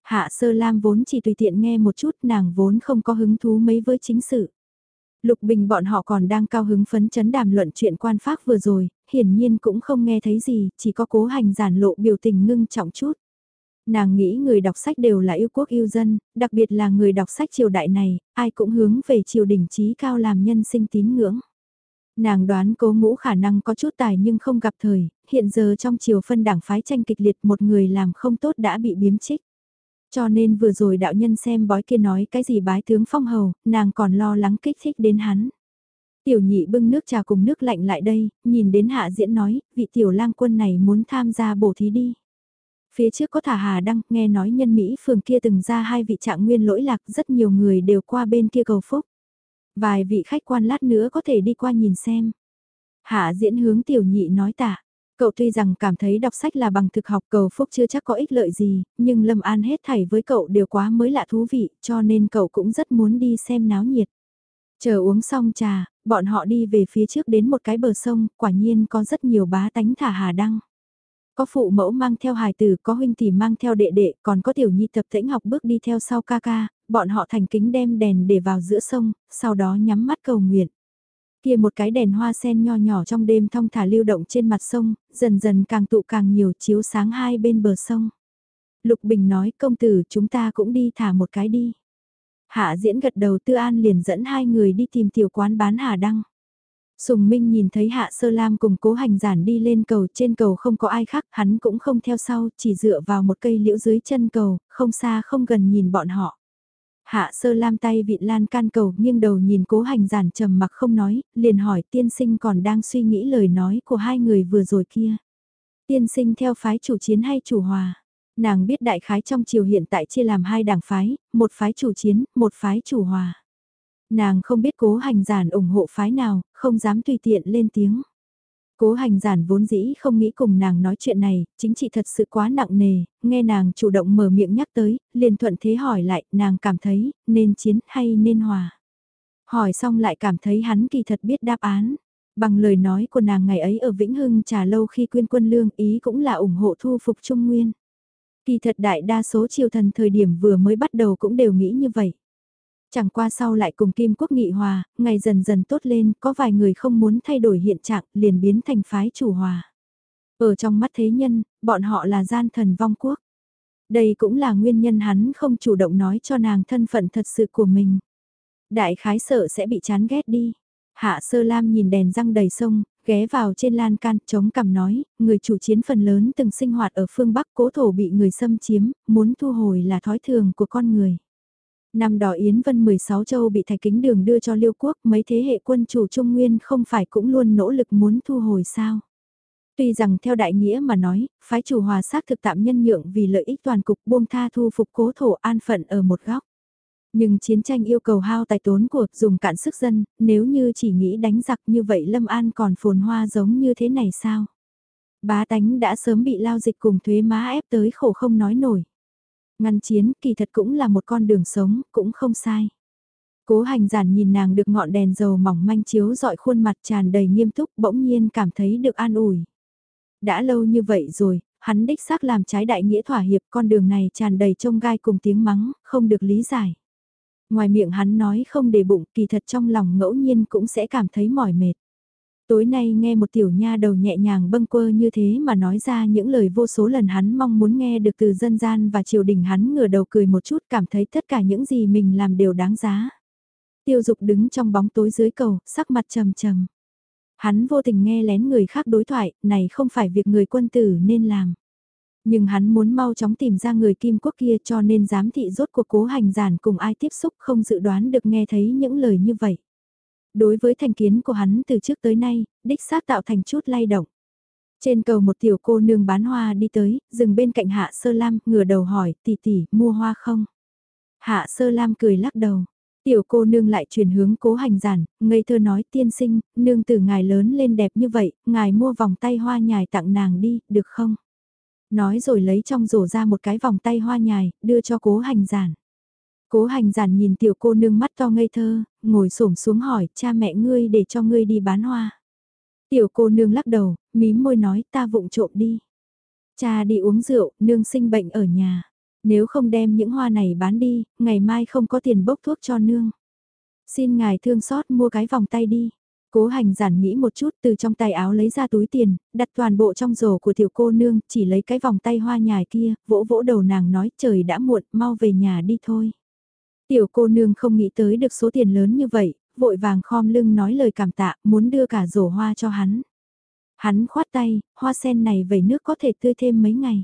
[SPEAKER 1] Hạ sơ lam vốn chỉ tùy tiện nghe một chút nàng vốn không có hứng thú mấy với chính sự. Lục Bình bọn họ còn đang cao hứng phấn chấn đàm luận chuyện quan phác vừa rồi, hiển nhiên cũng không nghe thấy gì, chỉ có cố hành giản lộ biểu tình ngưng trọng chút. Nàng nghĩ người đọc sách đều là yêu quốc yêu dân, đặc biệt là người đọc sách triều đại này, ai cũng hướng về triều đỉnh trí cao làm nhân sinh tín ngưỡng. Nàng đoán cố ngũ khả năng có chút tài nhưng không gặp thời, hiện giờ trong triều phân đảng phái tranh kịch liệt một người làm không tốt đã bị biếm trích. Cho nên vừa rồi đạo nhân xem bói kia nói cái gì bái tướng phong hầu, nàng còn lo lắng kích thích đến hắn. Tiểu nhị bưng nước trà cùng nước lạnh lại đây, nhìn đến hạ diễn nói, vị tiểu lang quân này muốn tham gia bổ thí đi. Phía trước có thả hà đăng, nghe nói nhân Mỹ phường kia từng ra hai vị trạng nguyên lỗi lạc, rất nhiều người đều qua bên kia cầu phúc. Vài vị khách quan lát nữa có thể đi qua nhìn xem. Hạ diễn hướng tiểu nhị nói tạ. Cậu tuy rằng cảm thấy đọc sách là bằng thực học cầu phúc chưa chắc có ích lợi gì, nhưng Lâm An hết thảy với cậu đều quá mới lạ thú vị, cho nên cậu cũng rất muốn đi xem náo nhiệt. Chờ uống xong trà, bọn họ đi về phía trước đến một cái bờ sông, quả nhiên có rất nhiều bá tánh thả hà đăng. Có phụ mẫu mang theo hài tử, có huynh tỷ mang theo đệ đệ, còn có tiểu nhi tập tĩnh học bước đi theo sau ca ca, bọn họ thành kính đem đèn để vào giữa sông, sau đó nhắm mắt cầu nguyện. Kia một cái đèn hoa sen nho nhỏ trong đêm thong thả lưu động trên mặt sông, dần dần càng tụ càng nhiều chiếu sáng hai bên bờ sông. Lục Bình nói công tử chúng ta cũng đi thả một cái đi. Hạ diễn gật đầu Tư An liền dẫn hai người đi tìm tiểu quán bán hà đăng. Sùng Minh nhìn thấy Hạ Sơ Lam cùng cố hành giản đi lên cầu, trên cầu không có ai khác, hắn cũng không theo sau, chỉ dựa vào một cây liễu dưới chân cầu, không xa không gần nhìn bọn họ. Hạ Sơ Lam tay vịn lan can cầu nghiêng đầu nhìn cố hành giản trầm mặc không nói, liền hỏi tiên sinh còn đang suy nghĩ lời nói của hai người vừa rồi kia. Tiên sinh theo phái chủ chiến hay chủ hòa? Nàng biết đại khái trong triều hiện tại chia làm hai đảng phái, một phái chủ chiến, một phái chủ hòa. Nàng không biết cố hành giản ủng hộ phái nào, không dám tùy tiện lên tiếng. Cố hành giản vốn dĩ không nghĩ cùng nàng nói chuyện này, chính trị thật sự quá nặng nề, nghe nàng chủ động mở miệng nhắc tới, liền thuận thế hỏi lại, nàng cảm thấy, nên chiến hay nên hòa. Hỏi xong lại cảm thấy hắn kỳ thật biết đáp án. Bằng lời nói của nàng ngày ấy ở Vĩnh Hưng trà lâu khi quyên quân lương ý cũng là ủng hộ thu phục Trung Nguyên. Kỳ thật đại đa số triều thần thời điểm vừa mới bắt đầu cũng đều nghĩ như vậy. Chẳng qua sau lại cùng Kim Quốc nghị hòa, ngày dần dần tốt lên, có vài người không muốn thay đổi hiện trạng, liền biến thành phái chủ hòa. Ở trong mắt thế nhân, bọn họ là gian thần vong quốc. Đây cũng là nguyên nhân hắn không chủ động nói cho nàng thân phận thật sự của mình. Đại khái sợ sẽ bị chán ghét đi. Hạ sơ lam nhìn đèn răng đầy sông, ghé vào trên lan can, chống cằm nói, người chủ chiến phần lớn từng sinh hoạt ở phương Bắc cố thổ bị người xâm chiếm, muốn thu hồi là thói thường của con người. Năm đó Yến Vân 16 châu bị thạch kính đường đưa cho liêu quốc mấy thế hệ quân chủ Trung Nguyên không phải cũng luôn nỗ lực muốn thu hồi sao. Tuy rằng theo đại nghĩa mà nói, phái chủ hòa xác thực tạm nhân nhượng vì lợi ích toàn cục buông tha thu phục cố thổ an phận ở một góc. Nhưng chiến tranh yêu cầu hao tài tốn của dùng cạn sức dân, nếu như chỉ nghĩ đánh giặc như vậy Lâm An còn phồn hoa giống như thế này sao? Bá tánh đã sớm bị lao dịch cùng thuế má ép tới khổ không nói nổi. Ngăn chiến kỳ thật cũng là một con đường sống, cũng không sai. Cố hành giản nhìn nàng được ngọn đèn dầu mỏng manh chiếu dọi khuôn mặt tràn đầy nghiêm túc bỗng nhiên cảm thấy được an ủi. Đã lâu như vậy rồi, hắn đích xác làm trái đại nghĩa thỏa hiệp con đường này tràn đầy trông gai cùng tiếng mắng, không được lý giải. Ngoài miệng hắn nói không để bụng kỳ thật trong lòng ngẫu nhiên cũng sẽ cảm thấy mỏi mệt. Tối nay nghe một tiểu nha đầu nhẹ nhàng bâng quơ như thế mà nói ra những lời vô số lần hắn mong muốn nghe được từ dân gian và triều đình hắn ngửa đầu cười một chút cảm thấy tất cả những gì mình làm đều đáng giá. Tiêu dục đứng trong bóng tối dưới cầu, sắc mặt trầm trầm. Hắn vô tình nghe lén người khác đối thoại, này không phải việc người quân tử nên làm. Nhưng hắn muốn mau chóng tìm ra người kim quốc kia cho nên giám thị rốt cuộc cố hành giản cùng ai tiếp xúc không dự đoán được nghe thấy những lời như vậy. Đối với thành kiến của hắn từ trước tới nay, đích xác tạo thành chút lay động. Trên cầu một tiểu cô nương bán hoa đi tới, dừng bên cạnh Hạ Sơ Lam, ngửa đầu hỏi, tỷ tỷ, mua hoa không? Hạ Sơ Lam cười lắc đầu. Tiểu cô nương lại chuyển hướng cố hành giản, ngây thơ nói tiên sinh, nương từ ngài lớn lên đẹp như vậy, ngài mua vòng tay hoa nhài tặng nàng đi, được không? Nói rồi lấy trong rổ ra một cái vòng tay hoa nhài, đưa cho cố hành giản. Cố hành giản nhìn tiểu cô nương mắt to ngây thơ, ngồi xổm xuống hỏi cha mẹ ngươi để cho ngươi đi bán hoa. Tiểu cô nương lắc đầu, mím môi nói ta vụng trộm đi. Cha đi uống rượu, nương sinh bệnh ở nhà. Nếu không đem những hoa này bán đi, ngày mai không có tiền bốc thuốc cho nương. Xin ngài thương xót mua cái vòng tay đi. Cố hành giản nghĩ một chút từ trong tay áo lấy ra túi tiền, đặt toàn bộ trong rổ của tiểu cô nương, chỉ lấy cái vòng tay hoa nhài kia, vỗ vỗ đầu nàng nói trời đã muộn, mau về nhà đi thôi. Tiểu cô nương không nghĩ tới được số tiền lớn như vậy, vội vàng khom lưng nói lời cảm tạ, muốn đưa cả rổ hoa cho hắn. Hắn khoát tay, hoa sen này vẩy nước có thể tươi thêm mấy ngày.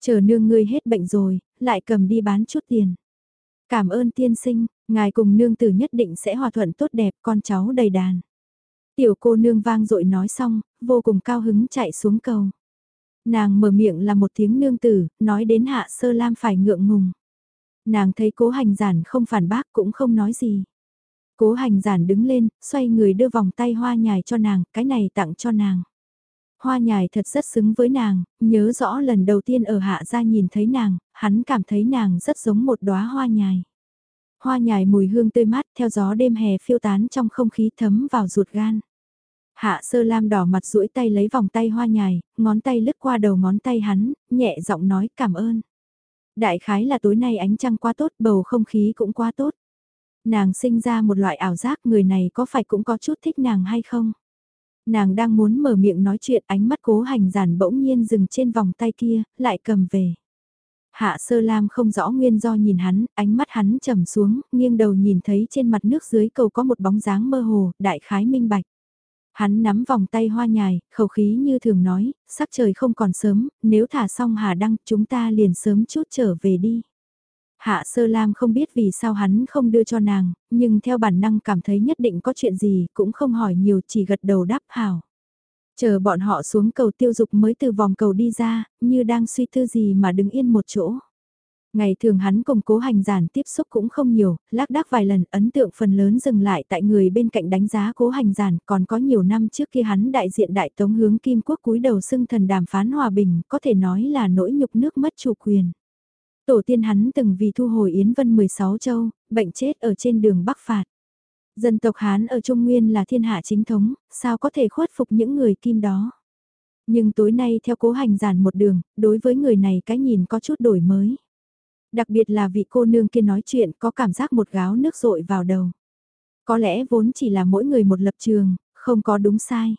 [SPEAKER 1] Chờ nương ngươi hết bệnh rồi, lại cầm đi bán chút tiền. Cảm ơn tiên sinh, ngài cùng nương tử nhất định sẽ hòa thuận tốt đẹp, con cháu đầy đàn. Tiểu cô nương vang dội nói xong, vô cùng cao hứng chạy xuống cầu. Nàng mở miệng là một tiếng nương tử, nói đến hạ sơ lam phải ngượng ngùng. Nàng thấy cố hành giản không phản bác cũng không nói gì. Cố hành giản đứng lên, xoay người đưa vòng tay hoa nhài cho nàng, cái này tặng cho nàng. Hoa nhài thật rất xứng với nàng, nhớ rõ lần đầu tiên ở hạ gia nhìn thấy nàng, hắn cảm thấy nàng rất giống một đóa hoa nhài. Hoa nhài mùi hương tươi mát theo gió đêm hè phiêu tán trong không khí thấm vào ruột gan. Hạ sơ lam đỏ mặt duỗi tay lấy vòng tay hoa nhài, ngón tay lướt qua đầu ngón tay hắn, nhẹ giọng nói cảm ơn. Đại khái là tối nay ánh trăng quá tốt, bầu không khí cũng quá tốt. Nàng sinh ra một loại ảo giác người này có phải cũng có chút thích nàng hay không? Nàng đang muốn mở miệng nói chuyện ánh mắt cố hành giản bỗng nhiên dừng trên vòng tay kia, lại cầm về. Hạ sơ lam không rõ nguyên do nhìn hắn, ánh mắt hắn trầm xuống, nghiêng đầu nhìn thấy trên mặt nước dưới cầu có một bóng dáng mơ hồ, đại khái minh bạch. Hắn nắm vòng tay hoa nhài, khẩu khí như thường nói, sắc trời không còn sớm, nếu thả xong hà đăng chúng ta liền sớm chút trở về đi. Hạ sơ lam không biết vì sao hắn không đưa cho nàng, nhưng theo bản năng cảm thấy nhất định có chuyện gì, cũng không hỏi nhiều chỉ gật đầu đáp hảo. Chờ bọn họ xuống cầu tiêu dục mới từ vòng cầu đi ra, như đang suy tư gì mà đứng yên một chỗ. Ngày thường hắn cùng cố hành giản tiếp xúc cũng không nhiều, lác đác vài lần ấn tượng phần lớn dừng lại tại người bên cạnh đánh giá cố hành giản, còn có nhiều năm trước khi hắn đại diện đại tống hướng kim quốc cúi đầu xưng thần đàm phán hòa bình, có thể nói là nỗi nhục nước mất chủ quyền. Tổ tiên hắn từng vì thu hồi Yến Vân 16 châu, bệnh chết ở trên đường Bắc Phạt. Dân tộc Hán ở Trung Nguyên là thiên hạ chính thống, sao có thể khuất phục những người kim đó. Nhưng tối nay theo cố hành giản một đường, đối với người này cái nhìn có chút đổi mới. Đặc biệt là vị cô nương kia nói chuyện có cảm giác một gáo nước rội vào đầu. Có lẽ vốn chỉ là mỗi người một lập trường, không có đúng sai.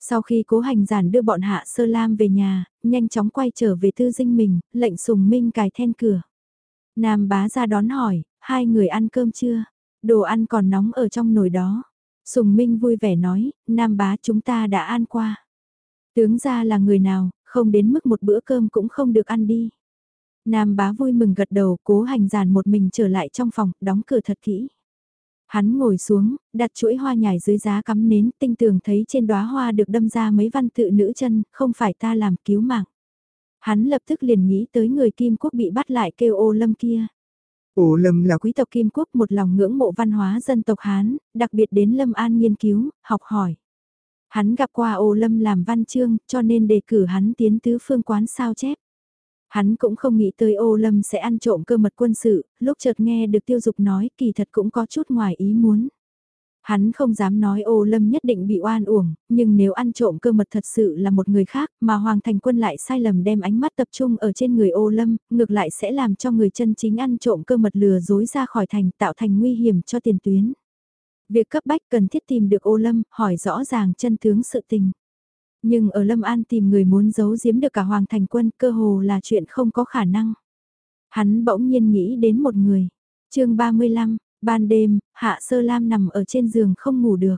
[SPEAKER 1] Sau khi cố hành giản đưa bọn hạ sơ lam về nhà, nhanh chóng quay trở về tư dinh mình, lệnh sùng minh cài then cửa. Nam bá ra đón hỏi, hai người ăn cơm chưa? Đồ ăn còn nóng ở trong nồi đó. Sùng minh vui vẻ nói, Nam bá chúng ta đã ăn qua. Tướng ra là người nào, không đến mức một bữa cơm cũng không được ăn đi. Nam bá vui mừng gật đầu, cố hành giản một mình trở lại trong phòng, đóng cửa thật kỹ. Hắn ngồi xuống, đặt chuỗi hoa nhài dưới giá cắm nến, tinh tường thấy trên đóa hoa được đâm ra mấy văn tự nữ chân, không phải ta làm cứu mạng. Hắn lập tức liền nghĩ tới người Kim Quốc bị bắt lại kêu ô lâm kia. Ô lâm là quý tộc Kim Quốc một lòng ngưỡng mộ văn hóa dân tộc Hán, đặc biệt đến Lâm An nghiên cứu, học hỏi. Hắn gặp qua ô lâm làm văn chương, cho nên đề cử hắn tiến tứ phương quán sao chép. Hắn cũng không nghĩ tới ô lâm sẽ ăn trộm cơ mật quân sự, lúc chợt nghe được tiêu dục nói kỳ thật cũng có chút ngoài ý muốn. Hắn không dám nói ô lâm nhất định bị oan uổng, nhưng nếu ăn trộm cơ mật thật sự là một người khác mà Hoàng Thành Quân lại sai lầm đem ánh mắt tập trung ở trên người ô lâm, ngược lại sẽ làm cho người chân chính ăn trộm cơ mật lừa dối ra khỏi thành tạo thành nguy hiểm cho tiền tuyến. Việc cấp bách cần thiết tìm được ô lâm, hỏi rõ ràng chân tướng sự tình. Nhưng ở Lâm An tìm người muốn giấu giếm được cả Hoàng Thành Quân cơ hồ là chuyện không có khả năng. Hắn bỗng nhiên nghĩ đến một người. chương 35, ban đêm, Hạ Sơ Lam nằm ở trên giường không ngủ được.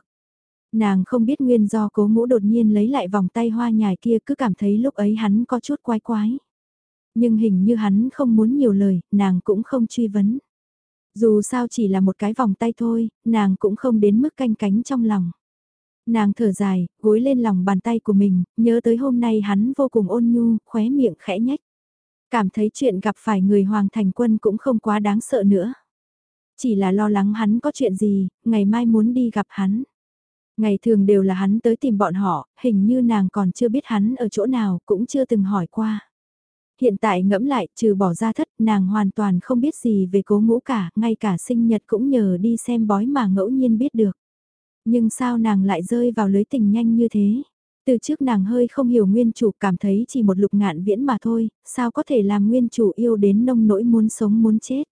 [SPEAKER 1] Nàng không biết nguyên do cố ngũ đột nhiên lấy lại vòng tay hoa nhài kia cứ cảm thấy lúc ấy hắn có chút quái quái. Nhưng hình như hắn không muốn nhiều lời, nàng cũng không truy vấn. Dù sao chỉ là một cái vòng tay thôi, nàng cũng không đến mức canh cánh trong lòng. Nàng thở dài, gối lên lòng bàn tay của mình, nhớ tới hôm nay hắn vô cùng ôn nhu, khóe miệng khẽ nhách. Cảm thấy chuyện gặp phải người Hoàng Thành Quân cũng không quá đáng sợ nữa. Chỉ là lo lắng hắn có chuyện gì, ngày mai muốn đi gặp hắn. Ngày thường đều là hắn tới tìm bọn họ, hình như nàng còn chưa biết hắn ở chỗ nào, cũng chưa từng hỏi qua. Hiện tại ngẫm lại, trừ bỏ ra thất, nàng hoàn toàn không biết gì về cố ngũ cả, ngay cả sinh nhật cũng nhờ đi xem bói mà ngẫu nhiên biết được. Nhưng sao nàng lại rơi vào lưới tình nhanh như thế? Từ trước nàng hơi không hiểu nguyên chủ cảm thấy chỉ một lục ngạn viễn mà thôi, sao có thể làm nguyên chủ yêu đến nông nỗi muốn sống muốn chết.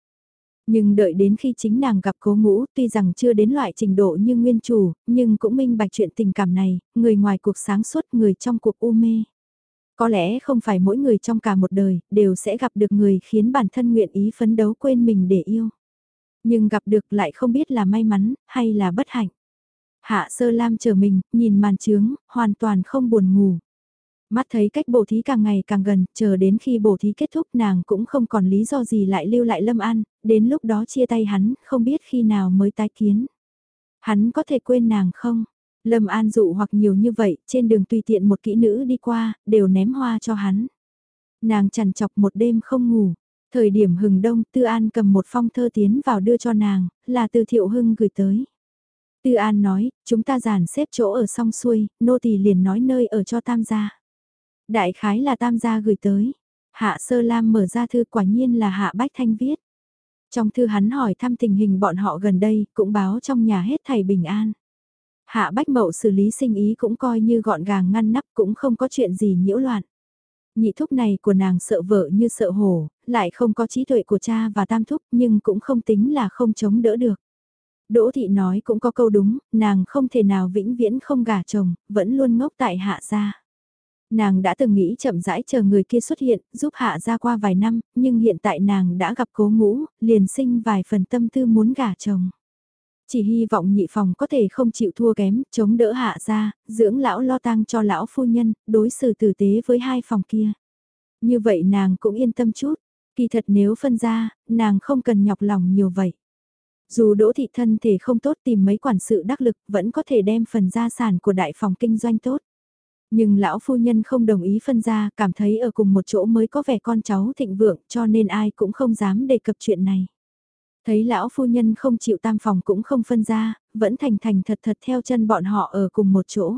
[SPEAKER 1] Nhưng đợi đến khi chính nàng gặp cố ngũ, tuy rằng chưa đến loại trình độ như nguyên chủ, nhưng cũng minh bạch chuyện tình cảm này, người ngoài cuộc sáng suốt người trong cuộc u mê. Có lẽ không phải mỗi người trong cả một đời, đều sẽ gặp được người khiến bản thân nguyện ý phấn đấu quên mình để yêu. Nhưng gặp được lại không biết là may mắn, hay là bất hạnh. Hạ sơ lam chờ mình, nhìn màn trướng, hoàn toàn không buồn ngủ. Mắt thấy cách bổ thí càng ngày càng gần, chờ đến khi bổ thí kết thúc nàng cũng không còn lý do gì lại lưu lại Lâm An, đến lúc đó chia tay hắn, không biết khi nào mới tái kiến. Hắn có thể quên nàng không? Lâm An dụ hoặc nhiều như vậy, trên đường tùy tiện một kỹ nữ đi qua, đều ném hoa cho hắn. Nàng chằn chọc một đêm không ngủ. Thời điểm hừng đông, Tư An cầm một phong thơ tiến vào đưa cho nàng, là từ Thiệu Hưng gửi tới. Tư An nói, chúng ta giàn xếp chỗ ở song xuôi, nô tỳ liền nói nơi ở cho tam gia. Đại khái là tam gia gửi tới. Hạ Sơ Lam mở ra thư quả nhiên là Hạ Bách Thanh viết. Trong thư hắn hỏi thăm tình hình bọn họ gần đây, cũng báo trong nhà hết thầy bình an. Hạ Bách Mậu xử lý sinh ý cũng coi như gọn gàng ngăn nắp cũng không có chuyện gì nhiễu loạn. Nhị thúc này của nàng sợ vợ như sợ hổ, lại không có trí tuệ của cha và tam thúc nhưng cũng không tính là không chống đỡ được. Đỗ thị nói cũng có câu đúng, nàng không thể nào vĩnh viễn không gả chồng, vẫn luôn ngốc tại hạ gia. Nàng đã từng nghĩ chậm rãi chờ người kia xuất hiện, giúp hạ gia qua vài năm, nhưng hiện tại nàng đã gặp cố ngũ, liền sinh vài phần tâm tư muốn gả chồng. Chỉ hy vọng nhị phòng có thể không chịu thua kém, chống đỡ hạ gia, dưỡng lão lo tang cho lão phu nhân, đối xử tử tế với hai phòng kia. Như vậy nàng cũng yên tâm chút, kỳ thật nếu phân ra, nàng không cần nhọc lòng nhiều vậy. Dù đỗ thị thân thể không tốt tìm mấy quản sự đắc lực vẫn có thể đem phần gia sản của đại phòng kinh doanh tốt. Nhưng lão phu nhân không đồng ý phân ra, cảm thấy ở cùng một chỗ mới có vẻ con cháu thịnh vượng cho nên ai cũng không dám đề cập chuyện này. Thấy lão phu nhân không chịu tam phòng cũng không phân ra, vẫn thành thành thật thật theo chân bọn họ ở cùng một chỗ.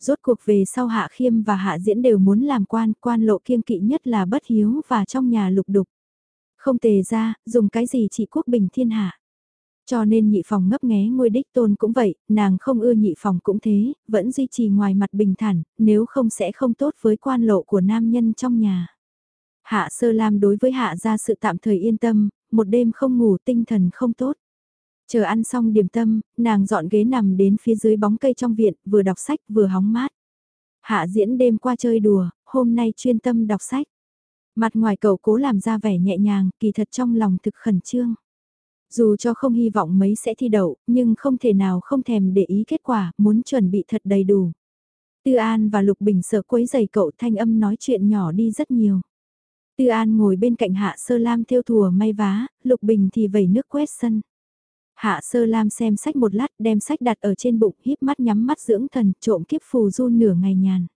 [SPEAKER 1] Rốt cuộc về sau hạ khiêm và hạ diễn đều muốn làm quan, quan lộ kiêng kỵ nhất là bất hiếu và trong nhà lục đục. Không tề ra, dùng cái gì trị quốc bình thiên hạ. Cho nên nhị phòng ngấp nghé ngôi đích tôn cũng vậy, nàng không ưa nhị phòng cũng thế, vẫn duy trì ngoài mặt bình thản, nếu không sẽ không tốt với quan lộ của nam nhân trong nhà. Hạ sơ lam đối với hạ ra sự tạm thời yên tâm, một đêm không ngủ tinh thần không tốt. Chờ ăn xong điểm tâm, nàng dọn ghế nằm đến phía dưới bóng cây trong viện, vừa đọc sách vừa hóng mát. Hạ diễn đêm qua chơi đùa, hôm nay chuyên tâm đọc sách. Mặt ngoài cậu cố làm ra vẻ nhẹ nhàng, kỳ thật trong lòng thực khẩn trương. Dù cho không hy vọng mấy sẽ thi đậu, nhưng không thể nào không thèm để ý kết quả, muốn chuẩn bị thật đầy đủ. Tư An và Lục Bình sợ quấy giày cậu thanh âm nói chuyện nhỏ đi rất nhiều. Tư An ngồi bên cạnh Hạ Sơ Lam theo thùa may vá, Lục Bình thì vẩy nước quét sân. Hạ Sơ Lam xem sách một lát đem sách đặt ở trên bụng híp mắt nhắm mắt dưỡng thần trộm kiếp phù du nửa ngày nhàn.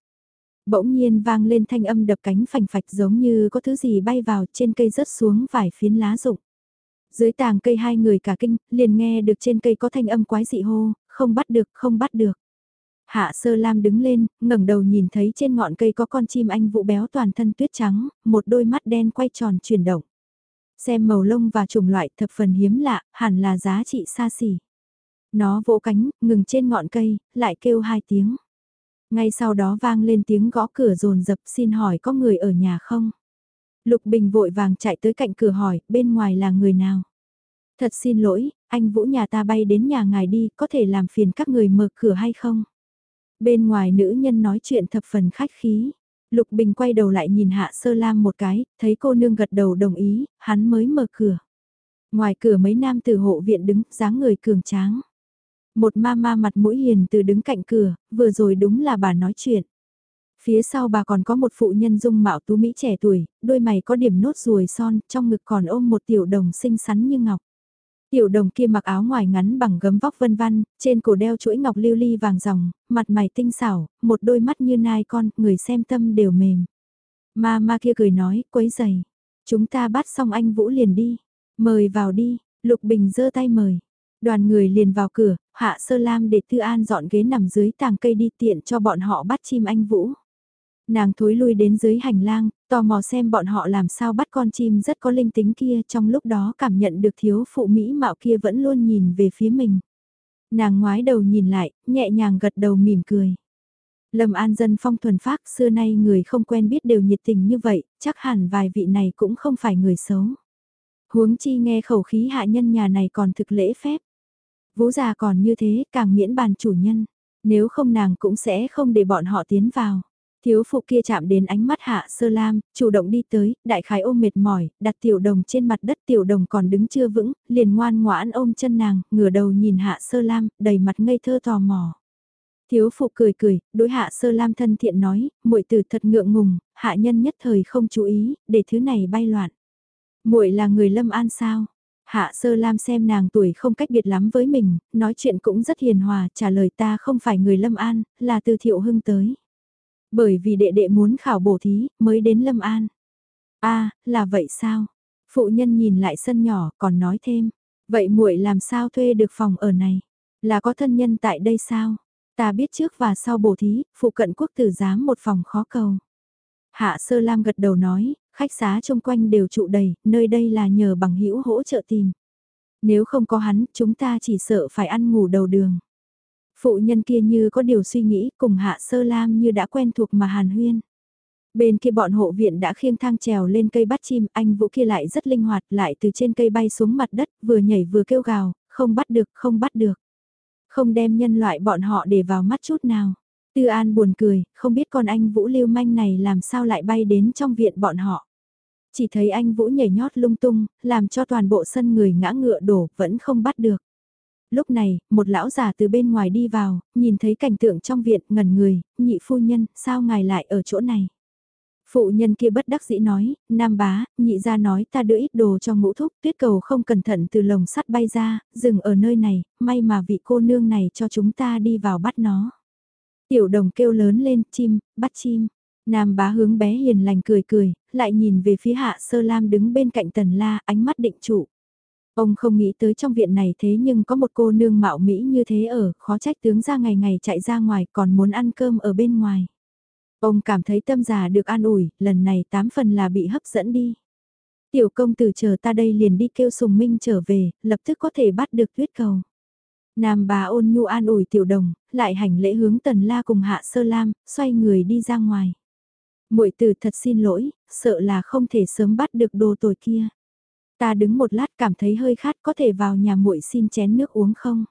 [SPEAKER 1] Bỗng nhiên vang lên thanh âm đập cánh phành phạch giống như có thứ gì bay vào trên cây rớt xuống vài phiến lá rụng. Dưới tàng cây hai người cả kinh, liền nghe được trên cây có thanh âm quái dị hô, không bắt được, không bắt được. Hạ sơ lam đứng lên, ngẩng đầu nhìn thấy trên ngọn cây có con chim anh vũ béo toàn thân tuyết trắng, một đôi mắt đen quay tròn chuyển động. Xem màu lông và chủng loại thập phần hiếm lạ, hẳn là giá trị xa xỉ. Nó vỗ cánh, ngừng trên ngọn cây, lại kêu hai tiếng. Ngay sau đó vang lên tiếng gõ cửa rồn rập xin hỏi có người ở nhà không? Lục Bình vội vàng chạy tới cạnh cửa hỏi, bên ngoài là người nào? Thật xin lỗi, anh Vũ nhà ta bay đến nhà ngài đi, có thể làm phiền các người mở cửa hay không? Bên ngoài nữ nhân nói chuyện thập phần khách khí. Lục Bình quay đầu lại nhìn Hạ Sơ Lam một cái, thấy cô nương gật đầu đồng ý, hắn mới mở cửa. Ngoài cửa mấy nam từ hộ viện đứng, dáng người cường tráng. Một ma ma mặt mũi hiền từ đứng cạnh cửa, vừa rồi đúng là bà nói chuyện. Phía sau bà còn có một phụ nhân dung mạo tú Mỹ trẻ tuổi, đôi mày có điểm nốt ruồi son, trong ngực còn ôm một tiểu đồng xinh xắn như ngọc. Tiểu đồng kia mặc áo ngoài ngắn bằng gấm vóc vân vân, trên cổ đeo chuỗi ngọc lưu ly vàng ròng, mặt mày tinh xảo, một đôi mắt như nai con, người xem tâm đều mềm. Ma ma kia cười nói, quấy giày. Chúng ta bắt xong anh Vũ liền đi. Mời vào đi, Lục Bình giơ tay mời. Đoàn người liền vào cửa, Hạ Sơ Lam để Tư An dọn ghế nằm dưới tàng cây đi tiện cho bọn họ bắt chim anh Vũ. Nàng thối lui đến dưới hành lang, tò mò xem bọn họ làm sao bắt con chim rất có linh tính kia trong lúc đó cảm nhận được thiếu phụ Mỹ mạo kia vẫn luôn nhìn về phía mình. Nàng ngoái đầu nhìn lại, nhẹ nhàng gật đầu mỉm cười. Lâm An dân phong thuần phác xưa nay người không quen biết đều nhiệt tình như vậy, chắc hẳn vài vị này cũng không phải người xấu. Huống chi nghe khẩu khí hạ nhân nhà này còn thực lễ phép. Vũ già còn như thế càng miễn bàn chủ nhân, nếu không nàng cũng sẽ không để bọn họ tiến vào. Thiếu phụ kia chạm đến ánh mắt hạ sơ lam, chủ động đi tới, đại khái ôm mệt mỏi, đặt tiểu đồng trên mặt đất tiểu đồng còn đứng chưa vững, liền ngoan ngoãn ôm chân nàng, ngửa đầu nhìn hạ sơ lam, đầy mặt ngây thơ tò mò. Thiếu phụ cười cười, đối hạ sơ lam thân thiện nói, muội tử thật ngượng ngùng, hạ nhân nhất thời không chú ý, để thứ này bay loạn. muội là người lâm an sao? Hạ sơ lam xem nàng tuổi không cách biệt lắm với mình, nói chuyện cũng rất hiền hòa, trả lời ta không phải người lâm an, là từ thiệu hưng tới. Bởi vì đệ đệ muốn khảo bổ thí, mới đến lâm an. a là vậy sao? Phụ nhân nhìn lại sân nhỏ, còn nói thêm. Vậy muội làm sao thuê được phòng ở này? Là có thân nhân tại đây sao? Ta biết trước và sau bổ thí, phụ cận quốc tử giám một phòng khó cầu. Hạ Sơ Lam gật đầu nói, khách xá chung quanh đều trụ đầy, nơi đây là nhờ bằng hữu hỗ trợ tìm. Nếu không có hắn, chúng ta chỉ sợ phải ăn ngủ đầu đường. Phụ nhân kia như có điều suy nghĩ, cùng Hạ Sơ Lam như đã quen thuộc mà hàn huyên. Bên kia bọn hộ viện đã khiêng thang trèo lên cây bắt chim, anh Vũ kia lại rất linh hoạt, lại từ trên cây bay xuống mặt đất, vừa nhảy vừa kêu gào, không bắt được, không bắt được. Không đem nhân loại bọn họ để vào mắt chút nào. Tư An buồn cười, không biết con anh Vũ lưu manh này làm sao lại bay đến trong viện bọn họ. Chỉ thấy anh Vũ nhảy nhót lung tung, làm cho toàn bộ sân người ngã ngựa đổ, vẫn không bắt được. Lúc này, một lão già từ bên ngoài đi vào, nhìn thấy cảnh tượng trong viện, ngẩn người, nhị phu nhân, sao ngài lại ở chỗ này? Phụ nhân kia bất đắc dĩ nói, nam bá, nhị ra nói ta đưa ít đồ cho ngũ thúc, tuyết cầu không cẩn thận từ lồng sắt bay ra, dừng ở nơi này, may mà vị cô nương này cho chúng ta đi vào bắt nó. Tiểu đồng kêu lớn lên, chim, bắt chim. Nam bá hướng bé hiền lành cười cười, lại nhìn về phía hạ sơ lam đứng bên cạnh tần la, ánh mắt định trụ. Ông không nghĩ tới trong viện này thế nhưng có một cô nương mạo Mỹ như thế ở, khó trách tướng ra ngày ngày chạy ra ngoài còn muốn ăn cơm ở bên ngoài. Ông cảm thấy tâm già được an ủi, lần này tám phần là bị hấp dẫn đi. Tiểu công tử chờ ta đây liền đi kêu sùng minh trở về, lập tức có thể bắt được tuyết cầu. Nam bà ôn nhu an ủi tiểu đồng, lại hành lễ hướng tần la cùng hạ sơ lam, xoay người đi ra ngoài. muội tử thật xin lỗi, sợ là không thể sớm bắt được đồ tồi kia. Ta đứng một lát cảm thấy hơi khát có thể vào nhà muội xin chén nước uống không?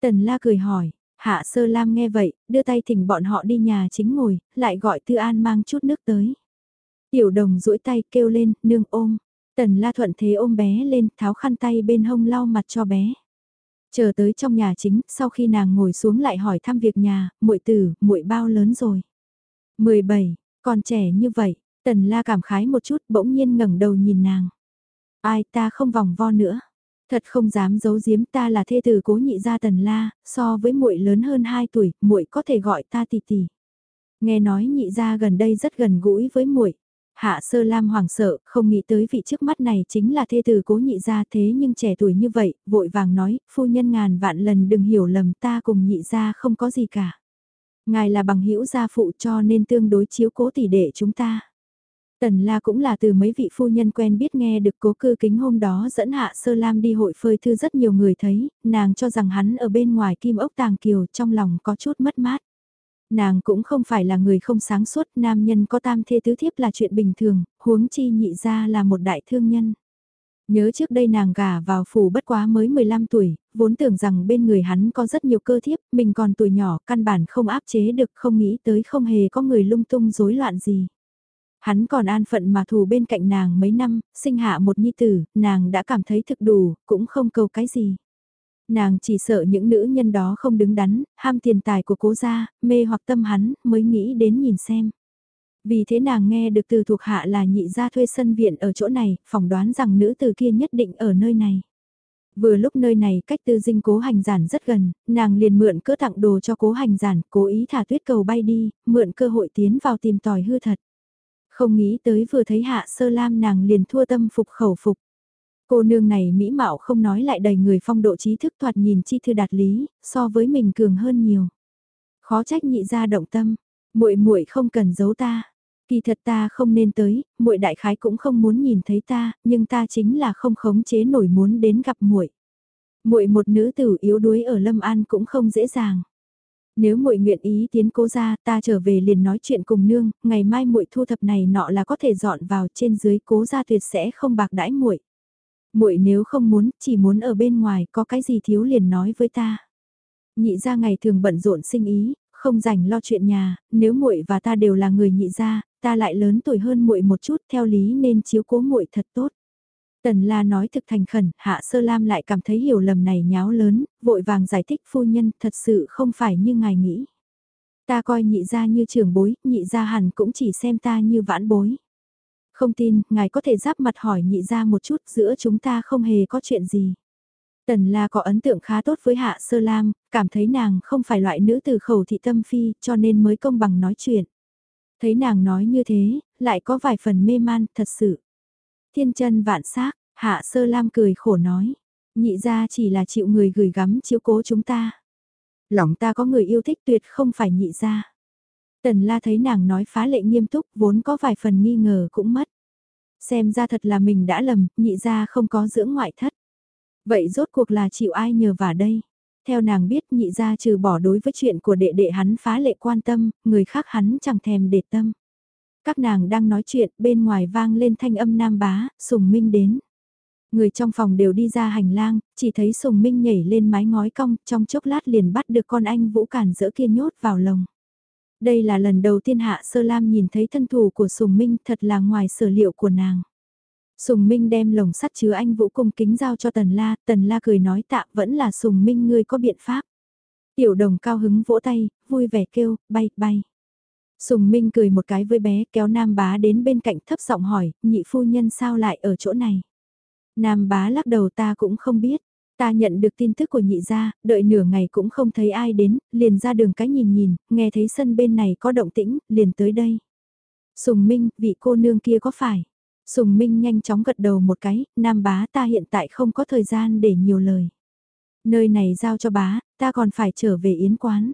[SPEAKER 1] Tần la cười hỏi, Hạ Sơ Lam nghe vậy, đưa tay thỉnh bọn họ đi nhà chính ngồi, lại gọi Tư An mang chút nước tới. Tiểu đồng duỗi tay kêu lên, nương ôm. Tần La thuận thế ôm bé lên, tháo khăn tay bên hông lau mặt cho bé. Chờ tới trong nhà chính, sau khi nàng ngồi xuống lại hỏi thăm việc nhà, muội tử, muội bao lớn rồi? 17, còn trẻ như vậy, Tần La cảm khái một chút, bỗng nhiên ngẩng đầu nhìn nàng. Ai ta không vòng vo nữa. Thật không dám giấu giếm ta là thê tử cố nhị gia Tần La, so với muội lớn hơn 2 tuổi, muội có thể gọi ta tỷ tỷ. Nghe nói nhị gia gần đây rất gần gũi với muội. Hạ Sơ Lam hoảng sợ, không nghĩ tới vị trước mắt này chính là thê tử cố nhị gia thế nhưng trẻ tuổi như vậy, vội vàng nói, phu nhân ngàn vạn lần đừng hiểu lầm ta cùng nhị gia không có gì cả. Ngài là bằng hữu gia phụ cho nên tương đối chiếu cố tỷ đệ chúng ta. Tần La cũng là từ mấy vị phu nhân quen biết nghe được cố cư kính hôm đó dẫn Hạ Sơ Lam đi hội phơi thư rất nhiều người thấy, nàng cho rằng hắn ở bên ngoài kim ốc tàng kiều trong lòng có chút mất mát. Nàng cũng không phải là người không sáng suốt, nam nhân có tam thê tứ thiếp là chuyện bình thường, huống chi nhị ra là một đại thương nhân. Nhớ trước đây nàng gả vào phủ bất quá mới 15 tuổi, vốn tưởng rằng bên người hắn có rất nhiều cơ thiếp, mình còn tuổi nhỏ, căn bản không áp chế được, không nghĩ tới không hề có người lung tung rối loạn gì. Hắn còn an phận mà thù bên cạnh nàng mấy năm, sinh hạ một nhi tử, nàng đã cảm thấy thực đủ, cũng không cầu cái gì. Nàng chỉ sợ những nữ nhân đó không đứng đắn, ham tiền tài của cố gia, mê hoặc tâm hắn, mới nghĩ đến nhìn xem. Vì thế nàng nghe được từ thuộc hạ là nhị gia thuê sân viện ở chỗ này, phỏng đoán rằng nữ từ kia nhất định ở nơi này. Vừa lúc nơi này cách tư dinh cố hành giản rất gần, nàng liền mượn cỡ tặng đồ cho cố hành giản, cố ý thả tuyết cầu bay đi, mượn cơ hội tiến vào tìm tòi hư thật. Không nghĩ tới vừa thấy hạ sơ lam nàng liền thua tâm phục khẩu phục. Cô nương này mỹ mạo không nói lại đầy người phong độ trí thức thoạt nhìn chi thư đạt lý, so với mình cường hơn nhiều. Khó trách nhị ra động tâm, muội muội không cần giấu ta. Kỳ thật ta không nên tới, muội đại khái cũng không muốn nhìn thấy ta, nhưng ta chính là không khống chế nổi muốn đến gặp muội. Muội một nữ tử yếu đuối ở Lâm An cũng không dễ dàng. Nếu muội nguyện ý tiến cố gia, ta trở về liền nói chuyện cùng nương, ngày mai muội thu thập này nọ là có thể dọn vào trên dưới cố gia tuyệt sẽ không bạc đãi muội. Muội nếu không muốn, chỉ muốn ở bên ngoài, có cái gì thiếu liền nói với ta. Nhị gia ngày thường bận rộn sinh ý, không rảnh lo chuyện nhà, nếu muội và ta đều là người nhị gia, ta lại lớn tuổi hơn muội một chút, theo lý nên chiếu cố muội thật tốt. Tần La nói thực thành khẩn, Hạ Sơ Lam lại cảm thấy hiểu lầm này nháo lớn, vội vàng giải thích phu nhân thật sự không phải như ngài nghĩ. Ta coi nhị gia như trưởng bối, nhị gia hẳn cũng chỉ xem ta như vãn bối. Không tin, ngài có thể giáp mặt hỏi nhị gia một chút giữa chúng ta không hề có chuyện gì. Tần La có ấn tượng khá tốt với Hạ Sơ Lam, cảm thấy nàng không phải loại nữ từ khẩu thị tâm phi cho nên mới công bằng nói chuyện. Thấy nàng nói như thế, lại có vài phần mê man, thật sự. Thiên chân vạn xác Hạ Sơ Lam cười khổ nói. Nhị ra chỉ là chịu người gửi gắm chiếu cố chúng ta. Lòng ta có người yêu thích tuyệt không phải nhị ra. Tần la thấy nàng nói phá lệ nghiêm túc vốn có vài phần nghi ngờ cũng mất. Xem ra thật là mình đã lầm, nhị ra không có dưỡng ngoại thất. Vậy rốt cuộc là chịu ai nhờ vả đây? Theo nàng biết nhị ra trừ bỏ đối với chuyện của đệ đệ hắn phá lệ quan tâm, người khác hắn chẳng thèm để tâm. Các nàng đang nói chuyện, bên ngoài vang lên thanh âm nam bá, sùng minh đến. Người trong phòng đều đi ra hành lang, chỉ thấy sùng minh nhảy lên mái ngói cong, trong chốc lát liền bắt được con anh vũ cản giữa kia nhốt vào lồng. Đây là lần đầu tiên Hạ Sơ Lam nhìn thấy thân thủ của Sùng Minh thật là ngoài sở liệu của nàng. Sùng Minh đem lồng sắt chứa anh Vũ cung kính giao cho Tần La, Tần La cười nói tạ vẫn là Sùng Minh ngươi có biện pháp. Tiểu đồng cao hứng vỗ tay, vui vẻ kêu, bay, bay. Sùng Minh cười một cái với bé kéo Nam Bá đến bên cạnh thấp giọng hỏi, nhị phu nhân sao lại ở chỗ này. Nam Bá lắc đầu ta cũng không biết. Ta nhận được tin tức của nhị gia, đợi nửa ngày cũng không thấy ai đến, liền ra đường cái nhìn nhìn, nghe thấy sân bên này có động tĩnh, liền tới đây. Sùng Minh, vị cô nương kia có phải? Sùng Minh nhanh chóng gật đầu một cái, nam bá ta hiện tại không có thời gian để nhiều lời. Nơi này giao cho bá, ta còn phải trở về yến quán.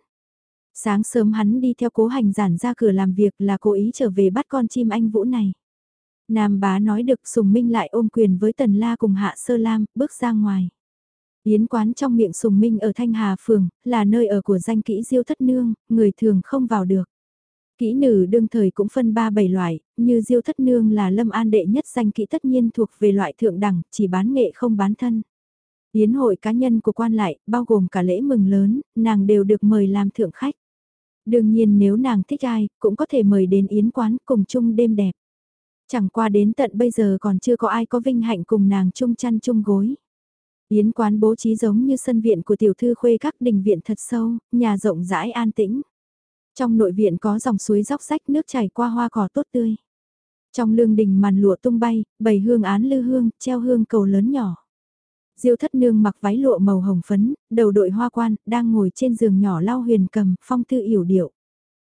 [SPEAKER 1] Sáng sớm hắn đi theo cố hành giản ra cửa làm việc là cố ý trở về bắt con chim anh vũ này. Nam bá nói được Sùng Minh lại ôm quyền với Tần La cùng Hạ Sơ Lam, bước ra ngoài. Yến quán trong miệng Sùng Minh ở Thanh Hà Phường, là nơi ở của danh kỹ diêu thất nương, người thường không vào được. Kỹ nữ đương thời cũng phân ba bảy loại, như diêu thất nương là lâm an đệ nhất danh kỹ tất nhiên thuộc về loại thượng đẳng, chỉ bán nghệ không bán thân. Yến hội cá nhân của quan lại, bao gồm cả lễ mừng lớn, nàng đều được mời làm thượng khách. Đương nhiên nếu nàng thích ai, cũng có thể mời đến yến quán cùng chung đêm đẹp. Chẳng qua đến tận bây giờ còn chưa có ai có vinh hạnh cùng nàng chung chăn chung gối. Yến quán bố trí giống như sân viện của tiểu thư khuê các đình viện thật sâu, nhà rộng rãi an tĩnh. Trong nội viện có dòng suối róc rách nước chảy qua hoa cỏ tốt tươi. Trong lương đình màn lụa tung bay, bầy hương án lư hương, treo hương cầu lớn nhỏ. Diêu thất nương mặc váy lụa màu hồng phấn, đầu đội hoa quan, đang ngồi trên giường nhỏ lau huyền cầm, phong tư yểu điệu.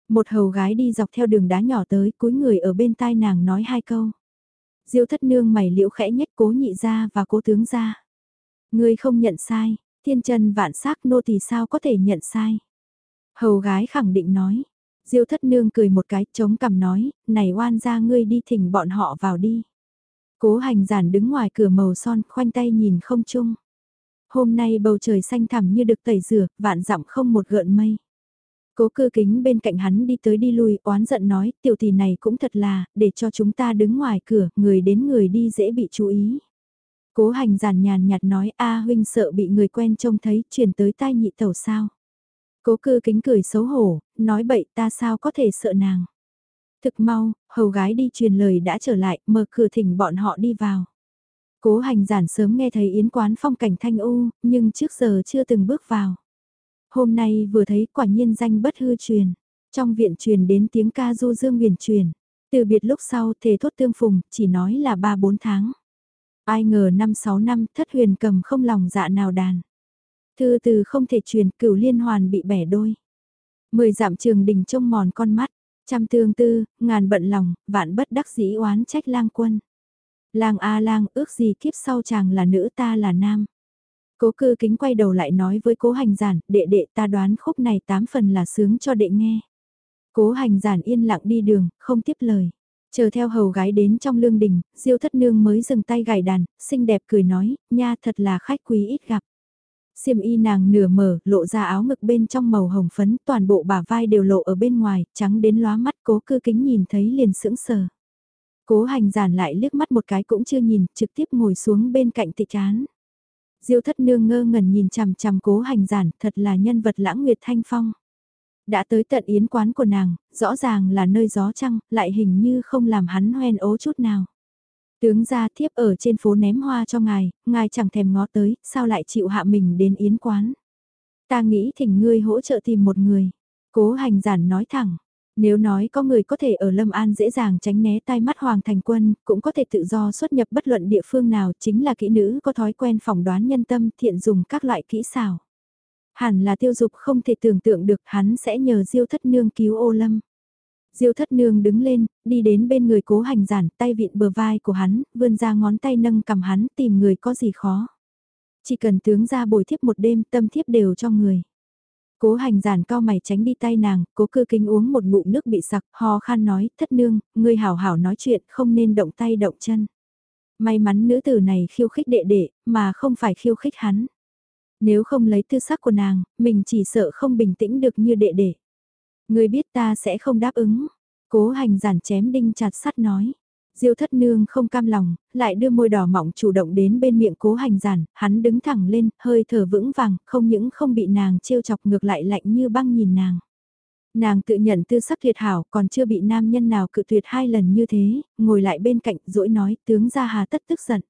[SPEAKER 1] Một hầu gái đi dọc theo đường đá nhỏ tới, cúi người ở bên tai nàng nói hai câu. Diêu thất nương mày liễu khẽ nhất cố nhị ra và cố tướng ra. Ngươi không nhận sai, thiên chân vạn sắc nô tỳ sao có thể nhận sai. Hầu gái khẳng định nói. Diêu thất nương cười một cái, chống cằm nói, này oan ra ngươi đi thỉnh bọn họ vào đi. Cố hành giản đứng ngoài cửa màu son, khoanh tay nhìn không chung. Hôm nay bầu trời xanh thẳm như được tẩy rửa, vạn dặm không một gợn mây. Cố cư kính bên cạnh hắn đi tới đi lui, oán giận nói, tiểu tỷ này cũng thật là, để cho chúng ta đứng ngoài cửa, người đến người đi dễ bị chú ý. Cố hành giản nhàn nhạt nói, a huynh sợ bị người quen trông thấy, chuyển tới tai nhị tẩu sao. Cố cư kính cười xấu hổ, nói bậy ta sao có thể sợ nàng. Thực mau, hầu gái đi truyền lời đã trở lại, mở cửa thỉnh bọn họ đi vào. Cố hành giản sớm nghe thấy yến quán phong cảnh thanh u, nhưng trước giờ chưa từng bước vào. Hôm nay vừa thấy quả nhiên danh bất hư truyền. Trong viện truyền đến tiếng ca du dương huyền truyền. Từ biệt lúc sau thề thốt tương phùng, chỉ nói là ba bốn tháng. Ai ngờ năm sáu năm thất huyền cầm không lòng dạ nào đàn. Thư từ không thể truyền cửu liên hoàn bị bẻ đôi. Mười giảm trường đình trông mòn con mắt, trăm tương tư, ngàn bận lòng, vạn bất đắc dĩ oán trách lang quân. Lang a lang ước gì kiếp sau chàng là nữ ta là nam. Cố cư kính quay đầu lại nói với cố hành giản, đệ đệ ta đoán khúc này tám phần là sướng cho đệ nghe. Cố hành giản yên lặng đi đường, không tiếp lời. Chờ theo hầu gái đến trong lương đình, diêu thất nương mới dừng tay gảy đàn, xinh đẹp cười nói, nha thật là khách quý ít gặp. Xiêm y nàng nửa mở, lộ ra áo ngực bên trong màu hồng phấn, toàn bộ bả vai đều lộ ở bên ngoài, trắng đến lóa mắt cố cư kính nhìn thấy liền sững sờ. Cố hành giản lại liếc mắt một cái cũng chưa nhìn, trực tiếp ngồi xuống bên cạnh tịch chán. Diêu thất nương ngơ ngẩn nhìn chằm chằm cố hành giản, thật là nhân vật lãng nguyệt thanh phong. Đã tới tận yến quán của nàng, rõ ràng là nơi gió trăng, lại hình như không làm hắn hoen ố chút nào. Tướng gia thiếp ở trên phố ném hoa cho ngài, ngài chẳng thèm ngó tới, sao lại chịu hạ mình đến yến quán. Ta nghĩ thỉnh ngươi hỗ trợ tìm một người. Cố hành giản nói thẳng, nếu nói có người có thể ở Lâm An dễ dàng tránh né tai mắt Hoàng Thành Quân, cũng có thể tự do xuất nhập bất luận địa phương nào chính là kỹ nữ có thói quen phỏng đoán nhân tâm thiện dùng các loại kỹ xảo. Hẳn là tiêu dục không thể tưởng tượng được hắn sẽ nhờ diêu thất nương cứu ô lâm. Diêu thất nương đứng lên, đi đến bên người cố hành giản, tay vịn bờ vai của hắn, vươn ra ngón tay nâng cầm hắn tìm người có gì khó. Chỉ cần tướng ra bồi thiếp một đêm tâm thiếp đều cho người. Cố hành giản cao mày tránh đi tay nàng, cố cư kinh uống một ngụm nước bị sặc, ho khan nói, thất nương, ngươi hảo hảo nói chuyện, không nên động tay động chân. May mắn nữ tử này khiêu khích đệ đệ, mà không phải khiêu khích hắn. Nếu không lấy tư sắc của nàng, mình chỉ sợ không bình tĩnh được như đệ đệ người biết ta sẽ không đáp ứng. Cố hành giản chém đinh chặt sắt nói. Diêu thất nương không cam lòng, lại đưa môi đỏ mọng chủ động đến bên miệng cố hành giản, hắn đứng thẳng lên, hơi thở vững vàng, không những không bị nàng trêu chọc ngược lại lạnh như băng nhìn nàng. Nàng tự nhận tư sắc tuyệt hảo, còn chưa bị nam nhân nào cự tuyệt hai lần như thế, ngồi lại bên cạnh, dỗi nói, tướng gia hà tất tức giận.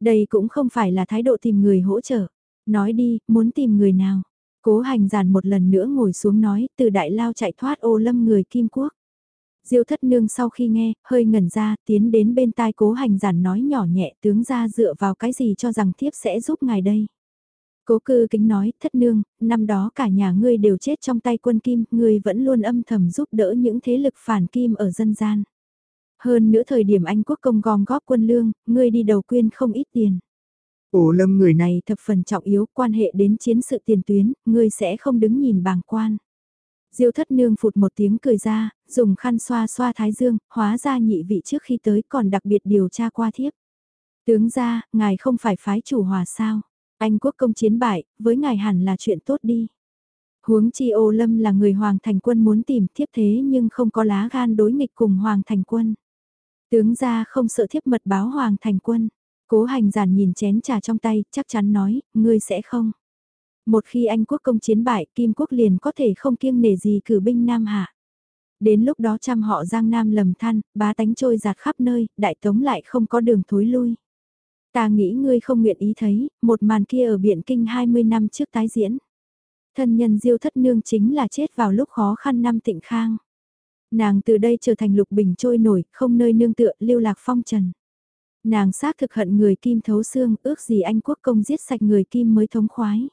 [SPEAKER 1] Đây cũng không phải là thái độ tìm người hỗ trợ. Nói đi, muốn tìm người nào? Cố hành giản một lần nữa ngồi xuống nói, từ đại lao chạy thoát ô lâm người kim quốc. Diêu thất nương sau khi nghe, hơi ngẩn ra, tiến đến bên tai cố hành giản nói nhỏ nhẹ tướng ra dựa vào cái gì cho rằng thiếp sẽ giúp ngài đây. Cố cư kính nói, thất nương, năm đó cả nhà ngươi đều chết trong tay quân kim, ngươi vẫn luôn âm thầm giúp đỡ những thế lực phản kim ở dân gian. Hơn nữa thời điểm Anh quốc công gom góp quân lương, ngươi đi đầu quyên không ít tiền. Ổ lâm người này thập phần trọng yếu quan hệ đến chiến sự tiền tuyến, ngươi sẽ không đứng nhìn bàng quan. Diêu thất nương phụt một tiếng cười ra, dùng khăn xoa xoa thái dương, hóa ra nhị vị trước khi tới còn đặc biệt điều tra qua thiếp. Tướng ra, ngài không phải phái chủ hòa sao? Anh quốc công chiến bại, với ngài hẳn là chuyện tốt đi. Huống chi ô lâm là người Hoàng Thành Quân muốn tìm thiếp thế nhưng không có lá gan đối nghịch cùng Hoàng Thành Quân. Tướng ra không sợ thiếp mật báo Hoàng Thành Quân. Cố hành giản nhìn chén trà trong tay, chắc chắn nói, ngươi sẽ không. Một khi Anh quốc công chiến bại, Kim quốc liền có thể không kiêng nể gì cử binh Nam Hạ. Đến lúc đó trăm họ Giang Nam lầm than, bá tánh trôi giạt khắp nơi, đại tống lại không có đường thối lui. Ta nghĩ ngươi không nguyện ý thấy, một màn kia ở Biện Kinh 20 năm trước tái diễn. Thân nhân diêu thất nương chính là chết vào lúc khó khăn năm tịnh khang. Nàng từ đây trở thành lục bình trôi nổi, không nơi nương tựa, lưu lạc phong trần. Nàng xác thực hận người kim thấu xương, ước gì anh quốc công giết sạch người kim mới thống khoái.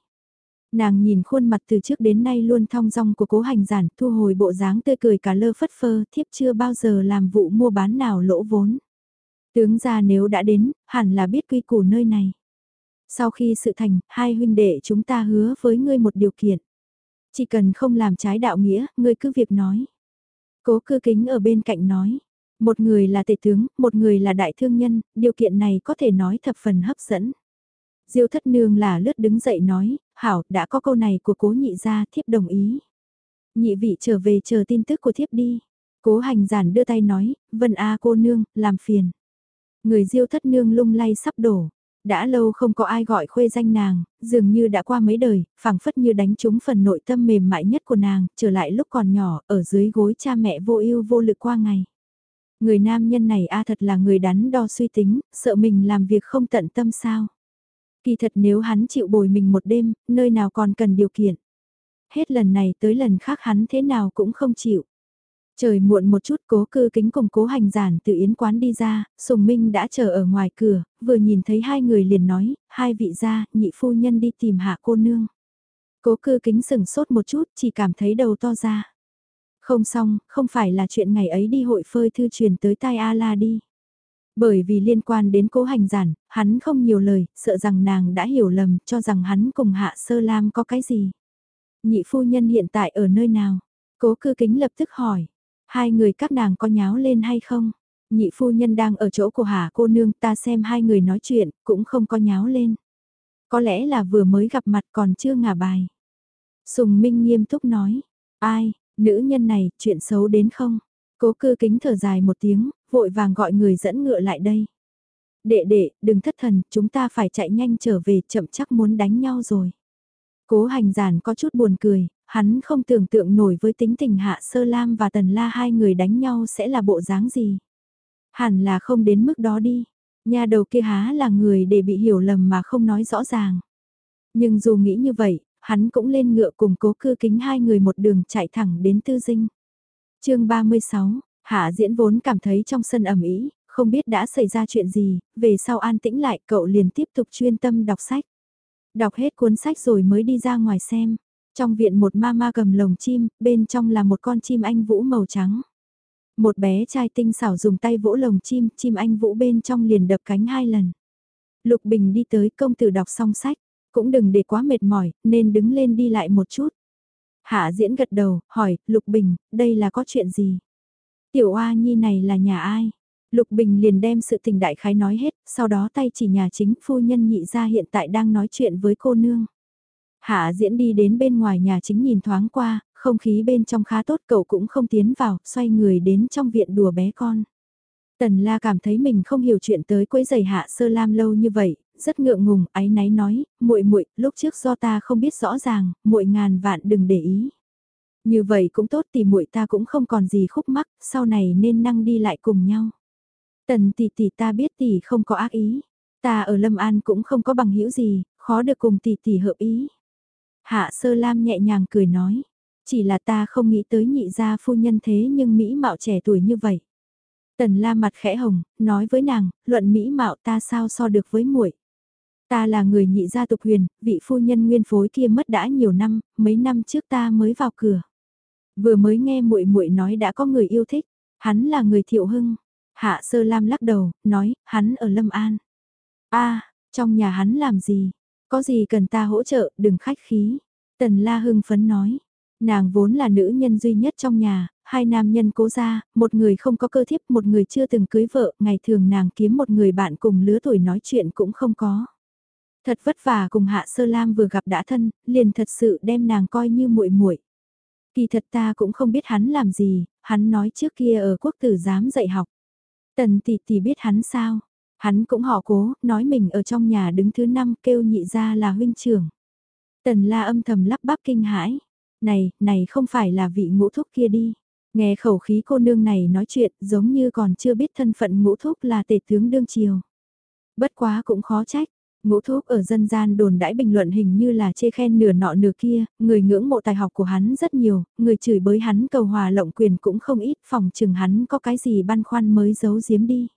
[SPEAKER 1] Nàng nhìn khuôn mặt từ trước đến nay luôn thong dong của cố hành giản, thu hồi bộ dáng tươi cười cả lơ phất phơ, thiếp chưa bao giờ làm vụ mua bán nào lỗ vốn. Tướng gia nếu đã đến, hẳn là biết quy củ nơi này. Sau khi sự thành, hai huynh đệ chúng ta hứa với ngươi một điều kiện. Chỉ cần không làm trái đạo nghĩa, ngươi cứ việc nói. Cố cư kính ở bên cạnh nói. Một người là tể tướng, một người là đại thương nhân, điều kiện này có thể nói thập phần hấp dẫn. Diêu thất nương là lướt đứng dậy nói, hảo, đã có câu này của cố nhị gia, thiếp đồng ý. Nhị vị trở về chờ tin tức của thiếp đi. Cố hành giản đưa tay nói, vân a cô nương, làm phiền. Người diêu thất nương lung lay sắp đổ. Đã lâu không có ai gọi khuê danh nàng, dường như đã qua mấy đời, phảng phất như đánh trúng phần nội tâm mềm mại nhất của nàng, trở lại lúc còn nhỏ, ở dưới gối cha mẹ vô ưu vô lực qua ngày. Người nam nhân này a thật là người đắn đo suy tính, sợ mình làm việc không tận tâm sao. Kỳ thật nếu hắn chịu bồi mình một đêm, nơi nào còn cần điều kiện. Hết lần này tới lần khác hắn thế nào cũng không chịu. Trời muộn một chút cố cư kính cùng cố hành giản từ yến quán đi ra, Sùng Minh đã chờ ở ngoài cửa, vừa nhìn thấy hai người liền nói, hai vị gia, nhị phu nhân đi tìm hạ cô nương. Cố cư kính sừng sốt một chút, chỉ cảm thấy đầu to ra. Không xong, không phải là chuyện ngày ấy đi hội phơi thư truyền tới tai A-la đi. Bởi vì liên quan đến cố hành giản, hắn không nhiều lời, sợ rằng nàng đã hiểu lầm, cho rằng hắn cùng hạ sơ lam có cái gì. Nhị phu nhân hiện tại ở nơi nào? Cố cư kính lập tức hỏi. Hai người các nàng có nháo lên hay không? Nhị phu nhân đang ở chỗ của hạ cô nương ta xem hai người nói chuyện, cũng không có nháo lên. Có lẽ là vừa mới gặp mặt còn chưa ngả bài. Sùng Minh nghiêm túc nói. Ai, nữ nhân này, chuyện xấu đến không? Cố cư kính thở dài một tiếng, vội vàng gọi người dẫn ngựa lại đây. Đệ đệ, đừng thất thần, chúng ta phải chạy nhanh trở về, chậm chắc muốn đánh nhau rồi. Cố hành giản có chút buồn cười, hắn không tưởng tượng nổi với tính tình hạ sơ lam và tần la hai người đánh nhau sẽ là bộ dáng gì. Hẳn là không đến mức đó đi. Nhà đầu kia há là người để bị hiểu lầm mà không nói rõ ràng. Nhưng dù nghĩ như vậy, hắn cũng lên ngựa cùng cố cư kính hai người một đường chạy thẳng đến tư dinh. chương 36, Hạ diễn vốn cảm thấy trong sân ẩm ý, không biết đã xảy ra chuyện gì, về sau an tĩnh lại cậu liền tiếp tục chuyên tâm đọc sách. Đọc hết cuốn sách rồi mới đi ra ngoài xem. Trong viện một mama cầm lồng chim, bên trong là một con chim anh vũ màu trắng. Một bé trai tinh xảo dùng tay vỗ lồng chim, chim anh vũ bên trong liền đập cánh hai lần. Lục Bình đi tới công tử đọc xong sách, cũng đừng để quá mệt mỏi, nên đứng lên đi lại một chút. Hạ diễn gật đầu, hỏi, Lục Bình, đây là có chuyện gì? Tiểu oa nhi này là nhà ai? Lục Bình liền đem sự tình đại khái nói hết, sau đó tay chỉ nhà chính phu nhân nhị ra hiện tại đang nói chuyện với cô nương. Hạ diễn đi đến bên ngoài nhà chính nhìn thoáng qua, không khí bên trong khá tốt cậu cũng không tiến vào, xoay người đến trong viện đùa bé con. Tần la cảm thấy mình không hiểu chuyện tới quấy giày hạ sơ lam lâu như vậy, rất ngượng ngùng, áy náy nói, muội muội, lúc trước do ta không biết rõ ràng, muội ngàn vạn đừng để ý. Như vậy cũng tốt thì muội ta cũng không còn gì khúc mắc, sau này nên năng đi lại cùng nhau. Tần tỷ tỷ ta biết tỷ không có ác ý, ta ở Lâm An cũng không có bằng hữu gì, khó được cùng tỷ tỷ hợp ý. Hạ Sơ Lam nhẹ nhàng cười nói, chỉ là ta không nghĩ tới nhị gia phu nhân thế nhưng mỹ mạo trẻ tuổi như vậy. Tần La mặt khẽ hồng, nói với nàng, luận mỹ mạo ta sao so được với muội. Ta là người nhị gia tộc huyền, vị phu nhân nguyên phối kia mất đã nhiều năm, mấy năm trước ta mới vào cửa. Vừa mới nghe muội muội nói đã có người yêu thích, hắn là người thiệu hưng. Hạ sơ lam lắc đầu, nói, hắn ở Lâm An. a trong nhà hắn làm gì? Có gì cần ta hỗ trợ, đừng khách khí. Tần la hưng phấn nói, nàng vốn là nữ nhân duy nhất trong nhà, hai nam nhân cố ra, một người không có cơ thiếp, một người chưa từng cưới vợ, ngày thường nàng kiếm một người bạn cùng lứa tuổi nói chuyện cũng không có. Thật vất vả cùng Hạ Sơ Lam vừa gặp đã thân, liền thật sự đem nàng coi như muội muội. Kỳ thật ta cũng không biết hắn làm gì, hắn nói trước kia ở quốc tử giám dạy học. Tần tỷ tỷ biết hắn sao? Hắn cũng họ cố, nói mình ở trong nhà đứng thứ năm kêu nhị ra là huynh trưởng. Tần la âm thầm lắp bắp kinh hãi. Này, này không phải là vị ngũ thúc kia đi. Nghe khẩu khí cô nương này nói chuyện giống như còn chưa biết thân phận ngũ thúc là tể tướng đương triều. Bất quá cũng khó trách, Ngũ thuốc ở dân gian đồn đãi bình luận hình như là chê khen nửa nọ nửa kia, người ngưỡng mộ tài học của hắn rất nhiều, người chửi bới hắn cầu hòa lộng quyền cũng không ít, phòng chừng hắn có cái gì băn khoăn mới giấu giếm đi.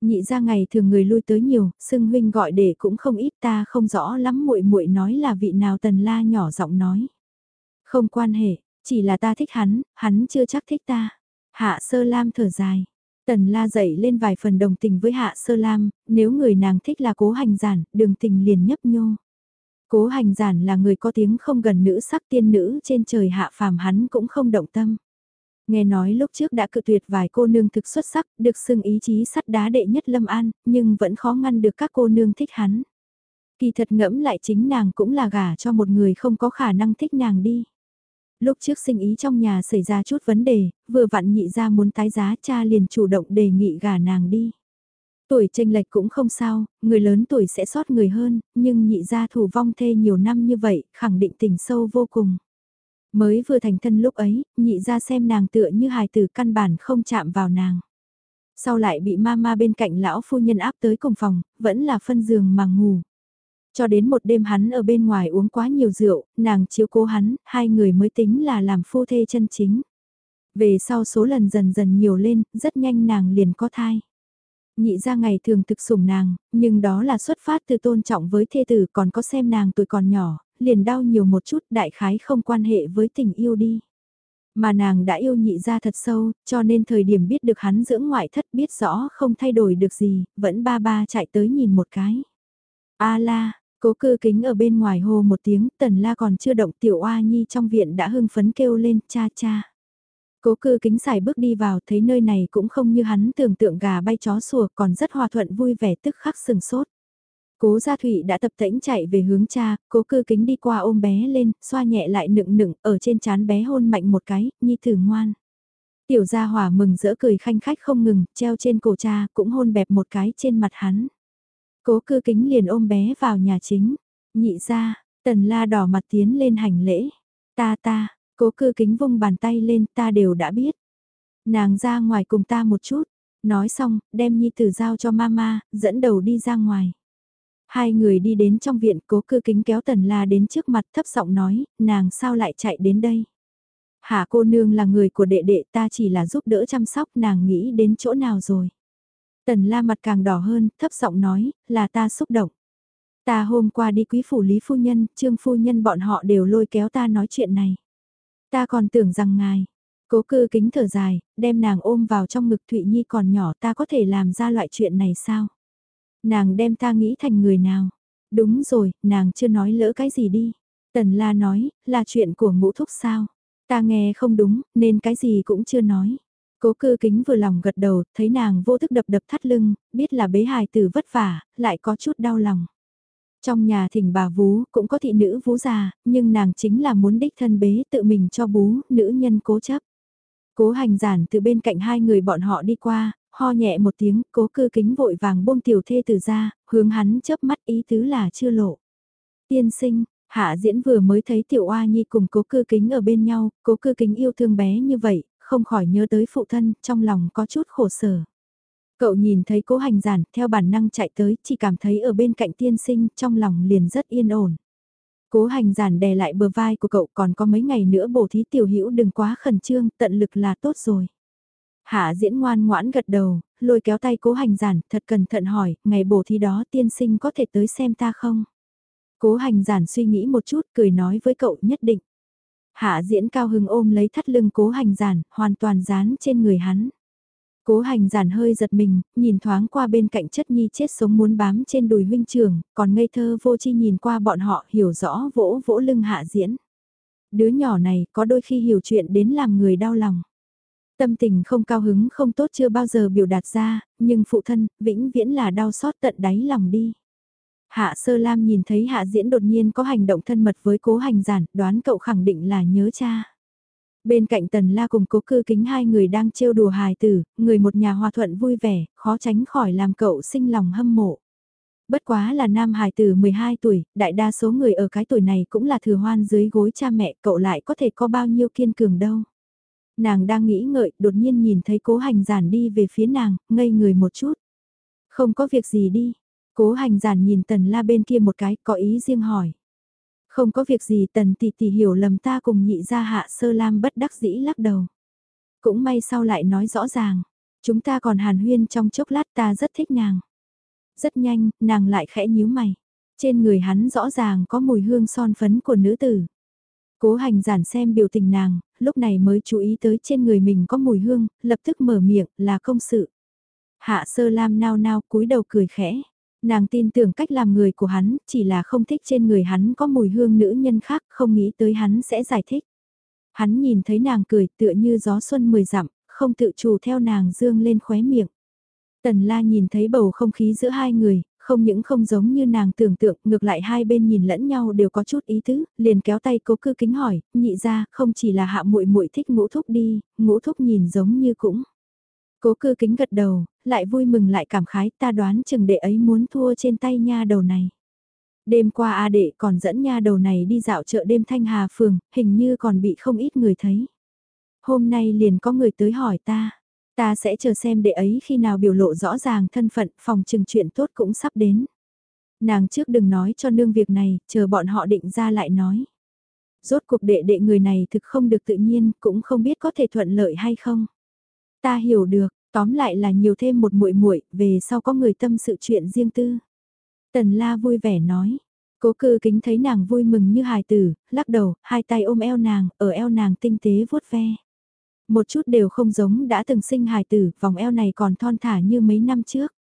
[SPEAKER 1] Nhị ra ngày thường người lui tới nhiều, xưng huynh gọi để cũng không ít ta không rõ lắm muội muội nói là vị nào tần la nhỏ giọng nói. Không quan hệ, chỉ là ta thích hắn, hắn chưa chắc thích ta. Hạ sơ lam thở dài. Tần la dậy lên vài phần đồng tình với hạ sơ lam, nếu người nàng thích là cố hành giản, đường tình liền nhấp nhô. Cố hành giản là người có tiếng không gần nữ sắc tiên nữ trên trời hạ phàm hắn cũng không động tâm. Nghe nói lúc trước đã cự tuyệt vài cô nương thực xuất sắc, được xưng ý chí sắt đá đệ nhất lâm an, nhưng vẫn khó ngăn được các cô nương thích hắn. Kỳ thật ngẫm lại chính nàng cũng là gả cho một người không có khả năng thích nàng đi lúc trước sinh ý trong nhà xảy ra chút vấn đề, vừa vặn nhị ra muốn tái giá cha liền chủ động đề nghị gả nàng đi. Tuổi tranh lệch cũng không sao, người lớn tuổi sẽ sót người hơn, nhưng nhị gia thủ vong thê nhiều năm như vậy, khẳng định tình sâu vô cùng. Mới vừa thành thân lúc ấy, nhị gia xem nàng tựa như hài tử căn bản không chạm vào nàng. Sau lại bị mama bên cạnh lão phu nhân áp tới cùng phòng, vẫn là phân giường mà ngủ. Cho đến một đêm hắn ở bên ngoài uống quá nhiều rượu, nàng chiếu cố hắn, hai người mới tính là làm phu thê chân chính. Về sau số lần dần dần nhiều lên, rất nhanh nàng liền có thai. Nhị ra ngày thường thực sủng nàng, nhưng đó là xuất phát từ tôn trọng với thê tử còn có xem nàng tuổi còn nhỏ, liền đau nhiều một chút đại khái không quan hệ với tình yêu đi. Mà nàng đã yêu nhị ra thật sâu, cho nên thời điểm biết được hắn dưỡng ngoại thất biết rõ không thay đổi được gì, vẫn ba ba chạy tới nhìn một cái. A la, cố cư kính ở bên ngoài hô một tiếng, tần la còn chưa động tiểu oa nhi trong viện đã hưng phấn kêu lên cha cha. Cố cư kính xài bước đi vào thấy nơi này cũng không như hắn tưởng tượng gà bay chó sủa còn rất hòa thuận vui vẻ tức khắc sừng sốt. Cố Gia Thụy đã tập tễnh chạy về hướng cha, cố cư kính đi qua ôm bé lên, xoa nhẹ lại nựng nựng, ở trên chán bé hôn mạnh một cái, nhi thử ngoan. Tiểu gia hỏa mừng rỡ cười khanh khách không ngừng, treo trên cổ cha, cũng hôn bẹp một cái trên mặt hắn. Cố cư kính liền ôm bé vào nhà chính, nhị ra, tần la đỏ mặt tiến lên hành lễ. Ta ta, cố cư kính vung bàn tay lên ta đều đã biết. Nàng ra ngoài cùng ta một chút, nói xong, đem nhi tử giao cho mama, dẫn đầu đi ra ngoài. Hai người đi đến trong viện cố cư kính kéo tần la đến trước mặt thấp giọng nói, nàng sao lại chạy đến đây. Hạ cô nương là người của đệ đệ ta chỉ là giúp đỡ chăm sóc nàng nghĩ đến chỗ nào rồi. Tần la mặt càng đỏ hơn, thấp giọng nói, là ta xúc động. Ta hôm qua đi quý phủ lý phu nhân, trương phu nhân bọn họ đều lôi kéo ta nói chuyện này. Ta còn tưởng rằng ngài, cố cư kính thở dài, đem nàng ôm vào trong ngực Thụy Nhi còn nhỏ ta có thể làm ra loại chuyện này sao? Nàng đem ta nghĩ thành người nào? Đúng rồi, nàng chưa nói lỡ cái gì đi. Tần la nói, là chuyện của ngũ thúc sao? Ta nghe không đúng, nên cái gì cũng chưa nói. Cố cư kính vừa lòng gật đầu, thấy nàng vô thức đập đập thắt lưng, biết là bế hài tử vất vả, lại có chút đau lòng. Trong nhà thỉnh bà vú, cũng có thị nữ vú già, nhưng nàng chính là muốn đích thân bế tự mình cho bú, nữ nhân cố chấp. Cố hành giản từ bên cạnh hai người bọn họ đi qua, ho nhẹ một tiếng, cố cư kính vội vàng buông tiểu thê từ ra, hướng hắn chớp mắt ý tứ là chưa lộ. Tiên sinh, hạ diễn vừa mới thấy tiểu oa nhi cùng cố cư kính ở bên nhau, cố cư kính yêu thương bé như vậy, không khỏi nhớ tới phụ thân, trong lòng có chút khổ sở. Cậu nhìn thấy cố hành giản, theo bản năng chạy tới, chỉ cảm thấy ở bên cạnh tiên sinh, trong lòng liền rất yên ổn. Cố hành giản đè lại bờ vai của cậu còn có mấy ngày nữa bổ thí tiểu hữu đừng quá khẩn trương, tận lực là tốt rồi. Hạ diễn ngoan ngoãn gật đầu, lôi kéo tay cố hành giản, thật cẩn thận hỏi, ngày bổ thí đó tiên sinh có thể tới xem ta không? Cố hành giản suy nghĩ một chút, cười nói với cậu nhất định. Hạ diễn cao hưng ôm lấy thắt lưng cố hành giản, hoàn toàn dán trên người hắn. Cố hành giản hơi giật mình, nhìn thoáng qua bên cạnh chất nhi chết sống muốn bám trên đùi huynh trường, còn ngây thơ vô chi nhìn qua bọn họ hiểu rõ vỗ vỗ lưng hạ diễn. Đứa nhỏ này có đôi khi hiểu chuyện đến làm người đau lòng. Tâm tình không cao hứng không tốt chưa bao giờ biểu đạt ra, nhưng phụ thân, vĩnh viễn là đau xót tận đáy lòng đi. Hạ Sơ Lam nhìn thấy Hạ Diễn đột nhiên có hành động thân mật với cố hành giản, đoán cậu khẳng định là nhớ cha. Bên cạnh Tần La cùng cố cư kính hai người đang trêu đùa hài tử, người một nhà hòa thuận vui vẻ, khó tránh khỏi làm cậu sinh lòng hâm mộ. Bất quá là nam hài tử 12 tuổi, đại đa số người ở cái tuổi này cũng là thừa hoan dưới gối cha mẹ, cậu lại có thể có bao nhiêu kiên cường đâu. Nàng đang nghĩ ngợi, đột nhiên nhìn thấy cố hành giản đi về phía nàng, ngây người một chút. Không có việc gì đi. Cố hành giản nhìn tần la bên kia một cái, có ý riêng hỏi. Không có việc gì tần tỷ tỷ hiểu lầm ta cùng nhị ra hạ sơ lam bất đắc dĩ lắc đầu. Cũng may sau lại nói rõ ràng. Chúng ta còn hàn huyên trong chốc lát ta rất thích nàng. Rất nhanh, nàng lại khẽ nhíu mày. Trên người hắn rõ ràng có mùi hương son phấn của nữ tử. Cố hành giản xem biểu tình nàng, lúc này mới chú ý tới trên người mình có mùi hương, lập tức mở miệng là công sự. Hạ sơ lam nao nao cúi đầu cười khẽ. Nàng tin tưởng cách làm người của hắn, chỉ là không thích trên người hắn có mùi hương nữ nhân khác, không nghĩ tới hắn sẽ giải thích. Hắn nhìn thấy nàng cười tựa như gió xuân mười dặm, không tự chủ theo nàng dương lên khóe miệng. Tần la nhìn thấy bầu không khí giữa hai người, không những không giống như nàng tưởng tượng, ngược lại hai bên nhìn lẫn nhau đều có chút ý tứ, liền kéo tay cố cư kính hỏi, nhị ra, không chỉ là hạ muội muội thích ngũ thúc đi, ngũ thúc nhìn giống như cũng. Cố cư kính gật đầu, lại vui mừng lại cảm khái ta đoán chừng đệ ấy muốn thua trên tay nha đầu này. Đêm qua A đệ còn dẫn nha đầu này đi dạo chợ đêm Thanh Hà Phường, hình như còn bị không ít người thấy. Hôm nay liền có người tới hỏi ta, ta sẽ chờ xem đệ ấy khi nào biểu lộ rõ ràng thân phận phòng trừng chuyện tốt cũng sắp đến. Nàng trước đừng nói cho nương việc này, chờ bọn họ định ra lại nói. Rốt cuộc đệ đệ người này thực không được tự nhiên, cũng không biết có thể thuận lợi hay không. Ta hiểu được, tóm lại là nhiều thêm một muội muội, về sau có người tâm sự chuyện riêng tư. Tần la vui vẻ nói, cố cư kính thấy nàng vui mừng như hài tử, lắc đầu, hai tay ôm eo nàng, ở eo nàng tinh tế vuốt ve. Một chút đều không giống đã từng sinh hài tử, vòng eo này còn thon thả như mấy năm trước.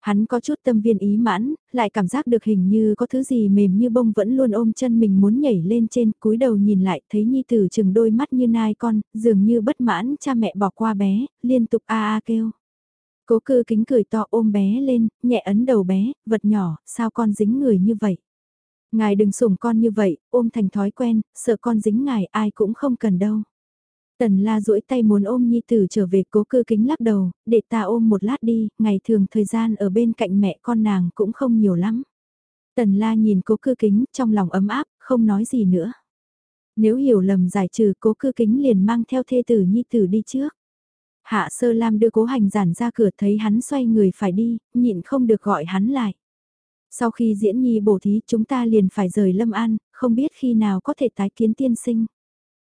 [SPEAKER 1] Hắn có chút tâm viên ý mãn, lại cảm giác được hình như có thứ gì mềm như bông vẫn luôn ôm chân mình muốn nhảy lên trên, cúi đầu nhìn lại thấy nhi tử chừng đôi mắt như nai con, dường như bất mãn cha mẹ bỏ qua bé, liên tục a a kêu. Cố cư kính cười to ôm bé lên, nhẹ ấn đầu bé, vật nhỏ, sao con dính người như vậy. Ngài đừng sủng con như vậy, ôm thành thói quen, sợ con dính ngài ai cũng không cần đâu. Tần la duỗi tay muốn ôm nhi tử trở về cố cư kính lắc đầu, để ta ôm một lát đi, ngày thường thời gian ở bên cạnh mẹ con nàng cũng không nhiều lắm. Tần la nhìn cố cư kính trong lòng ấm áp, không nói gì nữa. Nếu hiểu lầm giải trừ cố cư kính liền mang theo thê tử nhi tử đi trước. Hạ sơ lam đưa cố hành giản ra cửa thấy hắn xoay người phải đi, nhịn không được gọi hắn lại. Sau khi diễn nhi bổ thí chúng ta liền phải rời Lâm An, không biết khi nào có thể tái kiến tiên sinh.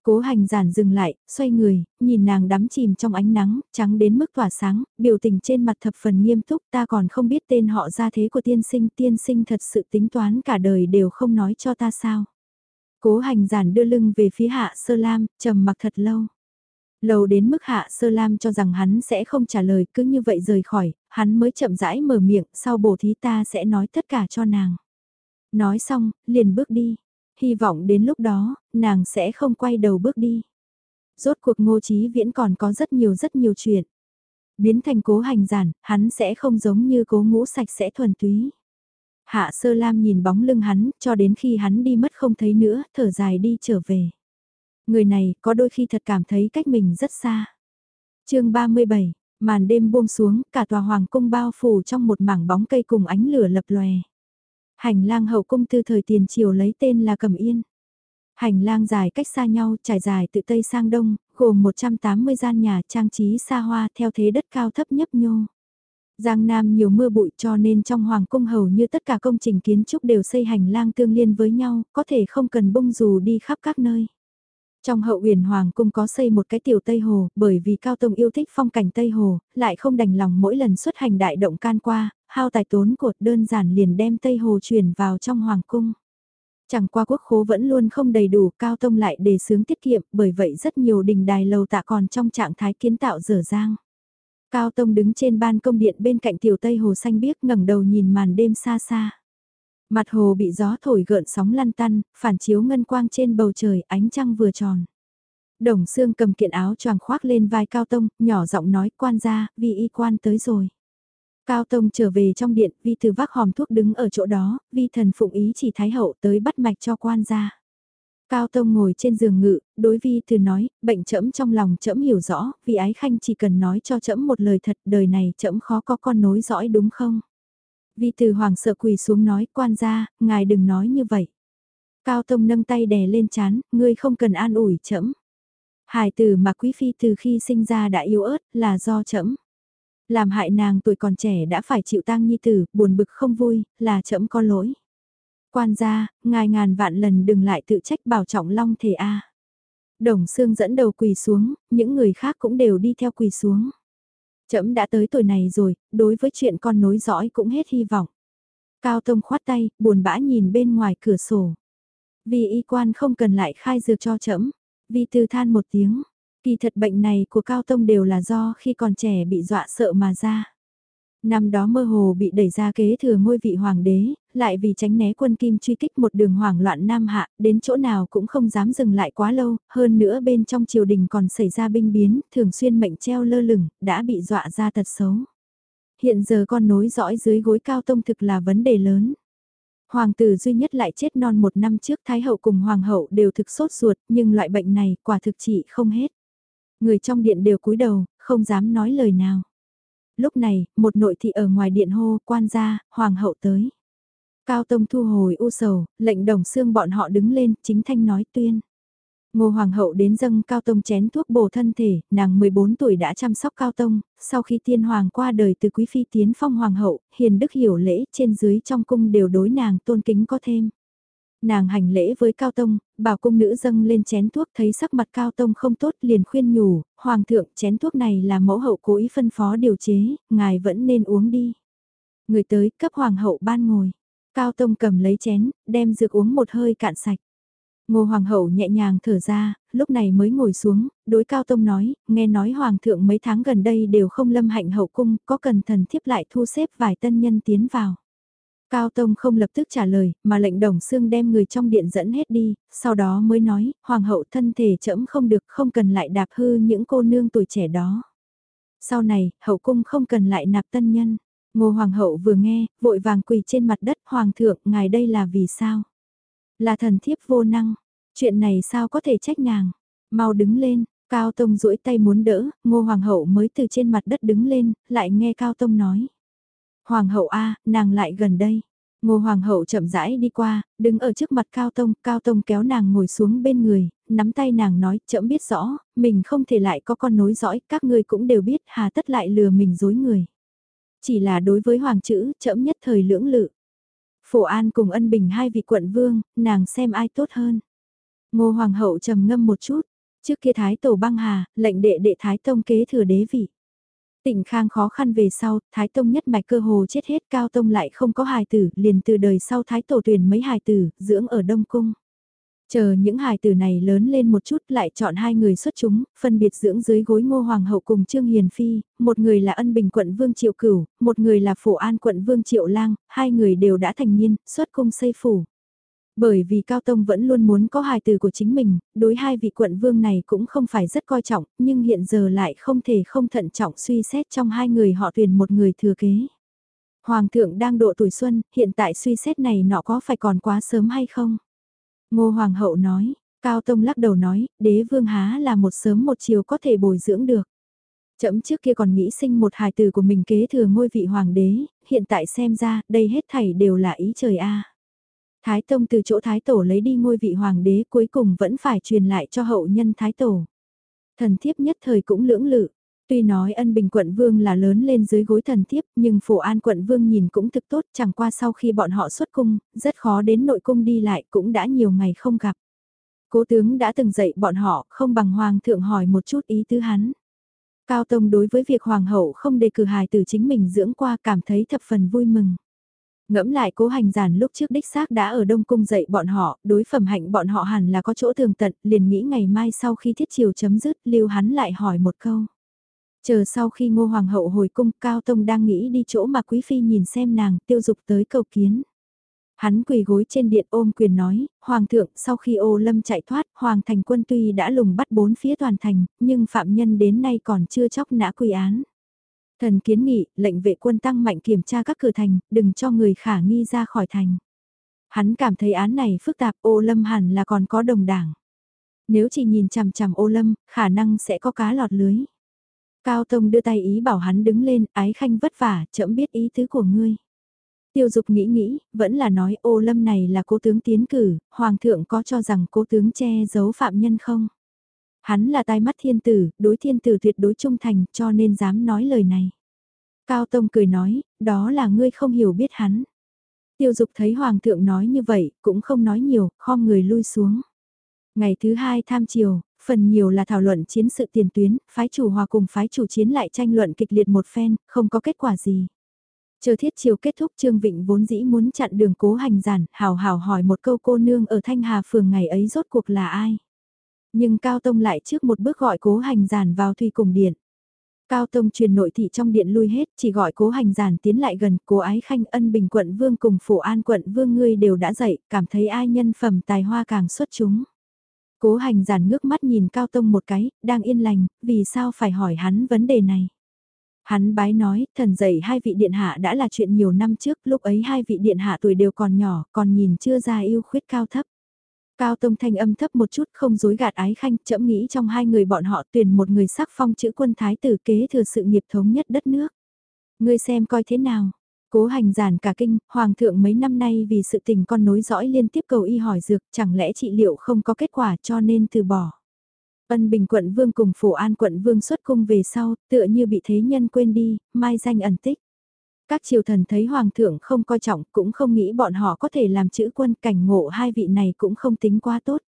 [SPEAKER 1] Cố hành giản dừng lại, xoay người, nhìn nàng đắm chìm trong ánh nắng, trắng đến mức tỏa sáng, biểu tình trên mặt thập phần nghiêm túc ta còn không biết tên họ gia thế của tiên sinh, tiên sinh thật sự tính toán cả đời đều không nói cho ta sao. Cố hành giản đưa lưng về phía hạ sơ lam, trầm mặc thật lâu. Lâu đến mức hạ sơ lam cho rằng hắn sẽ không trả lời cứ như vậy rời khỏi, hắn mới chậm rãi mở miệng, sau bổ thí ta sẽ nói tất cả cho nàng. Nói xong, liền bước đi hy vọng đến lúc đó, nàng sẽ không quay đầu bước đi. Rốt cuộc ngô trí viễn còn có rất nhiều rất nhiều chuyện. Biến thành cố hành giản, hắn sẽ không giống như cố ngũ sạch sẽ thuần túy. Hạ sơ lam nhìn bóng lưng hắn, cho đến khi hắn đi mất không thấy nữa, thở dài đi trở về. Người này có đôi khi thật cảm thấy cách mình rất xa. chương 37, màn đêm buông xuống, cả tòa hoàng cung bao phủ trong một mảng bóng cây cùng ánh lửa lập lòe. Hành lang hậu cung từ thời tiền triều lấy tên là Cẩm Yên. Hành lang dài cách xa nhau trải dài từ Tây sang Đông, gồm 180 gian nhà trang trí xa hoa theo thế đất cao thấp nhấp nhô. Giang Nam nhiều mưa bụi cho nên trong Hoàng cung hầu như tất cả công trình kiến trúc đều xây hành lang tương liên với nhau, có thể không cần bung dù đi khắp các nơi. Trong hậu huyền Hoàng cung có xây một cái tiểu Tây Hồ, bởi vì Cao Tông yêu thích phong cảnh Tây Hồ, lại không đành lòng mỗi lần xuất hành đại động can qua, hao tài tốn cột đơn giản liền đem Tây Hồ chuyển vào trong Hoàng cung. Chẳng qua quốc khố vẫn luôn không đầy đủ, Cao Tông lại đề xướng tiết kiệm, bởi vậy rất nhiều đình đài lầu tạ còn trong trạng thái kiến tạo dở dang. Cao Tông đứng trên ban công điện bên cạnh tiểu Tây Hồ xanh biếc ngẩng đầu nhìn màn đêm xa xa. Mặt hồ bị gió thổi gợn sóng lăn tăn, phản chiếu ngân quang trên bầu trời, ánh trăng vừa tròn. Đồng xương cầm kiện áo choàng khoác lên vai Cao Tông, nhỏ giọng nói quan ra, vì y quan tới rồi. Cao Tông trở về trong điện, vi từ vác hòm thuốc đứng ở chỗ đó, vi thần phụng ý chỉ thái hậu tới bắt mạch cho quan gia Cao Tông ngồi trên giường ngự, đối vi từ nói, bệnh trẫm trong lòng trẫm hiểu rõ, vì ái khanh chỉ cần nói cho trẫm một lời thật, đời này trẫm khó có con nối dõi đúng không? Vi từ hoàng sợ quỳ xuống nói, quan gia ngài đừng nói như vậy. Cao Tông nâng tay đè lên chán, ngươi không cần an ủi trẫm. Hải tử mà quý phi từ khi sinh ra đã yếu ớt, là do trẫm. Làm hại nàng tuổi còn trẻ đã phải chịu tang nhi tử, buồn bực không vui, là trẫm có lỗi. Quan gia, ngài ngàn vạn lần đừng lại tự trách bảo trọng long thể a. Đồng xương dẫn đầu quỳ xuống, những người khác cũng đều đi theo quỳ xuống. Trẫm đã tới tuổi này rồi, đối với chuyện con nối dõi cũng hết hy vọng. Cao Tông khoát tay, buồn bã nhìn bên ngoài cửa sổ. Vì y quan không cần lại khai dược cho trẫm. vì tư than một tiếng, Kỳ thật bệnh này của Cao Tông đều là do khi còn trẻ bị dọa sợ mà ra. Năm đó mơ hồ bị đẩy ra kế thừa ngôi vị hoàng đế, lại vì tránh né quân kim truy kích một đường hoảng loạn Nam Hạ, đến chỗ nào cũng không dám dừng lại quá lâu, hơn nữa bên trong triều đình còn xảy ra binh biến, thường xuyên mệnh treo lơ lửng, đã bị dọa ra tật xấu. Hiện giờ con nối dõi dưới gối cao tông thực là vấn đề lớn. Hoàng tử duy nhất lại chết non một năm trước Thái hậu cùng Hoàng hậu đều thực sốt ruột, nhưng loại bệnh này quả thực trị không hết. Người trong điện đều cúi đầu, không dám nói lời nào. Lúc này, một nội thị ở ngoài điện hô, quan gia, hoàng hậu tới. Cao Tông thu hồi u sầu, lệnh đồng xương bọn họ đứng lên, chính thanh nói tuyên. Ngô Hoàng hậu đến dâng Cao Tông chén thuốc bổ thân thể, nàng 14 tuổi đã chăm sóc Cao Tông, sau khi tiên hoàng qua đời từ quý phi tiến phong hoàng hậu, hiền đức hiểu lễ trên dưới trong cung đều đối nàng tôn kính có thêm. Nàng hành lễ với Cao Tông, bảo cung nữ dâng lên chén thuốc thấy sắc mặt Cao Tông không tốt liền khuyên nhủ, Hoàng thượng chén thuốc này là mẫu hậu cố ý phân phó điều chế, ngài vẫn nên uống đi. Người tới cấp Hoàng hậu ban ngồi. Cao Tông cầm lấy chén, đem dược uống một hơi cạn sạch. Ngô Hoàng hậu nhẹ nhàng thở ra, lúc này mới ngồi xuống, đối Cao Tông nói, nghe nói Hoàng thượng mấy tháng gần đây đều không lâm hạnh hậu cung, có cần thần thiếp lại thu xếp vài tân nhân tiến vào. Cao Tông không lập tức trả lời, mà lệnh đồng xương đem người trong điện dẫn hết đi, sau đó mới nói, Hoàng hậu thân thể chậm không được, không cần lại đạp hư những cô nương tuổi trẻ đó. Sau này, hậu cung không cần lại nạp tân nhân. Ngô Hoàng hậu vừa nghe, vội vàng quỳ trên mặt đất, Hoàng thượng, ngài đây là vì sao? Là thần thiếp vô năng, chuyện này sao có thể trách nàng? Mau đứng lên, Cao Tông duỗi tay muốn đỡ, Ngô Hoàng hậu mới từ trên mặt đất đứng lên, lại nghe Cao Tông nói. Hoàng hậu A, nàng lại gần đây. Ngô Hoàng hậu chậm rãi đi qua, đứng ở trước mặt Cao Tông, Cao Tông kéo nàng ngồi xuống bên người, nắm tay nàng nói, chậm biết rõ, mình không thể lại có con nối dõi, các ngươi cũng đều biết, hà tất lại lừa mình dối người. Chỉ là đối với Hoàng chữ, chậm nhất thời lưỡng lự. Phổ An cùng ân bình hai vị quận vương, nàng xem ai tốt hơn. Ngô Hoàng hậu trầm ngâm một chút, trước kia Thái Tổ băng hà, lệnh đệ đệ Thái Tông kế thừa đế vị. Tịnh Khang khó khăn về sau, Thái Tông nhất mạch cơ hồ chết hết Cao Tông lại không có hài tử, liền từ đời sau Thái Tổ tuyển mấy hài tử, dưỡng ở Đông Cung. Chờ những hài tử này lớn lên một chút lại chọn hai người xuất chúng, phân biệt dưỡng dưới gối ngô hoàng hậu cùng Trương Hiền Phi, một người là ân bình quận Vương Triệu Cửu, một người là phổ an quận Vương Triệu Lang, hai người đều đã thành niên, xuất cung xây phủ. Bởi vì Cao Tông vẫn luôn muốn có hài từ của chính mình, đối hai vị quận vương này cũng không phải rất coi trọng, nhưng hiện giờ lại không thể không thận trọng suy xét trong hai người họ tuyển một người thừa kế. Hoàng thượng đang độ tuổi xuân, hiện tại suy xét này nọ có phải còn quá sớm hay không? Ngô Hoàng hậu nói, Cao Tông lắc đầu nói, đế vương há là một sớm một chiều có thể bồi dưỡng được. Chậm trước kia còn nghĩ sinh một hài tử của mình kế thừa ngôi vị hoàng đế, hiện tại xem ra, đây hết thảy đều là ý trời a. Thái Tông từ chỗ Thái Tổ lấy đi ngôi vị hoàng đế cuối cùng vẫn phải truyền lại cho hậu nhân Thái Tổ. Thần thiếp nhất thời cũng lưỡng lự. Tuy nói ân bình quận vương là lớn lên dưới gối thần thiếp nhưng phổ an quận vương nhìn cũng thực tốt chẳng qua sau khi bọn họ xuất cung, rất khó đến nội cung đi lại cũng đã nhiều ngày không gặp. Cố tướng đã từng dạy bọn họ không bằng hoàng thượng hỏi một chút ý tứ hắn. Cao Tông đối với việc hoàng hậu không đề cử hài từ chính mình dưỡng qua cảm thấy thập phần vui mừng. Ngẫm lại cố hành giản lúc trước đích xác đã ở Đông Cung dạy bọn họ, đối phẩm hạnh bọn họ hẳn là có chỗ thường tận, liền nghĩ ngày mai sau khi thiết chiều chấm dứt, lưu hắn lại hỏi một câu. Chờ sau khi ngô hoàng hậu hồi cung, Cao Tông đang nghĩ đi chỗ mà Quý Phi nhìn xem nàng, tiêu dục tới cầu kiến. Hắn quỳ gối trên điện ôm quyền nói, Hoàng thượng, sau khi ô lâm chạy thoát, Hoàng thành quân tuy đã lùng bắt bốn phía toàn thành, nhưng phạm nhân đến nay còn chưa chóc nã quy án. Thần kiến nghị, lệnh vệ quân tăng mạnh kiểm tra các cửa thành, đừng cho người khả nghi ra khỏi thành. Hắn cảm thấy án này phức tạp ô lâm hẳn là còn có đồng đảng. Nếu chỉ nhìn chằm chằm ô lâm, khả năng sẽ có cá lọt lưới. Cao Tông đưa tay ý bảo hắn đứng lên, ái khanh vất vả, chậm biết ý tứ của ngươi. Tiêu dục nghĩ nghĩ, vẫn là nói ô lâm này là cố tướng tiến cử, hoàng thượng có cho rằng cố tướng che giấu phạm nhân không? Hắn là tai mắt thiên tử, đối thiên tử tuyệt đối trung thành cho nên dám nói lời này. Cao Tông cười nói, đó là ngươi không hiểu biết hắn. Tiêu dục thấy Hoàng thượng nói như vậy, cũng không nói nhiều, khom người lui xuống. Ngày thứ hai tham chiều, phần nhiều là thảo luận chiến sự tiền tuyến, phái chủ hòa cùng phái chủ chiến lại tranh luận kịch liệt một phen, không có kết quả gì. Chờ thiết chiều kết thúc Trương Vịnh vốn dĩ muốn chặn đường cố hành giản, hào hào hỏi một câu cô nương ở Thanh Hà phường ngày ấy rốt cuộc là ai. Nhưng Cao Tông lại trước một bước gọi cố hành giản vào thủy cùng điện. Cao Tông truyền nội thị trong điện lui hết, chỉ gọi cố hành giản tiến lại gần, cố ái khanh ân bình quận vương cùng phổ an quận vương ngươi đều đã dậy, cảm thấy ai nhân phẩm tài hoa càng xuất chúng. Cố hành giản ngước mắt nhìn Cao Tông một cái, đang yên lành, vì sao phải hỏi hắn vấn đề này. Hắn bái nói, thần dạy hai vị điện hạ đã là chuyện nhiều năm trước, lúc ấy hai vị điện hạ tuổi đều còn nhỏ, còn nhìn chưa ra yêu khuyết cao thấp. Cao Tông thanh âm thấp một chút không dối gạt ái khanh, chậm nghĩ trong hai người bọn họ tuyển một người sắc phong chữ quân thái tử kế thừa sự nghiệp thống nhất đất nước. Ngươi xem coi thế nào. Cố hành giản cả kinh, hoàng thượng mấy năm nay vì sự tình con nối dõi liên tiếp cầu y hỏi dược, chẳng lẽ trị liệu không có kết quả cho nên từ bỏ. Ân Bình quận vương cùng Phổ An quận vương xuất cung về sau, tựa như bị thế nhân quên đi, mai danh ẩn tích. Các triều thần thấy hoàng thượng không coi trọng cũng không nghĩ bọn họ có thể làm chữ quân cảnh ngộ hai vị này cũng không tính quá tốt.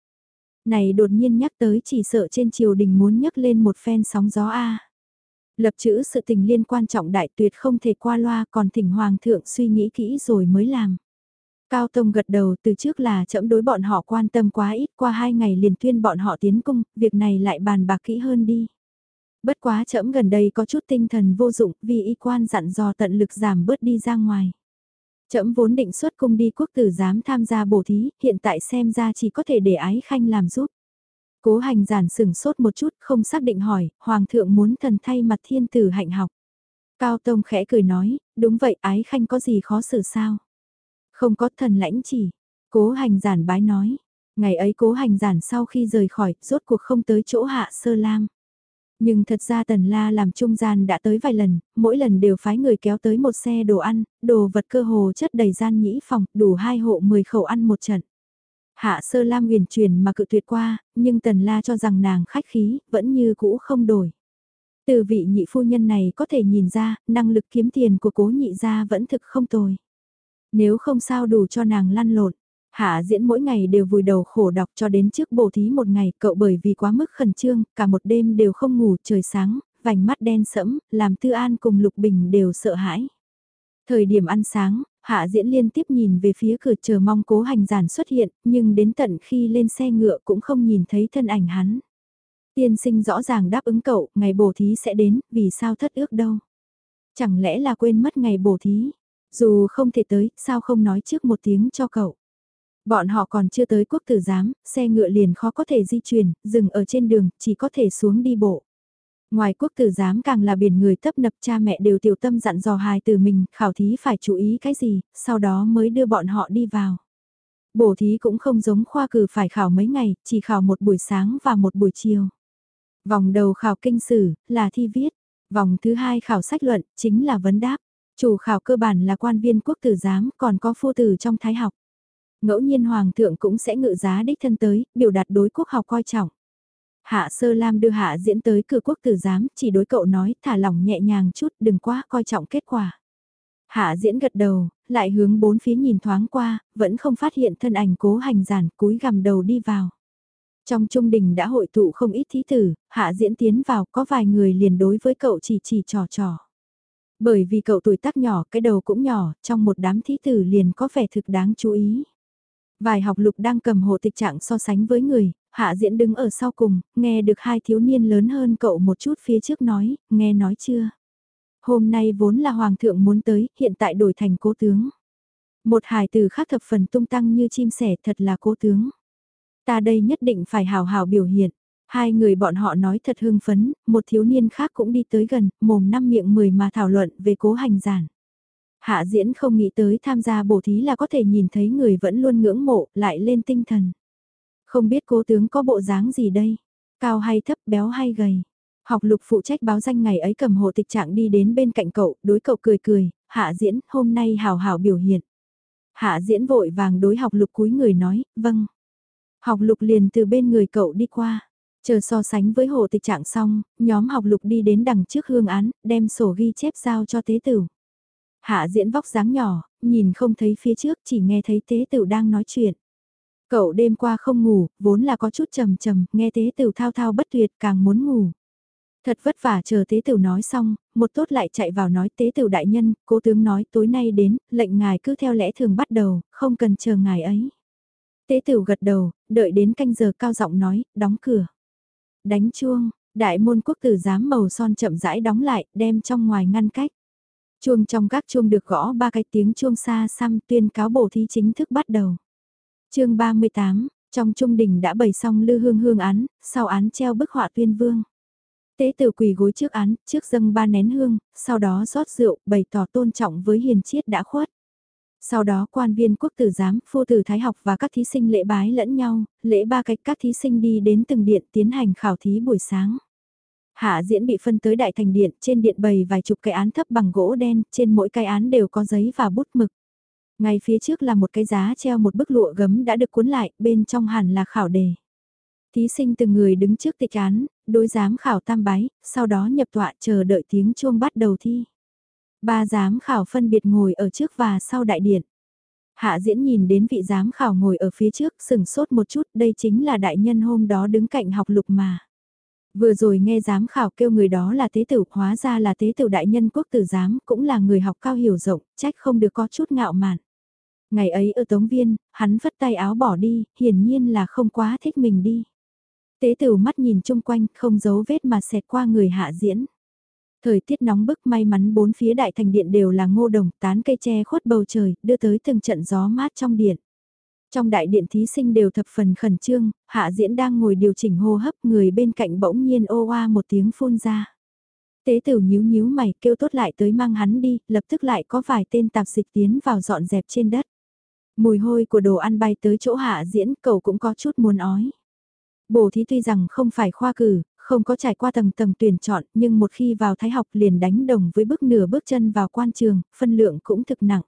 [SPEAKER 1] Này đột nhiên nhắc tới chỉ sợ trên triều đình muốn nhấc lên một phen sóng gió A. Lập chữ sự tình liên quan trọng đại tuyệt không thể qua loa còn thỉnh hoàng thượng suy nghĩ kỹ rồi mới làm. Cao Tông gật đầu từ trước là chậm đối bọn họ quan tâm quá ít qua hai ngày liền tuyên bọn họ tiến cung, việc này lại bàn bạc kỹ hơn đi. Bất quá chậm gần đây có chút tinh thần vô dụng vì y quan dặn dò tận lực giảm bớt đi ra ngoài. Chậm vốn định xuất cung đi quốc tử giám tham gia bổ thí, hiện tại xem ra chỉ có thể để ái khanh làm giúp. Cố hành giản sửng sốt một chút không xác định hỏi, hoàng thượng muốn thần thay mặt thiên tử hạnh học. Cao Tông khẽ cười nói, đúng vậy ái khanh có gì khó xử sao? Không có thần lãnh chỉ. Cố hành giản bái nói. Ngày ấy cố hành giản sau khi rời khỏi, rốt cuộc không tới chỗ hạ sơ lam. Nhưng thật ra Tần La làm trung gian đã tới vài lần, mỗi lần đều phái người kéo tới một xe đồ ăn, đồ vật cơ hồ chất đầy gian nhĩ phòng, đủ hai hộ 10 khẩu ăn một trận. Hạ sơ lam huyền truyền mà cự tuyệt qua, nhưng Tần La cho rằng nàng khách khí, vẫn như cũ không đổi. Từ vị nhị phu nhân này có thể nhìn ra, năng lực kiếm tiền của cố nhị gia vẫn thực không tồi. Nếu không sao đủ cho nàng lăn lộn. Hạ diễn mỗi ngày đều vùi đầu khổ đọc cho đến trước bổ thí một ngày cậu bởi vì quá mức khẩn trương, cả một đêm đều không ngủ trời sáng, vành mắt đen sẫm, làm Tư An cùng Lục Bình đều sợ hãi. Thời điểm ăn sáng, Hạ diễn liên tiếp nhìn về phía cửa chờ mong cố hành giản xuất hiện, nhưng đến tận khi lên xe ngựa cũng không nhìn thấy thân ảnh hắn. Tiên sinh rõ ràng đáp ứng cậu, ngày bổ thí sẽ đến, vì sao thất ước đâu. Chẳng lẽ là quên mất ngày bổ thí, dù không thể tới, sao không nói trước một tiếng cho cậu. Bọn họ còn chưa tới quốc tử giám, xe ngựa liền khó có thể di chuyển, dừng ở trên đường, chỉ có thể xuống đi bộ. Ngoài quốc tử giám càng là biển người tấp nập cha mẹ đều tiểu tâm dặn dò hài từ mình, khảo thí phải chú ý cái gì, sau đó mới đưa bọn họ đi vào. Bổ thí cũng không giống khoa cử phải khảo mấy ngày, chỉ khảo một buổi sáng và một buổi chiều. Vòng đầu khảo kinh sử, là thi viết. Vòng thứ hai khảo sách luận, chính là vấn đáp. Chủ khảo cơ bản là quan viên quốc tử giám, còn có phu tử trong thái học. Ngẫu nhiên hoàng thượng cũng sẽ ngự giá đích thân tới, biểu đạt đối quốc học coi trọng. Hạ Sơ Lam đưa Hạ diễn tới cửa quốc tử giám, chỉ đối cậu nói thả lỏng nhẹ nhàng chút đừng quá coi trọng kết quả. Hạ diễn gật đầu, lại hướng bốn phía nhìn thoáng qua, vẫn không phát hiện thân ảnh cố hành giản cúi gằm đầu đi vào. Trong trung đình đã hội tụ không ít thí tử, hạ diễn tiến vào có vài người liền đối với cậu chỉ chỉ trò trò. Bởi vì cậu tuổi tác nhỏ, cái đầu cũng nhỏ, trong một đám thí tử liền có vẻ thực đáng chú ý. Vài học lục đang cầm hộ tịch trạng so sánh với người, hạ diễn đứng ở sau cùng, nghe được hai thiếu niên lớn hơn cậu một chút phía trước nói, nghe nói chưa? Hôm nay vốn là hoàng thượng muốn tới, hiện tại đổi thành cố tướng. Một hài từ khác thập phần tung tăng như chim sẻ thật là cố tướng. Ta đây nhất định phải hào hào biểu hiện. Hai người bọn họ nói thật hưng phấn, một thiếu niên khác cũng đi tới gần, mồm năm miệng mười mà thảo luận về cố hành giản. Hạ diễn không nghĩ tới tham gia bổ thí là có thể nhìn thấy người vẫn luôn ngưỡng mộ, lại lên tinh thần. Không biết cố tướng có bộ dáng gì đây? Cao hay thấp, béo hay gầy? Học lục phụ trách báo danh ngày ấy cầm hộ tịch trạng đi đến bên cạnh cậu, đối cậu cười cười, hạ diễn, hôm nay hào hào biểu hiện. Hạ diễn vội vàng đối học lục cúi người nói, vâng. Học lục liền từ bên người cậu đi qua. Chờ so sánh với hồ tịch trạng xong, nhóm học lục đi đến đằng trước hương án, đem sổ ghi chép giao cho tế tử. Hạ diễn vóc dáng nhỏ, nhìn không thấy phía trước chỉ nghe thấy tế tử đang nói chuyện. Cậu đêm qua không ngủ, vốn là có chút trầm trầm, nghe tế tử thao thao bất tuyệt càng muốn ngủ. Thật vất vả chờ tế tử nói xong, một tốt lại chạy vào nói tế tử đại nhân, cố tướng nói tối nay đến, lệnh ngài cứ theo lẽ thường bắt đầu, không cần chờ ngài ấy. Tế tử gật đầu, đợi đến canh giờ cao giọng nói, đóng cửa. Đánh chuông, đại môn quốc tử giám màu son chậm rãi đóng lại, đem trong ngoài ngăn cách. Chuông trong các chuông được gõ ba cái tiếng chuông xa xăm tuyên cáo bổ thí chính thức bắt đầu. chương 38, trong trung đình đã bày xong lư hương hương án, sau án treo bức họa tuyên vương. Tế tử quỳ gối trước án, trước dâng ba nén hương, sau đó rót rượu, bày tỏ tôn trọng với hiền chiết đã khuất. Sau đó quan viên quốc tử giám, phu tử thái học và các thí sinh lễ bái lẫn nhau, lễ ba cách các thí sinh đi đến từng điện tiến hành khảo thí buổi sáng. Hạ diễn bị phân tới đại thành điện, trên điện bày vài chục cái án thấp bằng gỗ đen, trên mỗi cái án đều có giấy và bút mực. Ngay phía trước là một cái giá treo một bức lụa gấm đã được cuốn lại, bên trong hẳn là khảo đề. Thí sinh từng người đứng trước tịch án, đối giám khảo tam bái, sau đó nhập tọa chờ đợi tiếng chuông bắt đầu thi. Ba giám khảo phân biệt ngồi ở trước và sau đại điện. Hạ diễn nhìn đến vị giám khảo ngồi ở phía trước sừng sốt một chút đây chính là đại nhân hôm đó đứng cạnh học lục mà. Vừa rồi nghe giám khảo kêu người đó là tế tử, hóa ra là tế tử đại nhân quốc tử giám, cũng là người học cao hiểu rộng, trách không được có chút ngạo mạn. Ngày ấy ở Tống Viên, hắn vất tay áo bỏ đi, hiển nhiên là không quá thích mình đi. Tế tử mắt nhìn chung quanh, không giấu vết mà xẹt qua người hạ diễn. Thời tiết nóng bức may mắn bốn phía đại thành điện đều là ngô đồng, tán cây tre khuất bầu trời, đưa tới từng trận gió mát trong điện. Trong đại điện thí sinh đều thập phần khẩn trương, hạ diễn đang ngồi điều chỉnh hô hấp người bên cạnh bỗng nhiên ô oa một tiếng phun ra. Tế tử nhíu nhíu mày kêu tốt lại tới mang hắn đi, lập tức lại có vài tên tạp dịch tiến vào dọn dẹp trên đất. Mùi hôi của đồ ăn bay tới chỗ hạ diễn cậu cũng có chút muốn ói. Bổ thí tuy rằng không phải khoa cử, không có trải qua tầng tầng tuyển chọn nhưng một khi vào thái học liền đánh đồng với bước nửa bước chân vào quan trường, phân lượng cũng thực nặng.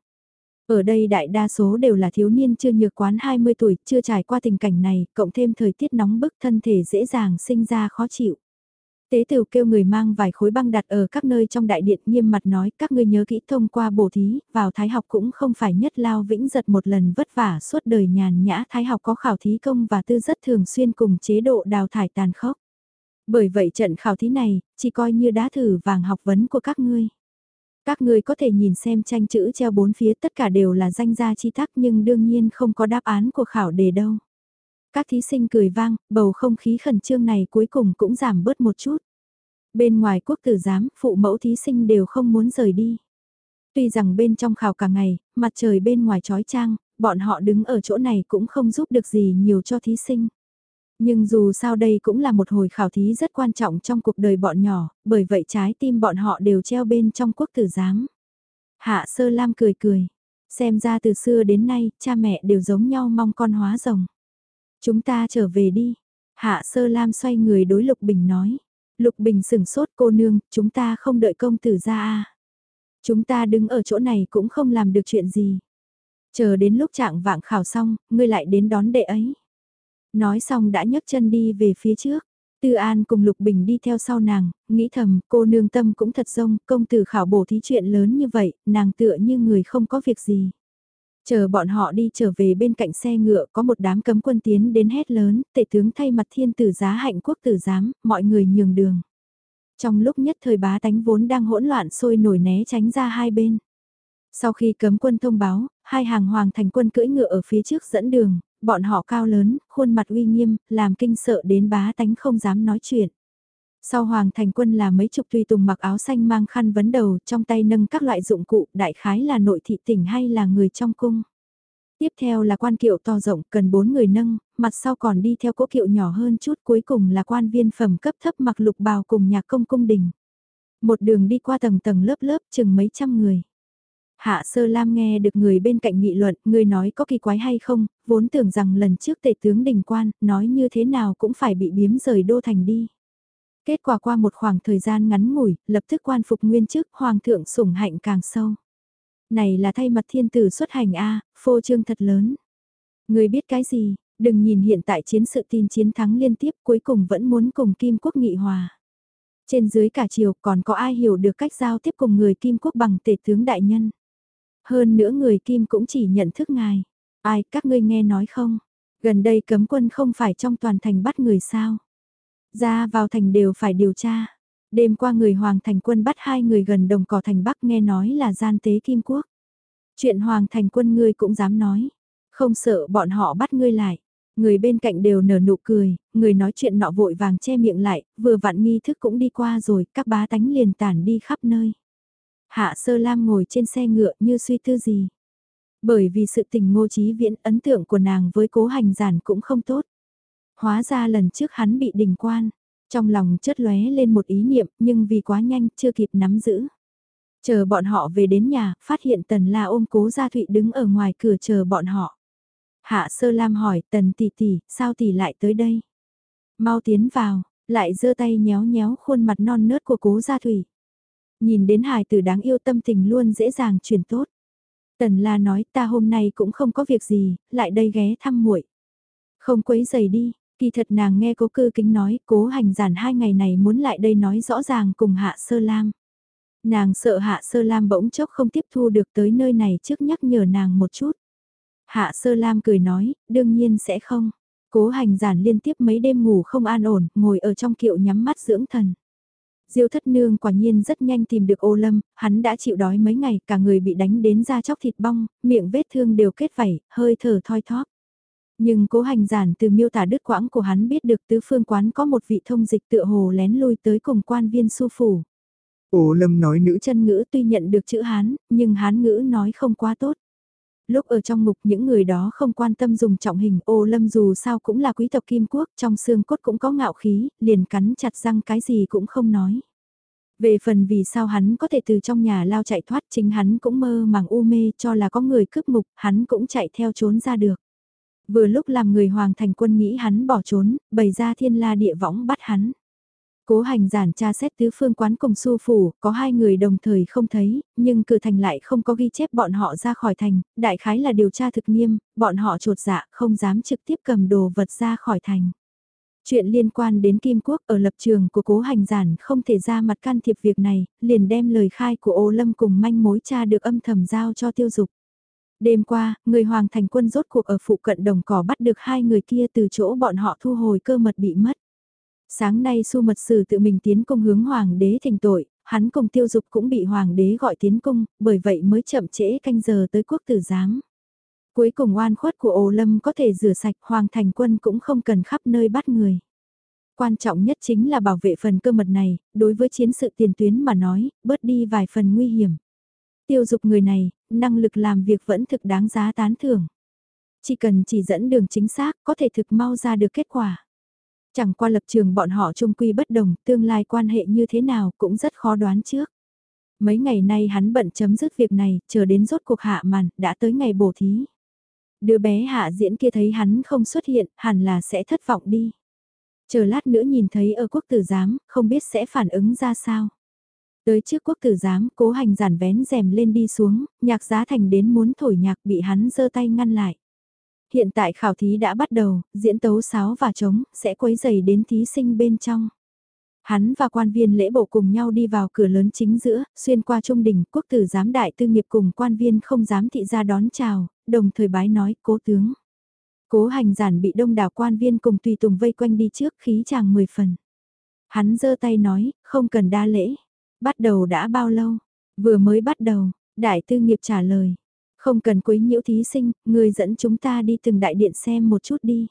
[SPEAKER 1] Ở đây đại đa số đều là thiếu niên chưa nhược quán 20 tuổi, chưa trải qua tình cảnh này, cộng thêm thời tiết nóng bức thân thể dễ dàng sinh ra khó chịu. Tế tử kêu người mang vài khối băng đặt ở các nơi trong đại điện nghiêm mặt nói các ngươi nhớ kỹ thông qua bổ thí, vào thái học cũng không phải nhất lao vĩnh giật một lần vất vả suốt đời nhàn nhã thái học có khảo thí công và tư rất thường xuyên cùng chế độ đào thải tàn khốc. Bởi vậy trận khảo thí này, chỉ coi như đá thử vàng học vấn của các ngươi. Các ngươi có thể nhìn xem tranh chữ treo bốn phía tất cả đều là danh gia chi tác nhưng đương nhiên không có đáp án của khảo đề đâu. Các thí sinh cười vang, bầu không khí khẩn trương này cuối cùng cũng giảm bớt một chút. Bên ngoài quốc tử giám, phụ mẫu thí sinh đều không muốn rời đi. Tuy rằng bên trong khảo cả ngày, mặt trời bên ngoài trói trang, bọn họ đứng ở chỗ này cũng không giúp được gì nhiều cho thí sinh. Nhưng dù sao đây cũng là một hồi khảo thí rất quan trọng trong cuộc đời bọn nhỏ, bởi vậy trái tim bọn họ đều treo bên trong quốc tử giám. Hạ sơ lam cười cười, xem ra từ xưa đến nay cha mẹ đều giống nhau mong con hóa rồng. Chúng ta trở về đi. Hạ sơ lam xoay người đối Lục Bình nói. Lục Bình sửng sốt cô nương, chúng ta không đợi công tử ra à. Chúng ta đứng ở chỗ này cũng không làm được chuyện gì. Chờ đến lúc trạng vạng khảo xong, ngươi lại đến đón đệ ấy. Nói xong đã nhấc chân đi về phía trước. Tư An cùng Lục Bình đi theo sau nàng, nghĩ thầm cô nương tâm cũng thật rông, công tử khảo bổ thí chuyện lớn như vậy, nàng tựa như người không có việc gì. Chờ bọn họ đi trở về bên cạnh xe ngựa có một đám cấm quân tiến đến hét lớn, tệ tướng thay mặt thiên tử giá hạnh quốc tử giám, mọi người nhường đường. Trong lúc nhất thời bá tánh vốn đang hỗn loạn sôi nổi né tránh ra hai bên. Sau khi cấm quân thông báo, hai hàng hoàng thành quân cưỡi ngựa ở phía trước dẫn đường, bọn họ cao lớn, khuôn mặt uy nghiêm, làm kinh sợ đến bá tánh không dám nói chuyện. Sau hoàng thành quân là mấy chục tùy tùng mặc áo xanh mang khăn vấn đầu trong tay nâng các loại dụng cụ đại khái là nội thị tỉnh hay là người trong cung. Tiếp theo là quan kiệu to rộng cần bốn người nâng, mặt sau còn đi theo cỗ kiệu nhỏ hơn chút cuối cùng là quan viên phẩm cấp thấp mặc lục bào cùng nhạc công cung đình. Một đường đi qua tầng tầng lớp lớp chừng mấy trăm người. Hạ Sơ Lam nghe được người bên cạnh nghị luận, người nói có kỳ quái hay không, vốn tưởng rằng lần trước tể tướng đình quan, nói như thế nào cũng phải bị biếm rời đô thành đi. Kết quả qua một khoảng thời gian ngắn ngủi, lập tức quan phục nguyên chức, hoàng thượng sủng hạnh càng sâu. Này là thay mặt thiên tử xuất hành A, phô trương thật lớn. Người biết cái gì, đừng nhìn hiện tại chiến sự tin chiến thắng liên tiếp cuối cùng vẫn muốn cùng Kim Quốc nghị hòa. Trên dưới cả triều còn có ai hiểu được cách giao tiếp cùng người Kim Quốc bằng tể tướng đại nhân. Hơn nữa người Kim cũng chỉ nhận thức ngài. Ai, các ngươi nghe nói không? Gần đây cấm quân không phải trong toàn thành bắt người sao? Ra vào thành đều phải điều tra. Đêm qua người Hoàng Thành quân bắt hai người gần đồng cỏ thành Bắc nghe nói là gian tế Kim Quốc. Chuyện Hoàng Thành quân ngươi cũng dám nói. Không sợ bọn họ bắt ngươi lại. Người bên cạnh đều nở nụ cười, người nói chuyện nọ vội vàng che miệng lại, vừa vặn nghi thức cũng đi qua rồi, các bá tánh liền tản đi khắp nơi. Hạ Sơ Lam ngồi trên xe ngựa như suy tư gì. Bởi vì sự tình ngô trí viễn ấn tượng của nàng với cố hành giản cũng không tốt. Hóa ra lần trước hắn bị đình quan, trong lòng chớt lóe lên một ý niệm nhưng vì quá nhanh chưa kịp nắm giữ. Chờ bọn họ về đến nhà, phát hiện Tần La ôm cố Gia Thụy đứng ở ngoài cửa chờ bọn họ. Hạ Sơ Lam hỏi Tần tỷ tỷ, sao tỷ lại tới đây? Mau tiến vào, lại giơ tay nhéo nhéo khuôn mặt non nớt của cố Gia Thụy. Nhìn đến hài tử đáng yêu tâm tình luôn dễ dàng truyền tốt. Tần La nói ta hôm nay cũng không có việc gì, lại đây ghé thăm muội. Không quấy giày đi, kỳ thật nàng nghe cố cư kính nói cố hành giản hai ngày này muốn lại đây nói rõ ràng cùng Hạ Sơ Lam. Nàng sợ Hạ Sơ Lam bỗng chốc không tiếp thu được tới nơi này trước nhắc nhở nàng một chút. Hạ Sơ Lam cười nói, đương nhiên sẽ không. Cố hành giản liên tiếp mấy đêm ngủ không an ổn, ngồi ở trong kiệu nhắm mắt dưỡng thần. Diêu thất nương quả nhiên rất nhanh tìm được ô lâm, hắn đã chịu đói mấy ngày, cả người bị đánh đến da chóc thịt bong, miệng vết thương đều kết vảy, hơi thở thoi thóp. Nhưng cố hành giản từ miêu tả đứt quãng của hắn biết được tứ phương quán có một vị thông dịch tựa hồ lén lui tới cùng quan viên su phủ.
[SPEAKER 2] Ô lâm nói nữ
[SPEAKER 1] chân ngữ tuy nhận được chữ Hán, nhưng Hán ngữ nói không quá tốt. Lúc ở trong ngục những người đó không quan tâm dùng trọng hình ô lâm dù sao cũng là quý tộc kim quốc trong xương cốt cũng có ngạo khí, liền cắn chặt răng cái gì cũng không nói. Về phần vì sao hắn có thể từ trong nhà lao chạy thoát chính hắn cũng mơ màng u mê cho là có người cướp mục, hắn cũng chạy theo trốn ra được. Vừa lúc làm người hoàng thành quân nghĩ hắn bỏ trốn, bày ra thiên la địa võng bắt hắn. Cố hành giản tra xét tứ phương quán cùng su phủ, có hai người đồng thời không thấy, nhưng cử thành lại không có ghi chép bọn họ ra khỏi thành, đại khái là điều tra thực nghiêm, bọn họ trột dạ không dám trực tiếp cầm đồ vật ra khỏi thành. Chuyện liên quan đến Kim Quốc ở lập trường của cố hành giản không thể ra mặt can thiệp việc này, liền đem lời khai của ô lâm cùng manh mối cha được âm thầm giao cho tiêu dục. Đêm qua, người Hoàng Thành quân rốt cuộc ở phụ cận đồng cỏ bắt được hai người kia từ chỗ bọn họ thu hồi cơ mật bị mất. Sáng nay su mật sử tự mình tiến công hướng Hoàng đế thành tội, hắn cùng tiêu dục cũng bị Hoàng đế gọi tiến cung, bởi vậy mới chậm trễ canh giờ tới quốc tử giám. Cuối cùng oan khuất của ổ lâm có thể rửa sạch Hoàng Thành quân cũng không cần khắp nơi bắt người. Quan trọng nhất chính là bảo vệ phần cơ mật này, đối với chiến sự tiền tuyến mà nói, bớt đi vài phần nguy hiểm. Tiêu dục người này, năng lực làm việc vẫn thực đáng giá tán thưởng. Chỉ cần chỉ dẫn đường chính xác có thể thực mau ra được kết quả. Chẳng qua lập trường bọn họ trung quy bất đồng, tương lai quan hệ như thế nào cũng rất khó đoán trước. Mấy ngày nay hắn bận chấm dứt việc này, chờ đến rốt cuộc hạ màn, đã tới ngày bổ thí. Đứa bé hạ diễn kia thấy hắn không xuất hiện, hẳn là sẽ thất vọng đi. Chờ lát nữa nhìn thấy ở quốc tử giám, không biết sẽ phản ứng ra sao. Tới trước quốc tử giám, cố hành giản vén rèm lên đi xuống, nhạc giá thành đến muốn thổi nhạc bị hắn giơ tay ngăn lại. Hiện tại khảo thí đã bắt đầu, diễn tấu sáo và trống, sẽ quấy dày đến thí sinh bên trong. Hắn và quan viên lễ bộ cùng nhau đi vào cửa lớn chính giữa, xuyên qua trung đình, quốc tử giám đại tư nghiệp cùng quan viên không dám thị ra đón chào, đồng thời bái nói, cố tướng. Cố hành giản bị đông đảo quan viên cùng tùy tùng vây quanh đi trước khí chàng 10 phần. Hắn giơ tay nói, không cần đa lễ. Bắt đầu đã bao lâu? Vừa mới bắt đầu, đại tư nghiệp trả lời. Không cần quấy nhiễu thí sinh, người dẫn chúng ta đi từng đại điện xem một chút đi.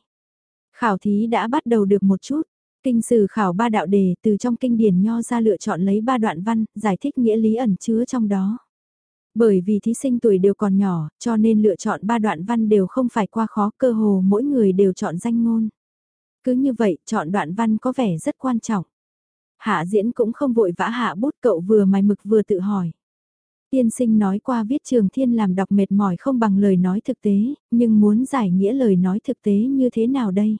[SPEAKER 1] Khảo thí đã bắt đầu được một chút. Kinh sử khảo ba đạo đề từ trong kinh điển nho ra lựa chọn lấy ba đoạn văn, giải thích nghĩa lý ẩn chứa trong đó. Bởi vì thí sinh tuổi đều còn nhỏ, cho nên lựa chọn ba đoạn văn đều không phải qua khó, cơ hồ mỗi người đều chọn danh ngôn. Cứ như vậy, chọn đoạn văn có vẻ rất quan trọng. Hạ diễn cũng không vội vã hạ bút cậu vừa mài mực vừa tự hỏi. Tiên sinh nói qua viết trường thiên làm đọc mệt mỏi không bằng lời nói thực tế, nhưng muốn giải nghĩa lời nói thực tế như thế nào đây?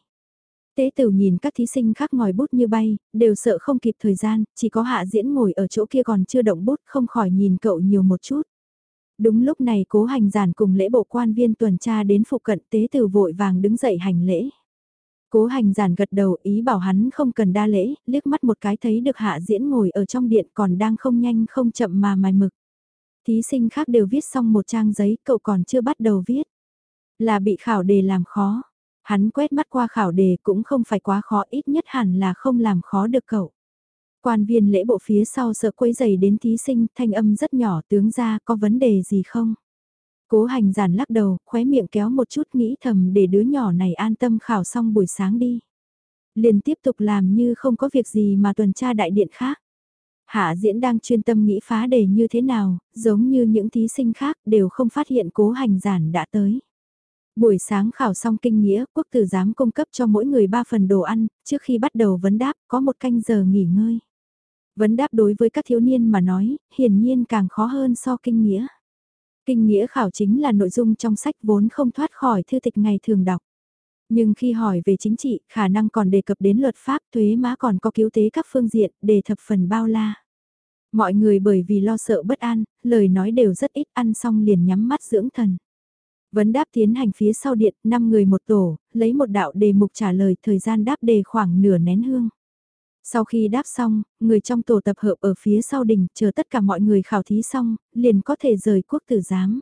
[SPEAKER 1] Tế tử nhìn các thí sinh khác ngòi bút như bay, đều sợ không kịp thời gian, chỉ có hạ diễn ngồi ở chỗ kia còn chưa động bút không khỏi nhìn cậu nhiều một chút. Đúng lúc này cố hành giản cùng lễ bộ quan viên tuần tra đến phụ cận tế tử vội vàng đứng dậy hành lễ. Cố hành giản gật đầu ý bảo hắn không cần đa lễ, liếc mắt một cái thấy được hạ diễn ngồi ở trong điện còn đang không nhanh không chậm mà mài mực. Thí sinh khác đều viết xong một trang giấy, cậu còn chưa bắt đầu viết. Là bị khảo đề làm khó. Hắn quét mắt qua khảo đề cũng không phải quá khó ít nhất hẳn là không làm khó được cậu. Quan viên lễ bộ phía sau sợ quấy giày đến thí sinh, thanh âm rất nhỏ tướng ra có vấn đề gì không? Cố hành giản lắc đầu, khóe miệng kéo một chút nghĩ thầm để đứa nhỏ này an tâm khảo xong buổi sáng đi. Liền tiếp tục làm như không có việc gì mà tuần tra đại điện khác. Hạ diễn đang chuyên tâm nghĩ phá đề như thế nào, giống như những thí sinh khác đều không phát hiện cố hành giản đã tới. Buổi sáng khảo xong kinh nghĩa, quốc tử giám cung cấp cho mỗi người 3 phần đồ ăn, trước khi bắt đầu vấn đáp có một canh giờ nghỉ ngơi. Vấn đáp đối với các thiếu niên mà nói, hiển nhiên càng khó hơn so kinh nghĩa. Kinh nghĩa khảo chính là nội dung trong sách vốn không thoát khỏi thư tịch ngày thường đọc. Nhưng khi hỏi về chính trị, khả năng còn đề cập đến luật pháp, thuế má còn có cứu tế các phương diện, đề thập phần bao la. Mọi người bởi vì lo sợ bất an, lời nói đều rất ít ăn xong liền nhắm mắt dưỡng thần. Vấn đáp tiến hành phía sau điện, 5 người một tổ, lấy một đạo đề mục trả lời thời gian đáp đề khoảng nửa nén hương. Sau khi đáp xong, người trong tổ tập hợp ở phía sau đỉnh chờ tất cả mọi người khảo thí xong, liền có thể rời quốc tử giám.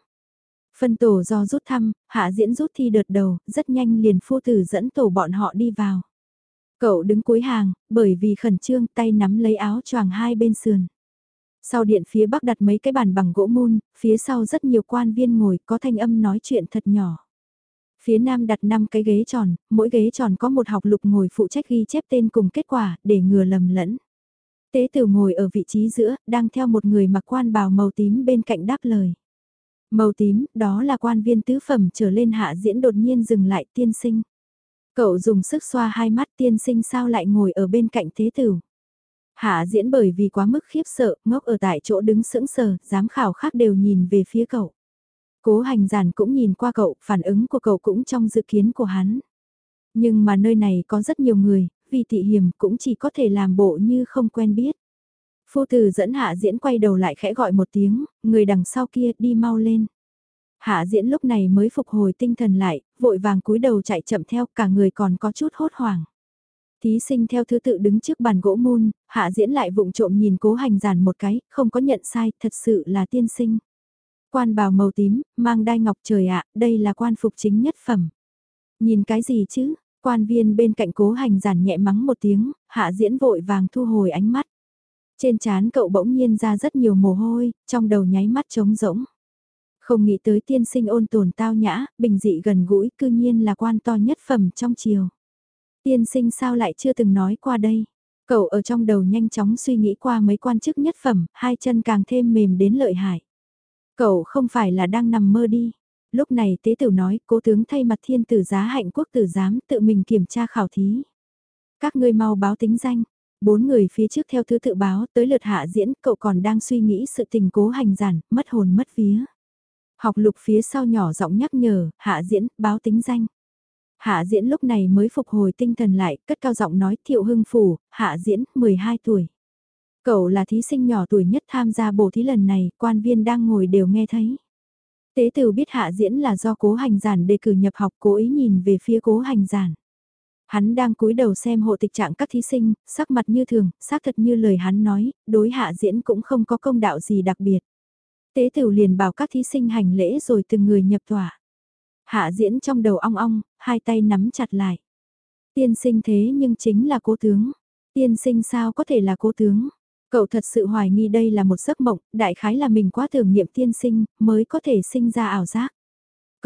[SPEAKER 1] Phân tổ do rút thăm, hạ diễn rút thi đợt đầu, rất nhanh liền phu tử dẫn tổ bọn họ đi vào. Cậu đứng cuối hàng, bởi vì khẩn trương tay nắm lấy áo choàng hai bên sườn. Sau điện phía bắc đặt mấy cái bàn bằng gỗ mun, phía sau rất nhiều quan viên ngồi có thanh âm nói chuyện thật nhỏ. Phía nam đặt 5 cái ghế tròn, mỗi ghế tròn có một học lục ngồi phụ trách ghi chép tên cùng kết quả, để ngừa lầm lẫn. Tế tử ngồi ở vị trí giữa, đang theo một người mặc quan bào màu tím bên cạnh đáp lời. Màu tím, đó là quan viên tứ phẩm trở lên hạ diễn đột nhiên dừng lại tiên sinh. Cậu dùng sức xoa hai mắt tiên sinh sao lại ngồi ở bên cạnh thế tử. Hạ diễn bởi vì quá mức khiếp sợ, ngốc ở tại chỗ đứng sững sờ, giám khảo khác đều nhìn về phía cậu. Cố hành giản cũng nhìn qua cậu, phản ứng của cậu cũng trong dự kiến của hắn. Nhưng mà nơi này có rất nhiều người, vì tị hiểm cũng chỉ có thể làm bộ như không quen biết. Phu tử dẫn hạ diễn quay đầu lại khẽ gọi một tiếng, người đằng sau kia đi mau lên. Hạ diễn lúc này mới phục hồi tinh thần lại, vội vàng cúi đầu chạy chậm theo cả người còn có chút hốt hoảng. Thí sinh theo thứ tự đứng trước bàn gỗ môn, hạ diễn lại vụng trộm nhìn cố hành giản một cái, không có nhận sai, thật sự là tiên sinh. Quan bào màu tím, mang đai ngọc trời ạ, đây là quan phục chính nhất phẩm. Nhìn cái gì chứ, quan viên bên cạnh cố hành giản nhẹ mắng một tiếng, hạ diễn vội vàng thu hồi ánh mắt. Trên trán cậu bỗng nhiên ra rất nhiều mồ hôi, trong đầu nháy mắt trống rỗng. Không nghĩ tới tiên sinh ôn tồn tao nhã, bình dị gần gũi, cư nhiên là quan to nhất phẩm trong chiều. Tiên sinh sao lại chưa từng nói qua đây? Cậu ở trong đầu nhanh chóng suy nghĩ qua mấy quan chức nhất phẩm, hai chân càng thêm mềm đến lợi hại. Cậu không phải là đang nằm mơ đi. Lúc này tế tử nói, cố tướng thay mặt thiên tử giá hạnh quốc tử giám tự mình kiểm tra khảo thí. Các ngươi mau báo tính danh. Bốn người phía trước theo thứ tự báo tới lượt hạ diễn, cậu còn đang suy nghĩ sự tình cố hành giản, mất hồn mất vía. Học lục phía sau nhỏ giọng nhắc nhở, hạ diễn, báo tính danh. Hạ diễn lúc này mới phục hồi tinh thần lại, cất cao giọng nói thiệu hưng phủ, hạ diễn, 12 tuổi. Cậu là thí sinh nhỏ tuổi nhất tham gia bộ thí lần này, quan viên đang ngồi đều nghe thấy. Tế tử biết hạ diễn là do cố hành giản đề cử nhập học cố ý nhìn về phía cố hành giản. Hắn đang cúi đầu xem hộ tịch trạng các thí sinh, sắc mặt như thường, xác thật như lời hắn nói, đối hạ diễn cũng không có công đạo gì đặc biệt. Tế tiểu liền bảo các thí sinh hành lễ rồi từng người nhập tỏa. Hạ diễn trong đầu ong ong, hai tay nắm chặt lại. Tiên sinh thế nhưng chính là cố tướng. Tiên sinh sao có thể là cố tướng? Cậu thật sự hoài nghi đây là một giấc mộng, đại khái là mình quá tưởng niệm tiên sinh, mới có thể sinh ra ảo giác.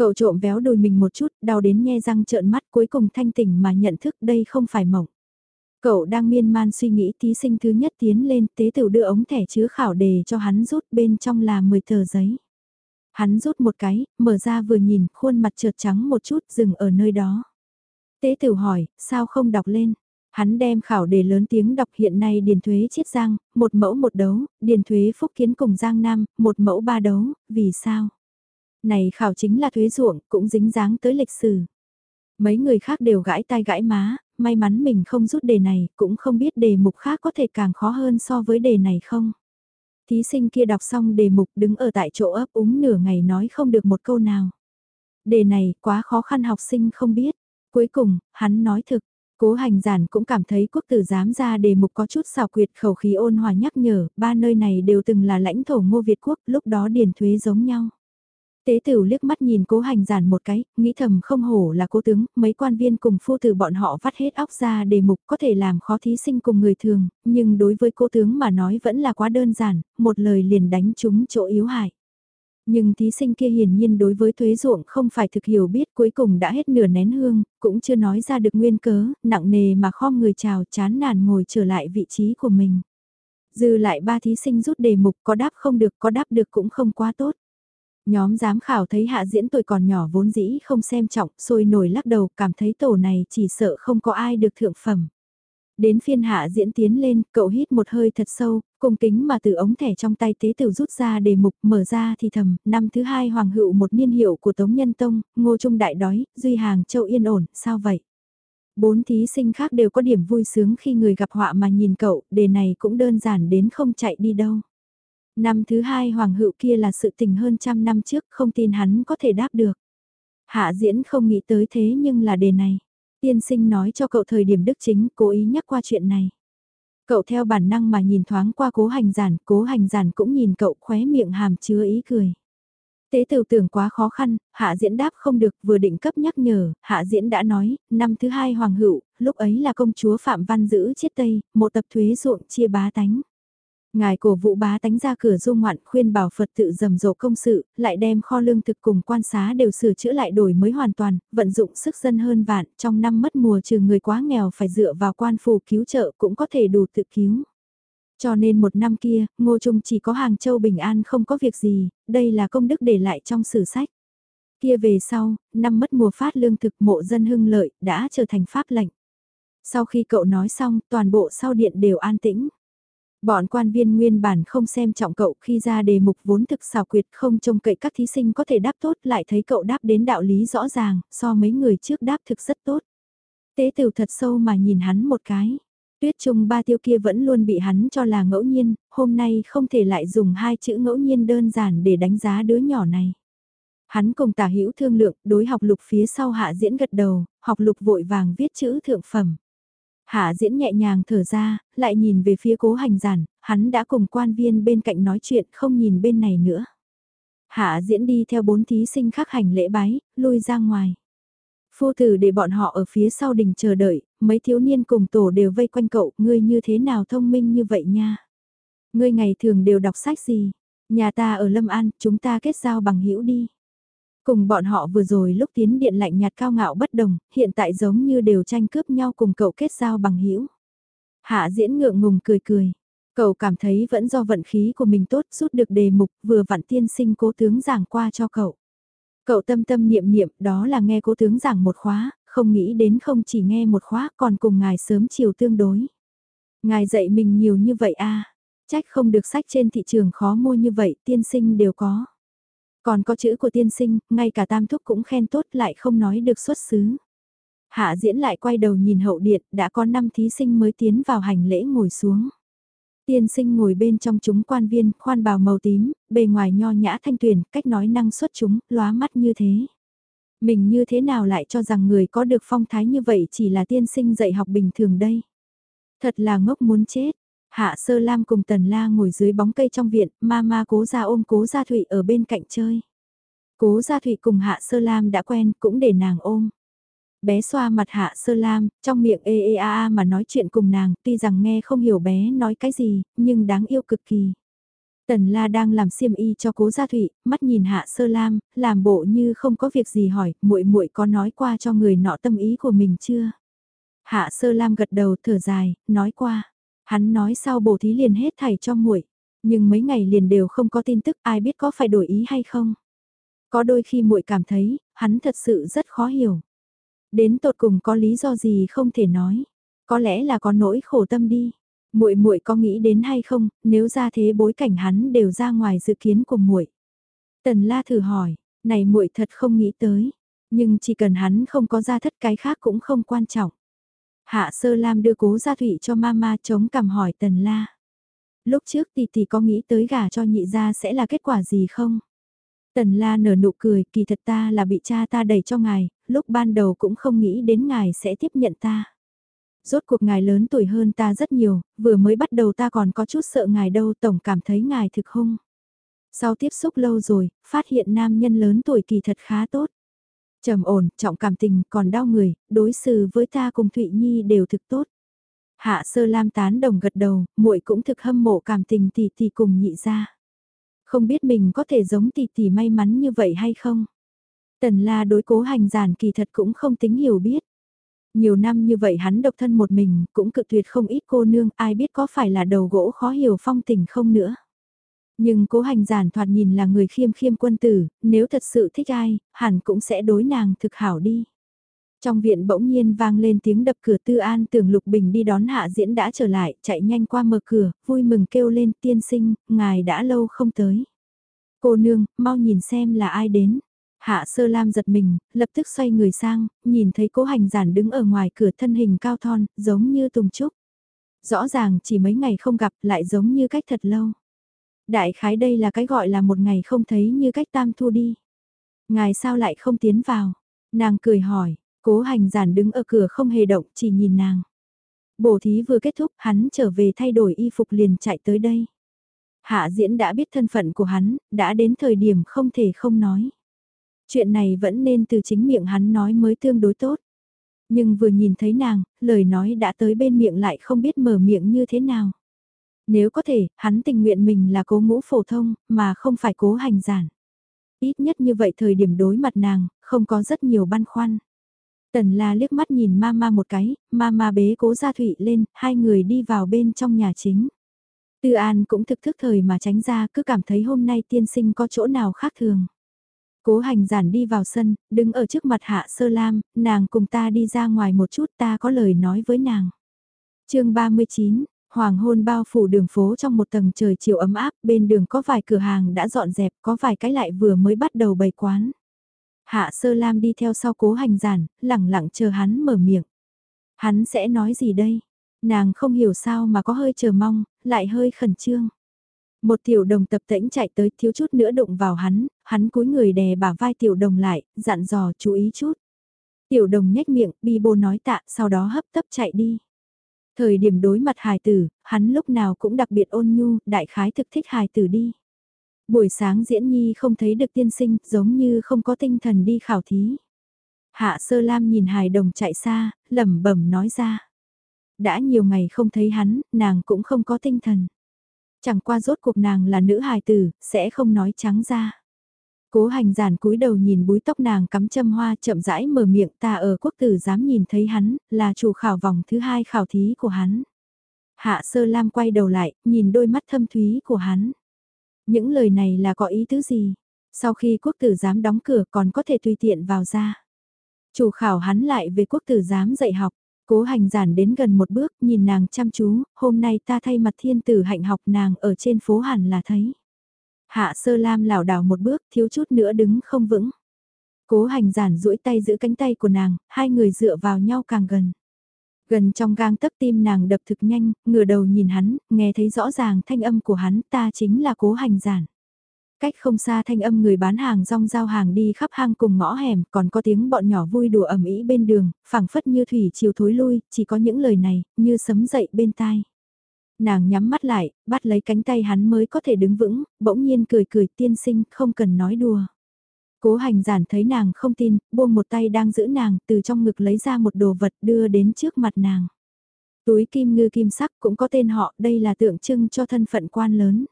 [SPEAKER 1] Cậu trộm véo đùi mình một chút, đau đến nhe răng trợn mắt cuối cùng thanh tỉnh mà nhận thức đây không phải mộng. Cậu đang miên man suy nghĩ thí sinh thứ nhất tiến lên tế tử đưa ống thẻ chứa khảo đề cho hắn rút bên trong là 10 tờ giấy. Hắn rút một cái, mở ra vừa nhìn, khuôn mặt trượt trắng một chút dừng ở nơi đó. Tế tử hỏi, sao không đọc lên? Hắn đem khảo đề lớn tiếng đọc hiện nay điền thuế chiết giang, một mẫu một đấu, điền thuế phúc kiến cùng giang nam, một mẫu ba đấu, vì sao? Này khảo chính là thuế ruộng, cũng dính dáng tới lịch sử. Mấy người khác đều gãi tai gãi má, may mắn mình không rút đề này, cũng không biết đề mục khác có thể càng khó hơn so với đề này không. Thí sinh kia đọc xong đề mục đứng ở tại chỗ ấp úng nửa ngày nói không được một câu nào. Đề này quá khó khăn học sinh không biết. Cuối cùng, hắn nói thực, Cố hành giản cũng cảm thấy quốc tử giám ra đề mục có chút xào quyệt khẩu khí ôn hòa nhắc nhở, ba nơi này đều từng là lãnh thổ ngô Việt quốc, lúc đó điền thuế giống nhau. Tế tử liếc mắt nhìn cố hành giản một cái, nghĩ thầm không hổ là cố tướng, mấy quan viên cùng phu tử bọn họ vắt hết óc ra đề mục có thể làm khó thí sinh cùng người thường, nhưng đối với cố tướng mà nói vẫn là quá đơn giản, một lời liền đánh chúng chỗ yếu hại. Nhưng thí sinh kia hiển nhiên đối với thuế ruộng không phải thực hiểu biết cuối cùng đã hết nửa nén hương, cũng chưa nói ra được nguyên cớ, nặng nề mà khom người chào chán nản ngồi trở lại vị trí của mình. Dư lại ba thí sinh rút đề mục có đáp không được có đáp được cũng không quá tốt. Nhóm giám khảo thấy hạ diễn tuổi còn nhỏ vốn dĩ không xem trọng, sôi nổi lắc đầu cảm thấy tổ này chỉ sợ không có ai được thượng phẩm. Đến phiên hạ diễn tiến lên, cậu hít một hơi thật sâu, cùng kính mà từ ống thẻ trong tay tế tử rút ra đề mục mở ra thì thầm, năm thứ hai hoàng hữu một niên hiệu của Tống Nhân Tông, ngô trung đại đói, duy hàng châu yên ổn, sao vậy? Bốn thí sinh khác đều có điểm vui sướng khi người gặp họa mà nhìn cậu, đề này cũng đơn giản đến không chạy đi đâu. Năm thứ hai hoàng hữu kia là sự tình hơn trăm năm trước, không tin hắn có thể đáp được. Hạ diễn không nghĩ tới thế nhưng là đề này. Tiên sinh nói cho cậu thời điểm đức chính cố ý nhắc qua chuyện này. Cậu theo bản năng mà nhìn thoáng qua cố hành giản, cố hành giản cũng nhìn cậu khóe miệng hàm chứa ý cười. Tế tiểu tưởng quá khó khăn, hạ diễn đáp không được vừa định cấp nhắc nhở, hạ diễn đã nói, năm thứ hai hoàng hữu, lúc ấy là công chúa Phạm Văn giữ chết Tây, một tập thuế ruộng chia bá tánh. Ngài cổ vũ bá tánh ra cửa du ngoạn khuyên bảo Phật tự rầm rộ công sự, lại đem kho lương thực cùng quan xá đều sửa chữa lại đổi mới hoàn toàn, vận dụng sức dân hơn vạn, trong năm mất mùa trừ người quá nghèo phải dựa vào quan phù cứu trợ cũng có thể đủ tự cứu. Cho nên một năm kia, Ngô Trung chỉ có Hàng Châu bình an không có việc gì, đây là công đức để lại trong sử sách. Kia về sau, năm mất mùa phát lương thực mộ dân hưng lợi, đã trở thành pháp lệnh. Sau khi cậu nói xong, toàn bộ sau điện đều an tĩnh. Bọn quan viên nguyên bản không xem trọng cậu khi ra đề mục vốn thực xào quyệt không trông cậy các thí sinh có thể đáp tốt lại thấy cậu đáp đến đạo lý rõ ràng, so mấy người trước đáp thực rất tốt. Tế tử thật sâu mà nhìn hắn một cái. Tuyết trung ba tiêu kia vẫn luôn bị hắn cho là ngẫu nhiên, hôm nay không thể lại dùng hai chữ ngẫu nhiên đơn giản để đánh giá đứa nhỏ này. Hắn cùng tả hữu thương lượng, đối học lục phía sau hạ diễn gật đầu, học lục vội vàng viết chữ thượng phẩm. Hạ diễn nhẹ nhàng thở ra, lại nhìn về phía cố hành giản, hắn đã cùng quan viên bên cạnh nói chuyện không nhìn bên này nữa. Hạ diễn đi theo bốn thí sinh khác hành lễ bái, lui ra ngoài. Phu tử để bọn họ ở phía sau đình chờ đợi, mấy thiếu niên cùng tổ đều vây quanh cậu, ngươi như thế nào thông minh như vậy nha. Ngươi ngày thường đều đọc sách gì, nhà ta ở Lâm An, chúng ta kết giao bằng hữu đi. Cùng bọn họ vừa rồi lúc tiến điện lạnh nhạt cao ngạo bất đồng, hiện tại giống như đều tranh cướp nhau cùng cậu kết giao bằng hữu. Hạ diễn ngượng ngùng cười cười. Cậu cảm thấy vẫn do vận khí của mình tốt rút được đề mục vừa vặn tiên sinh cố tướng giảng qua cho cậu. Cậu tâm tâm niệm niệm đó là nghe cố tướng giảng một khóa, không nghĩ đến không chỉ nghe một khóa còn cùng ngài sớm chiều tương đối. Ngài dạy mình nhiều như vậy a à? trách không được sách trên thị trường khó mua như vậy tiên sinh đều có. Còn có chữ của tiên sinh, ngay cả tam thúc cũng khen tốt lại không nói được xuất xứ. Hạ diễn lại quay đầu nhìn hậu điện, đã có 5 thí sinh mới tiến vào hành lễ ngồi xuống. Tiên sinh ngồi bên trong chúng quan viên, khoan bào màu tím, bề ngoài nho nhã thanh tuyển, cách nói năng xuất chúng, lóa mắt như thế. Mình như thế nào lại cho rằng người có được phong thái như vậy chỉ là tiên sinh dạy học bình thường đây. Thật là ngốc muốn chết, Hạ Sơ Lam cùng Tần La ngồi dưới bóng cây trong viện, ma ma cố ra ôm cố gia Thụy ở bên cạnh chơi. Cố gia Thụy cùng Hạ Sơ Lam đã quen cũng để nàng ôm. Bé xoa mặt Hạ Sơ Lam, trong miệng ê ê a a mà nói chuyện cùng nàng, tuy rằng nghe không hiểu bé nói cái gì, nhưng đáng yêu cực kỳ. Tần La đang làm xiêm y cho Cố Gia Thụy, mắt nhìn Hạ Sơ Lam, làm bộ như không có việc gì hỏi, muội muội có nói qua cho người nọ tâm ý của mình chưa? Hạ Sơ Lam gật đầu thở dài, nói qua. Hắn nói sau bổ thí liền hết thảy cho muội, nhưng mấy ngày liền đều không có tin tức ai biết có phải đổi ý hay không. Có đôi khi muội cảm thấy, hắn thật sự rất khó hiểu. Đến tột cùng có lý do gì không thể nói. Có lẽ là có nỗi khổ tâm đi. Muội muội có nghĩ đến hay không, nếu ra thế bối cảnh hắn đều ra ngoài dự kiến của muội. Tần La thử hỏi, này muội thật không nghĩ tới, nhưng chỉ cần hắn không có ra thất cái khác cũng không quan trọng. Hạ Sơ Lam đưa cố gia thủy cho mama chống cằm hỏi Tần La. Lúc trước tỷ tỷ có nghĩ tới gả cho nhị gia sẽ là kết quả gì không? Tần La nở nụ cười, kỳ thật ta là bị cha ta đẩy cho ngài, lúc ban đầu cũng không nghĩ đến ngài sẽ tiếp nhận ta. Rốt cuộc ngài lớn tuổi hơn ta rất nhiều, vừa mới bắt đầu ta còn có chút sợ ngài đâu, tổng cảm thấy ngài thực hung. Sau tiếp xúc lâu rồi, phát hiện nam nhân lớn tuổi kỳ thật khá tốt trầm ổn, trọng cảm tình, còn đau người, đối xử với ta cùng Thụy Nhi đều thực tốt. Hạ sơ lam tán đồng gật đầu, muội cũng thực hâm mộ cảm tình tỷ tỷ cùng nhị ra. Không biết mình có thể giống tỷ tỷ may mắn như vậy hay không? Tần la đối cố hành giản kỳ thật cũng không tính hiểu biết. Nhiều năm như vậy hắn độc thân một mình, cũng cự tuyệt không ít cô nương, ai biết có phải là đầu gỗ khó hiểu phong tình không nữa. Nhưng cố hành giản thoạt nhìn là người khiêm khiêm quân tử, nếu thật sự thích ai, hẳn cũng sẽ đối nàng thực hảo đi. Trong viện bỗng nhiên vang lên tiếng đập cửa tư an tưởng Lục Bình đi đón hạ diễn đã trở lại, chạy nhanh qua mở cửa, vui mừng kêu lên tiên sinh, ngài đã lâu không tới. Cô nương, mau nhìn xem là ai đến. Hạ sơ lam giật mình, lập tức xoay người sang, nhìn thấy cố hành giản đứng ở ngoài cửa thân hình cao thon, giống như tùng trúc. Rõ ràng chỉ mấy ngày không gặp lại giống như cách thật lâu. Đại khái đây là cái gọi là một ngày không thấy như cách tam thu đi. Ngài sao lại không tiến vào? Nàng cười hỏi, cố hành giản đứng ở cửa không hề động chỉ nhìn nàng. Bổ thí vừa kết thúc, hắn trở về thay đổi y phục liền chạy tới đây. Hạ diễn đã biết thân phận của hắn, đã đến thời điểm không thể không nói. Chuyện này vẫn nên từ chính miệng hắn nói mới tương đối tốt. Nhưng vừa nhìn thấy nàng, lời nói đã tới bên miệng lại không biết mở miệng như thế nào. Nếu có thể, hắn tình nguyện mình là cố ngũ phổ thông, mà không phải cố hành giản. Ít nhất như vậy thời điểm đối mặt nàng, không có rất nhiều băn khoăn. Tần la liếc mắt nhìn mama một cái, mama bế cố gia thụy lên, hai người đi vào bên trong nhà chính. Tư An cũng thực thức thời mà tránh ra cứ cảm thấy hôm nay tiên sinh có chỗ nào khác thường. Cố hành giản đi vào sân, đứng ở trước mặt hạ sơ lam, nàng cùng ta đi ra ngoài một chút ta có lời nói với nàng. chương 39, Hoàng hôn bao phủ đường phố trong một tầng trời chiều ấm áp, bên đường có vài cửa hàng đã dọn dẹp, có vài cái lại vừa mới bắt đầu bày quán. Hạ sơ lam đi theo sau cố hành giản, lẳng lặng chờ hắn mở miệng. Hắn sẽ nói gì đây? Nàng không hiểu sao mà có hơi chờ mong, lại hơi khẩn trương. Một tiểu đồng tập tễnh chạy tới thiếu chút nữa đụng vào hắn, hắn cúi người đè bả vai tiểu đồng lại, dặn dò chú ý chút. Tiểu đồng nhếch miệng, bi bô nói tạ, sau đó hấp tấp chạy đi. Thời điểm đối mặt hài tử, hắn lúc nào cũng đặc biệt ôn nhu, đại khái thực thích hài tử đi. Buổi sáng diễn nhi không thấy được tiên sinh, giống như không có tinh thần đi khảo thí. Hạ sơ lam nhìn hài đồng chạy xa, lẩm bẩm nói ra. Đã nhiều ngày không thấy hắn, nàng cũng không có tinh thần. Chẳng qua rốt cuộc nàng là nữ hài tử, sẽ không nói trắng ra. Cố hành giản cúi đầu nhìn búi tóc nàng cắm châm hoa chậm rãi mở miệng ta ở quốc tử dám nhìn thấy hắn, là chủ khảo vòng thứ hai khảo thí của hắn. Hạ sơ lam quay đầu lại, nhìn đôi mắt thâm thúy của hắn. Những lời này là có ý tứ gì? Sau khi quốc tử giám đóng cửa còn có thể tùy tiện vào ra. Chủ khảo hắn lại về quốc tử giám dạy học. Cố hành giản đến gần một bước, nhìn nàng chăm chú, hôm nay ta thay mặt thiên tử hạnh học nàng ở trên phố hẳn là thấy. Hạ sơ lam lảo đảo một bước, thiếu chút nữa đứng không vững. Cố hành giản duỗi tay giữ cánh tay của nàng, hai người dựa vào nhau càng gần. Gần trong gang tấc tim nàng đập thực nhanh, ngửa đầu nhìn hắn, nghe thấy rõ ràng thanh âm của hắn ta chính là cố hành giản. Cách không xa thanh âm người bán hàng rong giao hàng đi khắp hang cùng ngõ hẻm, còn có tiếng bọn nhỏ vui đùa ẩm ý bên đường, phảng phất như thủy chiều thối lui, chỉ có những lời này, như sấm dậy bên tai. Nàng nhắm mắt lại, bắt lấy cánh tay hắn mới có thể đứng vững, bỗng nhiên cười cười tiên sinh, không cần nói đùa. Cố hành giản thấy nàng không tin, buông một tay đang giữ nàng, từ trong ngực lấy ra một đồ vật đưa đến trước mặt nàng. Túi kim ngư kim sắc cũng có tên họ, đây là tượng trưng cho thân phận quan lớn.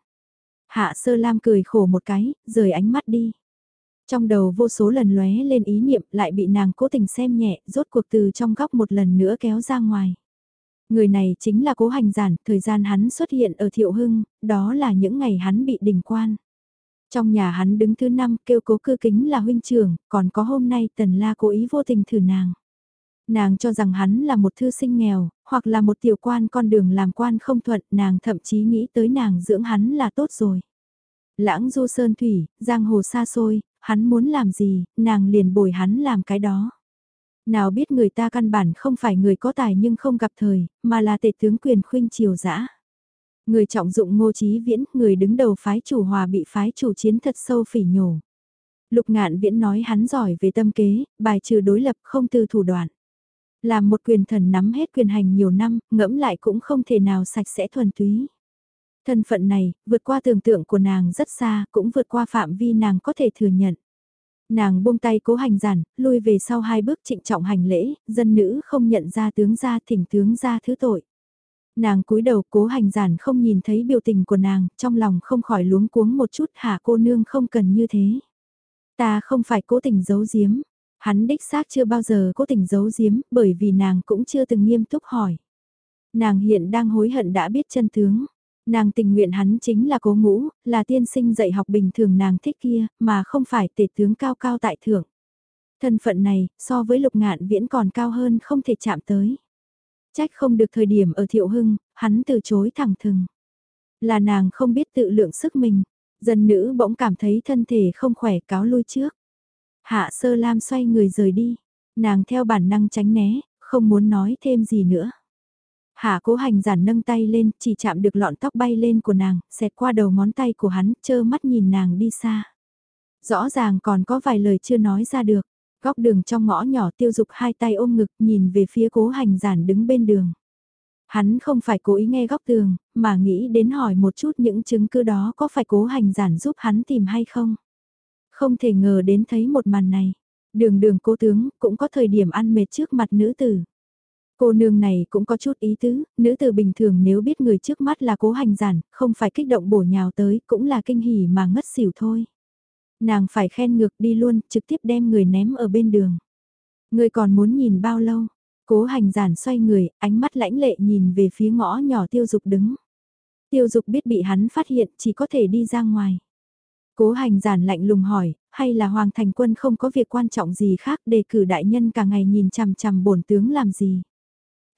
[SPEAKER 1] Hạ sơ lam cười khổ một cái, rời ánh mắt đi. Trong đầu vô số lần lóe lên ý niệm lại bị nàng cố tình xem nhẹ, rốt cuộc từ trong góc một lần nữa kéo ra ngoài. Người này chính là cố hành giản, thời gian hắn xuất hiện ở Thiệu Hưng, đó là những ngày hắn bị đình quan. Trong nhà hắn đứng thứ năm kêu cố cư kính là huynh trưởng, còn có hôm nay tần la cố ý vô tình thử nàng. Nàng cho rằng hắn là một thư sinh nghèo, hoặc là một tiểu quan con đường làm quan không thuận, nàng thậm chí nghĩ tới nàng dưỡng hắn là tốt rồi. Lãng du sơn thủy, giang hồ xa xôi, hắn muốn làm gì, nàng liền bồi hắn làm cái đó. Nào biết người ta căn bản không phải người có tài nhưng không gặp thời, mà là tể tướng quyền khuynh triều dã Người trọng dụng ngô trí viễn, người đứng đầu phái chủ hòa bị phái chủ chiến thật sâu phỉ nhổ. Lục ngạn viễn nói hắn giỏi về tâm kế, bài trừ đối lập không từ thủ đoạn. Làm một quyền thần nắm hết quyền hành nhiều năm, ngẫm lại cũng không thể nào sạch sẽ thuần túy. Thân phận này, vượt qua tưởng tượng của nàng rất xa, cũng vượt qua phạm vi nàng có thể thừa nhận. Nàng buông tay cố hành giản, lui về sau hai bước trịnh trọng hành lễ, dân nữ không nhận ra tướng gia thỉnh tướng gia thứ tội. Nàng cúi đầu cố hành giản không nhìn thấy biểu tình của nàng, trong lòng không khỏi luống cuống một chút hả cô nương không cần như thế. Ta không phải cố tình giấu giếm, hắn đích xác chưa bao giờ cố tình giấu giếm bởi vì nàng cũng chưa từng nghiêm túc hỏi. Nàng hiện đang hối hận đã biết chân tướng. Nàng tình nguyện hắn chính là cố ngũ, là tiên sinh dạy học bình thường nàng thích kia, mà không phải tể tướng cao cao tại thượng. Thân phận này, so với lục ngạn viễn còn cao hơn không thể chạm tới. Trách không được thời điểm ở thiệu hưng, hắn từ chối thẳng thừng. Là nàng không biết tự lượng sức mình, dân nữ bỗng cảm thấy thân thể không khỏe cáo lui trước. Hạ sơ lam xoay người rời đi, nàng theo bản năng tránh né, không muốn nói thêm gì nữa. Hạ cố hành giản nâng tay lên, chỉ chạm được lọn tóc bay lên của nàng, xẹt qua đầu ngón tay của hắn, chơ mắt nhìn nàng đi xa. Rõ ràng còn có vài lời chưa nói ra được. Góc đường trong ngõ nhỏ tiêu dục hai tay ôm ngực nhìn về phía cố hành giản đứng bên đường. Hắn không phải cố ý nghe góc tường, mà nghĩ đến hỏi một chút những chứng cứ đó có phải cố hành giản giúp hắn tìm hay không. Không thể ngờ đến thấy một màn này. Đường đường cố tướng cũng có thời điểm ăn mệt trước mặt nữ tử. Cô nương này cũng có chút ý tứ, nữ tử bình thường nếu biết người trước mắt là cố hành giản, không phải kích động bổ nhào tới, cũng là kinh hỉ mà ngất xỉu thôi. Nàng phải khen ngược đi luôn, trực tiếp đem người ném ở bên đường. Người còn muốn nhìn bao lâu? Cố hành giản xoay người, ánh mắt lãnh lệ nhìn về phía ngõ nhỏ tiêu dục đứng. Tiêu dục biết bị hắn phát hiện chỉ có thể đi ra ngoài. Cố hành giản lạnh lùng hỏi, hay là Hoàng Thành Quân không có việc quan trọng gì khác để cử đại nhân cả ngày nhìn chằm chằm bổn tướng làm gì.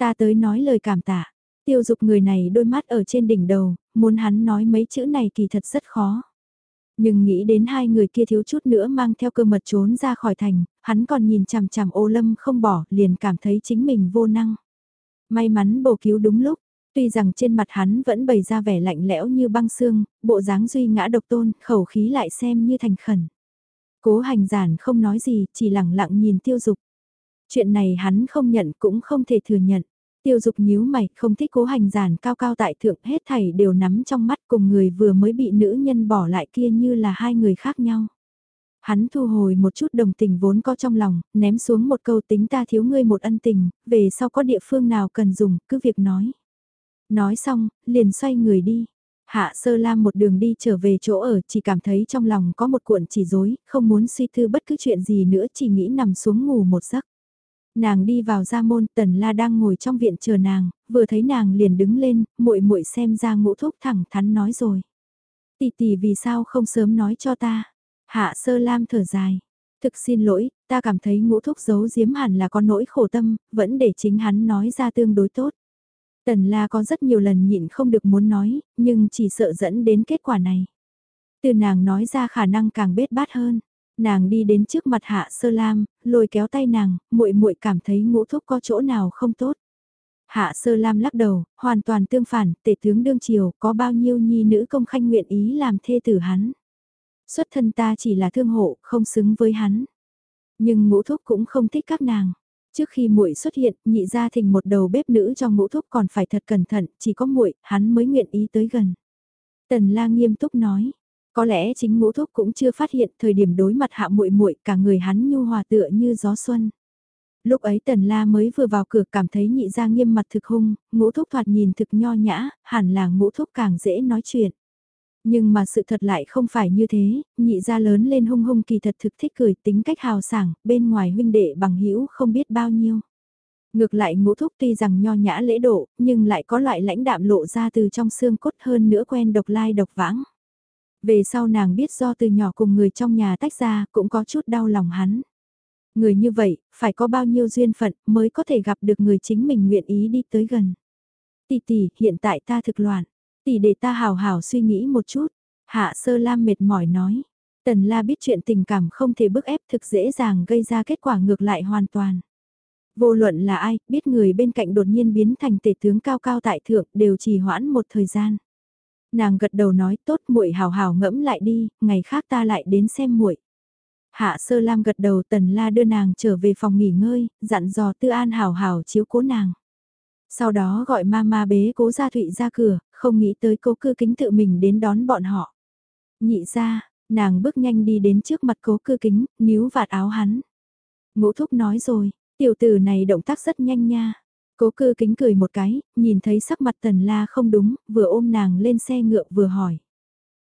[SPEAKER 1] Ta tới nói lời cảm tạ, tiêu dục người này đôi mắt ở trên đỉnh đầu, muốn hắn nói mấy chữ này kỳ thật rất khó. Nhưng nghĩ đến hai người kia thiếu chút nữa mang theo cơ mật trốn ra khỏi thành, hắn còn nhìn chằm chằm ô lâm không bỏ, liền cảm thấy chính mình vô năng. May mắn bổ cứu đúng lúc, tuy rằng trên mặt hắn vẫn bày ra vẻ lạnh lẽo như băng xương, bộ dáng duy ngã độc tôn, khẩu khí lại xem như thành khẩn. Cố hành giản không nói gì, chỉ lặng lặng nhìn tiêu dục. Chuyện này hắn không nhận cũng không thể thừa nhận. Tiêu dục nhíu mày, không thích cố hành giản cao cao tại thượng hết thảy đều nắm trong mắt cùng người vừa mới bị nữ nhân bỏ lại kia như là hai người khác nhau. Hắn thu hồi một chút đồng tình vốn có trong lòng, ném xuống một câu tính ta thiếu ngươi một ân tình, về sau có địa phương nào cần dùng, cứ việc nói. Nói xong, liền xoay người đi. Hạ sơ lam một đường đi trở về chỗ ở chỉ cảm thấy trong lòng có một cuộn chỉ rối, không muốn suy tư bất cứ chuyện gì nữa chỉ nghĩ nằm xuống ngủ một giấc. Nàng đi vào ra môn, Tần La đang ngồi trong viện chờ nàng, vừa thấy nàng liền đứng lên, muội muội xem ra ngũ thúc thẳng thắn nói rồi. Tỷ tỷ vì sao không sớm nói cho ta? Hạ Sơ Lam thở dài. Thực xin lỗi, ta cảm thấy ngũ thúc giấu giếm hẳn là có nỗi khổ tâm, vẫn để chính hắn nói ra tương đối tốt. Tần La có rất nhiều lần nhịn không được muốn nói, nhưng chỉ sợ dẫn đến kết quả này. Từ nàng nói ra khả năng càng bết bát hơn. Nàng đi đến trước mặt Hạ Sơ Lam, lôi kéo tay nàng, muội muội cảm thấy ngũ thúc có chỗ nào không tốt. Hạ Sơ Lam lắc đầu, hoàn toàn tương phản, tể tướng đương triều, có bao nhiêu nhi nữ công khanh nguyện ý làm thê tử hắn. Xuất thân ta chỉ là thương hộ, không xứng với hắn. Nhưng ngũ thúc cũng không thích các nàng. Trước khi muội xuất hiện, nhị gia thình một đầu bếp nữ cho ngũ thúc còn phải thật cẩn thận, chỉ có muội, hắn mới nguyện ý tới gần. Tần La nghiêm túc nói, có lẽ chính ngũ thúc cũng chưa phát hiện thời điểm đối mặt hạ muội muội cả người hắn nhu hòa tựa như gió xuân. Lúc ấy tần la mới vừa vào cửa cảm thấy nhị gia nghiêm mặt thực hung, ngũ thúc thoạt nhìn thực nho nhã, hẳn là ngũ thúc càng dễ nói chuyện. Nhưng mà sự thật lại không phải như thế, nhị gia lớn lên hung hung kỳ thật thực thích cười tính cách hào sảng, bên ngoài huynh đệ bằng hữu không biết bao nhiêu. Ngược lại ngũ thúc tuy rằng nho nhã lễ độ, nhưng lại có loại lãnh đạm lộ ra từ trong xương cốt hơn nữa quen độc lai độc vãng. Về sau nàng biết do từ nhỏ cùng người trong nhà tách ra cũng có chút đau lòng hắn. Người như vậy, phải có bao nhiêu duyên phận mới có thể gặp được người chính mình nguyện ý đi tới gần. Tỷ tỷ, hiện tại ta thực loạn. Tỷ để ta hào hào suy nghĩ một chút. Hạ sơ lam mệt mỏi nói. Tần la biết chuyện tình cảm không thể bức ép thực dễ dàng gây ra kết quả ngược lại hoàn toàn. Vô luận là ai, biết người bên cạnh đột nhiên biến thành tể tướng cao cao tại thượng đều trì hoãn một thời gian. Nàng gật đầu nói tốt muội hào hào ngẫm lại đi, ngày khác ta lại đến xem muội. Hạ sơ lam gật đầu tần la đưa nàng trở về phòng nghỉ ngơi, dặn dò tư an hào hào chiếu cố nàng. Sau đó gọi mama bế cố gia thụy ra cửa, không nghĩ tới cố cư kính tự mình đến đón bọn họ. Nhị ra, nàng bước nhanh đi đến trước mặt cố cư kính, níu vạt áo hắn. Ngũ thúc nói rồi, tiểu tử này động tác rất nhanh nha. Cố cư kính cười một cái, nhìn thấy sắc mặt tần la không đúng, vừa ôm nàng lên xe ngựa vừa hỏi.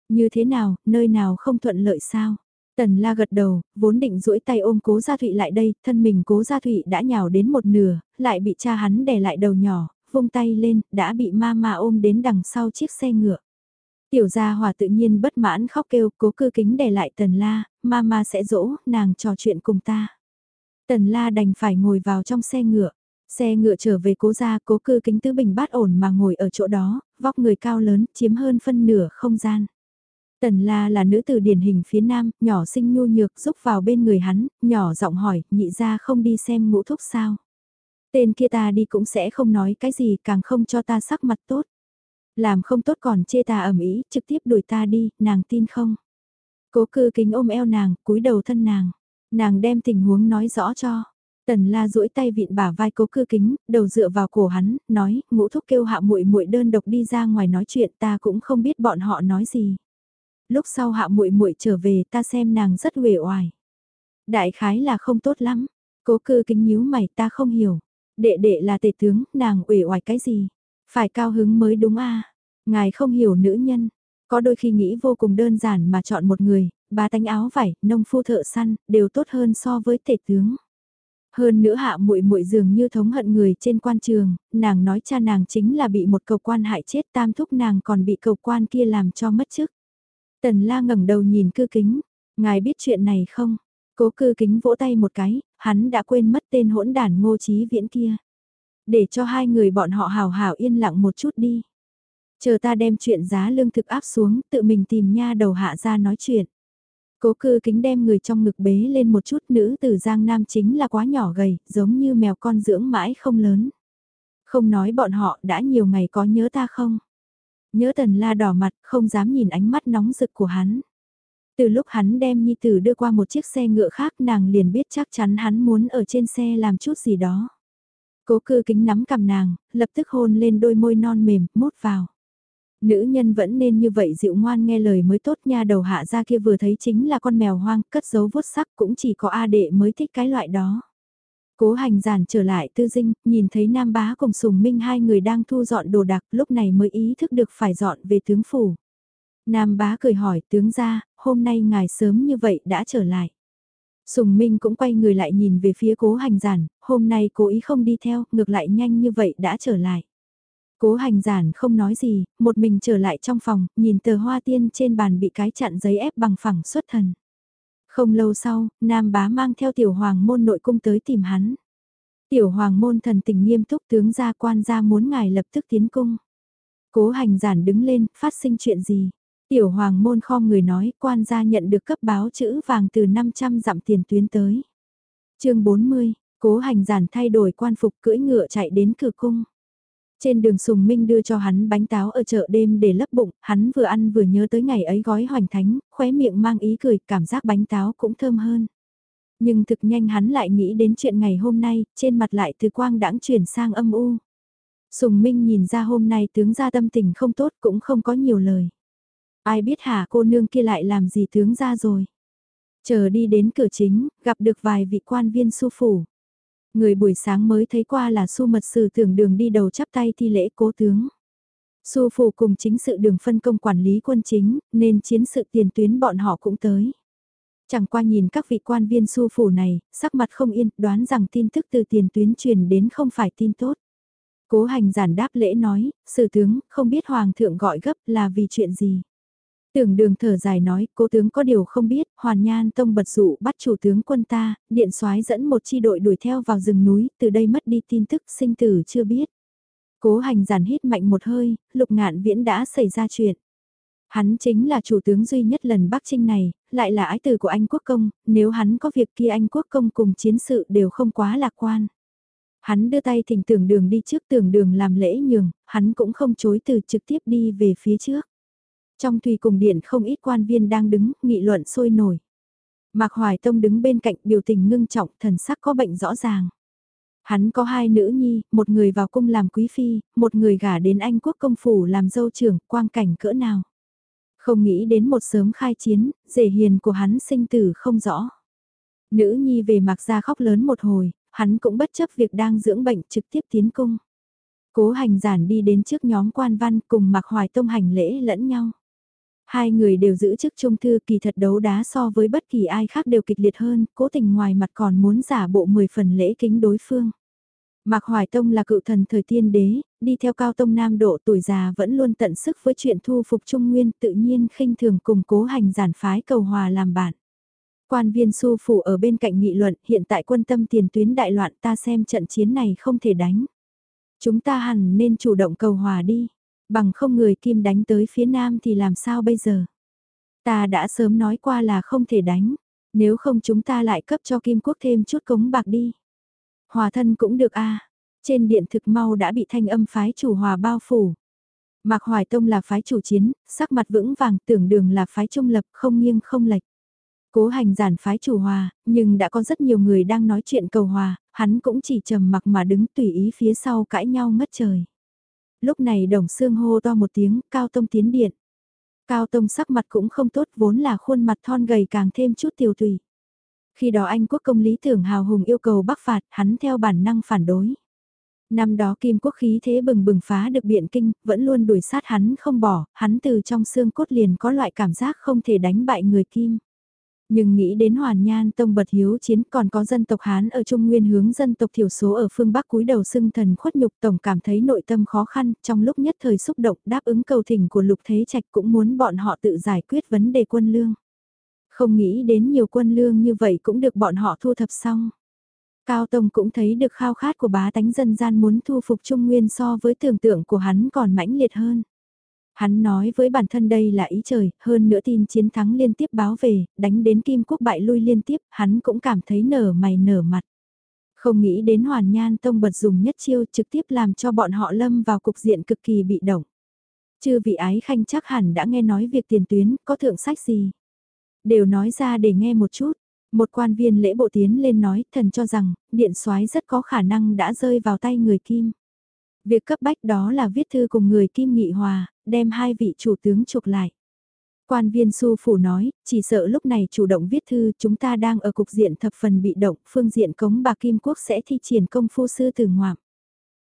[SPEAKER 1] Như thế nào, nơi nào không thuận lợi sao? Tần la gật đầu, vốn định duỗi tay ôm cố gia thụy lại đây, thân mình cố gia thụy đã nhào đến một nửa, lại bị cha hắn đè lại đầu nhỏ, vung tay lên, đã bị ma ma ôm đến đằng sau chiếc xe ngựa. Tiểu gia hòa tự nhiên bất mãn khóc kêu, cố cư kính đè lại tần la, ma ma sẽ dỗ, nàng trò chuyện cùng ta. Tần la đành phải ngồi vào trong xe ngựa. Xe ngựa trở về cố gia cố cư kính tứ bình bát ổn mà ngồi ở chỗ đó, vóc người cao lớn, chiếm hơn phân nửa không gian. Tần La là nữ tử điển hình phía nam, nhỏ xinh nhu nhược giúp vào bên người hắn, nhỏ giọng hỏi, nhị ra không đi xem ngũ thúc sao. Tên kia ta đi cũng sẽ không nói cái gì, càng không cho ta sắc mặt tốt. Làm không tốt còn chê ta ẩm ý, trực tiếp đuổi ta đi, nàng tin không. Cố cư kính ôm eo nàng, cúi đầu thân nàng. Nàng đem tình huống nói rõ cho. Tần la duỗi tay vịn bả vai cố cư kính, đầu dựa vào cổ hắn, nói, ngũ thúc kêu hạ muội muội đơn độc đi ra ngoài nói chuyện ta cũng không biết bọn họ nói gì. Lúc sau hạ muội muội trở về ta xem nàng rất uể oải. Đại khái là không tốt lắm, cố cư kính nhíu mày ta không hiểu. Đệ đệ là tể tướng, nàng uể oải cái gì? Phải cao hứng mới đúng a Ngài không hiểu nữ nhân, có đôi khi nghĩ vô cùng đơn giản mà chọn một người, ba tánh áo vải, nông phu thợ săn, đều tốt hơn so với tể tướng. Hơn nữa hạ muội muội dường như thống hận người trên quan trường, nàng nói cha nàng chính là bị một cầu quan hại chết tam thúc nàng còn bị cầu quan kia làm cho mất chức. Tần la ngẩng đầu nhìn cư kính, ngài biết chuyện này không? Cố cư kính vỗ tay một cái, hắn đã quên mất tên hỗn đản ngô trí viễn kia. Để cho hai người bọn họ hào hào yên lặng một chút đi. Chờ ta đem chuyện giá lương thực áp xuống, tự mình tìm nha đầu hạ ra nói chuyện. Cố cư kính đem người trong ngực bế lên một chút nữ Tử Giang Nam chính là quá nhỏ gầy, giống như mèo con dưỡng mãi không lớn. Không nói bọn họ đã nhiều ngày có nhớ ta không? Nhớ tần la đỏ mặt, không dám nhìn ánh mắt nóng rực của hắn. Từ lúc hắn đem Nhi Tử đưa qua một chiếc xe ngựa khác nàng liền biết chắc chắn hắn muốn ở trên xe làm chút gì đó. Cố cư kính nắm cầm nàng, lập tức hôn lên đôi môi non mềm, mốt vào. Nữ nhân vẫn nên như vậy dịu ngoan nghe lời mới tốt nha đầu hạ ra kia vừa thấy chính là con mèo hoang, cất giấu vuốt sắc cũng chỉ có A đệ mới thích cái loại đó. Cố hành giản trở lại tư dinh, nhìn thấy Nam Bá cùng Sùng Minh hai người đang thu dọn đồ đạc, lúc này mới ý thức được phải dọn về tướng phủ. Nam Bá cười hỏi tướng ra, hôm nay ngài sớm như vậy đã trở lại. Sùng Minh cũng quay người lại nhìn về phía cố hành giản, hôm nay cố ý không đi theo, ngược lại nhanh như vậy đã trở lại. Cố hành giản không nói gì, một mình trở lại trong phòng, nhìn tờ hoa tiên trên bàn bị cái chặn giấy ép bằng phẳng xuất thần. Không lâu sau, Nam bá mang theo tiểu hoàng môn nội cung tới tìm hắn. Tiểu hoàng môn thần tình nghiêm túc tướng gia quan gia muốn ngài lập tức tiến cung. Cố hành giản đứng lên, phát sinh chuyện gì? Tiểu hoàng môn kho người nói quan gia nhận được cấp báo chữ vàng từ 500 dặm tiền tuyến tới. chương 40, cố hành giản thay đổi quan phục cưỡi ngựa chạy đến cửa cung. Trên đường Sùng Minh đưa cho hắn bánh táo ở chợ đêm để lấp bụng, hắn vừa ăn vừa nhớ tới ngày ấy gói hoành thánh, khóe miệng mang ý cười, cảm giác bánh táo cũng thơm hơn. Nhưng thực nhanh hắn lại nghĩ đến chuyện ngày hôm nay, trên mặt lại từ quang đãng chuyển sang âm u. Sùng Minh nhìn ra hôm nay tướng gia tâm tình không tốt cũng không có nhiều lời. Ai biết hả cô nương kia lại làm gì tướng gia rồi. Chờ đi đến cửa chính, gặp được vài vị quan viên su phủ. Người buổi sáng mới thấy qua là su mật sử tưởng đường đi đầu chắp tay thi lễ cố tướng. Su phủ cùng chính sự đường phân công quản lý quân chính, nên chiến sự tiền tuyến bọn họ cũng tới. Chẳng qua nhìn các vị quan viên su phủ này, sắc mặt không yên, đoán rằng tin tức từ tiền tuyến truyền đến không phải tin tốt. Cố hành giản đáp lễ nói, sử tướng, không biết hoàng thượng gọi gấp là vì chuyện gì. Tưởng đường thở dài nói, cố tướng có điều không biết, hoàn nhan tông bật dụ bắt chủ tướng quân ta, điện soái dẫn một chi đội đuổi theo vào rừng núi, từ đây mất đi tin tức sinh tử chưa biết. Cố hành giản hít mạnh một hơi, lục ngạn viễn đã xảy ra chuyện. Hắn chính là chủ tướng duy nhất lần Bắc Trinh này, lại là ái tử của anh quốc công, nếu hắn có việc kia anh quốc công cùng chiến sự đều không quá lạc quan. Hắn đưa tay thỉnh tưởng đường đi trước tưởng đường làm lễ nhường, hắn cũng không chối từ trực tiếp đi về phía trước. Trong tùy cùng điện không ít quan viên đang đứng, nghị luận sôi nổi. Mạc Hoài Tông đứng bên cạnh biểu tình ngưng trọng, thần sắc có bệnh rõ ràng. Hắn có hai nữ nhi, một người vào cung làm quý phi, một người gả đến Anh quốc công phủ làm dâu trưởng, quang cảnh cỡ nào. Không nghĩ đến một sớm khai chiến, rể hiền của hắn sinh tử không rõ. Nữ nhi về Mạc ra khóc lớn một hồi, hắn cũng bất chấp việc đang dưỡng bệnh trực tiếp tiến cung. Cố hành giản đi đến trước nhóm quan văn cùng mạc hoài tông hành lễ lẫn nhau. Hai người đều giữ chức trung thư kỳ thật đấu đá so với bất kỳ ai khác đều kịch liệt hơn, cố tình ngoài mặt còn muốn giả bộ 10 phần lễ kính đối phương. Mạc Hoài Tông là cựu thần thời tiên đế, đi theo cao tông nam độ tuổi già vẫn luôn tận sức với chuyện thu phục trung nguyên tự nhiên khinh thường cùng cố hành giản phái cầu hòa làm bạn. Quan viên su phủ ở bên cạnh nghị luận hiện tại quân tâm tiền tuyến đại loạn ta xem trận chiến này không thể đánh. Chúng ta hẳn nên chủ động cầu hòa đi. Bằng không người kim đánh tới phía nam thì làm sao bây giờ? Ta đã sớm nói qua là không thể đánh, nếu không chúng ta lại cấp cho kim quốc thêm chút cống bạc đi. Hòa thân cũng được a trên điện thực mau đã bị thanh âm phái chủ hòa bao phủ. Mạc Hoài Tông là phái chủ chiến, sắc mặt vững vàng tưởng đường là phái trung lập không nghiêng không lệch. Cố hành giản phái chủ hòa, nhưng đã có rất nhiều người đang nói chuyện cầu hòa, hắn cũng chỉ trầm mặc mà đứng tùy ý phía sau cãi nhau ngất trời. Lúc này đồng xương hô to một tiếng, cao tông tiến điện. Cao tông sắc mặt cũng không tốt vốn là khuôn mặt thon gầy càng thêm chút tiêu tùy. Khi đó Anh quốc công lý tưởng hào hùng yêu cầu bắc phạt, hắn theo bản năng phản đối. Năm đó kim quốc khí thế bừng bừng phá được biện kinh, vẫn luôn đuổi sát hắn không bỏ, hắn từ trong xương cốt liền có loại cảm giác không thể đánh bại người kim. Nhưng nghĩ đến Hoàn Nhan Tông bật hiếu chiến còn có dân tộc Hán ở Trung Nguyên hướng dân tộc thiểu số ở phương Bắc cúi đầu xưng thần khuất nhục tổng cảm thấy nội tâm khó khăn, trong lúc nhất thời xúc động đáp ứng cầu thỉnh của Lục Thế Trạch cũng muốn bọn họ tự giải quyết vấn đề quân lương. Không nghĩ đến nhiều quân lương như vậy cũng được bọn họ thu thập xong. Cao Tông cũng thấy được khao khát của bá tánh dân gian muốn thu phục Trung Nguyên so với tưởng tượng của hắn còn mãnh liệt hơn. Hắn nói với bản thân đây là ý trời, hơn nữa tin chiến thắng liên tiếp báo về, đánh đến Kim Quốc bại lui liên tiếp, hắn cũng cảm thấy nở mày nở mặt. Không nghĩ đến Hoàn Nhan Tông bật dùng nhất chiêu trực tiếp làm cho bọn họ lâm vào cục diện cực kỳ bị động. Chư vị ái khanh chắc hẳn đã nghe nói việc tiền tuyến, có thượng sách gì. Đều nói ra để nghe một chút. Một quan viên lễ bộ tiến lên nói, thần cho rằng, điện soái rất có khả năng đã rơi vào tay người Kim. Việc cấp bách đó là viết thư cùng người Kim Nghị Hòa, đem hai vị chủ tướng chuộc lại. Quan viên su phủ nói, chỉ sợ lúc này chủ động viết thư chúng ta đang ở cục diện thập phần bị động, phương diện cống bà Kim Quốc sẽ thi triển công phu sư từ ngoạm.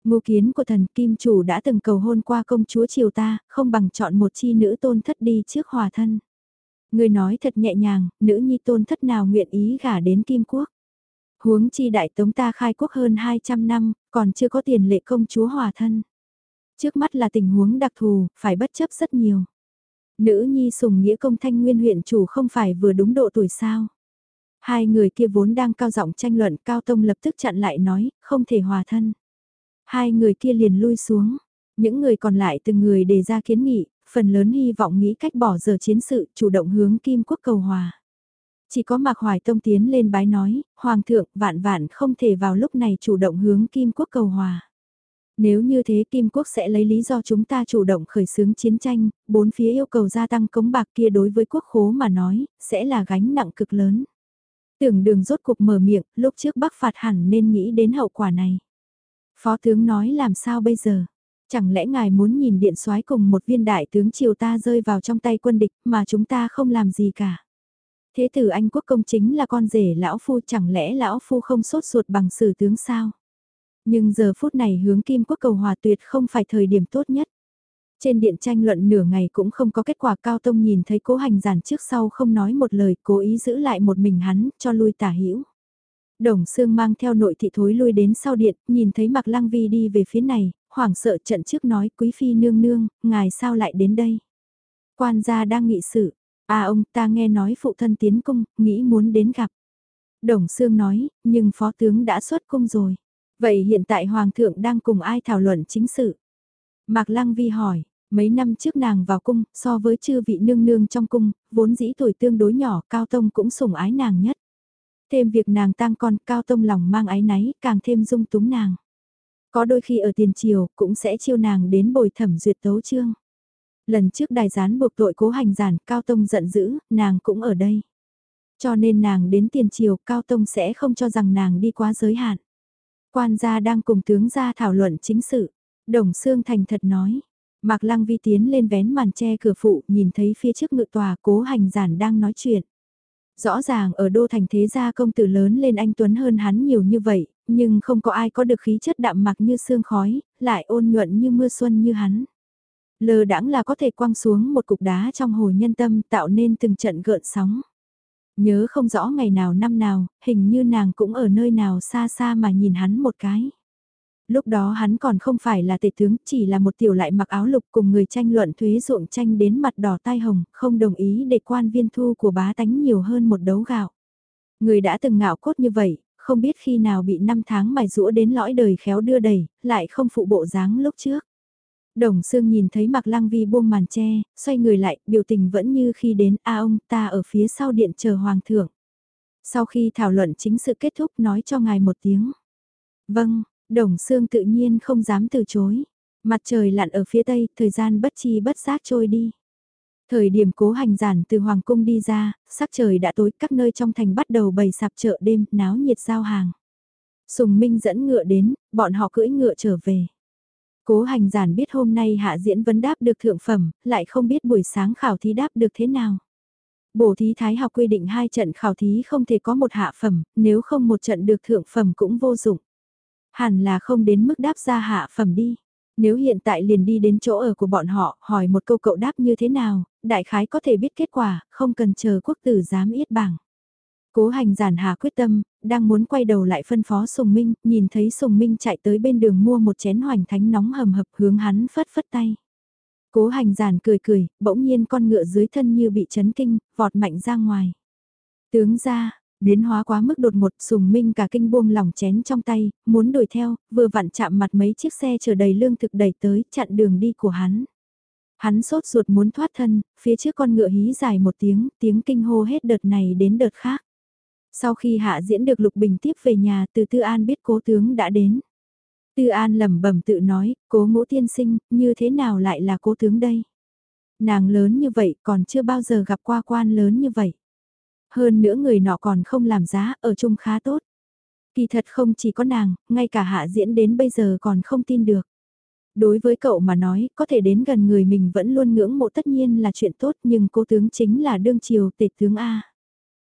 [SPEAKER 1] Ngô kiến của thần Kim chủ đã từng cầu hôn qua công chúa triều ta, không bằng chọn một chi nữ tôn thất đi trước hòa thân. Người nói thật nhẹ nhàng, nữ nhi tôn thất nào nguyện ý gả đến Kim Quốc. Huống chi đại tống ta khai quốc hơn 200 năm, còn chưa có tiền lệ công chúa hòa thân. Trước mắt là tình huống đặc thù, phải bất chấp rất nhiều. Nữ nhi sùng nghĩa công thanh nguyên huyện chủ không phải vừa đúng độ tuổi sao. Hai người kia vốn đang cao giọng tranh luận, Cao Tông lập tức chặn lại nói, không thể hòa thân. Hai người kia liền lui xuống, những người còn lại từng người đề ra kiến nghị, phần lớn hy vọng nghĩ cách bỏ giờ chiến sự, chủ động hướng Kim Quốc cầu hòa. Chỉ có Mạc Hoài Tông tiến lên bái nói, Hoàng thượng vạn vạn không thể vào lúc này chủ động hướng Kim Quốc cầu hòa. Nếu như thế Kim Quốc sẽ lấy lý do chúng ta chủ động khởi xướng chiến tranh, bốn phía yêu cầu gia tăng cống bạc kia đối với quốc khố mà nói, sẽ là gánh nặng cực lớn. Tưởng đường rốt cục mở miệng, lúc trước Bắc phạt hẳn nên nghĩ đến hậu quả này. Phó tướng nói làm sao bây giờ? Chẳng lẽ ngài muốn nhìn điện soái cùng một viên đại tướng triều ta rơi vào trong tay quân địch mà chúng ta không làm gì cả? Thế tử Anh quốc công chính là con rể lão phu chẳng lẽ lão phu không sốt ruột bằng sử tướng sao? Nhưng giờ phút này hướng kim quốc cầu hòa tuyệt không phải thời điểm tốt nhất. Trên điện tranh luận nửa ngày cũng không có kết quả cao tông nhìn thấy cố hành giản trước sau không nói một lời cố ý giữ lại một mình hắn cho lui tả hữu Đồng Sương mang theo nội thị thối lui đến sau điện, nhìn thấy Mạc Lăng Vi đi về phía này, hoảng sợ trận trước nói quý phi nương nương, ngài sao lại đến đây? Quan gia đang nghị sự, à ông ta nghe nói phụ thân tiến cung, nghĩ muốn đến gặp. Đồng Sương nói, nhưng phó tướng đã xuất cung rồi. Vậy hiện tại Hoàng thượng đang cùng ai thảo luận chính sự? Mạc Lăng Vi hỏi, mấy năm trước nàng vào cung, so với chư vị nương nương trong cung, vốn dĩ tuổi tương đối nhỏ, Cao Tông cũng sủng ái nàng nhất. Thêm việc nàng tang con, Cao Tông lòng mang ái náy, càng thêm dung túng nàng. Có đôi khi ở tiền triều cũng sẽ chiêu nàng đến bồi thẩm duyệt tấu chương. Lần trước đài gián buộc tội cố hành giản, Cao Tông giận dữ, nàng cũng ở đây. Cho nên nàng đến tiền triều, Cao Tông sẽ không cho rằng nàng đi quá giới hạn. Quan gia đang cùng tướng gia thảo luận chính sự. Đồng Sương Thành thật nói. Mạc Lăng Vi tiến lên vén màn che cửa phụ, nhìn thấy phía trước ngự tòa cố hành giản đang nói chuyện. Rõ ràng ở đô thành thế gia công tử lớn lên anh Tuấn hơn hắn nhiều như vậy, nhưng không có ai có được khí chất đạm mặc như sương khói, lại ôn nhuận như mưa xuân như hắn lơ đãng là có thể quăng xuống một cục đá trong hồ nhân tâm tạo nên từng trận gợn sóng. Nhớ không rõ ngày nào năm nào, hình như nàng cũng ở nơi nào xa xa mà nhìn hắn một cái. Lúc đó hắn còn không phải là tể tướng, chỉ là một tiểu lại mặc áo lục cùng người tranh luận thuế ruộng tranh đến mặt đỏ tai hồng, không đồng ý để quan viên thu của bá tánh nhiều hơn một đấu gạo. Người đã từng ngạo cốt như vậy, không biết khi nào bị năm tháng mài rũa đến lõi đời khéo đưa đẩy, lại không phụ bộ dáng lúc trước. Đồng Sương nhìn thấy Mạc Lăng Vi buông màn che, xoay người lại, biểu tình vẫn như khi đến a ông ta ở phía sau điện chờ Hoàng thượng. Sau khi thảo luận chính sự kết thúc nói cho ngài một tiếng. Vâng, Đồng Sương tự nhiên không dám từ chối. Mặt trời lặn ở phía tây, thời gian bất chi bất giác trôi đi. Thời điểm cố hành giản từ Hoàng Cung đi ra, sắc trời đã tối, các nơi trong thành bắt đầu bày sạp chợ đêm, náo nhiệt giao hàng. Sùng Minh dẫn ngựa đến, bọn họ cưỡi ngựa trở về. Cố hành giản biết hôm nay hạ diễn vấn đáp được thượng phẩm, lại không biết buổi sáng khảo thí đáp được thế nào. Bổ thí thái học quy định hai trận khảo thí không thể có một hạ phẩm, nếu không một trận được thượng phẩm cũng vô dụng. Hẳn là không đến mức đáp ra hạ phẩm đi. Nếu hiện tại liền đi đến chỗ ở của bọn họ, hỏi một câu cậu đáp như thế nào, đại khái có thể biết kết quả, không cần chờ quốc tử giám yết bảng. Cố hành giản hà quyết tâm, đang muốn quay đầu lại phân phó Sùng Minh, nhìn thấy Sùng Minh chạy tới bên đường mua một chén hoành thánh nóng hầm hập hướng hắn phất phất tay. Cố hành giản cười cười, bỗng nhiên con ngựa dưới thân như bị chấn kinh, vọt mạnh ra ngoài. Tướng ra, biến hóa quá mức đột một sùng minh cả kinh buông lỏng chén trong tay, muốn đuổi theo, vừa vặn chạm mặt mấy chiếc xe chở đầy lương thực đẩy tới, chặn đường đi của hắn. Hắn sốt ruột muốn thoát thân, phía trước con ngựa hí dài một tiếng, tiếng kinh hô hết đợt này đến đợt khác. Sau khi hạ diễn được Lục Bình tiếp về nhà từ Tư An biết cố tướng đã đến. Tư An lẩm bẩm tự nói, cố ngũ tiên sinh, như thế nào lại là cố tướng đây? Nàng lớn như vậy còn chưa bao giờ gặp qua quan lớn như vậy. Hơn nữa người nọ còn không làm giá, ở chung khá tốt. Kỳ thật không chỉ có nàng, ngay cả hạ diễn đến bây giờ còn không tin được. Đối với cậu mà nói, có thể đến gần người mình vẫn luôn ngưỡng mộ tất nhiên là chuyện tốt nhưng cố tướng chính là đương triều tể tướng A.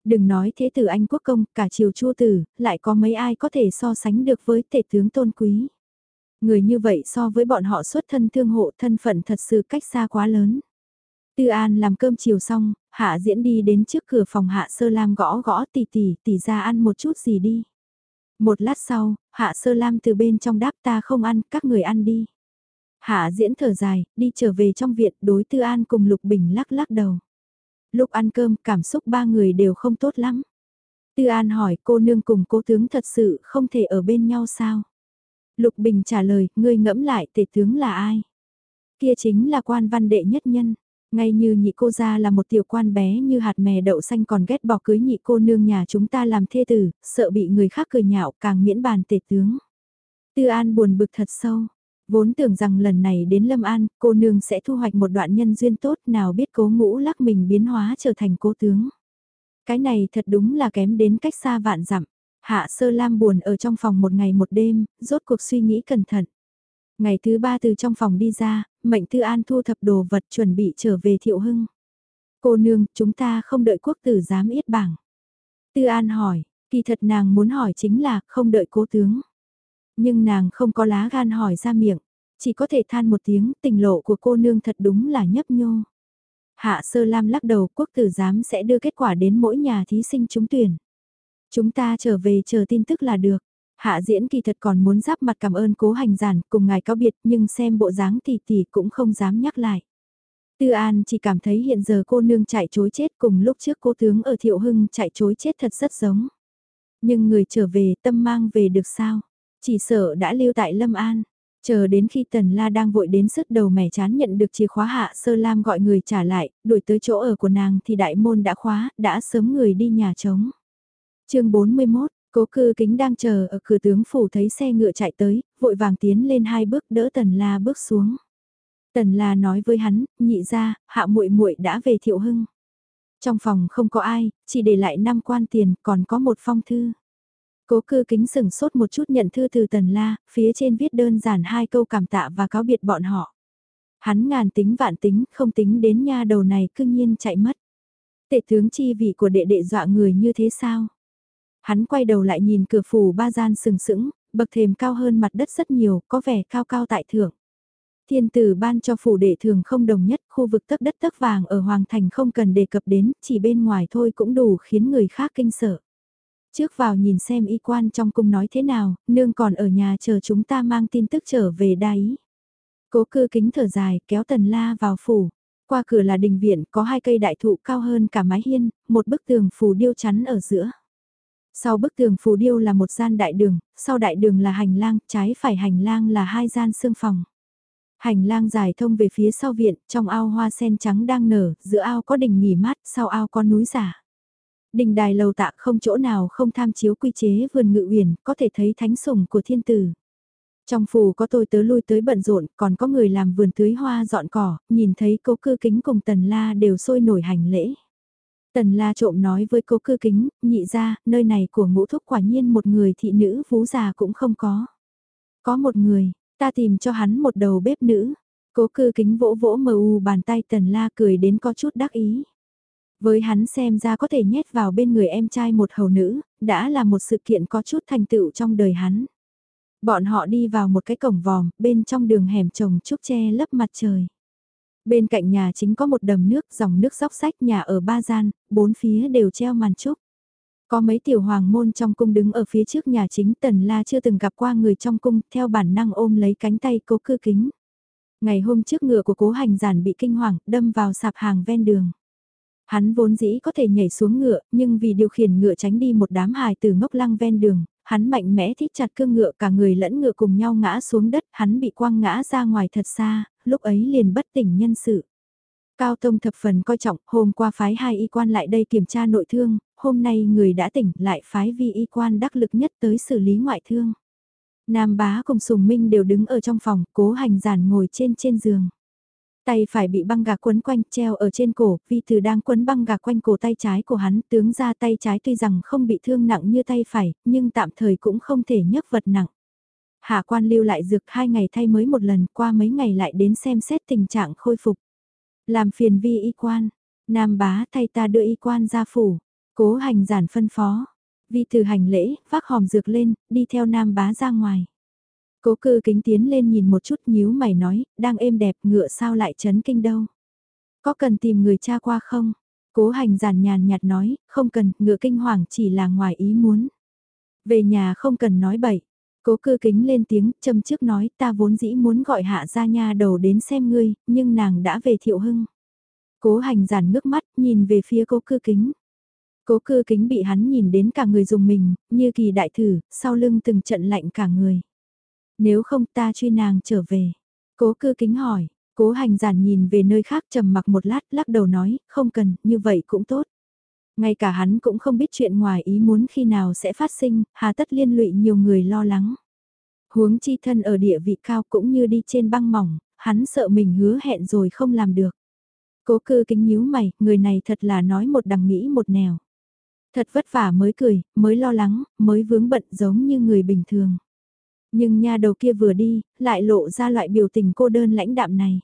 [SPEAKER 1] Đừng nói thế tử Anh quốc công, cả triều chua tử, lại có mấy ai có thể so sánh được với tể tướng tôn quý. Người như vậy so với bọn họ xuất thân thương hộ thân phận thật sự cách xa quá lớn. Tư An làm cơm chiều xong, Hạ Diễn đi đến trước cửa phòng Hạ Sơ Lam gõ gõ tỉ tỉ tỉ ra ăn một chút gì đi. Một lát sau, Hạ Sơ Lam từ bên trong đáp ta không ăn, các người ăn đi. Hạ Diễn thở dài, đi trở về trong viện đối Tư An cùng Lục Bình lắc lắc đầu. Lúc ăn cơm cảm xúc ba người đều không tốt lắm. Tư An hỏi cô nương cùng cố tướng thật sự không thể ở bên nhau sao? Lục Bình trả lời, ngươi ngẫm lại tể tướng là ai? Kia chính là quan văn đệ nhất nhân. Ngay như nhị cô gia là một tiểu quan bé như hạt mè đậu xanh còn ghét bỏ cưới nhị cô nương nhà chúng ta làm thê tử, sợ bị người khác cười nhạo càng miễn bàn tể tướng. Tư An buồn bực thật sâu. Vốn tưởng rằng lần này đến Lâm An, cô nương sẽ thu hoạch một đoạn nhân duyên tốt nào biết cố ngũ lắc mình biến hóa trở thành cố tướng. Cái này thật đúng là kém đến cách xa vạn dặm. Hạ sơ lam buồn ở trong phòng một ngày một đêm, rốt cuộc suy nghĩ cẩn thận. Ngày thứ ba từ trong phòng đi ra, mệnh tư an thu thập đồ vật chuẩn bị trở về thiệu hưng. Cô nương, chúng ta không đợi quốc tử giám yết bảng. Tư an hỏi, kỳ thật nàng muốn hỏi chính là không đợi cố tướng. Nhưng nàng không có lá gan hỏi ra miệng, chỉ có thể than một tiếng tình lộ của cô nương thật đúng là nhấp nhô. Hạ sơ lam lắc đầu quốc tử giám sẽ đưa kết quả đến mỗi nhà thí sinh trúng tuyển. Chúng ta trở về chờ tin tức là được. Hạ diễn kỳ thật còn muốn giáp mặt cảm ơn cố hành giản cùng ngài cáo biệt nhưng xem bộ dáng thì tỷ cũng không dám nhắc lại. Tư An chỉ cảm thấy hiện giờ cô nương chạy chối chết cùng lúc trước cô tướng ở Thiệu Hưng chạy chối chết thật rất giống. Nhưng người trở về tâm mang về được sao? Chỉ sợ đã lưu tại Lâm An. Chờ đến khi Tần La đang vội đến sức đầu mẻ chán nhận được chìa khóa hạ sơ lam gọi người trả lại, đuổi tới chỗ ở của nàng thì đại môn đã khóa, đã sớm người đi nhà trống. chương 41, cố cư kính đang chờ ở cửa tướng phủ thấy xe ngựa chạy tới, vội vàng tiến lên hai bước đỡ Tần La bước xuống. Tần La nói với hắn, nhị ra, hạ muội muội đã về thiệu hưng. Trong phòng không có ai, chỉ để lại năm quan tiền, còn có một phong thư. Cố cư kính sừng sốt một chút nhận thư từ Tần La, phía trên viết đơn giản hai câu cảm tạ và cáo biệt bọn họ. Hắn ngàn tính vạn tính, không tính đến nha đầu này cương nhiên chạy mất. Tệ tướng chi vị của đệ đệ dọa người như thế sao? Hắn quay đầu lại nhìn cửa phủ ba gian sừng sững, bậc thềm cao hơn mặt đất rất nhiều, có vẻ cao cao tại thượng. Thiên tử ban cho phủ đệ thường không đồng nhất, khu vực tấc đất tấc vàng ở Hoàng Thành không cần đề cập đến, chỉ bên ngoài thôi cũng đủ khiến người khác kinh sợ. Trước vào nhìn xem y quan trong cung nói thế nào, nương còn ở nhà chờ chúng ta mang tin tức trở về đáy. Cố cư kính thở dài, kéo tần la vào phủ. Qua cửa là đình viện, có hai cây đại thụ cao hơn cả mái hiên, một bức tường phù điêu chắn ở giữa. Sau bức tường phù điêu là một gian đại đường, sau đại đường là hành lang, trái phải hành lang là hai gian xương phòng. Hành lang dài thông về phía sau viện, trong ao hoa sen trắng đang nở, giữa ao có đình nghỉ mát, sau ao có núi giả. Đình đài lầu tạ không chỗ nào không tham chiếu quy chế vườn ngự uyển, có thể thấy thánh sủng của thiên tử. Trong phủ có tôi tớ lui tới bận rộn, còn có người làm vườn tưới hoa dọn cỏ, nhìn thấy cố cư kính cùng tần la đều sôi nổi hành lễ. Tần la trộm nói với cố cư kính, nhị ra, nơi này của ngũ thúc quả nhiên một người thị nữ vú già cũng không có. Có một người, ta tìm cho hắn một đầu bếp nữ. Cố cư kính vỗ vỗ mờ u bàn tay tần la cười đến có chút đắc ý. Với hắn xem ra có thể nhét vào bên người em trai một hầu nữ, đã là một sự kiện có chút thành tựu trong đời hắn. Bọn họ đi vào một cái cổng vòm, bên trong đường hẻm trồng trúc tre lấp mặt trời. Bên cạnh nhà chính có một đầm nước, dòng nước dốc sách nhà ở ba gian, bốn phía đều treo màn trúc. Có mấy tiểu hoàng môn trong cung đứng ở phía trước nhà chính tần la chưa từng gặp qua người trong cung, theo bản năng ôm lấy cánh tay cố cư kính. Ngày hôm trước ngựa của cố hành giản bị kinh hoàng, đâm vào sạp hàng ven đường. Hắn vốn dĩ có thể nhảy xuống ngựa, nhưng vì điều khiển ngựa tránh đi một đám hài từ ngốc lăng ven đường, hắn mạnh mẽ thích chặt cương ngựa cả người lẫn ngựa cùng nhau ngã xuống đất, hắn bị quăng ngã ra ngoài thật xa, lúc ấy liền bất tỉnh nhân sự. Cao Tông thập phần coi trọng, hôm qua phái hai y quan lại đây kiểm tra nội thương, hôm nay người đã tỉnh lại phái vi y quan đắc lực nhất tới xử lý ngoại thương. Nam bá cùng Sùng Minh đều đứng ở trong phòng, cố hành giản ngồi trên trên giường. Tay phải bị băng gạc quấn quanh treo ở trên cổ, vi từ đang quấn băng gạc quanh cổ tay trái của hắn, tướng ra tay trái tuy rằng không bị thương nặng như tay phải, nhưng tạm thời cũng không thể nhấc vật nặng. Hạ quan lưu lại dược hai ngày thay mới một lần, qua mấy ngày lại đến xem xét tình trạng khôi phục. Làm phiền vi y quan, nam bá thay ta đưa y quan ra phủ, cố hành giản phân phó. Vi từ hành lễ, vác hòm dược lên, đi theo nam bá ra ngoài. Cố cư kính tiến lên nhìn một chút nhíu mày nói, đang êm đẹp ngựa sao lại chấn kinh đâu. Có cần tìm người cha qua không? Cố hành giản nhàn nhạt nói, không cần, ngựa kinh hoàng chỉ là ngoài ý muốn. Về nhà không cần nói bậy. Cố cư kính lên tiếng, châm trước nói, ta vốn dĩ muốn gọi hạ ra nha đầu đến xem ngươi, nhưng nàng đã về thiệu hưng. Cố hành giản ngước mắt, nhìn về phía cố cư kính. Cố cư kính bị hắn nhìn đến cả người dùng mình, như kỳ đại thử, sau lưng từng trận lạnh cả người. Nếu không ta truy nàng trở về. Cố cư kính hỏi, cố hành giản nhìn về nơi khác trầm mặc một lát lắc đầu nói, không cần, như vậy cũng tốt. Ngay cả hắn cũng không biết chuyện ngoài ý muốn khi nào sẽ phát sinh, hà tất liên lụy nhiều người lo lắng. Huống chi thân ở địa vị cao cũng như đi trên băng mỏng, hắn sợ mình hứa hẹn rồi không làm được. Cố cư kính nhíu mày, người này thật là nói một đằng nghĩ một nẻo. Thật vất vả mới cười, mới lo lắng, mới vướng bận giống như người bình thường. Nhưng nha đầu kia vừa đi, lại lộ ra loại biểu tình cô đơn lãnh đạm này.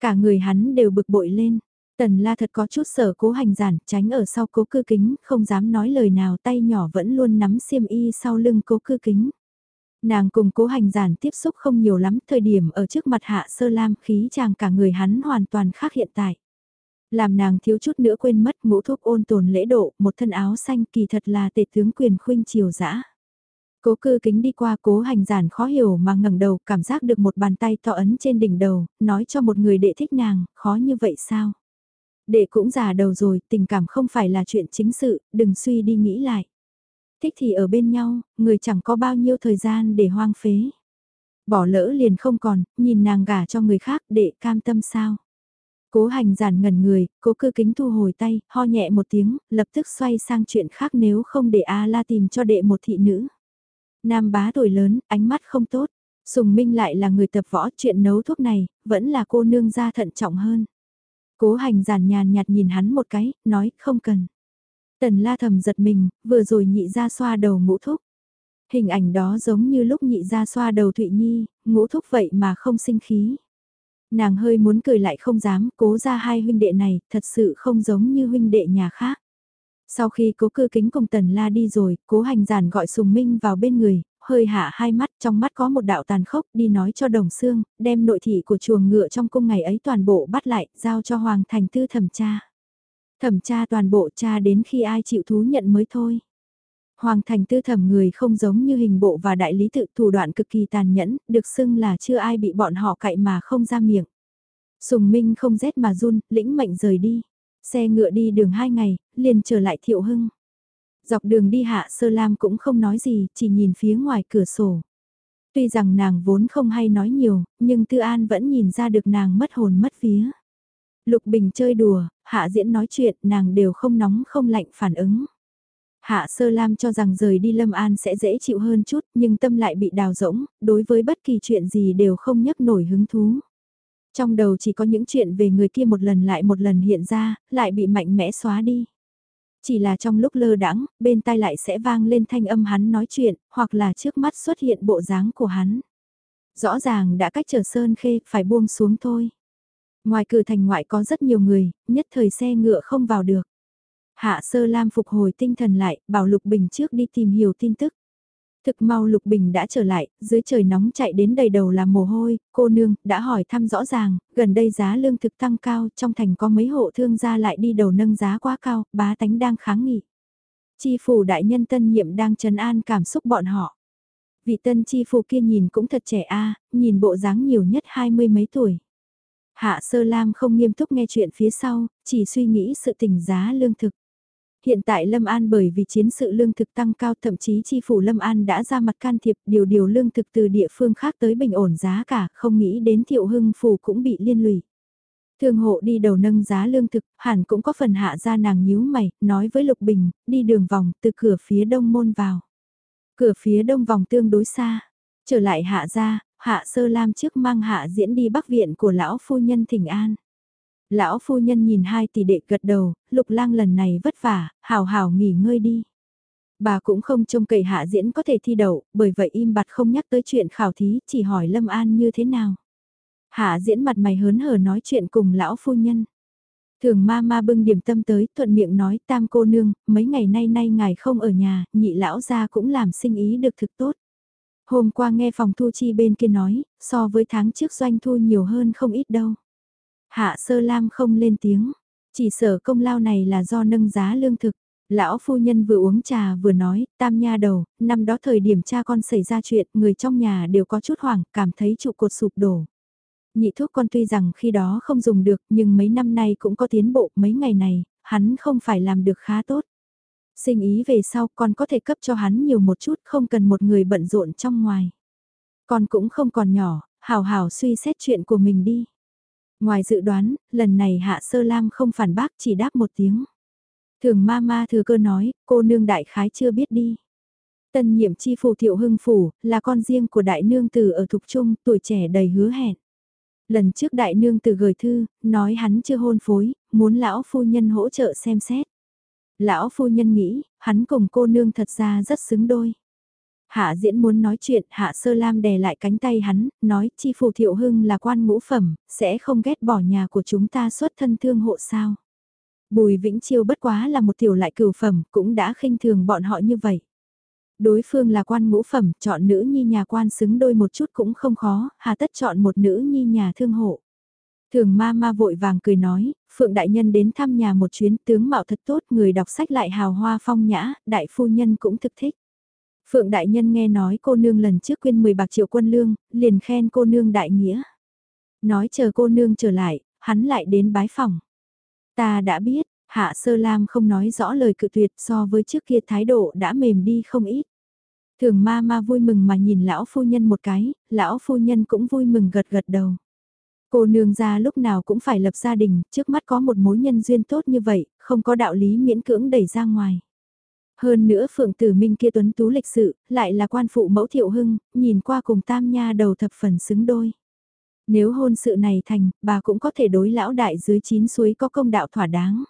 [SPEAKER 1] Cả người hắn đều bực bội lên. Tần la thật có chút sở cố hành giản, tránh ở sau cố cư kính, không dám nói lời nào tay nhỏ vẫn luôn nắm xiêm y sau lưng cố cư kính. Nàng cùng cố hành giản tiếp xúc không nhiều lắm, thời điểm ở trước mặt hạ sơ lam khí chàng cả người hắn hoàn toàn khác hiện tại. Làm nàng thiếu chút nữa quên mất ngũ thuốc ôn tồn lễ độ, một thân áo xanh kỳ thật là tệ tướng quyền khuynh triều dã Cố cư kính đi qua cố hành giản khó hiểu mà ngẩng đầu cảm giác được một bàn tay to ấn trên đỉnh đầu, nói cho một người đệ thích nàng, khó như vậy sao? Đệ cũng già đầu rồi, tình cảm không phải là chuyện chính sự, đừng suy đi nghĩ lại. Thích thì ở bên nhau, người chẳng có bao nhiêu thời gian để hoang phế. Bỏ lỡ liền không còn, nhìn nàng gả cho người khác đệ cam tâm sao? Cố hành giản ngẩn người, cố cư kính thu hồi tay, ho nhẹ một tiếng, lập tức xoay sang chuyện khác nếu không để A la tìm cho đệ một thị nữ. Nam bá tuổi lớn, ánh mắt không tốt. Sùng Minh lại là người tập võ chuyện nấu thuốc này, vẫn là cô nương ra thận trọng hơn. Cố hành giản nhàn nhạt nhìn hắn một cái, nói không cần. Tần la thầm giật mình, vừa rồi nhị ra xoa đầu ngũ thúc. Hình ảnh đó giống như lúc nhị ra xoa đầu Thụy Nhi, ngũ thúc vậy mà không sinh khí. Nàng hơi muốn cười lại không dám, cố ra hai huynh đệ này, thật sự không giống như huynh đệ nhà khác. Sau khi cố cư kính cùng tần la đi rồi, cố hành giản gọi Sùng Minh vào bên người, hơi hạ hai mắt, trong mắt có một đạo tàn khốc, đi nói cho đồng xương, đem nội thị của chuồng ngựa trong cung ngày ấy toàn bộ bắt lại, giao cho Hoàng Thành Tư thẩm tra. Thẩm tra toàn bộ tra đến khi ai chịu thú nhận mới thôi. Hoàng Thành Tư thẩm người không giống như hình bộ và đại lý tự thủ đoạn cực kỳ tàn nhẫn, được xưng là chưa ai bị bọn họ cậy mà không ra miệng. Sùng Minh không rét mà run, lĩnh mệnh rời đi. Xe ngựa đi đường hai ngày, liền trở lại Thiệu Hưng. Dọc đường đi hạ sơ lam cũng không nói gì, chỉ nhìn phía ngoài cửa sổ. Tuy rằng nàng vốn không hay nói nhiều, nhưng Tư An vẫn nhìn ra được nàng mất hồn mất vía. Lục Bình chơi đùa, hạ diễn nói chuyện, nàng đều không nóng không lạnh phản ứng. Hạ Sơ Lam cho rằng rời đi Lâm An sẽ dễ chịu hơn chút, nhưng tâm lại bị đào rỗng, đối với bất kỳ chuyện gì đều không nhấc nổi hứng thú. Trong đầu chỉ có những chuyện về người kia một lần lại một lần hiện ra, lại bị mạnh mẽ xóa đi. Chỉ là trong lúc lơ đãng, bên tai lại sẽ vang lên thanh âm hắn nói chuyện, hoặc là trước mắt xuất hiện bộ dáng của hắn. Rõ ràng đã cách trở sơn khê, phải buông xuống thôi. Ngoài cửa thành ngoại có rất nhiều người, nhất thời xe ngựa không vào được. Hạ Sơ Lam phục hồi tinh thần lại, bảo Lục Bình trước đi tìm hiểu tin tức. Thực mau Lục Bình đã trở lại, dưới trời nóng chạy đến đầy đầu là mồ hôi, cô nương, đã hỏi thăm rõ ràng, gần đây giá lương thực tăng cao, trong thành có mấy hộ thương gia lại đi đầu nâng giá quá cao, bá tánh đang kháng nghị. Chi phủ đại nhân tân nhiệm đang trấn an cảm xúc bọn họ. Vị tân chi phủ kia nhìn cũng thật trẻ a nhìn bộ dáng nhiều nhất hai mươi mấy tuổi. Hạ Sơ Lam không nghiêm túc nghe chuyện phía sau, chỉ suy nghĩ sự tình giá lương thực. Hiện tại Lâm An bởi vì chiến sự lương thực tăng cao thậm chí chi phủ Lâm An đã ra mặt can thiệp điều điều lương thực từ địa phương khác tới bình ổn giá cả, không nghĩ đến thiệu hưng phủ cũng bị liên lụy. Thương hộ đi đầu nâng giá lương thực, hẳn cũng có phần hạ ra nàng nhíu mày, nói với Lục Bình, đi đường vòng từ cửa phía đông môn vào. Cửa phía đông vòng tương đối xa, trở lại hạ ra, hạ sơ lam trước mang hạ diễn đi bắc viện của lão phu nhân thỉnh an. Lão phu nhân nhìn hai tỷ đệ gật đầu, lục lang lần này vất vả, hào hào nghỉ ngơi đi. Bà cũng không trông cậy hạ diễn có thể thi đậu, bởi vậy im bặt không nhắc tới chuyện khảo thí, chỉ hỏi Lâm An như thế nào. Hạ diễn mặt mày hớn hở nói chuyện cùng lão phu nhân. Thường ma ma bưng điểm tâm tới, thuận miệng nói tam cô nương, mấy ngày nay nay ngài không ở nhà, nhị lão gia cũng làm sinh ý được thực tốt. Hôm qua nghe phòng thu chi bên kia nói, so với tháng trước doanh thu nhiều hơn không ít đâu. Hạ sơ lam không lên tiếng, chỉ sở công lao này là do nâng giá lương thực. Lão phu nhân vừa uống trà vừa nói, tam nha đầu, năm đó thời điểm cha con xảy ra chuyện, người trong nhà đều có chút hoảng, cảm thấy trụ cột sụp đổ. Nhị thuốc con tuy rằng khi đó không dùng được, nhưng mấy năm nay cũng có tiến bộ, mấy ngày này, hắn không phải làm được khá tốt. Sinh ý về sau con có thể cấp cho hắn nhiều một chút, không cần một người bận rộn trong ngoài. Con cũng không còn nhỏ, hào hào suy xét chuyện của mình đi. Ngoài dự đoán, lần này Hạ Sơ Lam không phản bác chỉ đáp một tiếng. Thường ma ma thừa cơ nói, cô nương đại khái chưa biết đi. Tân nhiệm chi phủ thiệu hưng phủ, là con riêng của đại nương tử ở Thục Trung, tuổi trẻ đầy hứa hẹn. Lần trước đại nương tử gửi thư, nói hắn chưa hôn phối, muốn lão phu nhân hỗ trợ xem xét. Lão phu nhân nghĩ, hắn cùng cô nương thật ra rất xứng đôi. Hạ diễn muốn nói chuyện, hạ sơ lam đè lại cánh tay hắn, nói chi phủ thiệu hưng là quan ngũ phẩm, sẽ không ghét bỏ nhà của chúng ta xuất thân thương hộ sao. Bùi Vĩnh Chiêu bất quá là một tiểu lại cửu phẩm, cũng đã khinh thường bọn họ như vậy. Đối phương là quan ngũ phẩm, chọn nữ nhi nhà quan xứng đôi một chút cũng không khó, hà tất chọn một nữ nhi nhà thương hộ. Thường ma ma vội vàng cười nói, Phượng Đại Nhân đến thăm nhà một chuyến tướng mạo thật tốt, người đọc sách lại hào hoa phong nhã, đại phu nhân cũng thực thích. Phượng Đại Nhân nghe nói cô nương lần trước quyên 10 bạc triệu quân lương, liền khen cô nương đại nghĩa. Nói chờ cô nương trở lại, hắn lại đến bái phòng. Ta đã biết, Hạ Sơ Lam không nói rõ lời cự tuyệt so với trước kia thái độ đã mềm đi không ít. Thường ma ma vui mừng mà nhìn lão phu nhân một cái, lão phu nhân cũng vui mừng gật gật đầu. Cô nương ra lúc nào cũng phải lập gia đình, trước mắt có một mối nhân duyên tốt như vậy, không có đạo lý miễn cưỡng đẩy ra ngoài. Hơn nữa Phượng Tử Minh kia tuấn tú lịch sự, lại là quan phụ mẫu thiệu hưng, nhìn qua cùng tam nha đầu thập phần xứng đôi. Nếu hôn sự này thành, bà cũng có thể đối lão đại dưới chín suối có công đạo thỏa đáng.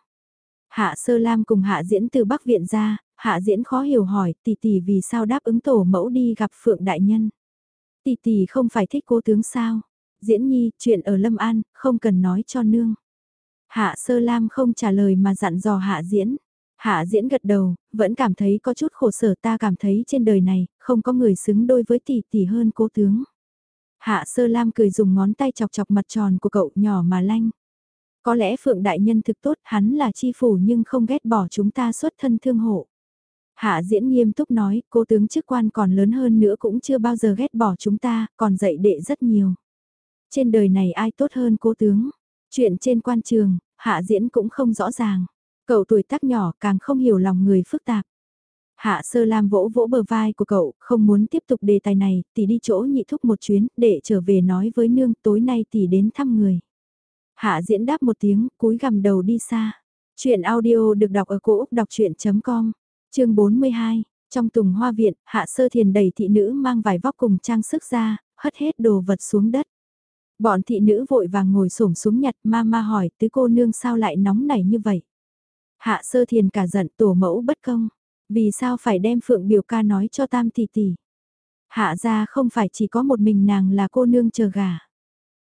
[SPEAKER 1] Hạ Sơ Lam cùng Hạ Diễn từ Bắc Viện ra, Hạ Diễn khó hiểu hỏi tỷ tỷ vì sao đáp ứng tổ mẫu đi gặp Phượng Đại Nhân. Tỷ tỷ không phải thích cố tướng sao. Diễn nhi, chuyện ở Lâm An, không cần nói cho nương. Hạ Sơ Lam không trả lời mà dặn dò Hạ Diễn. Hạ Diễn gật đầu, vẫn cảm thấy có chút khổ sở ta cảm thấy trên đời này, không có người xứng đôi với tỷ tỷ hơn cố tướng. Hạ Sơ Lam cười dùng ngón tay chọc chọc mặt tròn của cậu nhỏ mà lanh. Có lẽ Phượng Đại Nhân thực tốt hắn là chi phủ nhưng không ghét bỏ chúng ta xuất thân thương hộ. Hạ diễn nghiêm túc nói, cô tướng chức quan còn lớn hơn nữa cũng chưa bao giờ ghét bỏ chúng ta, còn dạy đệ rất nhiều. Trên đời này ai tốt hơn cô tướng? Chuyện trên quan trường, hạ diễn cũng không rõ ràng. Cậu tuổi tác nhỏ càng không hiểu lòng người phức tạp. Hạ sơ lam vỗ vỗ bờ vai của cậu, không muốn tiếp tục đề tài này, tỷ đi chỗ nhị thúc một chuyến, để trở về nói với nương tối nay tỷ đến thăm người. Hạ diễn đáp một tiếng, cúi gằm đầu đi xa. Chuyện audio được đọc ở cổ Úc đọc chuyện.com chương 42, trong tùng hoa viện, hạ sơ thiền đầy thị nữ mang vài vóc cùng trang sức ra, hất hết đồ vật xuống đất. Bọn thị nữ vội vàng ngồi xổm xuống nhặt ma ma hỏi tứ cô nương sao lại nóng nảy như vậy. Hạ sơ thiền cả giận tổ mẫu bất công. Vì sao phải đem phượng biểu ca nói cho tam tỷ tỷ. Hạ ra không phải chỉ có một mình nàng là cô nương chờ gà.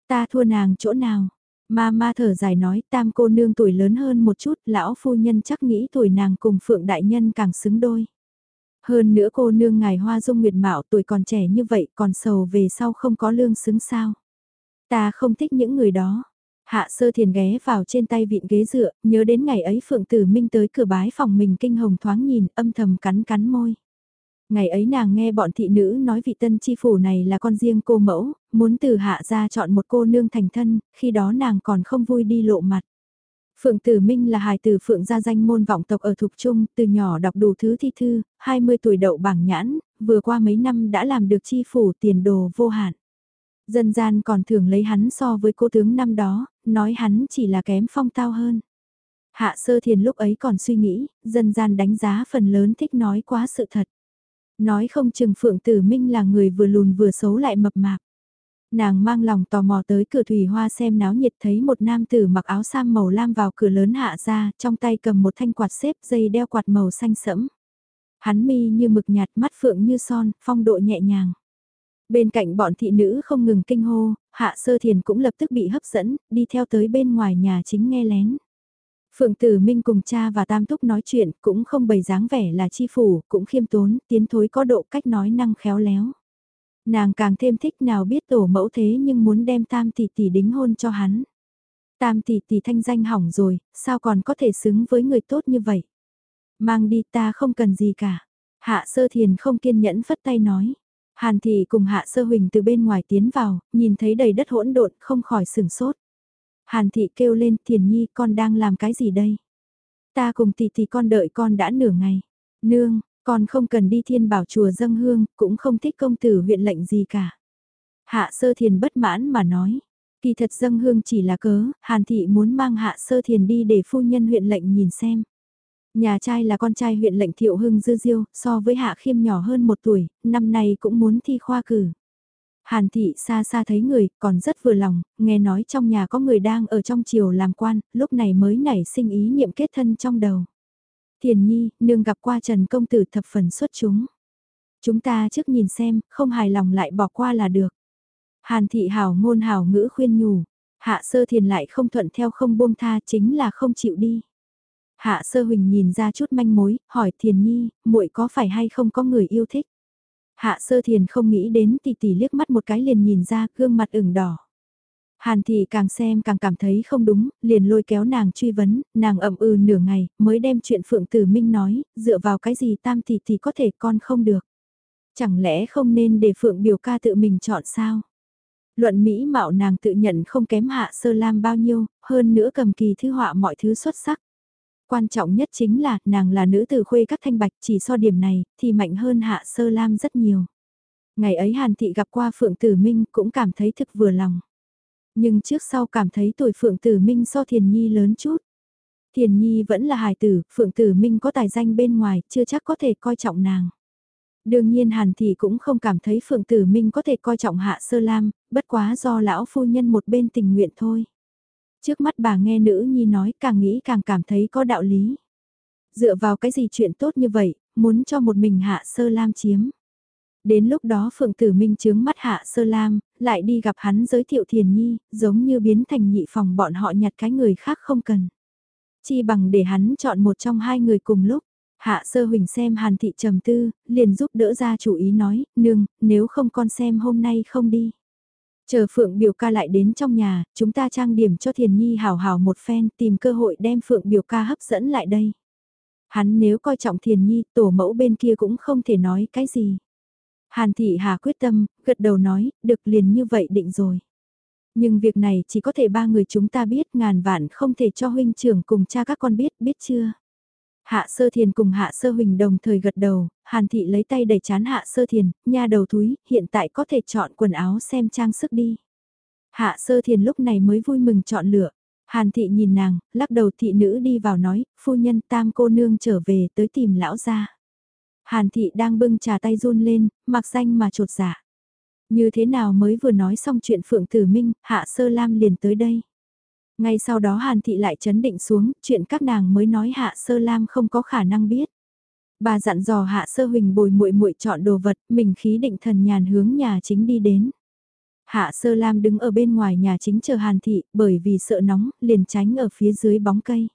[SPEAKER 1] Ta thua nàng chỗ nào. Ma ma thở dài nói tam cô nương tuổi lớn hơn một chút, lão phu nhân chắc nghĩ tuổi nàng cùng phượng đại nhân càng xứng đôi. Hơn nữa cô nương ngài hoa dung nguyệt mạo tuổi còn trẻ như vậy còn sầu về sau không có lương xứng sao. Ta không thích những người đó. Hạ sơ thiền ghé vào trên tay vịn ghế dựa, nhớ đến ngày ấy Phượng Tử Minh tới cửa bái phòng mình kinh hồng thoáng nhìn, âm thầm cắn cắn môi. Ngày ấy nàng nghe bọn thị nữ nói vị tân chi phủ này là con riêng cô mẫu, muốn từ hạ ra chọn một cô nương thành thân, khi đó nàng còn không vui đi lộ mặt. Phượng Tử Minh là hài tử Phượng gia danh môn vọng tộc ở Thục Trung, từ nhỏ đọc đủ thứ thi thư, 20 tuổi đậu bảng nhãn, vừa qua mấy năm đã làm được chi phủ tiền đồ vô hạn. Dân gian còn thường lấy hắn so với cô tướng năm đó, nói hắn chỉ là kém phong tao hơn. Hạ sơ thiền lúc ấy còn suy nghĩ, dân gian đánh giá phần lớn thích nói quá sự thật. Nói không chừng Phượng Tử Minh là người vừa lùn vừa xấu lại mập mạp. Nàng mang lòng tò mò tới cửa thủy hoa xem náo nhiệt thấy một nam tử mặc áo sam màu lam vào cửa lớn hạ ra, trong tay cầm một thanh quạt xếp dây đeo quạt màu xanh sẫm. Hắn mi như mực nhạt mắt phượng như son, phong độ nhẹ nhàng. Bên cạnh bọn thị nữ không ngừng kinh hô, hạ sơ thiền cũng lập tức bị hấp dẫn, đi theo tới bên ngoài nhà chính nghe lén. Phượng Tử Minh cùng cha và Tam Thúc nói chuyện cũng không bày dáng vẻ là chi phủ, cũng khiêm tốn, tiến thối có độ cách nói năng khéo léo. Nàng càng thêm thích nào biết tổ mẫu thế nhưng muốn đem Tam tỷ tỷ đính hôn cho hắn. Tam tỷ tỷ thanh danh hỏng rồi, sao còn có thể xứng với người tốt như vậy? Mang đi ta không cần gì cả. Hạ sơ thiền không kiên nhẫn phất tay nói. Hàn thị cùng hạ sơ huỳnh từ bên ngoài tiến vào, nhìn thấy đầy đất hỗn độn không khỏi sửng sốt. Hàn thị kêu lên thiền nhi con đang làm cái gì đây? Ta cùng tỷ tỷ con đợi con đã nửa ngày. Nương, con không cần đi thiên bảo chùa dâng hương, cũng không thích công tử huyện lệnh gì cả. Hạ sơ thiền bất mãn mà nói. Kỳ thật dâng hương chỉ là cớ, Hàn thị muốn mang hạ sơ thiền đi để phu nhân huyện lệnh nhìn xem. Nhà trai là con trai huyện lệnh thiệu hưng dư diêu, so với hạ khiêm nhỏ hơn một tuổi, năm nay cũng muốn thi khoa cử. Hàn thị xa xa thấy người, còn rất vừa lòng, nghe nói trong nhà có người đang ở trong triều làm quan, lúc này mới nảy sinh ý niệm kết thân trong đầu. Thiền nhi, nương gặp qua Trần Công Tử thập phần xuất chúng. Chúng ta trước nhìn xem, không hài lòng lại bỏ qua là được. Hàn thị hảo ngôn hảo ngữ khuyên nhủ, hạ sơ thiền lại không thuận theo không buông tha chính là không chịu đi. Hạ sơ huỳnh nhìn ra chút manh mối, hỏi thiền nhi, muội có phải hay không có người yêu thích? Hạ sơ thiền không nghĩ đến tỷ tỷ liếc mắt một cái liền nhìn ra gương mặt ửng đỏ. Hàn thị càng xem càng cảm thấy không đúng, liền lôi kéo nàng truy vấn, nàng ậm ừ nửa ngày, mới đem chuyện Phượng Tử Minh nói, dựa vào cái gì tam tỷ tỷ có thể con không được. Chẳng lẽ không nên để Phượng biểu ca tự mình chọn sao? Luận Mỹ mạo nàng tự nhận không kém hạ sơ lam bao nhiêu, hơn nữa cầm kỳ thư họa mọi thứ xuất sắc. Quan trọng nhất chính là nàng là nữ tử khuê các thanh bạch chỉ so điểm này thì mạnh hơn hạ sơ lam rất nhiều. Ngày ấy Hàn Thị gặp qua Phượng Tử Minh cũng cảm thấy thực vừa lòng. Nhưng trước sau cảm thấy tuổi Phượng Tử Minh so Thiền Nhi lớn chút. Thiền Nhi vẫn là hài tử, Phượng Tử Minh có tài danh bên ngoài, chưa chắc có thể coi trọng nàng. Đương nhiên Hàn Thị cũng không cảm thấy Phượng Tử Minh có thể coi trọng Hạ Sơ Lam, bất quá do lão phu nhân một bên tình nguyện thôi. Trước mắt bà nghe nữ nhi nói càng nghĩ càng cảm thấy có đạo lý. Dựa vào cái gì chuyện tốt như vậy, muốn cho một mình Hạ Sơ Lam chiếm. Đến lúc đó Phượng Tử Minh chướng mắt Hạ Sơ Lam, lại đi gặp hắn giới thiệu Thiền Nhi, giống như biến thành nhị phòng bọn họ nhặt cái người khác không cần. Chi bằng để hắn chọn một trong hai người cùng lúc. Hạ Sơ Huỳnh xem Hàn Thị trầm tư, liền giúp đỡ ra chủ ý nói, nương, nếu không con xem hôm nay không đi. Chờ Phượng biểu ca lại đến trong nhà, chúng ta trang điểm cho Thiền Nhi hào hào một phen tìm cơ hội đem Phượng biểu ca hấp dẫn lại đây. Hắn nếu coi trọng Thiền Nhi, tổ mẫu bên kia cũng không thể nói cái gì. Hàn Thị Hà quyết tâm, gật đầu nói, được liền như vậy định rồi. Nhưng việc này chỉ có thể ba người chúng ta biết ngàn vạn không thể cho huynh trưởng cùng cha các con biết, biết chưa? Hạ sơ thiền cùng hạ sơ huỳnh đồng thời gật đầu, hàn thị lấy tay đẩy chán hạ sơ thiền, nha đầu túi, hiện tại có thể chọn quần áo xem trang sức đi. Hạ sơ thiền lúc này mới vui mừng chọn lựa. Hàn thị nhìn nàng, lắc đầu thị nữ đi vào nói, phu nhân tam cô nương trở về tới tìm lão gia. Hàn thị đang bưng trà tay run lên, mặc danh mà trột dạ. Như thế nào mới vừa nói xong chuyện Phượng Tử Minh, Hạ Sơ Lam liền tới đây. Ngay sau đó Hàn Thị lại chấn định xuống, chuyện các nàng mới nói Hạ Sơ Lam không có khả năng biết. Bà dặn dò Hạ Sơ Huỳnh bồi muội muội chọn đồ vật, mình khí định thần nhàn hướng nhà chính đi đến. Hạ Sơ Lam đứng ở bên ngoài nhà chính chờ Hàn Thị, bởi vì sợ nóng, liền tránh ở phía dưới bóng cây.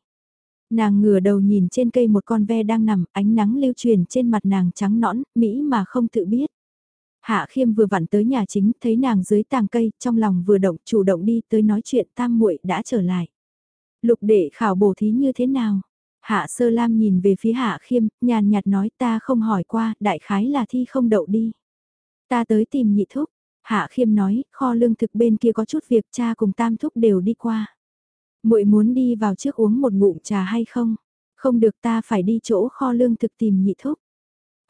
[SPEAKER 1] Nàng ngửa đầu nhìn trên cây một con ve đang nằm, ánh nắng lưu truyền trên mặt nàng trắng nõn, mỹ mà không tự biết. Hạ khiêm vừa vặn tới nhà chính, thấy nàng dưới tàng cây, trong lòng vừa động, chủ động đi tới nói chuyện tam muội đã trở lại. Lục đệ khảo bổ thí như thế nào? Hạ sơ lam nhìn về phía hạ khiêm, nhàn nhạt nói ta không hỏi qua, đại khái là thi không đậu đi. Ta tới tìm nhị thúc. Hạ khiêm nói, kho lương thực bên kia có chút việc cha cùng tam thúc đều đi qua. muội muốn đi vào trước uống một ngụm trà hay không? Không được ta phải đi chỗ kho lương thực tìm nhị thúc.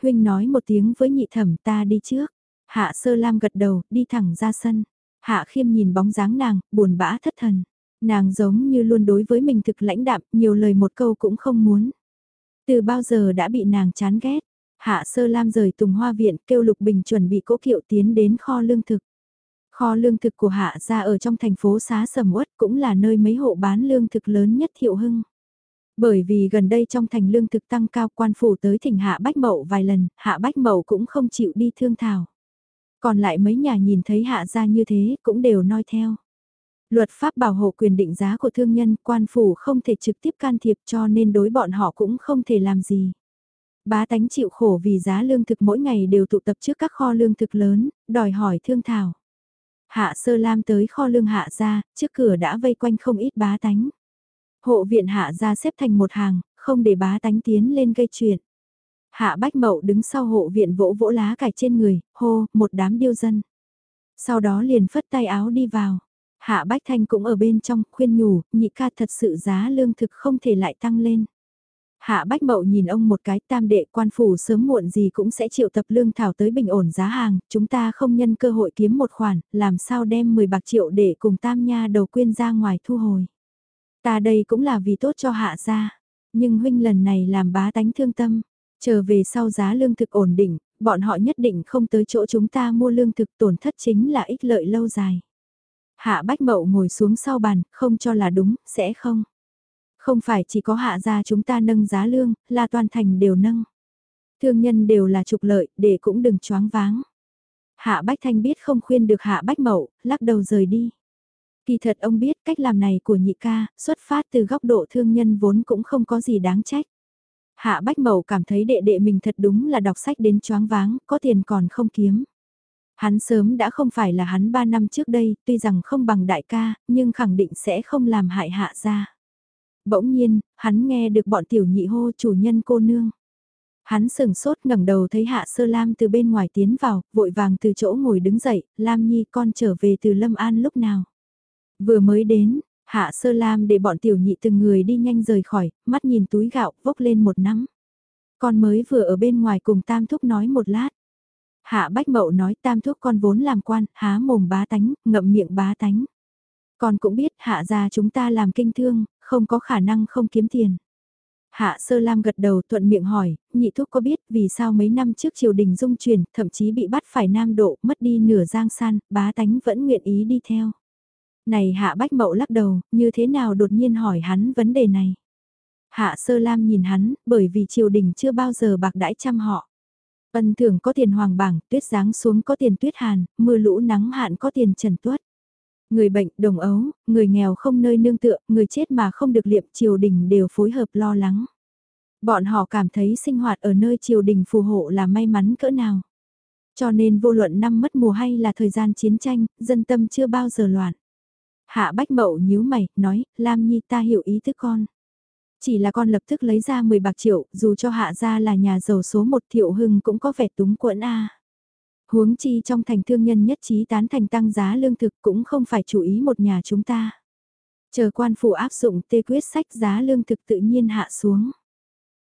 [SPEAKER 1] Huynh nói một tiếng với nhị thẩm ta đi trước. Hạ sơ lam gật đầu, đi thẳng ra sân. Hạ khiêm nhìn bóng dáng nàng, buồn bã thất thần. Nàng giống như luôn đối với mình thực lãnh đạm, nhiều lời một câu cũng không muốn. Từ bao giờ đã bị nàng chán ghét. Hạ sơ lam rời tùng hoa viện kêu Lục Bình chuẩn bị cỗ kiệu tiến đến kho lương thực. Kho lương thực của hạ ra ở trong thành phố xá sầm uất cũng là nơi mấy hộ bán lương thực lớn nhất thiệu hưng. Bởi vì gần đây trong thành lương thực tăng cao quan phủ tới thỉnh hạ bách mậu vài lần, hạ bách mậu cũng không chịu đi thương thảo. Còn lại mấy nhà nhìn thấy hạ gia như thế cũng đều noi theo. Luật pháp bảo hộ quyền định giá của thương nhân quan phủ không thể trực tiếp can thiệp cho nên đối bọn họ cũng không thể làm gì. Bá tánh chịu khổ vì giá lương thực mỗi ngày đều tụ tập trước các kho lương thực lớn, đòi hỏi thương thảo. Hạ sơ lam tới kho lương hạ ra, trước cửa đã vây quanh không ít bá tánh. Hộ viện hạ ra xếp thành một hàng, không để bá tánh tiến lên gây chuyện. Hạ Bách Mậu đứng sau hộ viện vỗ vỗ lá cải trên người, hô, một đám điêu dân. Sau đó liền phất tay áo đi vào. Hạ Bách Thanh cũng ở bên trong, khuyên nhủ, nhị ca thật sự giá lương thực không thể lại tăng lên. Hạ Bách Mậu nhìn ông một cái tam đệ quan phủ sớm muộn gì cũng sẽ triệu tập lương thảo tới bình ổn giá hàng, chúng ta không nhân cơ hội kiếm một khoản, làm sao đem 10 bạc triệu để cùng tam nha đầu quyên ra ngoài thu hồi. Ta đây cũng là vì tốt cho hạ gia, nhưng huynh lần này làm bá tánh thương tâm, Chờ về sau giá lương thực ổn định, bọn họ nhất định không tới chỗ chúng ta mua lương thực tổn thất chính là ích lợi lâu dài. Hạ Bách Mậu ngồi xuống sau bàn, không cho là đúng, sẽ không. Không phải chỉ có hạ gia chúng ta nâng giá lương, là toàn thành đều nâng. Thương nhân đều là trục lợi, để cũng đừng choáng váng. Hạ Bách Thanh biết không khuyên được Hạ Bách Mậu, lắc đầu rời đi. Kỳ thật ông biết cách làm này của nhị ca, xuất phát từ góc độ thương nhân vốn cũng không có gì đáng trách. Hạ Bách Mậu cảm thấy đệ đệ mình thật đúng là đọc sách đến choáng váng, có tiền còn không kiếm. Hắn sớm đã không phải là hắn 3 năm trước đây, tuy rằng không bằng đại ca, nhưng khẳng định sẽ không làm hại hạ ra. Bỗng nhiên, hắn nghe được bọn tiểu nhị hô chủ nhân cô nương. Hắn sừng sốt ngẩng đầu thấy hạ sơ lam từ bên ngoài tiến vào, vội vàng từ chỗ ngồi đứng dậy, Lam Nhi con trở về từ Lâm An lúc nào. Vừa mới đến, Hạ sơ lam để bọn tiểu nhị từng người đi nhanh rời khỏi, mắt nhìn túi gạo, vốc lên một nắm. Con mới vừa ở bên ngoài cùng tam thúc nói một lát. Hạ bách mậu nói tam thúc con vốn làm quan, há mồm bá tánh, ngậm miệng bá tánh. Con cũng biết hạ gia chúng ta làm kinh thương, không có khả năng không kiếm tiền. Hạ sơ lam gật đầu thuận miệng hỏi, nhị thúc có biết vì sao mấy năm trước triều đình dung chuyển, thậm chí bị bắt phải nam độ, mất đi nửa giang san, bá tánh vẫn nguyện ý đi theo. Này Hạ Bách Mậu lắc đầu, như thế nào đột nhiên hỏi hắn vấn đề này. Hạ Sơ Lam nhìn hắn, bởi vì triều đình chưa bao giờ bạc đãi chăm họ. Ân thường có tiền hoàng bảng, tuyết giáng xuống có tiền tuyết hàn, mưa lũ nắng hạn có tiền trần tuất. Người bệnh, đồng ấu, người nghèo không nơi nương tựa, người chết mà không được liệm triều đình đều phối hợp lo lắng. Bọn họ cảm thấy sinh hoạt ở nơi triều đình phù hộ là may mắn cỡ nào. Cho nên vô luận năm mất mùa hay là thời gian chiến tranh, dân tâm chưa bao giờ loạn. Hạ Bách Mậu nhíu mày, nói, Lam Nhi ta hiểu ý thức con. Chỉ là con lập tức lấy ra 10 bạc triệu, dù cho hạ gia là nhà giàu số một thiệu hưng cũng có vẻ túng quẫn a. Huống chi trong thành thương nhân nhất trí tán thành tăng giá lương thực cũng không phải chủ ý một nhà chúng ta. Chờ quan phủ áp dụng tê quyết sách giá lương thực tự nhiên hạ xuống.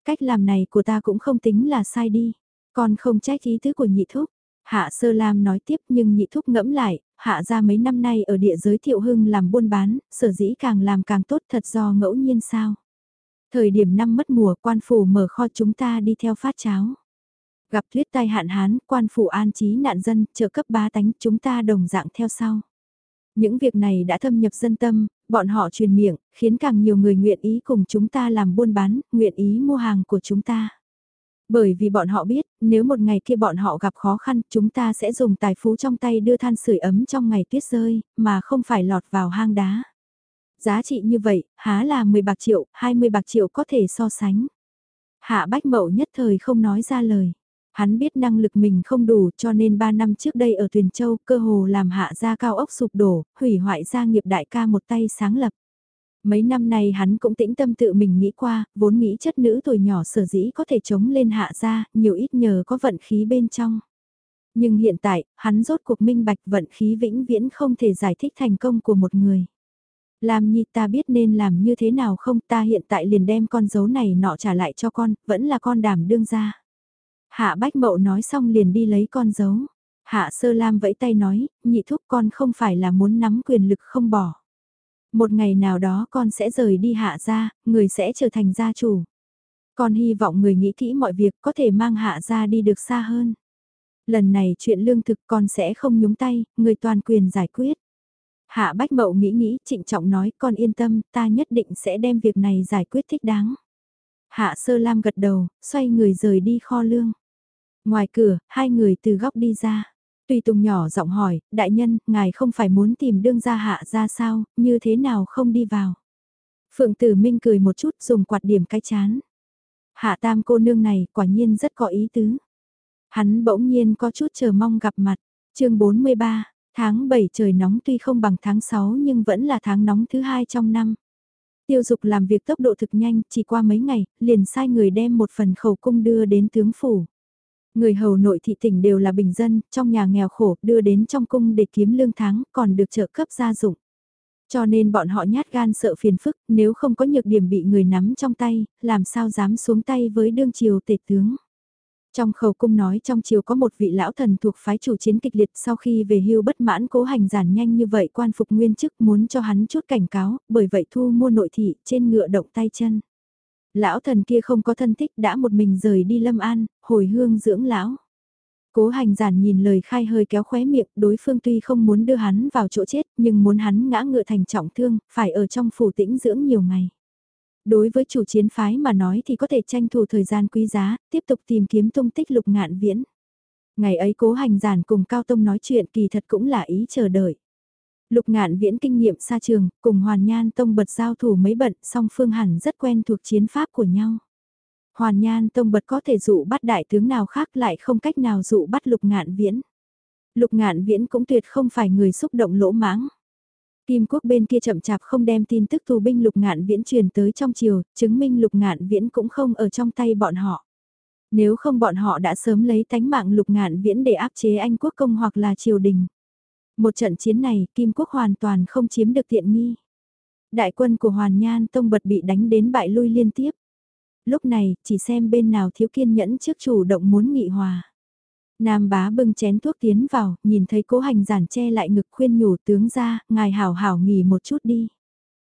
[SPEAKER 1] Cách làm này của ta cũng không tính là sai đi. còn không trách ý tứ của nhị thúc. Hạ Sơ Lam nói tiếp nhưng nhị thúc ngẫm lại, hạ ra mấy năm nay ở địa giới thiệu hưng làm buôn bán, sở dĩ càng làm càng tốt thật do ngẫu nhiên sao. Thời điểm năm mất mùa quan phủ mở kho chúng ta đi theo phát cháo. Gặp thuyết tai hạn hán, quan phủ an trí nạn dân, trợ cấp bá tánh chúng ta đồng dạng theo sau. Những việc này đã thâm nhập dân tâm, bọn họ truyền miệng, khiến càng nhiều người nguyện ý cùng chúng ta làm buôn bán, nguyện ý mua hàng của chúng ta. Bởi vì bọn họ biết, nếu một ngày kia bọn họ gặp khó khăn, chúng ta sẽ dùng tài phú trong tay đưa than sưởi ấm trong ngày tuyết rơi, mà không phải lọt vào hang đá. Giá trị như vậy, há là 10 bạc triệu, 20 bạc triệu có thể so sánh. Hạ Bách Mậu nhất thời không nói ra lời. Hắn biết năng lực mình không đủ cho nên 3 năm trước đây ở Tuyền Châu cơ hồ làm hạ gia cao ốc sụp đổ, hủy hoại gia nghiệp đại ca một tay sáng lập. Mấy năm nay hắn cũng tĩnh tâm tự mình nghĩ qua, vốn nghĩ chất nữ tuổi nhỏ sở dĩ có thể chống lên hạ gia, nhiều ít nhờ có vận khí bên trong. Nhưng hiện tại, hắn rốt cuộc minh bạch vận khí vĩnh viễn không thể giải thích thành công của một người. Làm nhi ta biết nên làm như thế nào không ta hiện tại liền đem con dấu này nọ trả lại cho con, vẫn là con đảm đương ra. Hạ Bách Mậu nói xong liền đi lấy con dấu. Hạ Sơ Lam vẫy tay nói, nhị thúc con không phải là muốn nắm quyền lực không bỏ. Một ngày nào đó con sẽ rời đi hạ gia, người sẽ trở thành gia chủ. Con hy vọng người nghĩ kỹ mọi việc có thể mang hạ gia đi được xa hơn. Lần này chuyện lương thực con sẽ không nhúng tay, người toàn quyền giải quyết. Hạ Bách Mậu nghĩ nghĩ, trịnh trọng nói, con yên tâm, ta nhất định sẽ đem việc này giải quyết thích đáng. Hạ Sơ Lam gật đầu, xoay người rời đi kho lương. Ngoài cửa, hai người từ góc đi ra. Tùy Tùng nhỏ giọng hỏi, đại nhân, ngài không phải muốn tìm đương gia hạ ra sao, như thế nào không đi vào. Phượng Tử Minh cười một chút dùng quạt điểm cái chán. Hạ tam cô nương này quả nhiên rất có ý tứ. Hắn bỗng nhiên có chút chờ mong gặp mặt. chương 43, tháng 7 trời nóng tuy không bằng tháng 6 nhưng vẫn là tháng nóng thứ hai trong năm. Tiêu dục làm việc tốc độ thực nhanh, chỉ qua mấy ngày, liền sai người đem một phần khẩu cung đưa đến tướng phủ. Người hầu nội thị tỉnh đều là bình dân, trong nhà nghèo khổ, đưa đến trong cung để kiếm lương tháng, còn được trợ cấp gia dụng. Cho nên bọn họ nhát gan sợ phiền phức, nếu không có nhược điểm bị người nắm trong tay, làm sao dám xuống tay với đương triều tể tướng. Trong khẩu cung nói trong triều có một vị lão thần thuộc phái chủ chiến kịch liệt sau khi về hưu bất mãn cố hành giản nhanh như vậy quan phục nguyên chức muốn cho hắn chút cảnh cáo, bởi vậy thu mua nội thị trên ngựa động tay chân. Lão thần kia không có thân thích đã một mình rời đi lâm an, hồi hương dưỡng lão. Cố hành giản nhìn lời khai hơi kéo khóe miệng, đối phương tuy không muốn đưa hắn vào chỗ chết, nhưng muốn hắn ngã ngựa thành trọng thương, phải ở trong phủ tĩnh dưỡng nhiều ngày. Đối với chủ chiến phái mà nói thì có thể tranh thủ thời gian quý giá, tiếp tục tìm kiếm tung tích lục ngạn viễn. Ngày ấy cố hành giản cùng Cao Tông nói chuyện kỳ thật cũng là ý chờ đợi. Lục ngạn viễn kinh nghiệm xa trường, cùng Hoàn Nhan Tông bật giao thủ mấy bận, song phương hẳn rất quen thuộc chiến pháp của nhau. Hoàn Nhan Tông bật có thể dụ bắt đại tướng nào khác lại không cách nào dụ bắt lục ngạn viễn. Lục ngạn viễn cũng tuyệt không phải người xúc động lỗ mãng. Kim quốc bên kia chậm chạp không đem tin tức tù binh lục ngạn viễn truyền tới trong chiều, chứng minh lục ngạn viễn cũng không ở trong tay bọn họ. Nếu không bọn họ đã sớm lấy tánh mạng lục ngạn viễn để áp chế Anh quốc công hoặc là triều đình. Một trận chiến này, Kim Quốc hoàn toàn không chiếm được tiện nghi. Đại quân của Hoàn Nhan Tông bật bị đánh đến bại lui liên tiếp. Lúc này, chỉ xem bên nào thiếu kiên nhẫn trước chủ động muốn nghị hòa. Nam bá bưng chén thuốc tiến vào, nhìn thấy cố hành giản che lại ngực khuyên nhủ tướng ra, ngài hảo hảo nghỉ một chút đi.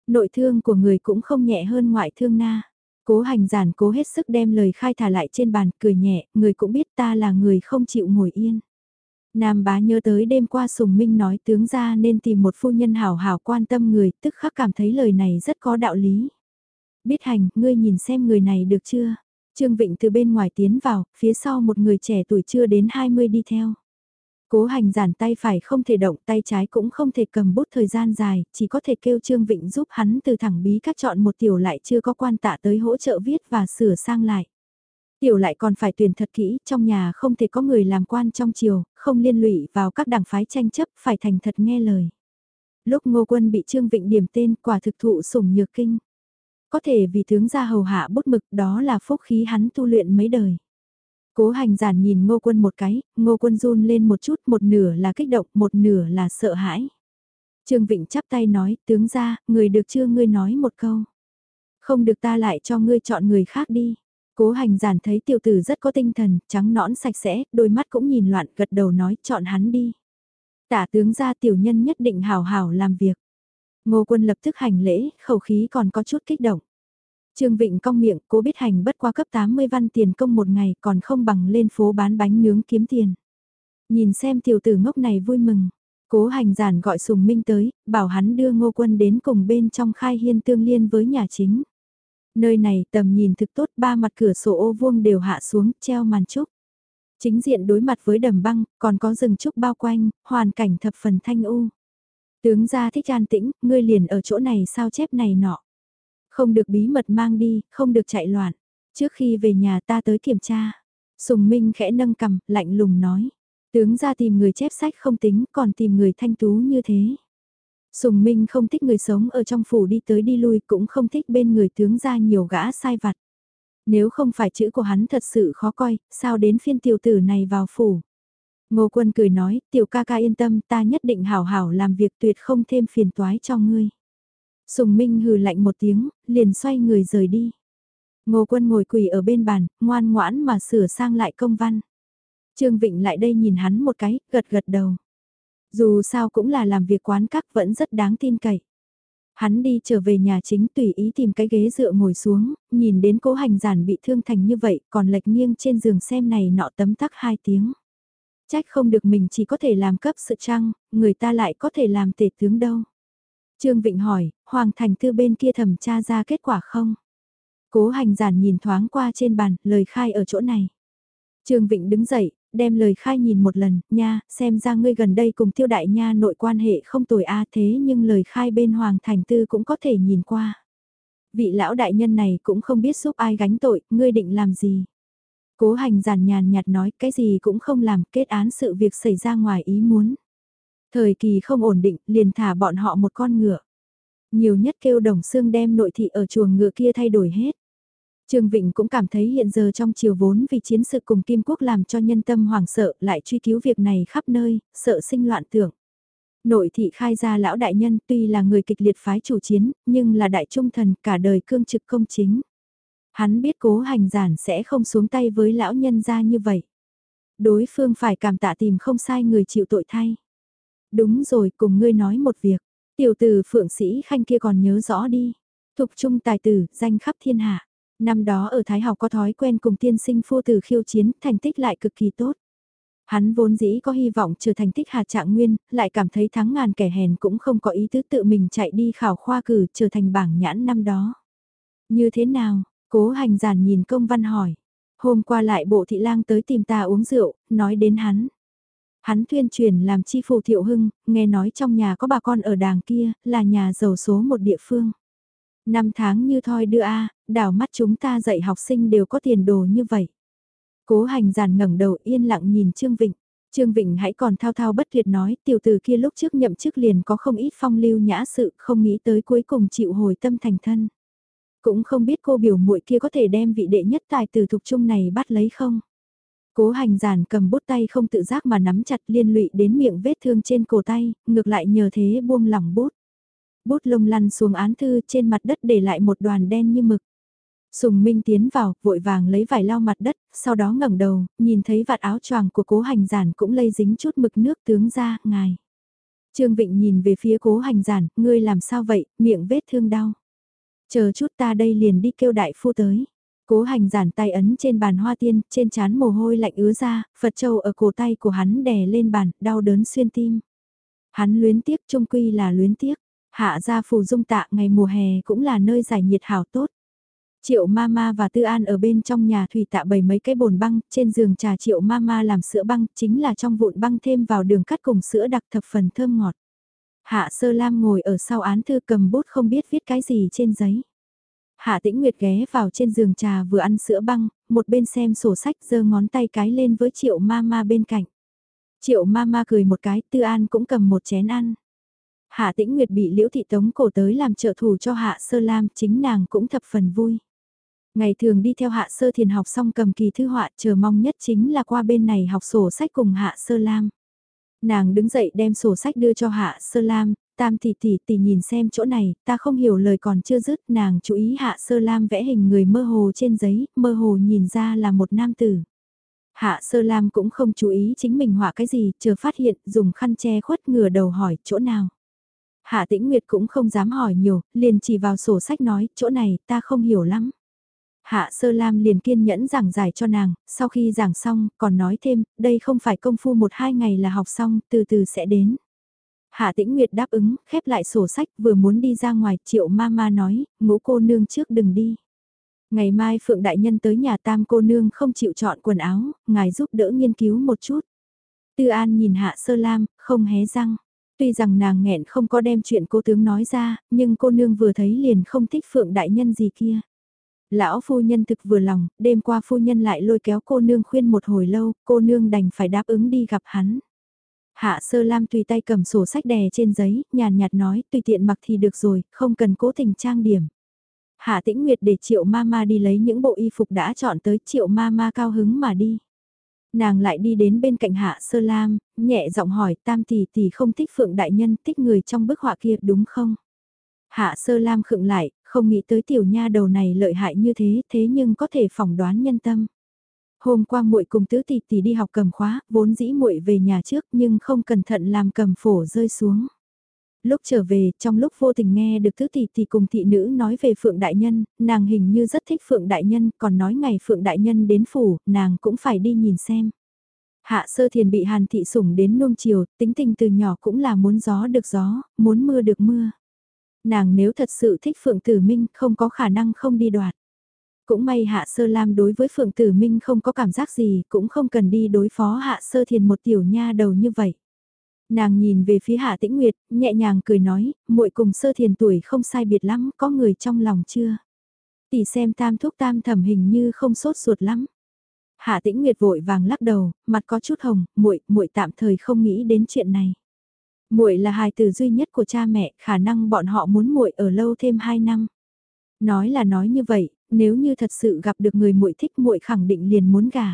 [SPEAKER 1] Nội thương của người cũng không nhẹ hơn ngoại thương na. Cố hành giản cố hết sức đem lời khai thả lại trên bàn, cười nhẹ, người cũng biết ta là người không chịu ngồi yên. Nam bá nhớ tới đêm qua Sùng Minh nói tướng ra nên tìm một phu nhân hảo hảo quan tâm người, tức khắc cảm thấy lời này rất có đạo lý. Biết hành, ngươi nhìn xem người này được chưa? Trương Vịnh từ bên ngoài tiến vào, phía sau một người trẻ tuổi chưa đến 20 đi theo. Cố hành giản tay phải không thể động, tay trái cũng không thể cầm bút thời gian dài, chỉ có thể kêu Trương Vịnh giúp hắn từ thẳng bí các chọn một tiểu lại chưa có quan tạ tới hỗ trợ viết và sửa sang lại. Tiểu lại còn phải tuyển thật kỹ, trong nhà không thể có người làm quan trong triều, không liên lụy vào các đảng phái tranh chấp, phải thành thật nghe lời. Lúc ngô quân bị Trương Vịnh điểm tên quả thực thụ sủng nhược kinh. Có thể vì tướng gia hầu hạ bút mực đó là phúc khí hắn tu luyện mấy đời. Cố hành giản nhìn ngô quân một cái, ngô quân run lên một chút, một nửa là kích động, một nửa là sợ hãi. Trương Vịnh chắp tay nói, tướng gia, người được chưa ngươi nói một câu. Không được ta lại cho ngươi chọn người khác đi. Cố hành giản thấy tiểu tử rất có tinh thần, trắng nõn sạch sẽ, đôi mắt cũng nhìn loạn, gật đầu nói chọn hắn đi. Tả tướng ra tiểu nhân nhất định hảo hảo làm việc. Ngô quân lập tức hành lễ, khẩu khí còn có chút kích động. Trương Vịnh cong miệng, cố biết hành bất qua cấp 80 văn tiền công một ngày còn không bằng lên phố bán bánh nướng kiếm tiền. Nhìn xem tiểu tử ngốc này vui mừng. Cố hành giản gọi Sùng Minh tới, bảo hắn đưa ngô quân đến cùng bên trong khai hiên tương liên với nhà chính. Nơi này tầm nhìn thực tốt ba mặt cửa sổ ô vuông đều hạ xuống, treo màn trúc. Chính diện đối mặt với đầm băng, còn có rừng trúc bao quanh, hoàn cảnh thập phần thanh u. Tướng gia thích an tĩnh, ngươi liền ở chỗ này sao chép này nọ. Không được bí mật mang đi, không được chạy loạn. Trước khi về nhà ta tới kiểm tra. Sùng Minh khẽ nâng cầm, lạnh lùng nói. Tướng ra tìm người chép sách không tính, còn tìm người thanh tú như thế. Sùng Minh không thích người sống ở trong phủ đi tới đi lui cũng không thích bên người tướng ra nhiều gã sai vặt. Nếu không phải chữ của hắn thật sự khó coi, sao đến phiên tiểu tử này vào phủ. Ngô Quân cười nói, tiểu ca ca yên tâm ta nhất định hảo hảo làm việc tuyệt không thêm phiền toái cho ngươi. Sùng Minh hừ lạnh một tiếng, liền xoay người rời đi. Ngô Quân ngồi quỳ ở bên bàn, ngoan ngoãn mà sửa sang lại công văn. Trương Vịnh lại đây nhìn hắn một cái, gật gật đầu. Dù sao cũng là làm việc quán các vẫn rất đáng tin cậy. Hắn đi trở về nhà chính tùy ý tìm cái ghế dựa ngồi xuống, nhìn đến cố hành giản bị thương thành như vậy, còn lệch nghiêng trên giường xem này nọ tấm tắc hai tiếng. Trách không được mình chỉ có thể làm cấp sự trăng, người ta lại có thể làm tể tướng đâu. Trương Vịnh hỏi, Hoàng Thành Tư bên kia thẩm tra ra kết quả không? Cố hành giản nhìn thoáng qua trên bàn, lời khai ở chỗ này. Trương Vịnh đứng dậy, đem lời khai nhìn một lần, nha, xem ra ngươi gần đây cùng tiêu đại nha nội quan hệ không tồi a thế nhưng lời khai bên Hoàng Thành Tư cũng có thể nhìn qua. Vị lão đại nhân này cũng không biết giúp ai gánh tội, ngươi định làm gì. Cố hành giản nhàn nhạt nói cái gì cũng không làm, kết án sự việc xảy ra ngoài ý muốn. Thời kỳ không ổn định, liền thả bọn họ một con ngựa. Nhiều nhất kêu đồng xương đem nội thị ở chuồng ngựa kia thay đổi hết. Trương Vịnh cũng cảm thấy hiện giờ trong chiều vốn vì chiến sự cùng Kim Quốc làm cho nhân tâm hoảng sợ lại truy cứu việc này khắp nơi, sợ sinh loạn tưởng. Nội thị khai ra lão đại nhân tuy là người kịch liệt phái chủ chiến, nhưng là đại trung thần cả đời cương trực công chính. Hắn biết cố hành giản sẽ không xuống tay với lão nhân ra như vậy. Đối phương phải cảm tạ tìm không sai người chịu tội thay. Đúng rồi cùng ngươi nói một việc, tiểu tử phượng sĩ khanh kia còn nhớ rõ đi. Thục trung tài tử, danh khắp thiên hạ. Năm đó ở Thái học có thói quen cùng tiên sinh phu tử khiêu chiến, thành tích lại cực kỳ tốt. Hắn vốn dĩ có hy vọng trở thành tích hạt trạng nguyên, lại cảm thấy thắng ngàn kẻ hèn cũng không có ý tứ tự mình chạy đi khảo khoa cử trở thành bảng nhãn năm đó. Như thế nào, cố hành giản nhìn công văn hỏi. Hôm qua lại bộ thị lang tới tìm ta uống rượu, nói đến hắn. Hắn tuyên truyền làm chi phủ thiệu hưng, nghe nói trong nhà có bà con ở đàng kia, là nhà giàu số một địa phương. Năm tháng như thoi đưa a đảo mắt chúng ta dạy học sinh đều có tiền đồ như vậy. Cố hành giản ngẩng đầu yên lặng nhìn Trương Vịnh. Trương Vịnh hãy còn thao thao bất tuyệt nói tiểu tử kia lúc trước nhậm chức liền có không ít phong lưu nhã sự không nghĩ tới cuối cùng chịu hồi tâm thành thân. Cũng không biết cô biểu muội kia có thể đem vị đệ nhất tài từ thục trung này bắt lấy không. Cố hành giản cầm bút tay không tự giác mà nắm chặt liên lụy đến miệng vết thương trên cổ tay, ngược lại nhờ thế buông lỏng bút. Bút lông lăn xuống án thư trên mặt đất để lại một đoàn đen như mực. Sùng Minh tiến vào, vội vàng lấy vải lau mặt đất, sau đó ngẩng đầu, nhìn thấy vạt áo choàng của cố hành giản cũng lây dính chút mực nước tướng ra, ngài. Trương Vịnh nhìn về phía cố hành giản, ngươi làm sao vậy, miệng vết thương đau. Chờ chút ta đây liền đi kêu đại phu tới. Cố hành giản tay ấn trên bàn hoa tiên, trên chán mồ hôi lạnh ứa ra, Phật châu ở cổ tay của hắn đè lên bàn, đau đớn xuyên tim. Hắn luyến tiếc trung quy là luyến tiếc, hạ gia phù dung tạ ngày mùa hè cũng là nơi giải nhiệt hảo tốt. Triệu Mama và Tư An ở bên trong nhà thủy tạ bày mấy cái bồn băng, trên giường trà Triệu Mama làm sữa băng, chính là trong vụn băng thêm vào đường cắt cùng sữa đặc thập phần thơm ngọt. Hạ Sơ Lam ngồi ở sau án thư cầm bút không biết viết cái gì trên giấy. Hạ Tĩnh Nguyệt ghé vào trên giường trà vừa ăn sữa băng, một bên xem sổ sách giơ ngón tay cái lên với Triệu Mama bên cạnh. Triệu Mama cười một cái, Tư An cũng cầm một chén ăn. Hạ Tĩnh Nguyệt bị Liễu Thị Tống cổ tới làm trợ thủ cho Hạ Sơ Lam, chính nàng cũng thập phần vui. Ngày thường đi theo Hạ Sơ Thiền học xong cầm kỳ thư họa chờ mong nhất chính là qua bên này học sổ sách cùng Hạ Sơ Lam. Nàng đứng dậy đem sổ sách đưa cho Hạ Sơ Lam, tam tỷ tỷ tỷ nhìn xem chỗ này, ta không hiểu lời còn chưa dứt, nàng chú ý Hạ Sơ Lam vẽ hình người mơ hồ trên giấy, mơ hồ nhìn ra là một nam tử. Hạ Sơ Lam cũng không chú ý chính mình họa cái gì, chờ phát hiện, dùng khăn che khuất ngửa đầu hỏi, chỗ nào. Hạ Tĩnh Nguyệt cũng không dám hỏi nhiều, liền chỉ vào sổ sách nói, chỗ này, ta không hiểu lắm. Hạ Sơ Lam liền kiên nhẫn giảng giải cho nàng, sau khi giảng xong, còn nói thêm, đây không phải công phu một hai ngày là học xong, từ từ sẽ đến. Hạ Tĩnh Nguyệt đáp ứng, khép lại sổ sách, vừa muốn đi ra ngoài, triệu ma ma nói, ngũ cô nương trước đừng đi. Ngày mai Phượng Đại Nhân tới nhà tam cô nương không chịu chọn quần áo, ngài giúp đỡ nghiên cứu một chút. Tư An nhìn Hạ Sơ Lam, không hé răng. Tuy rằng nàng nghẹn không có đem chuyện cô tướng nói ra, nhưng cô nương vừa thấy liền không thích Phượng Đại Nhân gì kia. Lão phu nhân thực vừa lòng, đêm qua phu nhân lại lôi kéo cô nương khuyên một hồi lâu, cô nương đành phải đáp ứng đi gặp hắn. Hạ sơ lam tùy tay cầm sổ sách đè trên giấy, nhàn nhạt nói, tùy tiện mặc thì được rồi, không cần cố tình trang điểm. Hạ tĩnh nguyệt để triệu ma ma đi lấy những bộ y phục đã chọn tới triệu ma ma cao hứng mà đi. Nàng lại đi đến bên cạnh hạ sơ lam, nhẹ giọng hỏi tam tỷ tỷ không thích phượng đại nhân thích người trong bức họa kia đúng không? Hạ sơ lam khựng lại, không nghĩ tới tiểu nha đầu này lợi hại như thế thế nhưng có thể phỏng đoán nhân tâm. Hôm qua muội cùng tứ tỷ tỷ đi học cầm khóa, vốn dĩ muội về nhà trước nhưng không cẩn thận làm cầm phổ rơi xuống. Lúc trở về, trong lúc vô tình nghe được tứ tỷ tỷ cùng thị nữ nói về Phượng Đại Nhân, nàng hình như rất thích Phượng Đại Nhân, còn nói ngày Phượng Đại Nhân đến phủ, nàng cũng phải đi nhìn xem. Hạ sơ thiền bị hàn thị sủng đến nuông chiều, tính tình từ nhỏ cũng là muốn gió được gió, muốn mưa được mưa. Nàng nếu thật sự thích Phượng Tử Minh không có khả năng không đi đoạt. Cũng may Hạ Sơ Lam đối với Phượng Tử Minh không có cảm giác gì, cũng không cần đi đối phó Hạ Sơ Thiền một tiểu nha đầu như vậy. Nàng nhìn về phía Hạ Tĩnh Nguyệt, nhẹ nhàng cười nói, muội cùng Sơ Thiền tuổi không sai biệt lắm, có người trong lòng chưa? Tỷ xem tam thuốc tam thẩm hình như không sốt ruột lắm. Hạ Tĩnh Nguyệt vội vàng lắc đầu, mặt có chút hồng, muội, muội tạm thời không nghĩ đến chuyện này. Muội là hài tử duy nhất của cha mẹ, khả năng bọn họ muốn muội ở lâu thêm 2 năm. Nói là nói như vậy, nếu như thật sự gặp được người muội thích muội khẳng định liền muốn gả.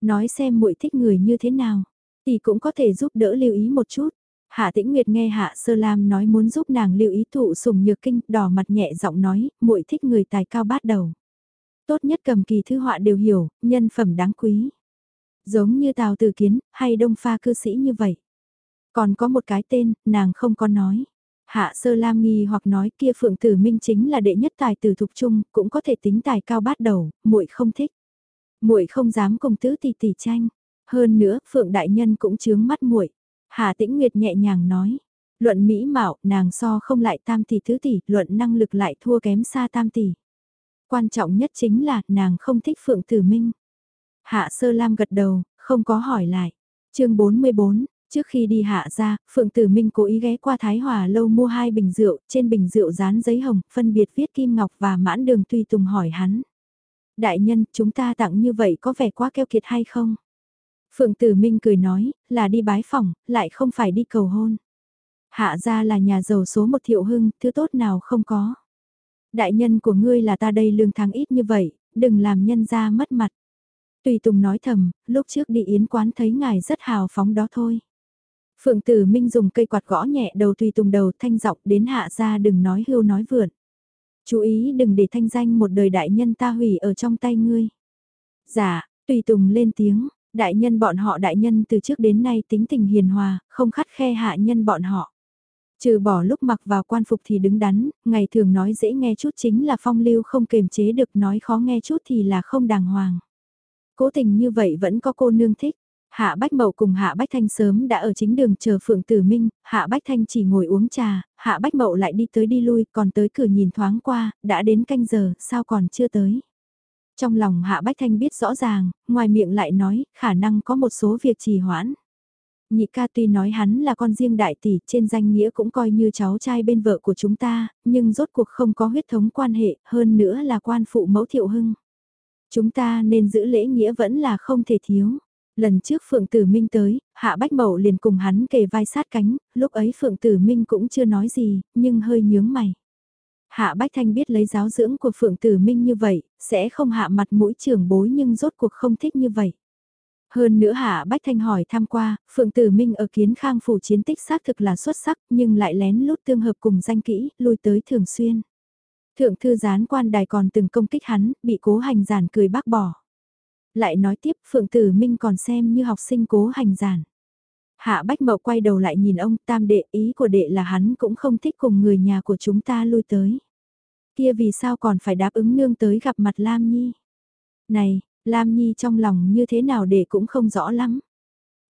[SPEAKER 1] Nói xem muội thích người như thế nào, thì cũng có thể giúp đỡ lưu ý một chút. Hạ Tĩnh Nguyệt nghe Hạ Sơ Lam nói muốn giúp nàng lưu ý thụ sùng nhược kinh, đỏ mặt nhẹ giọng nói, muội thích người tài cao bát đầu. Tốt nhất cầm kỳ thư họa đều hiểu, nhân phẩm đáng quý. Giống như Tào Tử Kiến, hay Đông Pha cư sĩ như vậy. Còn có một cái tên, nàng không có nói. Hạ sơ lam nghi hoặc nói kia phượng tử minh chính là đệ nhất tài tử thục trung, cũng có thể tính tài cao bát đầu, muội không thích. muội không dám cùng tứ tỷ tỷ tranh. Hơn nữa, phượng đại nhân cũng chướng mắt muội. hà tĩnh nguyệt nhẹ nhàng nói. Luận mỹ mạo, nàng so không lại tam tỷ thứ tỷ, luận năng lực lại thua kém xa tam tỷ. Quan trọng nhất chính là, nàng không thích phượng tử minh. Hạ sơ lam gật đầu, không có hỏi lại. chương 44, Trước khi đi hạ ra, Phượng Tử Minh cố ý ghé qua Thái Hòa lâu mua hai bình rượu, trên bình rượu dán giấy hồng, phân biệt viết Kim Ngọc và mãn đường tùy tùng hỏi hắn. Đại nhân, chúng ta tặng như vậy có vẻ quá keo kiệt hay không? Phượng Tử Minh cười nói, là đi bái phòng, lại không phải đi cầu hôn. Hạ ra là nhà giàu số một thiệu hưng, thứ tốt nào không có. Đại nhân của ngươi là ta đây lương tháng ít như vậy, đừng làm nhân ra mất mặt. Tùy Tùng nói thầm, lúc trước đi yến quán thấy ngài rất hào phóng đó thôi. Phượng Tử Minh dùng cây quạt gõ nhẹ đầu tùy tùng đầu thanh giọng đến hạ ra đừng nói hưu nói vượn. Chú ý đừng để thanh danh một đời đại nhân ta hủy ở trong tay ngươi. Dạ, tùy tùng lên tiếng, đại nhân bọn họ đại nhân từ trước đến nay tính tình hiền hòa, không khắt khe hạ nhân bọn họ. Trừ bỏ lúc mặc vào quan phục thì đứng đắn, ngày thường nói dễ nghe chút chính là phong lưu không kềm chế được nói khó nghe chút thì là không đàng hoàng. Cố tình như vậy vẫn có cô nương thích, Hạ Bách Mậu cùng Hạ Bách Thanh sớm đã ở chính đường chờ Phượng Tử Minh, Hạ Bách Thanh chỉ ngồi uống trà, Hạ Bách Mậu lại đi tới đi lui, còn tới cửa nhìn thoáng qua, đã đến canh giờ, sao còn chưa tới. Trong lòng Hạ Bách Thanh biết rõ ràng, ngoài miệng lại nói, khả năng có một số việc trì hoãn. Nhị ca tuy nói hắn là con riêng đại tỷ, trên danh nghĩa cũng coi như cháu trai bên vợ của chúng ta, nhưng rốt cuộc không có huyết thống quan hệ, hơn nữa là quan phụ mẫu thiệu hưng. Chúng ta nên giữ lễ nghĩa vẫn là không thể thiếu. Lần trước Phượng Tử Minh tới, Hạ Bách Mậu liền cùng hắn kề vai sát cánh, lúc ấy Phượng Tử Minh cũng chưa nói gì, nhưng hơi nhướng mày. Hạ Bách Thanh biết lấy giáo dưỡng của Phượng Tử Minh như vậy, sẽ không hạ mặt mũi trưởng bối nhưng rốt cuộc không thích như vậy. Hơn nữa Hạ Bách Thanh hỏi tham qua, Phượng Tử Minh ở kiến khang phủ chiến tích xác thực là xuất sắc nhưng lại lén lút tương hợp cùng danh kỹ, lui tới thường xuyên. Thượng thư gián quan đài còn từng công kích hắn, bị cố hành giản cười bác bỏ. Lại nói tiếp Phượng Tử Minh còn xem như học sinh cố hành giản. Hạ Bách Mậu quay đầu lại nhìn ông tam đệ ý của đệ là hắn cũng không thích cùng người nhà của chúng ta lui tới. Kia vì sao còn phải đáp ứng nương tới gặp mặt Lam Nhi? Này, Lam Nhi trong lòng như thế nào đệ cũng không rõ lắm.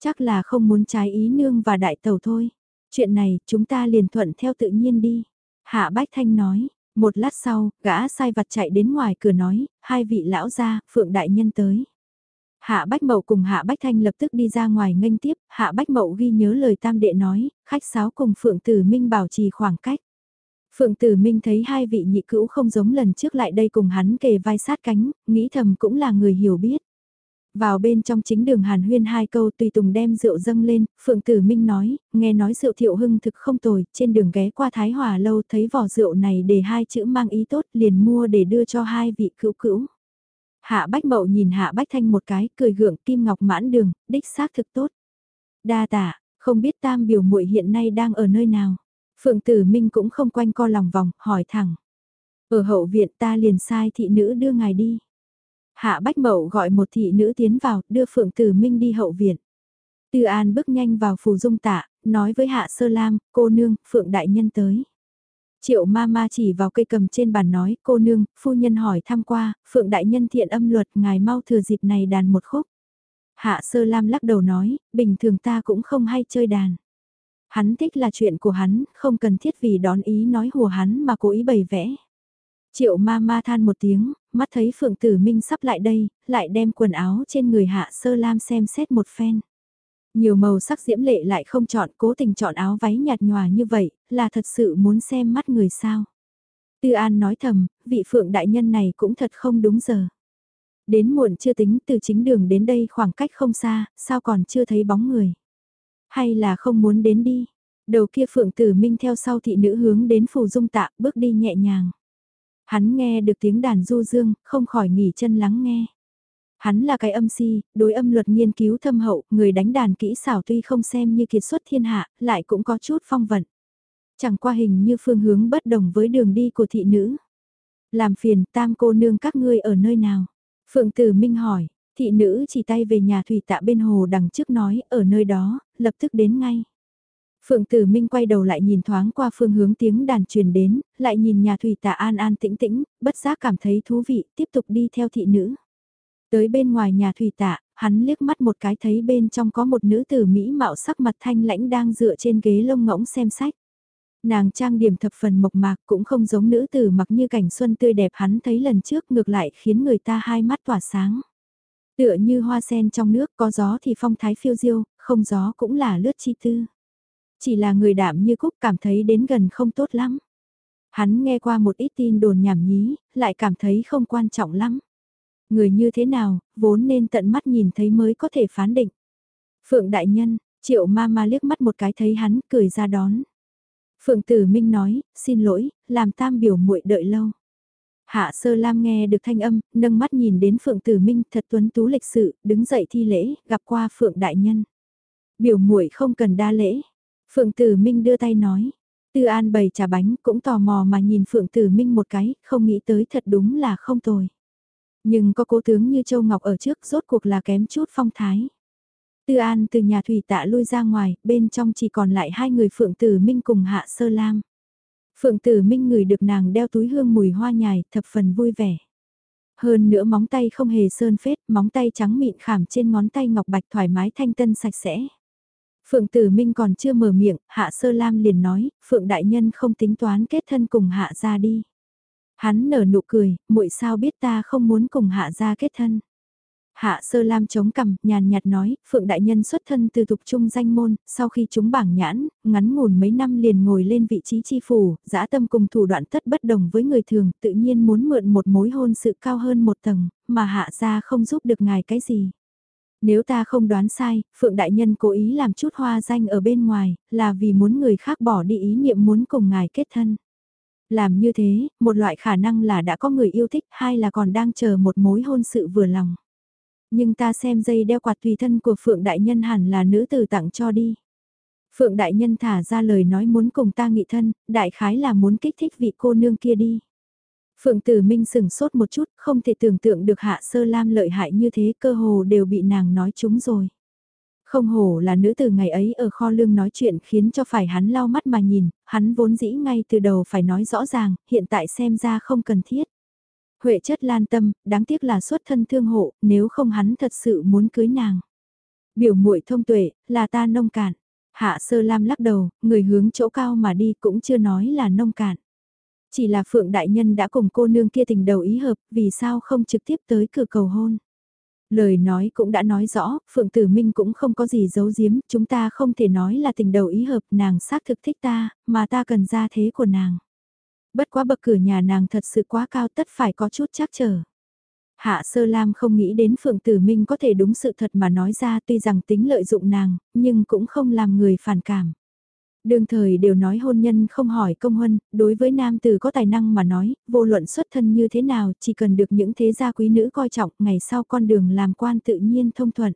[SPEAKER 1] Chắc là không muốn trái ý nương và đại tàu thôi. Chuyện này chúng ta liền thuận theo tự nhiên đi. Hạ Bách Thanh nói, một lát sau, gã sai vặt chạy đến ngoài cửa nói, hai vị lão gia, phượng đại nhân tới. Hạ Bách Mậu cùng Hạ Bách Thanh lập tức đi ra ngoài nghênh tiếp, Hạ Bách Mậu ghi nhớ lời tam đệ nói, khách sáo cùng Phượng Tử Minh bảo trì khoảng cách. Phượng Tử Minh thấy hai vị nhị cữu không giống lần trước lại đây cùng hắn kề vai sát cánh, nghĩ thầm cũng là người hiểu biết. Vào bên trong chính đường Hàn Huyên hai câu tùy tùng đem rượu dâng lên, Phượng Tử Minh nói, nghe nói rượu thiệu hưng thực không tồi, trên đường ghé qua Thái Hòa lâu thấy vỏ rượu này để hai chữ mang ý tốt liền mua để đưa cho hai vị cữu cữu. Hạ Bách Mậu nhìn Hạ Bách Thanh một cái, cười gượng kim ngọc mãn đường, đích xác thực tốt. Đa tạ, không biết tam biểu muội hiện nay đang ở nơi nào. Phượng Tử Minh cũng không quanh co lòng vòng, hỏi thẳng. Ở hậu viện ta liền sai thị nữ đưa ngài đi. Hạ Bách Mậu gọi một thị nữ tiến vào, đưa Phượng Tử Minh đi hậu viện. Tư An bước nhanh vào phù dung tạ, nói với Hạ Sơ Lam, cô nương, Phượng Đại Nhân tới. Triệu ma ma chỉ vào cây cầm trên bàn nói, cô nương, phu nhân hỏi thăm qua, Phượng Đại Nhân thiện âm luật, ngài mau thừa dịp này đàn một khúc. Hạ Sơ Lam lắc đầu nói, bình thường ta cũng không hay chơi đàn. Hắn thích là chuyện của hắn, không cần thiết vì đón ý nói hùa hắn mà cố ý bày vẽ. Triệu ma ma than một tiếng, mắt thấy Phượng Tử Minh sắp lại đây, lại đem quần áo trên người Hạ Sơ Lam xem xét một phen. Nhiều màu sắc diễm lệ lại không chọn cố tình chọn áo váy nhạt nhòa như vậy, là thật sự muốn xem mắt người sao. Tư An nói thầm, vị Phượng đại nhân này cũng thật không đúng giờ. Đến muộn chưa tính từ chính đường đến đây khoảng cách không xa, sao còn chưa thấy bóng người. Hay là không muốn đến đi. Đầu kia Phượng Tử Minh theo sau thị nữ hướng đến phù dung tạ bước đi nhẹ nhàng. Hắn nghe được tiếng đàn du dương, không khỏi nghỉ chân lắng nghe. Hắn là cái âm si, đối âm luật nghiên cứu thâm hậu, người đánh đàn kỹ xảo tuy không xem như kiệt xuất thiên hạ, lại cũng có chút phong vận. Chẳng qua hình như phương hướng bất đồng với đường đi của thị nữ. Làm phiền tam cô nương các ngươi ở nơi nào? Phượng Tử Minh hỏi, thị nữ chỉ tay về nhà thủy tạ bên hồ đằng trước nói ở nơi đó, lập tức đến ngay. Phượng Tử Minh quay đầu lại nhìn thoáng qua phương hướng tiếng đàn truyền đến, lại nhìn nhà thủy tạ an an tĩnh tĩnh, bất giác cảm thấy thú vị, tiếp tục đi theo thị nữ. Tới bên ngoài nhà thủy tạ, hắn liếc mắt một cái thấy bên trong có một nữ tử Mỹ mạo sắc mặt thanh lãnh đang dựa trên ghế lông ngỗng xem sách. Nàng trang điểm thập phần mộc mạc cũng không giống nữ tử mặc như cảnh xuân tươi đẹp hắn thấy lần trước ngược lại khiến người ta hai mắt tỏa sáng. Tựa như hoa sen trong nước có gió thì phong thái phiêu diêu, không gió cũng là lướt chi tư. Chỉ là người đạm như cúc cảm thấy đến gần không tốt lắm. Hắn nghe qua một ít tin đồn nhảm nhí, lại cảm thấy không quan trọng lắm. Người như thế nào, vốn nên tận mắt nhìn thấy mới có thể phán định. Phượng đại nhân, triệu ma ma liếc mắt một cái thấy hắn, cười ra đón. Phượng tử minh nói, xin lỗi, làm tam biểu muội đợi lâu. Hạ sơ lam nghe được thanh âm, nâng mắt nhìn đến Phượng tử minh thật tuấn tú lịch sự, đứng dậy thi lễ, gặp qua Phượng đại nhân. Biểu muội không cần đa lễ. Phượng tử minh đưa tay nói. Tư An bày trà bánh cũng tò mò mà nhìn Phượng Tử Minh một cái, không nghĩ tới thật đúng là không tồi. Nhưng có cố tướng như Châu Ngọc ở trước rốt cuộc là kém chút phong thái. Tư An từ nhà thủy tạ lui ra ngoài, bên trong chỉ còn lại hai người Phượng Tử Minh cùng Hạ Sơ Lam. Phượng Tử Minh người được nàng đeo túi hương mùi hoa nhài, thập phần vui vẻ. Hơn nữa móng tay không hề sơn phết, móng tay trắng mịn khảm trên ngón tay ngọc bạch thoải mái thanh tân sạch sẽ. Phượng Tử Minh còn chưa mở miệng, Hạ Sơ Lam liền nói, Phượng Đại Nhân không tính toán kết thân cùng Hạ ra đi. Hắn nở nụ cười, muội sao biết ta không muốn cùng Hạ gia kết thân. Hạ Sơ Lam chống cằm, nhàn nhạt nói, Phượng Đại Nhân xuất thân từ tục trung danh môn, sau khi chúng bảng nhãn, ngắn ngủn mấy năm liền ngồi lên vị trí chi phủ, dã tâm cùng thủ đoạn tất bất đồng với người thường, tự nhiên muốn mượn một mối hôn sự cao hơn một tầng, mà Hạ ra không giúp được ngài cái gì. Nếu ta không đoán sai, Phượng Đại Nhân cố ý làm chút hoa danh ở bên ngoài, là vì muốn người khác bỏ đi ý niệm muốn cùng ngài kết thân. Làm như thế, một loại khả năng là đã có người yêu thích, hai là còn đang chờ một mối hôn sự vừa lòng. Nhưng ta xem dây đeo quạt tùy thân của Phượng Đại Nhân hẳn là nữ tử tặng cho đi. Phượng Đại Nhân thả ra lời nói muốn cùng ta nghị thân, đại khái là muốn kích thích vị cô nương kia đi. Phượng Tử Minh sừng sốt một chút, không thể tưởng tượng được Hạ Sơ Lam lợi hại như thế cơ hồ đều bị nàng nói trúng rồi. Không hổ là nữ từ ngày ấy ở kho lương nói chuyện khiến cho phải hắn lau mắt mà nhìn, hắn vốn dĩ ngay từ đầu phải nói rõ ràng, hiện tại xem ra không cần thiết. Huệ chất lan tâm, đáng tiếc là xuất thân thương hộ, nếu không hắn thật sự muốn cưới nàng. Biểu muội thông tuệ, là ta nông cạn. Hạ sơ lam lắc đầu, người hướng chỗ cao mà đi cũng chưa nói là nông cạn. Chỉ là Phượng Đại Nhân đã cùng cô nương kia tình đầu ý hợp, vì sao không trực tiếp tới cửa cầu hôn. Lời nói cũng đã nói rõ, Phượng Tử Minh cũng không có gì giấu giếm, chúng ta không thể nói là tình đầu ý hợp, nàng xác thực thích ta, mà ta cần ra thế của nàng. Bất quá bậc cửa nhà nàng thật sự quá cao tất phải có chút chắc trở. Hạ Sơ Lam không nghĩ đến Phượng Tử Minh có thể đúng sự thật mà nói ra tuy rằng tính lợi dụng nàng, nhưng cũng không làm người phản cảm. Đương thời đều nói hôn nhân không hỏi công huân, đối với nam tử có tài năng mà nói, vô luận xuất thân như thế nào, chỉ cần được những thế gia quý nữ coi trọng, ngày sau con đường làm quan tự nhiên thông thuận.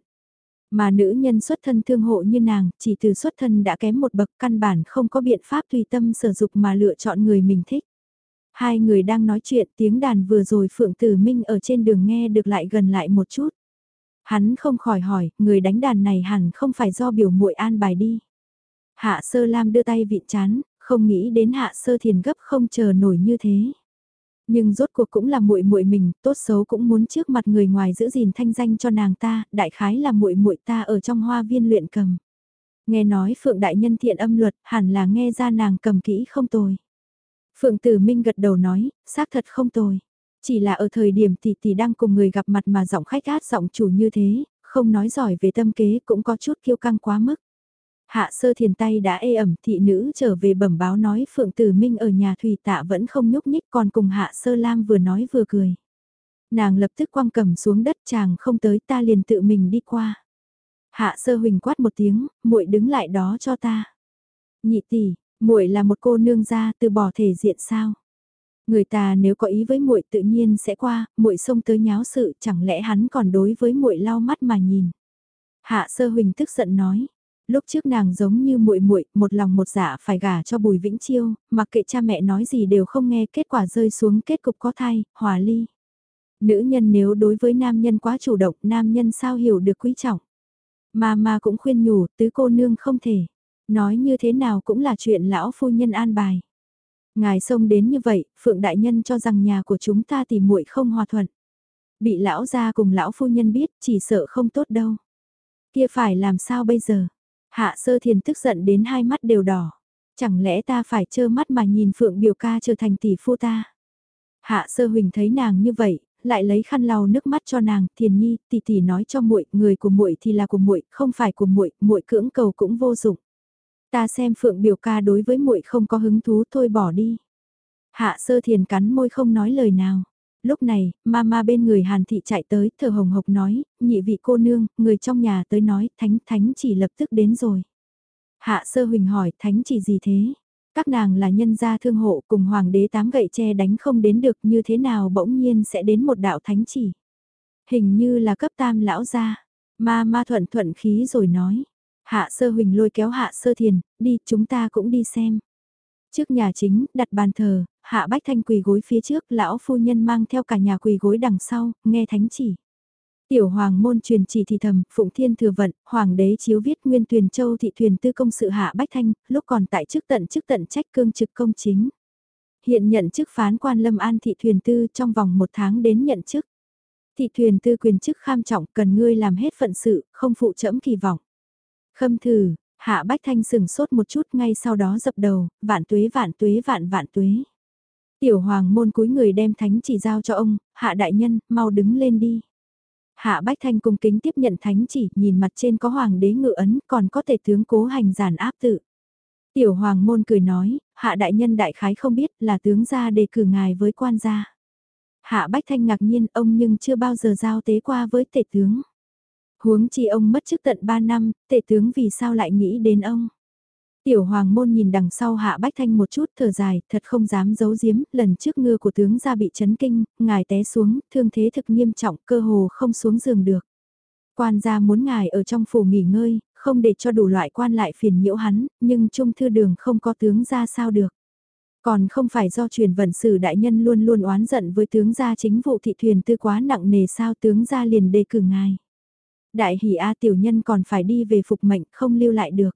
[SPEAKER 1] Mà nữ nhân xuất thân thương hộ như nàng, chỉ từ xuất thân đã kém một bậc căn bản không có biện pháp tùy tâm sử dụng mà lựa chọn người mình thích. Hai người đang nói chuyện tiếng đàn vừa rồi Phượng Tử Minh ở trên đường nghe được lại gần lại một chút. Hắn không khỏi hỏi, người đánh đàn này hẳn không phải do biểu muội an bài đi. Hạ sơ lam đưa tay vịn chán, không nghĩ đến hạ sơ thiền gấp không chờ nổi như thế. Nhưng rốt cuộc cũng là muội muội mình, tốt xấu cũng muốn trước mặt người ngoài giữ gìn thanh danh cho nàng ta, đại khái là muội muội ta ở trong hoa viên luyện cầm. Nghe nói Phượng đại nhân thiện âm luật, hẳn là nghe ra nàng cầm kỹ không tồi. Phượng Tử Minh gật đầu nói, xác thật không tồi. Chỉ là ở thời điểm tỷ tỷ đang cùng người gặp mặt mà giọng khách át giọng chủ như thế, không nói giỏi về tâm kế cũng có chút kiêu căng quá mức. Hạ sơ thiền tay đã ê ẩm thị nữ trở về bẩm báo nói Phượng Tử Minh ở nhà thủy tạ vẫn không nhúc nhích còn cùng hạ sơ lam vừa nói vừa cười. Nàng lập tức quăng cầm xuống đất chàng không tới ta liền tự mình đi qua. Hạ sơ huỳnh quát một tiếng, muội đứng lại đó cho ta. Nhị tỷ, muội là một cô nương gia từ bỏ thể diện sao? Người ta nếu có ý với muội tự nhiên sẽ qua, muội xông tới nháo sự, chẳng lẽ hắn còn đối với muội lau mắt mà nhìn. Hạ Sơ Huỳnh tức giận nói, lúc trước nàng giống như muội muội, một lòng một dạ phải gả cho Bùi Vĩnh Chiêu, mặc kệ cha mẹ nói gì đều không nghe, kết quả rơi xuống kết cục có thai, hòa ly. Nữ nhân nếu đối với nam nhân quá chủ động, nam nhân sao hiểu được quý trọng. Mà mà cũng khuyên nhủ, tứ cô nương không thể. Nói như thế nào cũng là chuyện lão phu nhân an bài. Ngài xông đến như vậy, Phượng Đại Nhân cho rằng nhà của chúng ta thì muội không hòa thuận. Bị lão gia cùng lão phu nhân biết, chỉ sợ không tốt đâu. Kia phải làm sao bây giờ? Hạ sơ thiền tức giận đến hai mắt đều đỏ. Chẳng lẽ ta phải trơ mắt mà nhìn Phượng biểu ca trở thành tỷ phu ta? Hạ sơ huỳnh thấy nàng như vậy, lại lấy khăn lau nước mắt cho nàng, Thiền Nhi, tỷ tỷ nói cho muội, người của muội thì là của muội, không phải của muội, muội cưỡng cầu cũng vô dụng. Ta xem Phượng biểu ca đối với muội không có hứng thú thôi bỏ đi. Hạ sơ thiền cắn môi không nói lời nào. Lúc này, mama bên người Hàn Thị chạy tới, thở hồng hộc nói, nhị vị cô nương, người trong nhà tới nói, thánh thánh chỉ lập tức đến rồi. Hạ sơ huỳnh hỏi, thánh chỉ gì thế? Các nàng là nhân gia thương hộ cùng hoàng đế tám gậy che đánh không đến được như thế nào bỗng nhiên sẽ đến một đạo thánh chỉ. Hình như là cấp tam lão gia. Ma ma thuận thuận khí rồi nói. Hạ sơ huỳnh lôi kéo hạ sơ thiền, đi chúng ta cũng đi xem. Trước nhà chính, đặt bàn thờ, hạ bách thanh quỳ gối phía trước, lão phu nhân mang theo cả nhà quỳ gối đằng sau, nghe thánh chỉ. Tiểu hoàng môn truyền chỉ thì thầm, phụng thiên thừa vận, hoàng đế chiếu viết nguyên tuyền châu thị thuyền tư công sự hạ bách thanh, lúc còn tại chức tận chức tận trách cương trực công chính. Hiện nhận chức phán quan lâm an thị thuyền tư trong vòng một tháng đến nhận chức. Thị thuyền tư quyền chức kham trọng cần ngươi làm hết phận sự, không phụ trẫm kỳ vọng. Khâm thử, hạ bách thanh sừng sốt một chút ngay sau đó dập đầu, vạn tuế vạn tuế vạn vạn tuế. Tiểu hoàng môn cúi người đem thánh chỉ giao cho ông, hạ đại nhân, mau đứng lên đi. Hạ Bách Thanh cung kính tiếp nhận thánh chỉ, nhìn mặt trên có hoàng đế ngự ấn, còn có thể tướng cố hành giản áp tự. Tiểu hoàng môn cười nói, hạ đại nhân đại khái không biết là tướng gia đề cử ngài với quan gia. Hạ Bách Thanh ngạc nhiên ông nhưng chưa bao giờ giao tế qua với tể tướng. Huống chi ông mất chức tận 3 năm, tể tướng vì sao lại nghĩ đến ông. Tiểu hoàng môn nhìn đằng sau hạ bách thanh một chút thở dài, thật không dám giấu giếm, lần trước ngư của tướng ra bị chấn kinh, ngài té xuống, thương thế thực nghiêm trọng, cơ hồ không xuống giường được. Quan gia muốn ngài ở trong phủ nghỉ ngơi, không để cho đủ loại quan lại phiền nhiễu hắn, nhưng trung thư đường không có tướng ra sao được. Còn không phải do truyền vận sử đại nhân luôn luôn oán giận với tướng gia chính vụ thị thuyền tư quá nặng nề sao tướng gia liền đề cử ngài. Đại hỷ A tiểu nhân còn phải đi về phục mệnh không lưu lại được.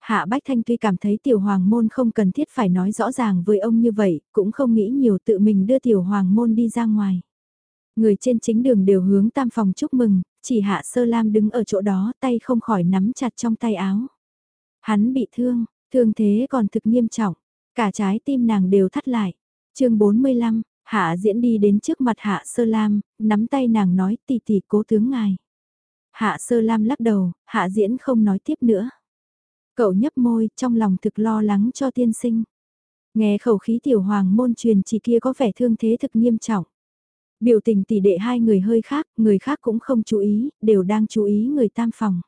[SPEAKER 1] Hạ Bách Thanh tuy cảm thấy tiểu hoàng môn không cần thiết phải nói rõ ràng với ông như vậy, cũng không nghĩ nhiều tự mình đưa tiểu hoàng môn đi ra ngoài. Người trên chính đường đều hướng tam phòng chúc mừng, chỉ hạ sơ lam đứng ở chỗ đó tay không khỏi nắm chặt trong tay áo. Hắn bị thương, thương thế còn thực nghiêm trọng, cả trái tim nàng đều thắt lại. chương 45, hạ diễn đi đến trước mặt hạ sơ lam, nắm tay nàng nói tỷ tỷ cố tướng ngài. Hạ sơ lam lắc đầu, hạ diễn không nói tiếp nữa. Cậu nhấp môi, trong lòng thực lo lắng cho tiên sinh. Nghe khẩu khí tiểu hoàng môn truyền chỉ kia có vẻ thương thế thực nghiêm trọng. Biểu tình tỷ đệ hai người hơi khác, người khác cũng không chú ý, đều đang chú ý người tam phòng.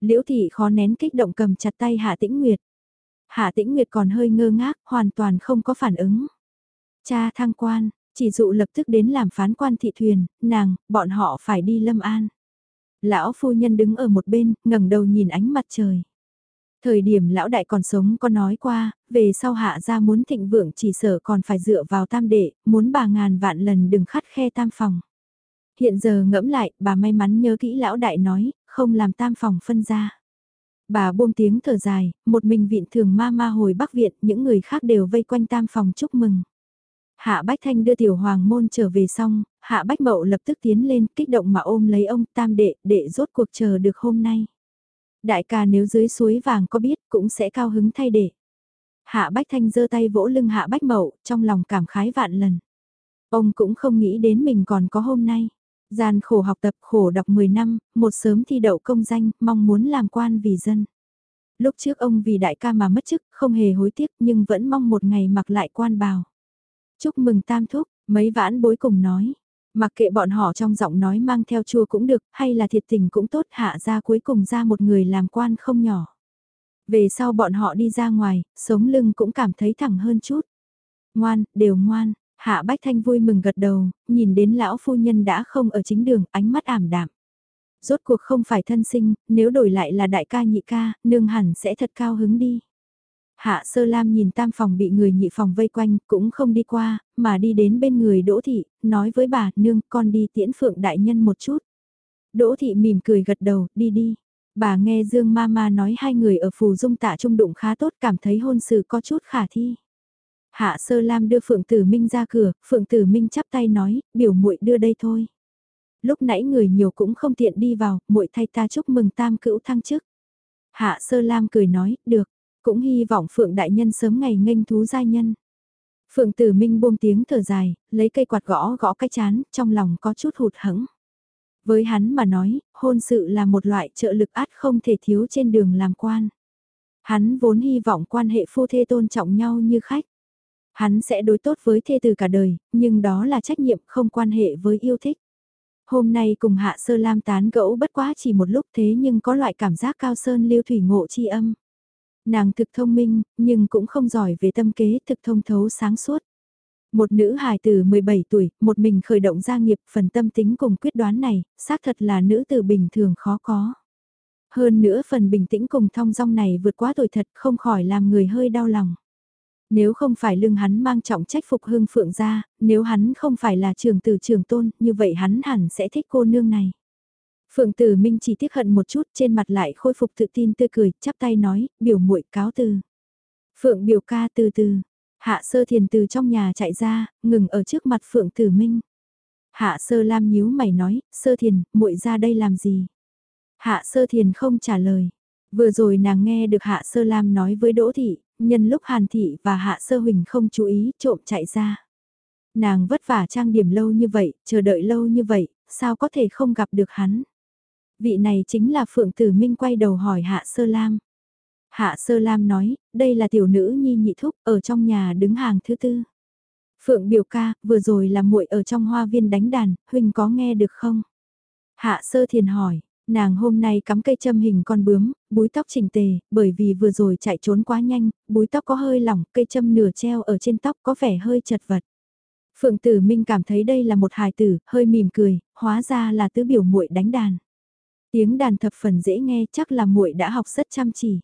[SPEAKER 1] Liễu thị khó nén kích động cầm chặt tay Hạ Tĩnh Nguyệt. Hạ Tĩnh Nguyệt còn hơi ngơ ngác, hoàn toàn không có phản ứng. Cha thăng quan, chỉ dụ lập tức đến làm phán quan thị thuyền, nàng, bọn họ phải đi lâm an. Lão phu nhân đứng ở một bên, ngẩng đầu nhìn ánh mặt trời. Thời điểm lão đại còn sống có nói qua, về sau hạ ra muốn thịnh vượng chỉ sở còn phải dựa vào tam đệ, muốn bà ngàn vạn lần đừng khắt khe tam phòng. Hiện giờ ngẫm lại, bà may mắn nhớ kỹ lão đại nói, không làm tam phòng phân ra. Bà buông tiếng thở dài, một mình viện thường ma ma hồi bắc viện, những người khác đều vây quanh tam phòng chúc mừng. Hạ Bách Thanh đưa tiểu hoàng môn trở về xong, Hạ Bách Mậu lập tức tiến lên kích động mà ôm lấy ông tam đệ, đệ rốt cuộc chờ được hôm nay. Đại ca nếu dưới suối vàng có biết cũng sẽ cao hứng thay đệ. Hạ Bách Thanh giơ tay vỗ lưng Hạ Bách Mậu, trong lòng cảm khái vạn lần. Ông cũng không nghĩ đến mình còn có hôm nay. Gian khổ học tập khổ đọc 10 năm, một sớm thi đậu công danh, mong muốn làm quan vì dân. Lúc trước ông vì đại ca mà mất chức, không hề hối tiếc nhưng vẫn mong một ngày mặc lại quan bào. Chúc mừng tam thúc, mấy vãn bối cùng nói. Mặc kệ bọn họ trong giọng nói mang theo chua cũng được, hay là thiệt tình cũng tốt hạ ra cuối cùng ra một người làm quan không nhỏ. Về sau bọn họ đi ra ngoài, sống lưng cũng cảm thấy thẳng hơn chút. Ngoan, đều ngoan, hạ bách thanh vui mừng gật đầu, nhìn đến lão phu nhân đã không ở chính đường, ánh mắt ảm đạm. Rốt cuộc không phải thân sinh, nếu đổi lại là đại ca nhị ca, nương hẳn sẽ thật cao hứng đi. Hạ Sơ Lam nhìn tam phòng bị người nhị phòng vây quanh, cũng không đi qua, mà đi đến bên người Đỗ Thị, nói với bà, nương, con đi tiễn phượng đại nhân một chút. Đỗ Thị mỉm cười gật đầu, đi đi. Bà nghe Dương Mama nói hai người ở phù dung tạ trung đụng khá tốt cảm thấy hôn sự có chút khả thi. Hạ Sơ Lam đưa Phượng Tử Minh ra cửa, Phượng Tử Minh chắp tay nói, biểu muội đưa đây thôi. Lúc nãy người nhiều cũng không tiện đi vào, muội thay ta chúc mừng tam cữu thăng chức. Hạ Sơ Lam cười nói, được, cũng hy vọng Phượng Đại Nhân sớm ngày nghênh thú giai nhân. Phượng Tử Minh buông tiếng thở dài, lấy cây quạt gõ gõ cái chán, trong lòng có chút hụt hẫng. Với hắn mà nói, hôn sự là một loại trợ lực át không thể thiếu trên đường làm quan. Hắn vốn hy vọng quan hệ phu thê tôn trọng nhau như khách. Hắn sẽ đối tốt với thê từ cả đời, nhưng đó là trách nhiệm không quan hệ với yêu thích. Hôm nay cùng Hạ Sơ Lam tán gẫu bất quá chỉ một lúc thế nhưng có loại cảm giác cao sơn lưu thủy ngộ chi âm. Nàng thực thông minh, nhưng cũng không giỏi về tâm kế thực thông thấu sáng suốt. Một nữ hài từ 17 tuổi, một mình khởi động gia nghiệp, phần tâm tính cùng quyết đoán này, xác thật là nữ từ bình thường khó có. Hơn nữa phần bình tĩnh cùng thong dong này vượt quá tuổi thật không khỏi làm người hơi đau lòng. Nếu không phải lưng hắn mang trọng trách phục hương phượng ra, nếu hắn không phải là trường tử trường tôn, như vậy hắn hẳn sẽ thích cô nương này. Phượng Tử Minh chỉ tiếc hận một chút, trên mặt lại khôi phục tự tin tươi cười, chắp tay nói, biểu muội cáo từ. Phượng biểu ca từ từ. Hạ Sơ Thiền từ trong nhà chạy ra, ngừng ở trước mặt Phượng Tử Minh. Hạ Sơ Lam nhíu mày nói, Sơ Thiền, muội ra đây làm gì? Hạ Sơ Thiền không trả lời. Vừa rồi nàng nghe được Hạ Sơ Lam nói với Đỗ Thị, nhân lúc Hàn Thị và Hạ Sơ Huỳnh không chú ý, trộm chạy ra. Nàng vất vả trang điểm lâu như vậy, chờ đợi lâu như vậy, sao có thể không gặp được hắn? Vị này chính là Phượng Tử Minh quay đầu hỏi Hạ Sơ Lam. Hạ Sơ Lam nói, đây là tiểu nữ nhi nhị thúc, ở trong nhà đứng hàng thứ tư. Phượng biểu ca, vừa rồi là muội ở trong hoa viên đánh đàn, huynh có nghe được không? Hạ Sơ Thiền hỏi, nàng hôm nay cắm cây châm hình con bướm, búi tóc chỉnh tề, bởi vì vừa rồi chạy trốn quá nhanh, búi tóc có hơi lỏng, cây châm nửa treo ở trên tóc có vẻ hơi chật vật. Phượng Tử Minh cảm thấy đây là một hài tử, hơi mỉm cười, hóa ra là tứ biểu muội đánh đàn. Tiếng đàn thập phần dễ nghe chắc là muội đã học rất chăm chỉ.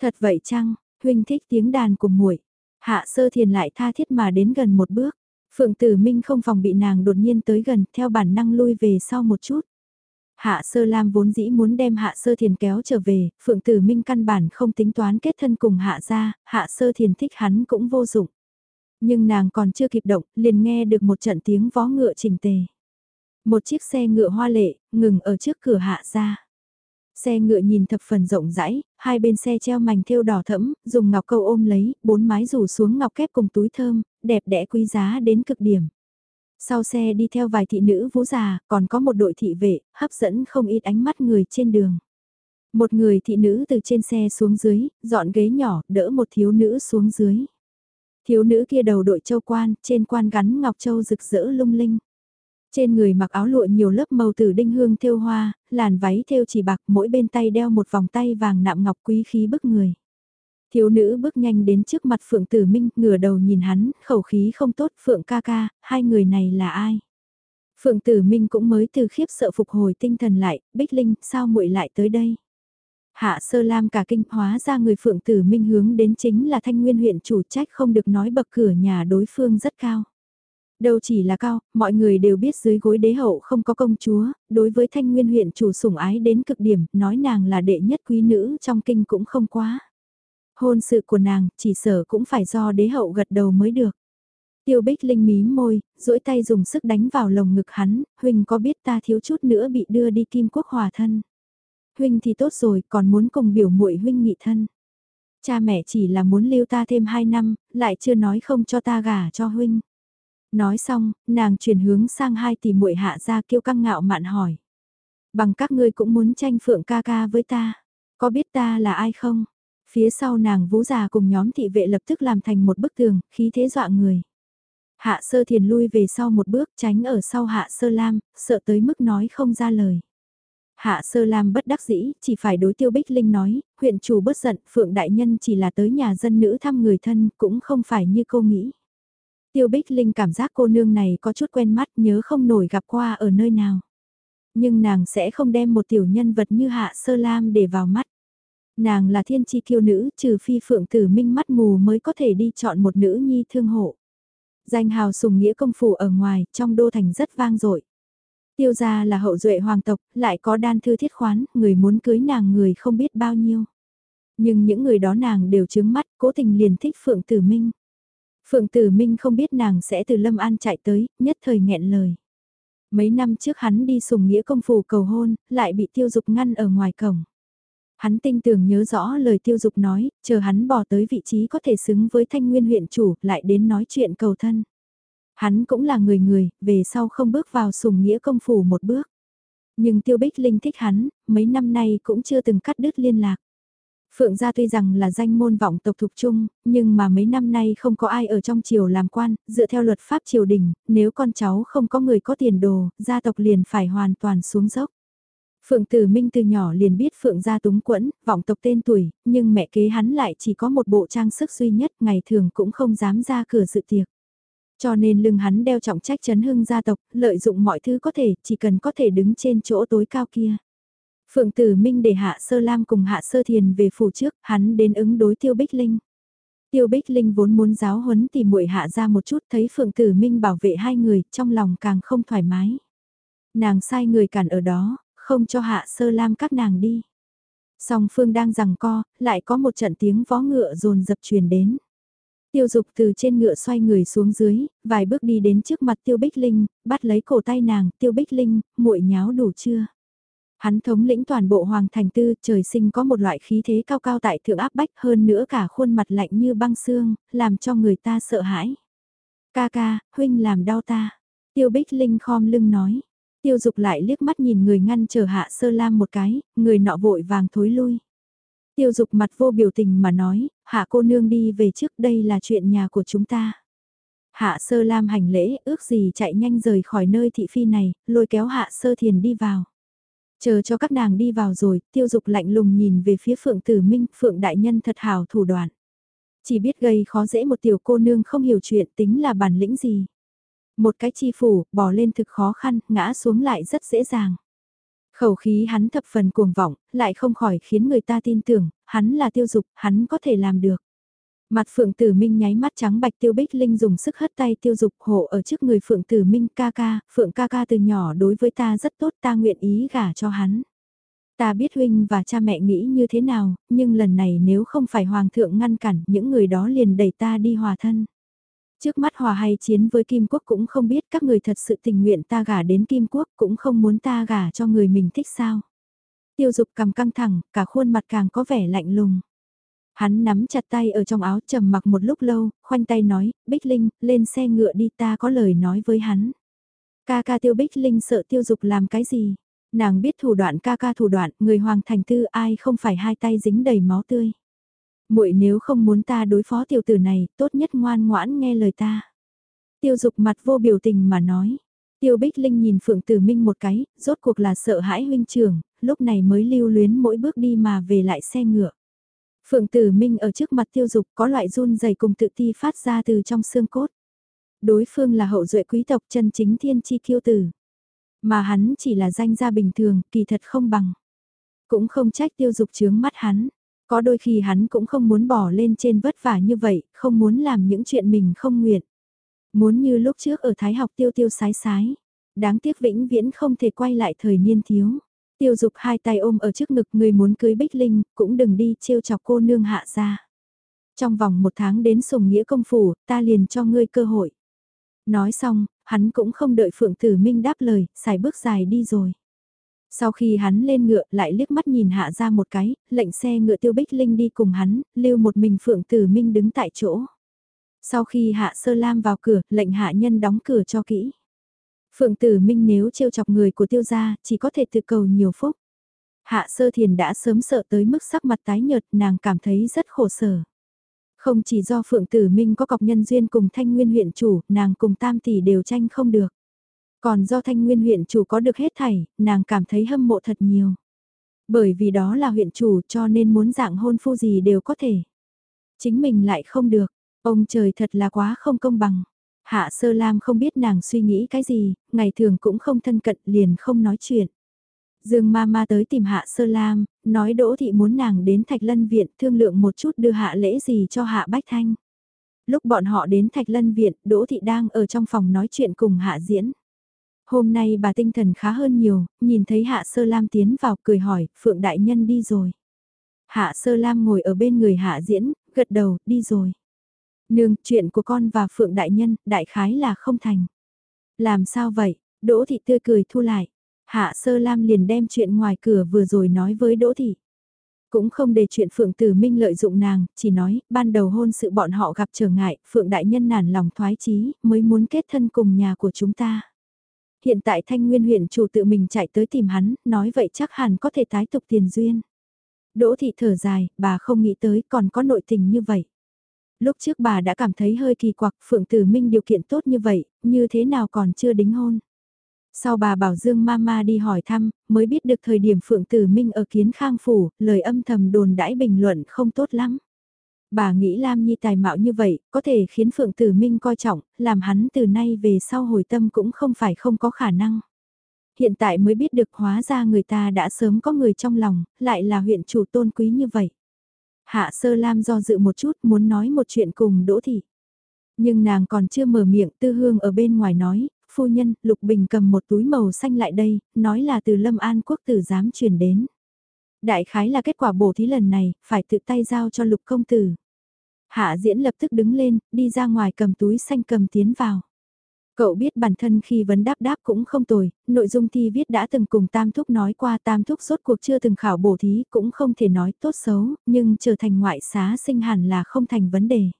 [SPEAKER 1] Thật vậy chăng, huynh thích tiếng đàn của muội. Hạ sơ thiền lại tha thiết mà đến gần một bước. Phượng tử minh không phòng bị nàng đột nhiên tới gần, theo bản năng lui về sau một chút. Hạ sơ lam vốn dĩ muốn đem hạ sơ thiền kéo trở về, phượng tử minh căn bản không tính toán kết thân cùng hạ ra, hạ sơ thiền thích hắn cũng vô dụng. Nhưng nàng còn chưa kịp động, liền nghe được một trận tiếng vó ngựa trình tề. Một chiếc xe ngựa hoa lệ, ngừng ở trước cửa hạ ra. Xe ngựa nhìn thập phần rộng rãi, hai bên xe treo mảnh thêu đỏ thẫm, dùng ngọc câu ôm lấy, bốn mái rủ xuống ngọc kép cùng túi thơm, đẹp đẽ quý giá đến cực điểm. Sau xe đi theo vài thị nữ vũ già, còn có một đội thị vệ, hấp dẫn không ít ánh mắt người trên đường. Một người thị nữ từ trên xe xuống dưới, dọn ghế nhỏ, đỡ một thiếu nữ xuống dưới. Thiếu nữ kia đầu đội châu quan, trên quan gắn ngọc châu rực rỡ lung linh. Trên người mặc áo lụa nhiều lớp màu tử đinh hương thêu hoa, làn váy thêu chỉ bạc mỗi bên tay đeo một vòng tay vàng nạm ngọc quý khí bức người. Thiếu nữ bước nhanh đến trước mặt Phượng Tử Minh, ngửa đầu nhìn hắn, khẩu khí không tốt, Phượng ca ca, hai người này là ai? Phượng Tử Minh cũng mới từ khiếp sợ phục hồi tinh thần lại, Bích Linh, sao muội lại tới đây? Hạ Sơ Lam cả kinh hóa ra người Phượng Tử Minh hướng đến chính là Thanh Nguyên huyện chủ trách không được nói bậc cửa nhà đối phương rất cao. Đâu chỉ là cao, mọi người đều biết dưới gối đế hậu không có công chúa, đối với thanh nguyên huyện chủ sủng ái đến cực điểm, nói nàng là đệ nhất quý nữ trong kinh cũng không quá. Hôn sự của nàng, chỉ sở cũng phải do đế hậu gật đầu mới được. Tiêu bích linh mí môi, duỗi tay dùng sức đánh vào lồng ngực hắn, huynh có biết ta thiếu chút nữa bị đưa đi kim quốc hòa thân. Huynh thì tốt rồi, còn muốn cùng biểu muội huynh nghị thân. Cha mẹ chỉ là muốn lưu ta thêm 2 năm, lại chưa nói không cho ta gả cho huynh. Nói xong, nàng chuyển hướng sang hai tỷ muội hạ ra kêu căng ngạo mạn hỏi. Bằng các ngươi cũng muốn tranh phượng ca ca với ta. Có biết ta là ai không? Phía sau nàng vũ già cùng nhóm thị vệ lập tức làm thành một bức tường, khí thế dọa người. Hạ sơ thiền lui về sau một bước tránh ở sau hạ sơ lam, sợ tới mức nói không ra lời. Hạ sơ lam bất đắc dĩ, chỉ phải đối tiêu bích linh nói, huyện chủ bất giận, phượng đại nhân chỉ là tới nhà dân nữ thăm người thân, cũng không phải như cô nghĩ. Tiêu Bích Linh cảm giác cô nương này có chút quen mắt nhớ không nổi gặp qua ở nơi nào. Nhưng nàng sẽ không đem một tiểu nhân vật như Hạ Sơ Lam để vào mắt. Nàng là thiên chi kiêu nữ, trừ phi phượng tử minh mắt mù mới có thể đi chọn một nữ nhi thương hộ. Danh hào sùng nghĩa công phủ ở ngoài, trong đô thành rất vang dội. Tiêu gia là hậu duệ hoàng tộc, lại có đan thư thiết khoán, người muốn cưới nàng người không biết bao nhiêu. Nhưng những người đó nàng đều chướng mắt, cố tình liền thích Phượng Tử Minh. Phượng Tử Minh không biết nàng sẽ từ Lâm An chạy tới, nhất thời nghẹn lời. Mấy năm trước hắn đi sùng nghĩa công phủ cầu hôn, lại bị tiêu dục ngăn ở ngoài cổng. Hắn tinh tường nhớ rõ lời tiêu dục nói, chờ hắn bỏ tới vị trí có thể xứng với thanh nguyên huyện chủ, lại đến nói chuyện cầu thân. Hắn cũng là người người, về sau không bước vào sùng nghĩa công phủ một bước. Nhưng tiêu bích linh thích hắn, mấy năm nay cũng chưa từng cắt đứt liên lạc. Phượng gia tuy rằng là danh môn vọng tộc thuộc chung, nhưng mà mấy năm nay không có ai ở trong triều làm quan, dựa theo luật pháp triều đình, nếu con cháu không có người có tiền đồ, gia tộc liền phải hoàn toàn xuống dốc. Phượng Tử Minh từ nhỏ liền biết Phượng gia túng quẫn, vọng tộc tên tuổi, nhưng mẹ kế hắn lại chỉ có một bộ trang sức duy nhất, ngày thường cũng không dám ra cửa dự tiệc. Cho nên lưng hắn đeo trọng trách chấn hưng gia tộc, lợi dụng mọi thứ có thể, chỉ cần có thể đứng trên chỗ tối cao kia. Phượng Tử Minh để Hạ Sơ Lam cùng Hạ Sơ Thiền về phủ trước, hắn đến ứng đối Tiêu Bích Linh. Tiêu Bích Linh vốn muốn giáo huấn thì muội hạ ra một chút thấy Phượng Tử Minh bảo vệ hai người, trong lòng càng không thoải mái. Nàng sai người cản ở đó, không cho Hạ Sơ Lam các nàng đi. Song Phương đang rằng co, lại có một trận tiếng vó ngựa rồn dập truyền đến. Tiêu Dục từ trên ngựa xoay người xuống dưới, vài bước đi đến trước mặt Tiêu Bích Linh, bắt lấy cổ tay nàng, Tiêu Bích Linh, muội nháo đủ chưa? Hắn thống lĩnh toàn bộ hoàng thành tư, trời sinh có một loại khí thế cao cao tại thượng áp bách hơn nữa cả khuôn mặt lạnh như băng xương, làm cho người ta sợ hãi. Ca ca, huynh làm đau ta. Tiêu Bích Linh khom lưng nói. Tiêu dục lại liếc mắt nhìn người ngăn chờ hạ sơ lam một cái, người nọ vội vàng thối lui. Tiêu dục mặt vô biểu tình mà nói, hạ cô nương đi về trước đây là chuyện nhà của chúng ta. Hạ sơ lam hành lễ, ước gì chạy nhanh rời khỏi nơi thị phi này, lôi kéo hạ sơ thiền đi vào. Chờ cho các nàng đi vào rồi, tiêu dục lạnh lùng nhìn về phía Phượng Tử Minh, Phượng Đại Nhân thật hào thủ đoạn. Chỉ biết gây khó dễ một tiểu cô nương không hiểu chuyện tính là bản lĩnh gì. Một cái chi phủ, bỏ lên thực khó khăn, ngã xuống lại rất dễ dàng. Khẩu khí hắn thập phần cuồng vọng, lại không khỏi khiến người ta tin tưởng, hắn là tiêu dục, hắn có thể làm được. Mặt Phượng Tử Minh nháy mắt trắng bạch Tiêu Bích Linh dùng sức hất tay Tiêu Dục hộ ở trước người Phượng Tử Minh ca ca, Phượng ca ca từ nhỏ đối với ta rất tốt ta nguyện ý gả cho hắn. Ta biết huynh và cha mẹ nghĩ như thế nào, nhưng lần này nếu không phải Hoàng thượng ngăn cản những người đó liền đẩy ta đi hòa thân. Trước mắt hòa hay chiến với Kim Quốc cũng không biết các người thật sự tình nguyện ta gả đến Kim Quốc cũng không muốn ta gả cho người mình thích sao. Tiêu dục cầm căng thẳng, cả khuôn mặt càng có vẻ lạnh lùng. Hắn nắm chặt tay ở trong áo trầm mặc một lúc lâu, khoanh tay nói, Bích Linh, lên xe ngựa đi ta có lời nói với hắn. Ca ca tiêu Bích Linh sợ tiêu dục làm cái gì? Nàng biết thủ đoạn ca ca thủ đoạn, người hoàng thành tư ai không phải hai tay dính đầy máu tươi. muội nếu không muốn ta đối phó tiểu tử này, tốt nhất ngoan ngoãn nghe lời ta. Tiêu dục mặt vô biểu tình mà nói. Tiêu Bích Linh nhìn Phượng Tử Minh một cái, rốt cuộc là sợ hãi huynh trưởng, lúc này mới lưu luyến mỗi bước đi mà về lại xe ngựa. Phượng Tử Minh ở trước mặt tiêu dục có loại run dày cùng tự ti phát ra từ trong xương cốt. Đối phương là hậu duệ quý tộc chân chính thiên chi kiêu tử. Mà hắn chỉ là danh gia bình thường, kỳ thật không bằng. Cũng không trách tiêu dục chướng mắt hắn. Có đôi khi hắn cũng không muốn bỏ lên trên vất vả như vậy, không muốn làm những chuyện mình không nguyện. Muốn như lúc trước ở Thái học tiêu tiêu sái sái. Đáng tiếc vĩnh viễn không thể quay lại thời niên thiếu. Tiêu dục hai tay ôm ở trước ngực người muốn cưới Bích Linh, cũng đừng đi trêu chọc cô nương hạ ra. Trong vòng một tháng đến sùng nghĩa công phủ, ta liền cho ngươi cơ hội. Nói xong, hắn cũng không đợi Phượng Tử Minh đáp lời, xài bước dài đi rồi. Sau khi hắn lên ngựa lại liếc mắt nhìn hạ ra một cái, lệnh xe ngựa tiêu Bích Linh đi cùng hắn, lưu một mình Phượng Tử Minh đứng tại chỗ. Sau khi hạ sơ lam vào cửa, lệnh hạ nhân đóng cửa cho kỹ. Phượng Tử Minh nếu trêu chọc người của tiêu gia, chỉ có thể tự cầu nhiều phúc. Hạ sơ thiền đã sớm sợ tới mức sắc mặt tái nhợt, nàng cảm thấy rất khổ sở. Không chỉ do Phượng Tử Minh có cọc nhân duyên cùng Thanh Nguyên huyện chủ, nàng cùng Tam Tỷ đều tranh không được. Còn do Thanh Nguyên huyện chủ có được hết thảy, nàng cảm thấy hâm mộ thật nhiều. Bởi vì đó là huyện chủ cho nên muốn dạng hôn phu gì đều có thể. Chính mình lại không được, ông trời thật là quá không công bằng. Hạ Sơ Lam không biết nàng suy nghĩ cái gì, ngày thường cũng không thân cận liền không nói chuyện. Dương ma ma tới tìm Hạ Sơ Lam, nói Đỗ Thị muốn nàng đến Thạch Lân Viện thương lượng một chút đưa hạ lễ gì cho Hạ Bách Thanh. Lúc bọn họ đến Thạch Lân Viện, Đỗ Thị đang ở trong phòng nói chuyện cùng Hạ Diễn. Hôm nay bà tinh thần khá hơn nhiều, nhìn thấy Hạ Sơ Lam tiến vào cười hỏi, Phượng Đại Nhân đi rồi. Hạ Sơ Lam ngồi ở bên người Hạ Diễn, gật đầu, đi rồi. Nương, chuyện của con và Phượng Đại Nhân, đại khái là không thành. Làm sao vậy? Đỗ Thị tươi cười thu lại. Hạ Sơ Lam liền đem chuyện ngoài cửa vừa rồi nói với Đỗ Thị. Cũng không để chuyện Phượng Tử Minh lợi dụng nàng, chỉ nói, ban đầu hôn sự bọn họ gặp trở ngại, Phượng Đại Nhân nản lòng thoái chí mới muốn kết thân cùng nhà của chúng ta. Hiện tại Thanh Nguyên huyện chủ tự mình chạy tới tìm hắn, nói vậy chắc hẳn có thể tái tục tiền duyên. Đỗ Thị thở dài, bà không nghĩ tới còn có nội tình như vậy. Lúc trước bà đã cảm thấy hơi kỳ quặc Phượng Tử Minh điều kiện tốt như vậy, như thế nào còn chưa đính hôn. Sau bà bảo Dương Mama đi hỏi thăm, mới biết được thời điểm Phượng Tử Minh ở kiến khang phủ, lời âm thầm đồn đãi bình luận không tốt lắm. Bà nghĩ Lam Nhi tài mạo như vậy, có thể khiến Phượng Tử Minh coi trọng, làm hắn từ nay về sau hồi tâm cũng không phải không có khả năng. Hiện tại mới biết được hóa ra người ta đã sớm có người trong lòng, lại là huyện chủ tôn quý như vậy. Hạ Sơ Lam do dự một chút muốn nói một chuyện cùng Đỗ Thị. Nhưng nàng còn chưa mở miệng tư hương ở bên ngoài nói, phu nhân, Lục Bình cầm một túi màu xanh lại đây, nói là từ Lâm An quốc tử dám truyền đến. Đại khái là kết quả bổ thí lần này, phải tự tay giao cho Lục công tử. Hạ diễn lập tức đứng lên, đi ra ngoài cầm túi xanh cầm tiến vào. Cậu biết bản thân khi vấn đáp đáp cũng không tồi, nội dung thi viết đã từng cùng Tam Thúc nói qua Tam Thúc rốt cuộc chưa từng khảo bổ thí cũng không thể nói tốt xấu, nhưng trở thành ngoại xá sinh hẳn là không thành vấn đề.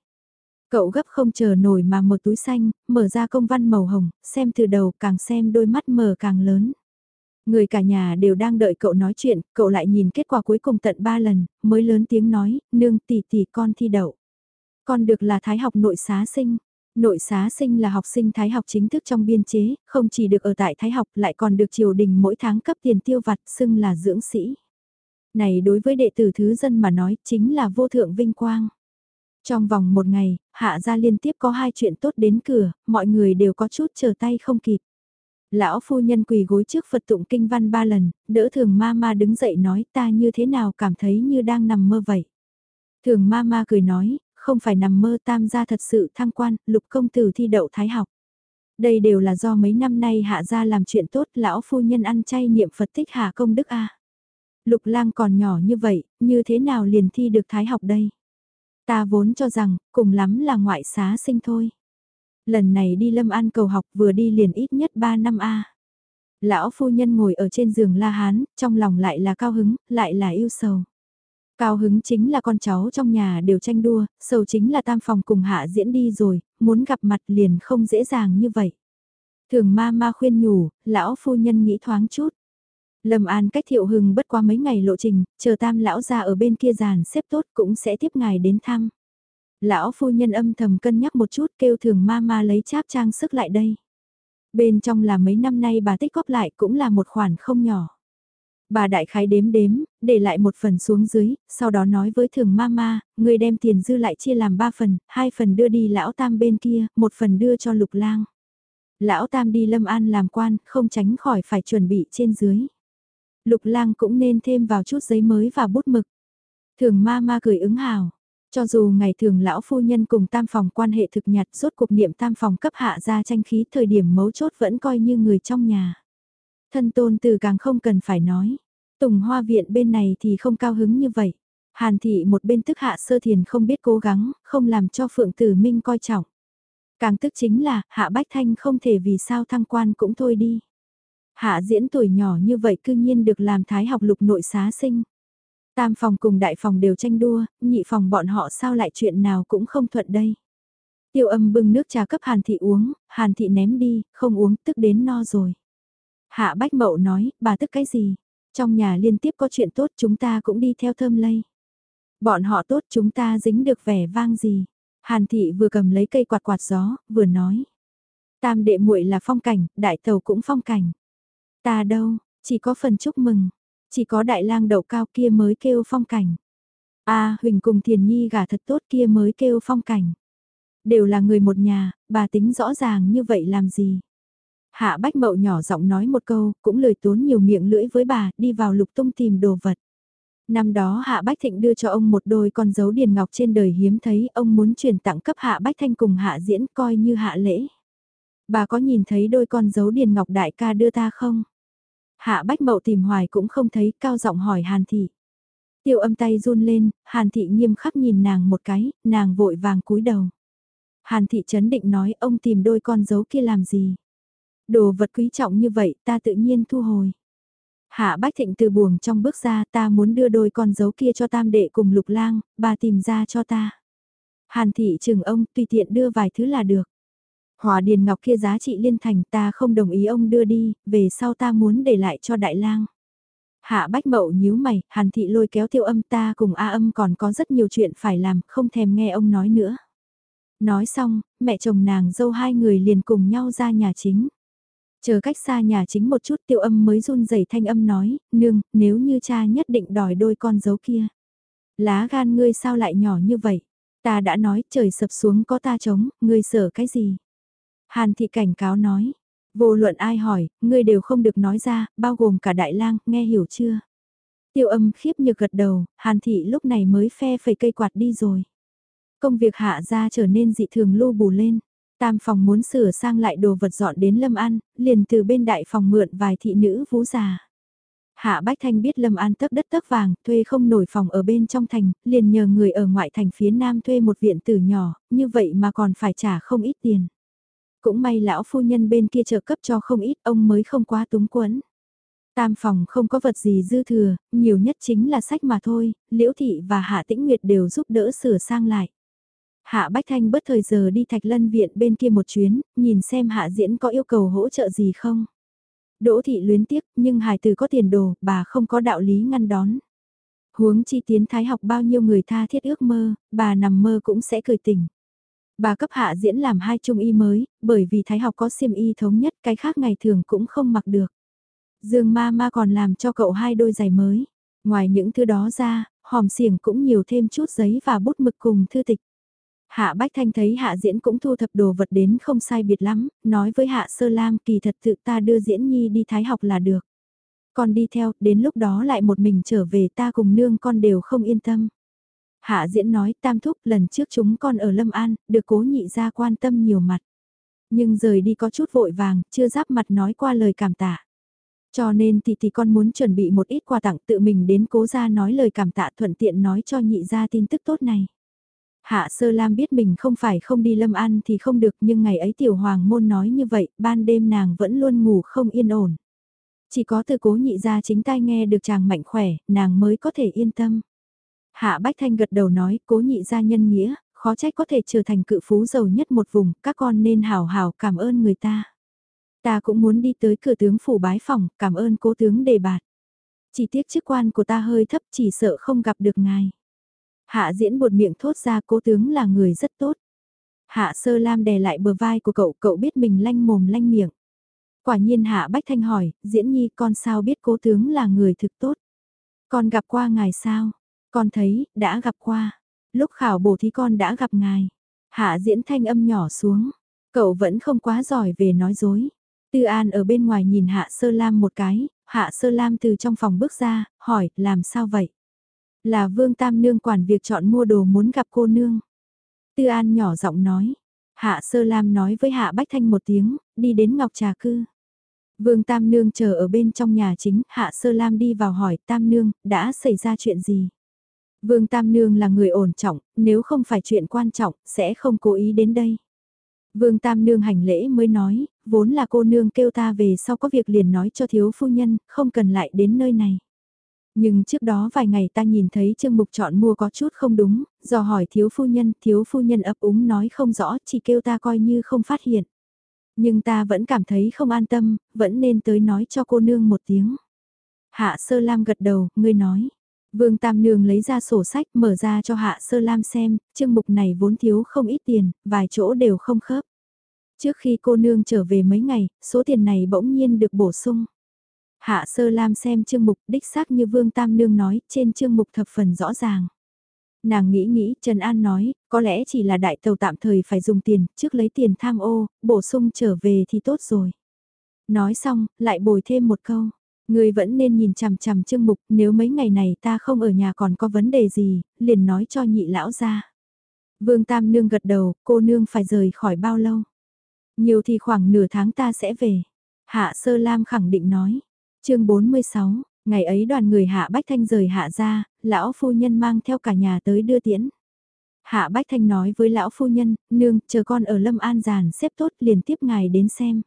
[SPEAKER 1] Cậu gấp không chờ nổi mà một túi xanh, mở ra công văn màu hồng, xem từ đầu càng xem đôi mắt mờ càng lớn. Người cả nhà đều đang đợi cậu nói chuyện, cậu lại nhìn kết quả cuối cùng tận ba lần, mới lớn tiếng nói, nương tỷ tỷ con thi đậu. Con được là thái học nội xá sinh, Nội xá sinh là học sinh thái học chính thức trong biên chế, không chỉ được ở tại thái học lại còn được triều đình mỗi tháng cấp tiền tiêu vặt xưng là dưỡng sĩ. Này đối với đệ tử thứ dân mà nói chính là vô thượng vinh quang. Trong vòng một ngày, hạ gia liên tiếp có hai chuyện tốt đến cửa, mọi người đều có chút chờ tay không kịp. Lão phu nhân quỳ gối trước Phật tụng kinh văn ba lần, đỡ thường ma ma đứng dậy nói ta như thế nào cảm thấy như đang nằm mơ vậy. Thường ma ma cười nói, không phải nằm mơ tam gia thật sự thăng quan, lục công tử thi đậu thái học. Đây đều là do mấy năm nay hạ gia làm chuyện tốt lão phu nhân ăn chay niệm Phật tích hạ công đức a Lục lang còn nhỏ như vậy, như thế nào liền thi được thái học đây? Ta vốn cho rằng, cùng lắm là ngoại xá sinh thôi. Lần này đi lâm an cầu học vừa đi liền ít nhất 3 năm a Lão phu nhân ngồi ở trên giường la hán, trong lòng lại là cao hứng, lại là yêu sầu. Cao hứng chính là con cháu trong nhà đều tranh đua, sầu chính là tam phòng cùng hạ diễn đi rồi, muốn gặp mặt liền không dễ dàng như vậy. Thường ma ma khuyên nhủ, lão phu nhân nghĩ thoáng chút. Lâm An cách thiệu hưng bất qua mấy ngày lộ trình, chờ tam lão ra ở bên kia giàn xếp tốt cũng sẽ tiếp ngài đến thăm. Lão phu nhân âm thầm cân nhắc một chút kêu thường ma ma lấy cháp trang sức lại đây. Bên trong là mấy năm nay bà tích góp lại cũng là một khoản không nhỏ. Bà đại khái đếm đếm, để lại một phần xuống dưới, sau đó nói với thường mama, người đem tiền dư lại chia làm ba phần, hai phần đưa đi lão tam bên kia, một phần đưa cho lục lang. Lão tam đi lâm an làm quan, không tránh khỏi phải chuẩn bị trên dưới. Lục lang cũng nên thêm vào chút giấy mới và bút mực. Thường mama gửi cười ứng hào. Cho dù ngày thường lão phu nhân cùng tam phòng quan hệ thực nhạt rốt cuộc niệm tam phòng cấp hạ ra tranh khí thời điểm mấu chốt vẫn coi như người trong nhà. Thân tôn từ càng không cần phải nói. Tùng hoa viện bên này thì không cao hứng như vậy. Hàn thị một bên tức hạ sơ thiền không biết cố gắng, không làm cho phượng tử minh coi trọng. Càng tức chính là, hạ bách thanh không thể vì sao thăng quan cũng thôi đi. Hạ diễn tuổi nhỏ như vậy cư nhiên được làm thái học lục nội xá sinh. Tam phòng cùng đại phòng đều tranh đua, nhị phòng bọn họ sao lại chuyện nào cũng không thuận đây. Tiêu âm bưng nước trà cấp Hàn thị uống, Hàn thị ném đi, không uống tức đến no rồi. Hạ Bách Mậu nói, bà tức cái gì? Trong nhà liên tiếp có chuyện tốt chúng ta cũng đi theo thơm lây. Bọn họ tốt chúng ta dính được vẻ vang gì? Hàn thị vừa cầm lấy cây quạt quạt gió, vừa nói. Tam đệ muội là phong cảnh, đại tàu cũng phong cảnh. Ta đâu, chỉ có phần chúc mừng. Chỉ có đại lang đậu cao kia mới kêu phong cảnh. a Huỳnh cùng Thiền Nhi gả thật tốt kia mới kêu phong cảnh. Đều là người một nhà, bà tính rõ ràng như vậy làm gì? Hạ Bách Mậu nhỏ giọng nói một câu, cũng lời tốn nhiều miệng lưỡi với bà, đi vào lục tung tìm đồ vật. Năm đó Hạ Bách Thịnh đưa cho ông một đôi con dấu điền ngọc trên đời hiếm thấy, ông muốn truyền tặng cấp Hạ Bách Thanh cùng Hạ Diễn coi như hạ lễ. Bà có nhìn thấy đôi con dấu điền ngọc đại ca đưa ta không? Hạ Bách Mậu tìm hoài cũng không thấy, cao giọng hỏi Hàn Thị. Tiêu âm tay run lên, Hàn Thị nghiêm khắc nhìn nàng một cái, nàng vội vàng cúi đầu. Hàn Thị chấn định nói ông tìm đôi con dấu kia làm gì? Đồ vật quý trọng như vậy ta tự nhiên thu hồi. Hạ Bách Thịnh từ buồng trong bước ra ta muốn đưa đôi con dấu kia cho tam đệ cùng lục lang, bà tìm ra cho ta. Hàn thị trừng ông tùy tiện đưa vài thứ là được. Hòa điền ngọc kia giá trị liên thành ta không đồng ý ông đưa đi, về sau ta muốn để lại cho đại lang. Hạ bách mậu nhíu mày, hàn thị lôi kéo tiêu âm ta cùng A âm còn có rất nhiều chuyện phải làm, không thèm nghe ông nói nữa. Nói xong, mẹ chồng nàng dâu hai người liền cùng nhau ra nhà chính. Chờ cách xa nhà chính một chút tiêu âm mới run rẩy thanh âm nói, nương, nếu như cha nhất định đòi đôi con dấu kia. Lá gan ngươi sao lại nhỏ như vậy? Ta đã nói trời sập xuống có ta chống, ngươi sợ cái gì? Hàn thị cảnh cáo nói, vô luận ai hỏi, ngươi đều không được nói ra, bao gồm cả đại lang, nghe hiểu chưa? Tiêu âm khiếp nhược gật đầu, hàn thị lúc này mới phe phẩy cây quạt đi rồi. Công việc hạ ra trở nên dị thường lưu bù lên. Tam phòng muốn sửa sang lại đồ vật dọn đến Lâm An, liền từ bên đại phòng mượn vài thị nữ vũ già. Hạ Bách Thanh biết Lâm An tấc đất tấc vàng, thuê không nổi phòng ở bên trong thành, liền nhờ người ở ngoại thành phía nam thuê một viện tử nhỏ, như vậy mà còn phải trả không ít tiền. Cũng may lão phu nhân bên kia trợ cấp cho không ít, ông mới không quá túng quẫn. Tam phòng không có vật gì dư thừa, nhiều nhất chính là sách mà thôi, Liễu Thị và Hạ Tĩnh Nguyệt đều giúp đỡ sửa sang lại. Hạ Bách Thanh bất thời giờ đi Thạch Lân Viện bên kia một chuyến, nhìn xem Hạ Diễn có yêu cầu hỗ trợ gì không. Đỗ Thị luyến tiếc, nhưng hài từ có tiền đồ, bà không có đạo lý ngăn đón. Huống chi tiến thái học bao nhiêu người tha thiết ước mơ, bà nằm mơ cũng sẽ cười tỉnh. Bà cấp hạ diễn làm hai trung y mới, bởi vì thái học có xiêm y thống nhất cái khác ngày thường cũng không mặc được. Dương ma ma còn làm cho cậu hai đôi giày mới. Ngoài những thứ đó ra, hòm xiềng cũng nhiều thêm chút giấy và bút mực cùng thư tịch. Hạ Bách Thanh thấy Hạ Diễn cũng thu thập đồ vật đến không sai biệt lắm, nói với Hạ Sơ Lam kỳ thật tự ta đưa Diễn Nhi đi thái học là được. Con đi theo, đến lúc đó lại một mình trở về ta cùng nương con đều không yên tâm. Hạ diễn nói tam thúc lần trước chúng con ở Lâm An, được cố nhị ra quan tâm nhiều mặt. Nhưng rời đi có chút vội vàng, chưa giáp mặt nói qua lời cảm tạ. Cho nên thì thì con muốn chuẩn bị một ít quà tặng tự mình đến cố ra nói lời cảm tạ thuận tiện nói cho nhị ra tin tức tốt này. Hạ Sơ Lam biết mình không phải không đi lâm an thì không được nhưng ngày ấy tiểu hoàng môn nói như vậy, ban đêm nàng vẫn luôn ngủ không yên ổn. Chỉ có từ cố nhị ra chính tai nghe được chàng mạnh khỏe, nàng mới có thể yên tâm. Hạ Bách Thanh gật đầu nói, cố nhị ra nhân nghĩa, khó trách có thể trở thành cự phú giàu nhất một vùng, các con nên hào hào cảm ơn người ta. Ta cũng muốn đi tới cửa tướng phủ bái phòng, cảm ơn cố tướng đề bạt. Chỉ tiếc chức quan của ta hơi thấp chỉ sợ không gặp được ngài. Hạ diễn buột miệng thốt ra cố tướng là người rất tốt. Hạ sơ lam đè lại bờ vai của cậu, cậu biết mình lanh mồm lanh miệng. Quả nhiên Hạ Bách Thanh hỏi, diễn nhi con sao biết cố tướng là người thực tốt. Con gặp qua ngài sao? Con thấy, đã gặp qua. Lúc khảo bổ thì con đã gặp ngài. Hạ diễn thanh âm nhỏ xuống. Cậu vẫn không quá giỏi về nói dối. Tư An ở bên ngoài nhìn Hạ Sơ Lam một cái, Hạ Sơ Lam từ trong phòng bước ra, hỏi, làm sao vậy? Là Vương Tam Nương quản việc chọn mua đồ muốn gặp cô Nương. Tư An nhỏ giọng nói. Hạ Sơ Lam nói với Hạ Bách Thanh một tiếng, đi đến Ngọc Trà Cư. Vương Tam Nương chờ ở bên trong nhà chính, Hạ Sơ Lam đi vào hỏi Tam Nương, đã xảy ra chuyện gì? Vương Tam Nương là người ổn trọng, nếu không phải chuyện quan trọng, sẽ không cố ý đến đây. Vương Tam Nương hành lễ mới nói, vốn là cô nương kêu ta về sau có việc liền nói cho thiếu phu nhân, không cần lại đến nơi này. Nhưng trước đó vài ngày ta nhìn thấy Trương Mục chọn mua có chút không đúng, do hỏi thiếu phu nhân, thiếu phu nhân ấp úng nói không rõ, chỉ kêu ta coi như không phát hiện. Nhưng ta vẫn cảm thấy không an tâm, vẫn nên tới nói cho cô nương một tiếng. Hạ Sơ Lam gật đầu, ngươi nói. Vương Tam Nương lấy ra sổ sách mở ra cho Hạ Sơ Lam xem, chương mục này vốn thiếu không ít tiền, vài chỗ đều không khớp. Trước khi cô nương trở về mấy ngày, số tiền này bỗng nhiên được bổ sung. Hạ Sơ Lam xem chương mục đích xác như Vương Tam Nương nói, trên chương mục thập phần rõ ràng. Nàng nghĩ nghĩ, Trần An nói, có lẽ chỉ là đại tàu tạm thời phải dùng tiền, trước lấy tiền tham ô, bổ sung trở về thì tốt rồi. Nói xong, lại bồi thêm một câu. Người vẫn nên nhìn chằm chằm chương mục, nếu mấy ngày này ta không ở nhà còn có vấn đề gì, liền nói cho nhị lão ra. Vương Tam Nương gật đầu, cô nương phải rời khỏi bao lâu? Nhiều thì khoảng nửa tháng ta sẽ về. Hạ Sơ Lam khẳng định nói chương 46, ngày ấy đoàn người Hạ Bách Thanh rời Hạ ra, lão phu nhân mang theo cả nhà tới đưa tiễn. Hạ Bách Thanh nói với lão phu nhân, nương, chờ con ở Lâm An giàn xếp tốt liền tiếp ngài đến xem.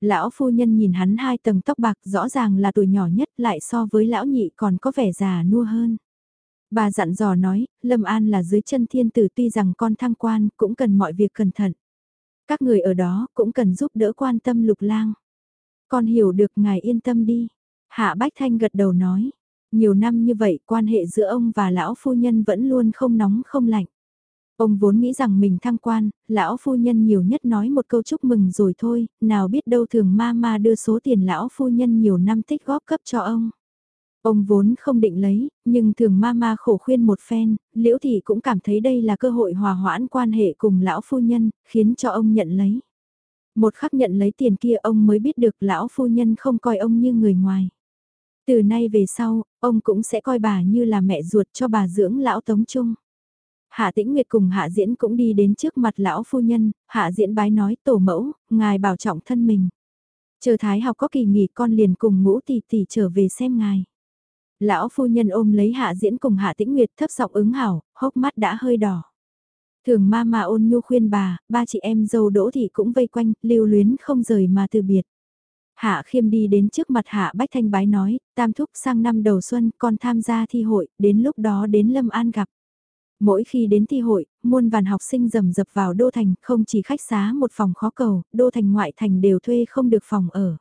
[SPEAKER 1] Lão phu nhân nhìn hắn hai tầng tóc bạc rõ ràng là tuổi nhỏ nhất lại so với lão nhị còn có vẻ già nua hơn. Bà dặn dò nói, Lâm An là dưới chân thiên tử tuy rằng con thăng quan cũng cần mọi việc cẩn thận. Các người ở đó cũng cần giúp đỡ quan tâm lục lang. Con hiểu được ngài yên tâm đi. Hạ Bách Thanh gật đầu nói. Nhiều năm như vậy quan hệ giữa ông và lão phu nhân vẫn luôn không nóng không lạnh. Ông vốn nghĩ rằng mình thăng quan, lão phu nhân nhiều nhất nói một câu chúc mừng rồi thôi, nào biết đâu thường ma ma đưa số tiền lão phu nhân nhiều năm tích góp cấp cho ông. Ông vốn không định lấy, nhưng thường ma ma khổ khuyên một phen, liễu thị cũng cảm thấy đây là cơ hội hòa hoãn quan hệ cùng lão phu nhân, khiến cho ông nhận lấy. Một khắc nhận lấy tiền kia ông mới biết được lão phu nhân không coi ông như người ngoài. Từ nay về sau, ông cũng sẽ coi bà như là mẹ ruột cho bà dưỡng lão tống trung. Hạ Tĩnh Nguyệt cùng Hạ Diễn cũng đi đến trước mặt lão phu nhân, Hạ Diễn bái nói tổ mẫu, ngài bảo trọng thân mình. Chờ Thái học có kỳ nghỉ con liền cùng ngũ tỷ tỷ trở về xem ngài. Lão phu nhân ôm lấy Hạ Diễn cùng Hạ Tĩnh Nguyệt thấp giọng ứng hảo, hốc mắt đã hơi đỏ. Thường ma mà ôn nhu khuyên bà, ba chị em dâu đỗ thị cũng vây quanh, lưu luyến không rời mà từ biệt. Hạ khiêm đi đến trước mặt Hạ Bách Thanh bái nói, tam thúc sang năm đầu xuân con tham gia thi hội, đến lúc đó đến Lâm An gặp. Mỗi khi đến thi hội, muôn vàn học sinh rầm rập vào Đô Thành, không chỉ khách xá một phòng khó cầu, Đô Thành ngoại thành đều thuê không được phòng ở.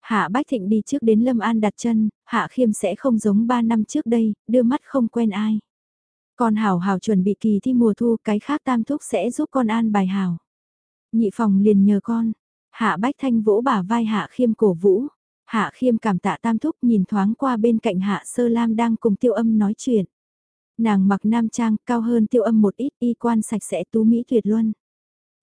[SPEAKER 1] Hạ Bách Thịnh đi trước đến Lâm An đặt chân, Hạ Khiêm sẽ không giống 3 năm trước đây, đưa mắt không quen ai. Con Hảo Hảo chuẩn bị kỳ thi mùa thu, cái khác tam thúc sẽ giúp con an bài Hảo. Nhị phòng liền nhờ con, Hạ Bách Thanh vỗ bả vai Hạ Khiêm cổ vũ. Hạ Khiêm cảm tạ tam thúc nhìn thoáng qua bên cạnh Hạ Sơ Lam đang cùng tiêu âm nói chuyện. Nàng mặc nam trang, cao hơn tiêu âm một ít, y quan sạch sẽ tú mỹ tuyệt luân.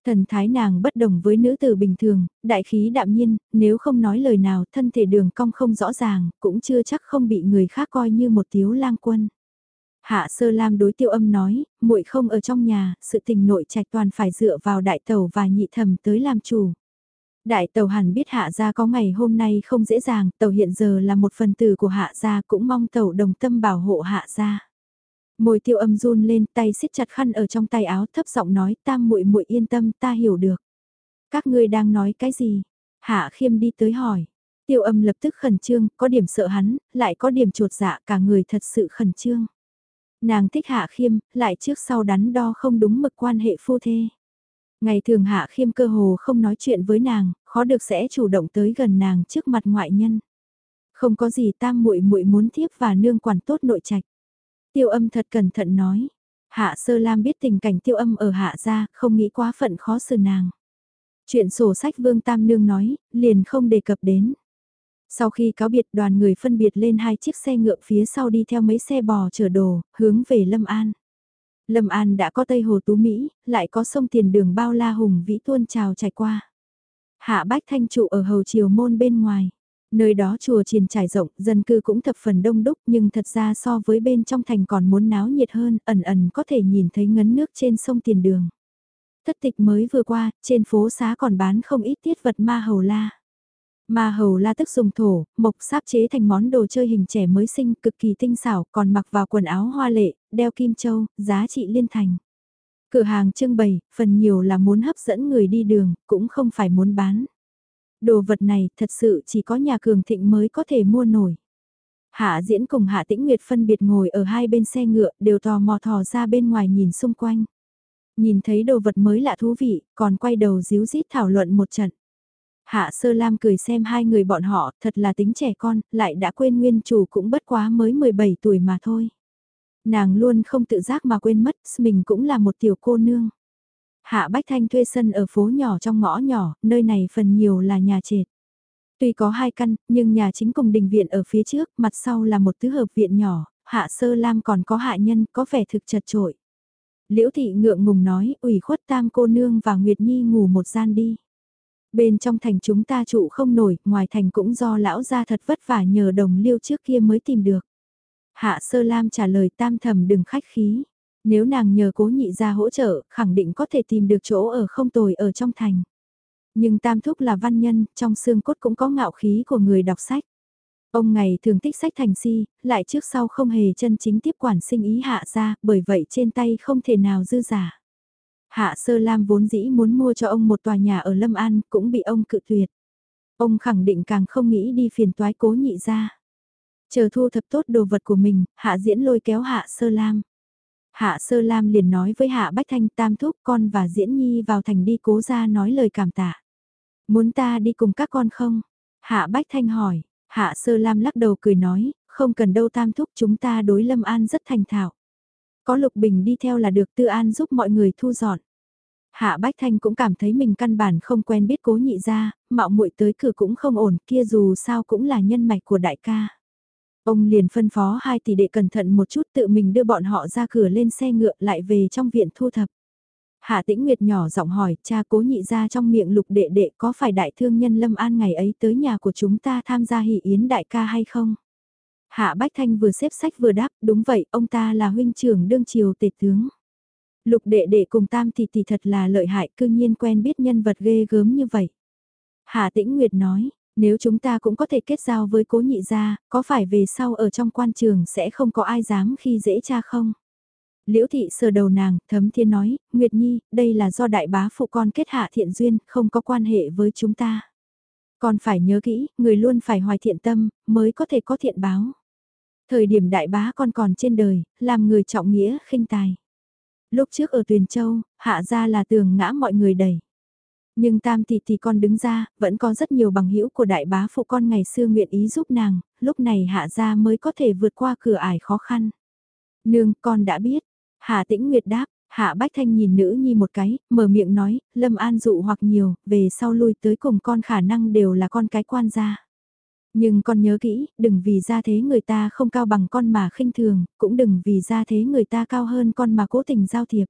[SPEAKER 1] Thần thái nàng bất đồng với nữ tử bình thường, đại khí đạm nhiên, nếu không nói lời nào thân thể đường cong không rõ ràng, cũng chưa chắc không bị người khác coi như một tiếu lang quân. Hạ Sơ Lam đối tiêu âm nói, muội không ở trong nhà, sự tình nội trạch toàn phải dựa vào đại tàu và nhị thẩm tới làm chủ. Đại tàu hẳn biết hạ gia có ngày hôm nay không dễ dàng, tàu hiện giờ là một phần tử của hạ gia cũng mong tàu đồng tâm bảo hộ hạ gia. Môi tiêu âm run lên tay siết chặt khăn ở trong tay áo thấp giọng nói tam muội muội yên tâm ta hiểu được. Các ngươi đang nói cái gì? Hạ khiêm đi tới hỏi. Tiêu âm lập tức khẩn trương, có điểm sợ hắn, lại có điểm trột dạ cả người thật sự khẩn trương. Nàng thích hạ khiêm, lại trước sau đắn đo không đúng mực quan hệ phu thê. Ngày thường hạ khiêm cơ hồ không nói chuyện với nàng, khó được sẽ chủ động tới gần nàng trước mặt ngoại nhân. Không có gì tam muội muội muốn thiếp và nương quản tốt nội trạch. Tiêu âm thật cẩn thận nói. Hạ sơ lam biết tình cảnh tiêu âm ở hạ gia, không nghĩ quá phận khó xử nàng. Chuyện sổ sách vương tam nương nói, liền không đề cập đến. Sau khi cáo biệt đoàn người phân biệt lên hai chiếc xe ngựa phía sau đi theo mấy xe bò chở đồ, hướng về Lâm An. Lâm An đã có Tây Hồ Tú Mỹ, lại có sông tiền đường bao la hùng vĩ tuôn trào trải qua. Hạ Bách Thanh trụ ở hầu triều môn bên ngoài. Nơi đó chùa triền trải rộng, dân cư cũng thập phần đông đúc nhưng thật ra so với bên trong thành còn muốn náo nhiệt hơn, ẩn ẩn có thể nhìn thấy ngấn nước trên sông tiền đường. Thất tịch mới vừa qua, trên phố xá còn bán không ít tiết vật ma hầu la. Ma hầu la tức dùng thổ, mộc sáp chế thành món đồ chơi hình trẻ mới sinh cực kỳ tinh xảo còn mặc vào quần áo hoa lệ, đeo kim châu, giá trị liên thành. Cửa hàng trưng bày, phần nhiều là muốn hấp dẫn người đi đường, cũng không phải muốn bán. Đồ vật này thật sự chỉ có nhà cường thịnh mới có thể mua nổi. Hạ diễn cùng Hạ Tĩnh Nguyệt phân biệt ngồi ở hai bên xe ngựa đều tò mò thò ra bên ngoài nhìn xung quanh. Nhìn thấy đồ vật mới lạ thú vị, còn quay đầu díu dít thảo luận một trận. Hạ Sơ Lam cười xem hai người bọn họ thật là tính trẻ con, lại đã quên nguyên chủ cũng bất quá mới 17 tuổi mà thôi. Nàng luôn không tự giác mà quên mất, mình cũng là một tiểu cô nương. Hạ Bách Thanh thuê sân ở phố nhỏ trong ngõ nhỏ, nơi này phần nhiều là nhà trệt. Tuy có hai căn, nhưng nhà chính cùng đình viện ở phía trước, mặt sau là một tứ hợp viện nhỏ, Hạ Sơ Lam còn có hạ nhân, có vẻ thực chật trội. Liễu thị ngượng ngùng nói, ủy khuất tam cô nương và Nguyệt Nhi ngủ một gian đi. Bên trong thành chúng ta trụ không nổi, ngoài thành cũng do lão gia thật vất vả nhờ đồng liêu trước kia mới tìm được. Hạ Sơ Lam trả lời tam thầm đừng khách khí. Nếu nàng nhờ cố nhị ra hỗ trợ, khẳng định có thể tìm được chỗ ở không tồi ở trong thành. Nhưng tam thúc là văn nhân, trong xương cốt cũng có ngạo khí của người đọc sách. Ông ngày thường tích sách thành si, lại trước sau không hề chân chính tiếp quản sinh ý hạ ra, bởi vậy trên tay không thể nào dư giả. Hạ Sơ Lam vốn dĩ muốn mua cho ông một tòa nhà ở Lâm An, cũng bị ông cự tuyệt. Ông khẳng định càng không nghĩ đi phiền toái cố nhị ra. Chờ thu thập tốt đồ vật của mình, Hạ Diễn lôi kéo Hạ Sơ Lam. Hạ Sơ Lam liền nói với Hạ Bách Thanh tam thúc con và Diễn Nhi vào thành đi cố ra nói lời cảm tạ. Muốn ta đi cùng các con không? Hạ Bách Thanh hỏi, Hạ Sơ Lam lắc đầu cười nói, không cần đâu tam thúc chúng ta đối Lâm An rất thành thạo. Có Lục Bình đi theo là được Tư An giúp mọi người thu dọn. Hạ Bách Thanh cũng cảm thấy mình căn bản không quen biết cố nhị ra, mạo muội tới cửa cũng không ổn, kia dù sao cũng là nhân mạch của đại ca. Ông liền phân phó hai tỷ đệ cẩn thận một chút tự mình đưa bọn họ ra cửa lên xe ngựa lại về trong viện thu thập. Hạ Tĩnh Nguyệt nhỏ giọng hỏi, cha cố nhị ra trong miệng lục đệ đệ có phải đại thương nhân Lâm An ngày ấy tới nhà của chúng ta tham gia hỷ yến đại ca hay không? Hạ Bách Thanh vừa xếp sách vừa đáp, đúng vậy, ông ta là huynh trưởng đương triều tể tướng. Lục đệ đệ cùng tam tỷ tỷ thật là lợi hại, cư nhiên quen biết nhân vật ghê gớm như vậy. Hạ Tĩnh Nguyệt nói, nếu chúng ta cũng có thể kết giao với cố nhị gia, có phải về sau ở trong quan trường sẽ không có ai dám khi dễ cha không? Liễu thị sờ đầu nàng, thấm thiên nói, Nguyệt Nhi, đây là do đại bá phụ con kết hạ thiện duyên, không có quan hệ với chúng ta. Còn phải nhớ kỹ, người luôn phải hoài thiện tâm, mới có thể có thiện báo. Thời điểm đại bá con còn trên đời, làm người trọng nghĩa, khinh tài. Lúc trước ở Tuyền Châu, hạ ra là tường ngã mọi người đầy. Nhưng tam tỷ tỷ con đứng ra, vẫn có rất nhiều bằng hữu của đại bá phụ con ngày xưa nguyện ý giúp nàng, lúc này hạ ra mới có thể vượt qua cửa ải khó khăn. Nương, con đã biết. Hạ tĩnh nguyệt đáp, hạ bách thanh nhìn nữ nhi một cái, mở miệng nói, lâm an dụ hoặc nhiều, về sau lui tới cùng con khả năng đều là con cái quan gia. Nhưng con nhớ kỹ, đừng vì ra thế người ta không cao bằng con mà khinh thường, cũng đừng vì ra thế người ta cao hơn con mà cố tình giao thiệp.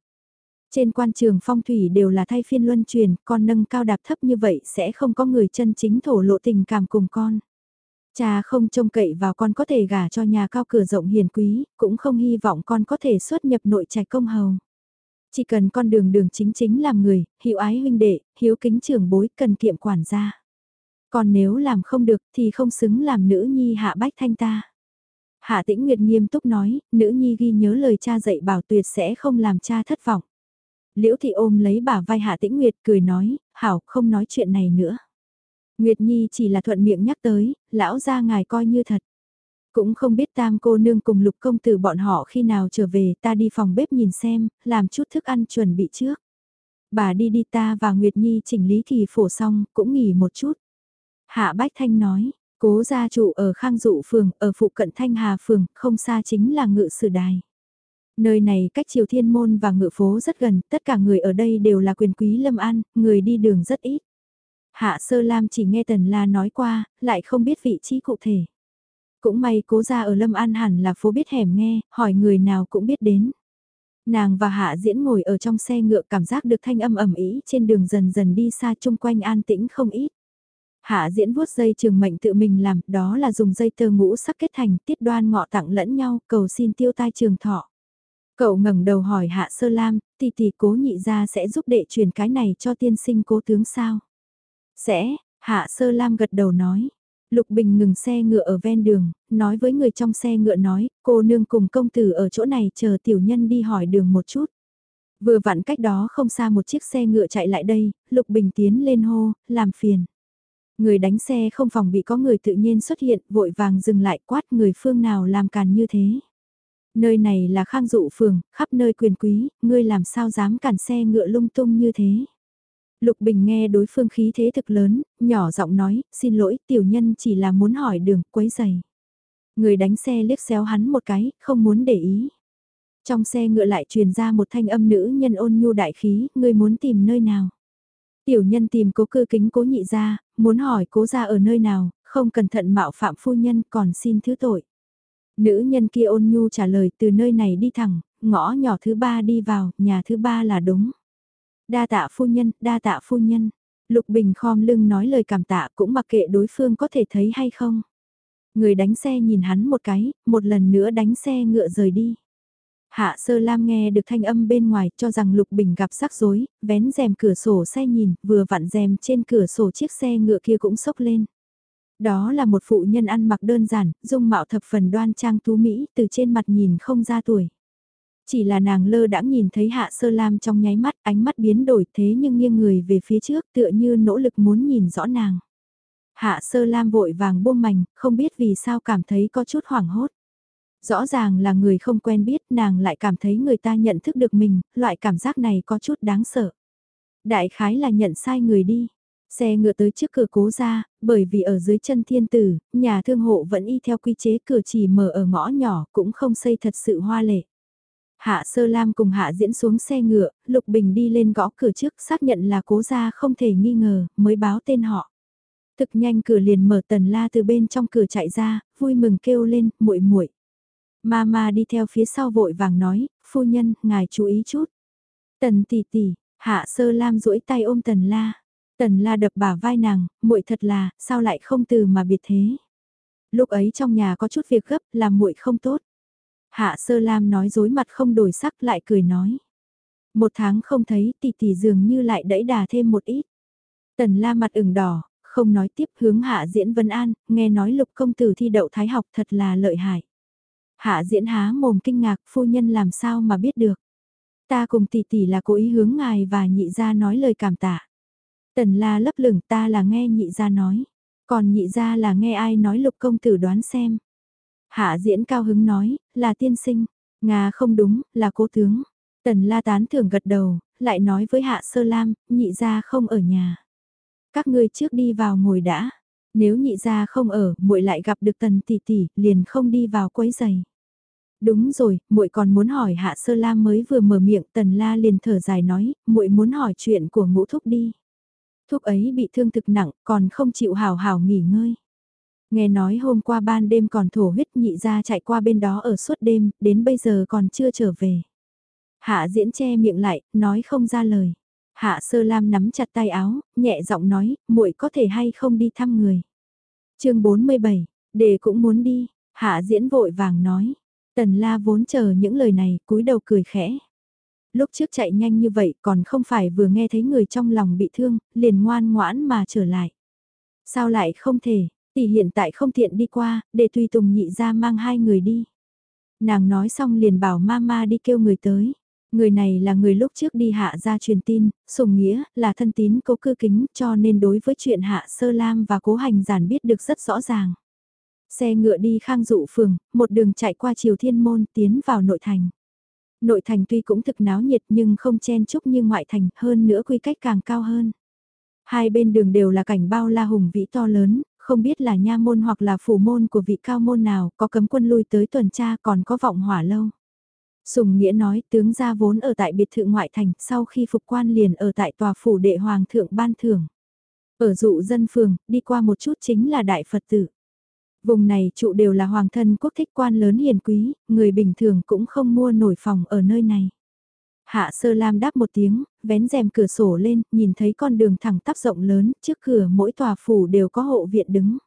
[SPEAKER 1] Trên quan trường phong thủy đều là thay phiên luân truyền, con nâng cao đạp thấp như vậy sẽ không có người chân chính thổ lộ tình cảm cùng con. Cha không trông cậy vào con có thể gả cho nhà cao cửa rộng hiền quý, cũng không hy vọng con có thể xuất nhập nội trạch công hầu. Chỉ cần con đường đường chính chính làm người, hiệu ái huynh đệ, hiếu kính trưởng bối, cần kiệm quản gia. Còn nếu làm không được thì không xứng làm nữ nhi hạ bách thanh ta. Hạ tĩnh Nguyệt nghiêm túc nói, nữ nhi ghi nhớ lời cha dạy bảo tuyệt sẽ không làm cha thất vọng. Liễu thị ôm lấy bà vai Hạ tĩnh Nguyệt cười nói, hảo không nói chuyện này nữa. Nguyệt Nhi chỉ là thuận miệng nhắc tới, lão ra ngài coi như thật. Cũng không biết tam cô nương cùng lục công tử bọn họ khi nào trở về ta đi phòng bếp nhìn xem, làm chút thức ăn chuẩn bị trước. Bà đi đi ta và Nguyệt Nhi chỉnh lý kỳ phổ xong, cũng nghỉ một chút. Hạ Bách Thanh nói, cố gia trụ ở Khang Dụ Phường, ở phụ cận Thanh Hà Phường, không xa chính là ngự sử đài. Nơi này cách Triều Thiên Môn và ngự phố rất gần, tất cả người ở đây đều là quyền quý lâm an, người đi đường rất ít. Hạ Sơ Lam chỉ nghe Tần La nói qua, lại không biết vị trí cụ thể. Cũng may cố ra ở Lâm An hẳn là phố biết hẻm nghe, hỏi người nào cũng biết đến. Nàng và Hạ Diễn ngồi ở trong xe ngựa cảm giác được thanh âm ẩm ý trên đường dần dần đi xa chung quanh an tĩnh không ít. Hạ Diễn vuốt dây trường mệnh tự mình làm, đó là dùng dây tơ ngũ sắc kết thành tiết đoan ngọ tặng lẫn nhau, cầu xin tiêu tai trường thọ. Cậu ngẩng đầu hỏi Hạ Sơ Lam, tỷ tỷ cố nhị ra sẽ giúp đệ truyền cái này cho tiên sinh cố tướng sao? Sẽ, Hạ Sơ Lam gật đầu nói. Lục Bình ngừng xe ngựa ở ven đường, nói với người trong xe ngựa nói, cô nương cùng công tử ở chỗ này chờ tiểu nhân đi hỏi đường một chút. Vừa vặn cách đó không xa một chiếc xe ngựa chạy lại đây, Lục Bình tiến lên hô, làm phiền. Người đánh xe không phòng bị có người tự nhiên xuất hiện, vội vàng dừng lại quát người phương nào làm càn như thế. Nơi này là khang dụ phường, khắp nơi quyền quý, ngươi làm sao dám cản xe ngựa lung tung như thế. Lục Bình nghe đối phương khí thế thực lớn, nhỏ giọng nói, xin lỗi, tiểu nhân chỉ là muốn hỏi đường, quấy giày. Người đánh xe liếc xéo hắn một cái, không muốn để ý. Trong xe ngựa lại truyền ra một thanh âm nữ nhân ôn nhu đại khí, ngươi muốn tìm nơi nào. Tiểu nhân tìm cố cư kính cố nhị ra, muốn hỏi cố ra ở nơi nào, không cẩn thận mạo phạm phu nhân còn xin thứ tội. Nữ nhân kia ôn nhu trả lời từ nơi này đi thẳng, ngõ nhỏ thứ ba đi vào, nhà thứ ba là đúng. Đa tạ phu nhân, đa tạ phu nhân. Lục Bình khom lưng nói lời cảm tạ cũng mặc kệ đối phương có thể thấy hay không. Người đánh xe nhìn hắn một cái, một lần nữa đánh xe ngựa rời đi. Hạ Sơ Lam nghe được thanh âm bên ngoài cho rằng Lục Bình gặp rắc rối, vén rèm cửa sổ xe nhìn, vừa vặn rèm trên cửa sổ chiếc xe ngựa kia cũng sốc lên. Đó là một phụ nhân ăn mặc đơn giản, dung mạo thập phần đoan trang tú Mỹ, từ trên mặt nhìn không ra tuổi. Chỉ là nàng lơ đãng nhìn thấy Hạ Sơ Lam trong nháy mắt, ánh mắt biến đổi thế nhưng nghiêng người về phía trước tựa như nỗ lực muốn nhìn rõ nàng. Hạ Sơ Lam vội vàng buông mảnh, không biết vì sao cảm thấy có chút hoảng hốt. Rõ ràng là người không quen biết nàng lại cảm thấy người ta nhận thức được mình, loại cảm giác này có chút đáng sợ. Đại khái là nhận sai người đi. Xe ngựa tới trước cửa cố ra, bởi vì ở dưới chân thiên tử, nhà thương hộ vẫn y theo quy chế cửa chỉ mở ở ngõ nhỏ cũng không xây thật sự hoa lệ. Hạ Sơ Lam cùng Hạ Diễn xuống xe ngựa, Lục Bình đi lên gõ cửa trước xác nhận là cố gia không thể nghi ngờ, mới báo tên họ. Thực nhanh cửa liền mở tần la từ bên trong cửa chạy ra, vui mừng kêu lên, muội muội. Mama đi theo phía sau vội vàng nói, phu nhân, ngài chú ý chút. Tần tỷ tỷ, Hạ Sơ Lam duỗi tay ôm Tần La. Tần La đập bả vai nàng, muội thật là, sao lại không từ mà biệt thế. Lúc ấy trong nhà có chút việc gấp, làm muội không tốt. Hạ Sơ Lam nói dối mặt không đổi sắc lại cười nói. Một tháng không thấy tỷ tỷ dường như lại đẫy đà thêm một ít. Tần la mặt ửng đỏ, không nói tiếp hướng hạ diễn vân an, nghe nói lục công tử thi đậu thái học thật là lợi hại. Hạ diễn há mồm kinh ngạc phu nhân làm sao mà biết được. Ta cùng tỷ tỷ là cố ý hướng ngài và nhị gia nói lời cảm tạ. Tần la lấp lửng ta là nghe nhị gia nói. Còn nhị gia là nghe ai nói lục công tử đoán xem. Hạ diễn cao hứng nói, là tiên sinh. ngà không đúng, là cố tướng. Tần la tán thưởng gật đầu, lại nói với hạ sơ lam, nhị gia không ở nhà. Các ngươi trước đi vào ngồi đã. Nếu nhị gia không ở, muội lại gặp được tần tỷ tỷ, liền không đi vào quấy giày. Đúng rồi, muội còn muốn hỏi Hạ Sơ Lam mới vừa mở miệng, Tần La liền thở dài nói, muội muốn hỏi chuyện của Ngũ Thúc đi. Thúc ấy bị thương thực nặng, còn không chịu hào hào nghỉ ngơi. Nghe nói hôm qua ban đêm còn thổ huyết nhị ra chạy qua bên đó ở suốt đêm, đến bây giờ còn chưa trở về. Hạ diễn che miệng lại, nói không ra lời. Hạ sơ lam nắm chặt tay áo, nhẹ giọng nói, muội có thể hay không đi thăm người. chương 47, đề cũng muốn đi, hạ diễn vội vàng nói. Tần la vốn chờ những lời này, cúi đầu cười khẽ. Lúc trước chạy nhanh như vậy còn không phải vừa nghe thấy người trong lòng bị thương, liền ngoan ngoãn mà trở lại. Sao lại không thể, tỷ hiện tại không tiện đi qua, để tùy tùng nhị ra mang hai người đi. Nàng nói xong liền bảo mama đi kêu người tới. Người này là người lúc trước đi hạ ra truyền tin, sùng nghĩa, là thân tín cố cư kính cho nên đối với chuyện hạ sơ lam và cố hành giản biết được rất rõ ràng. Xe ngựa đi khang dụ phường, một đường chạy qua triều thiên môn tiến vào nội thành. Nội thành tuy cũng thực náo nhiệt nhưng không chen chúc như ngoại thành hơn nữa quy cách càng cao hơn. Hai bên đường đều là cảnh bao la hùng vĩ to lớn, không biết là nha môn hoặc là phủ môn của vị cao môn nào, có cấm quân lui tới tuần tra còn có vọng hỏa lâu. Sùng Nghĩa nói tướng gia vốn ở tại biệt thự ngoại thành, sau khi phục quan liền ở tại tòa phủ đệ hoàng thượng ban thưởng. Ở dụ dân phường, đi qua một chút chính là đại Phật tử. Vùng này trụ đều là hoàng thân quốc thích quan lớn hiền quý, người bình thường cũng không mua nổi phòng ở nơi này. Hạ sơ lam đáp một tiếng, vén rèm cửa sổ lên, nhìn thấy con đường thẳng tắp rộng lớn, trước cửa mỗi tòa phủ đều có hộ viện đứng.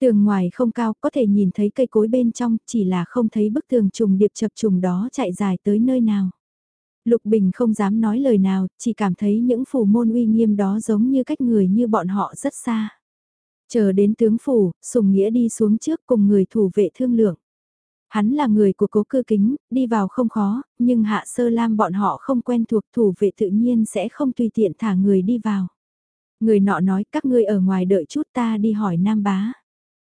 [SPEAKER 1] Tường ngoài không cao, có thể nhìn thấy cây cối bên trong, chỉ là không thấy bức tường trùng điệp chập trùng đó chạy dài tới nơi nào. Lục Bình không dám nói lời nào, chỉ cảm thấy những phủ môn uy nghiêm đó giống như cách người như bọn họ rất xa. Chờ đến tướng phủ, Sùng Nghĩa đi xuống trước cùng người thủ vệ thương lượng. Hắn là người của cố cư kính, đi vào không khó, nhưng hạ sơ lam bọn họ không quen thuộc thủ vệ tự nhiên sẽ không tùy tiện thả người đi vào. Người nọ nói các ngươi ở ngoài đợi chút ta đi hỏi Nam Bá.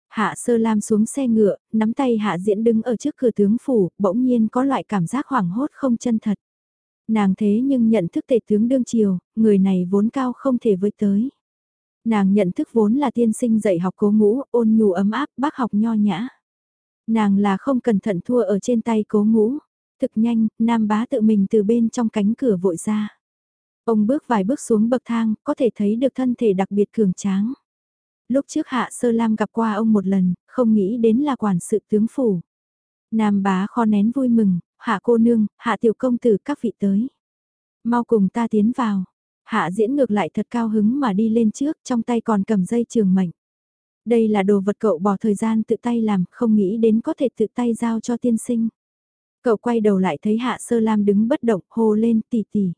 [SPEAKER 1] Hạ sơ lam xuống xe ngựa, nắm tay hạ diễn đứng ở trước cửa tướng phủ, bỗng nhiên có loại cảm giác hoảng hốt không chân thật. Nàng thế nhưng nhận thức tệ tướng đương triều, người này vốn cao không thể với tới. Nàng nhận thức vốn là tiên sinh dạy học cố ngũ, ôn nhu ấm áp, bác học nho nhã. Nàng là không cẩn thận thua ở trên tay cố ngũ. Thực nhanh, nam bá tự mình từ bên trong cánh cửa vội ra. Ông bước vài bước xuống bậc thang, có thể thấy được thân thể đặc biệt cường tráng. Lúc trước Hạ Sơ Lam gặp qua ông một lần, không nghĩ đến là quản sự tướng phủ. Nam bá kho nén vui mừng, Hạ cô nương, Hạ tiểu công tử các vị tới. Mau cùng ta tiến vào. Hạ diễn ngược lại thật cao hứng mà đi lên trước, trong tay còn cầm dây trường mệnh. Đây là đồ vật cậu bỏ thời gian tự tay làm, không nghĩ đến có thể tự tay giao cho tiên sinh. Cậu quay đầu lại thấy Hạ Sơ Lam đứng bất động, hô lên tỉ tỉ.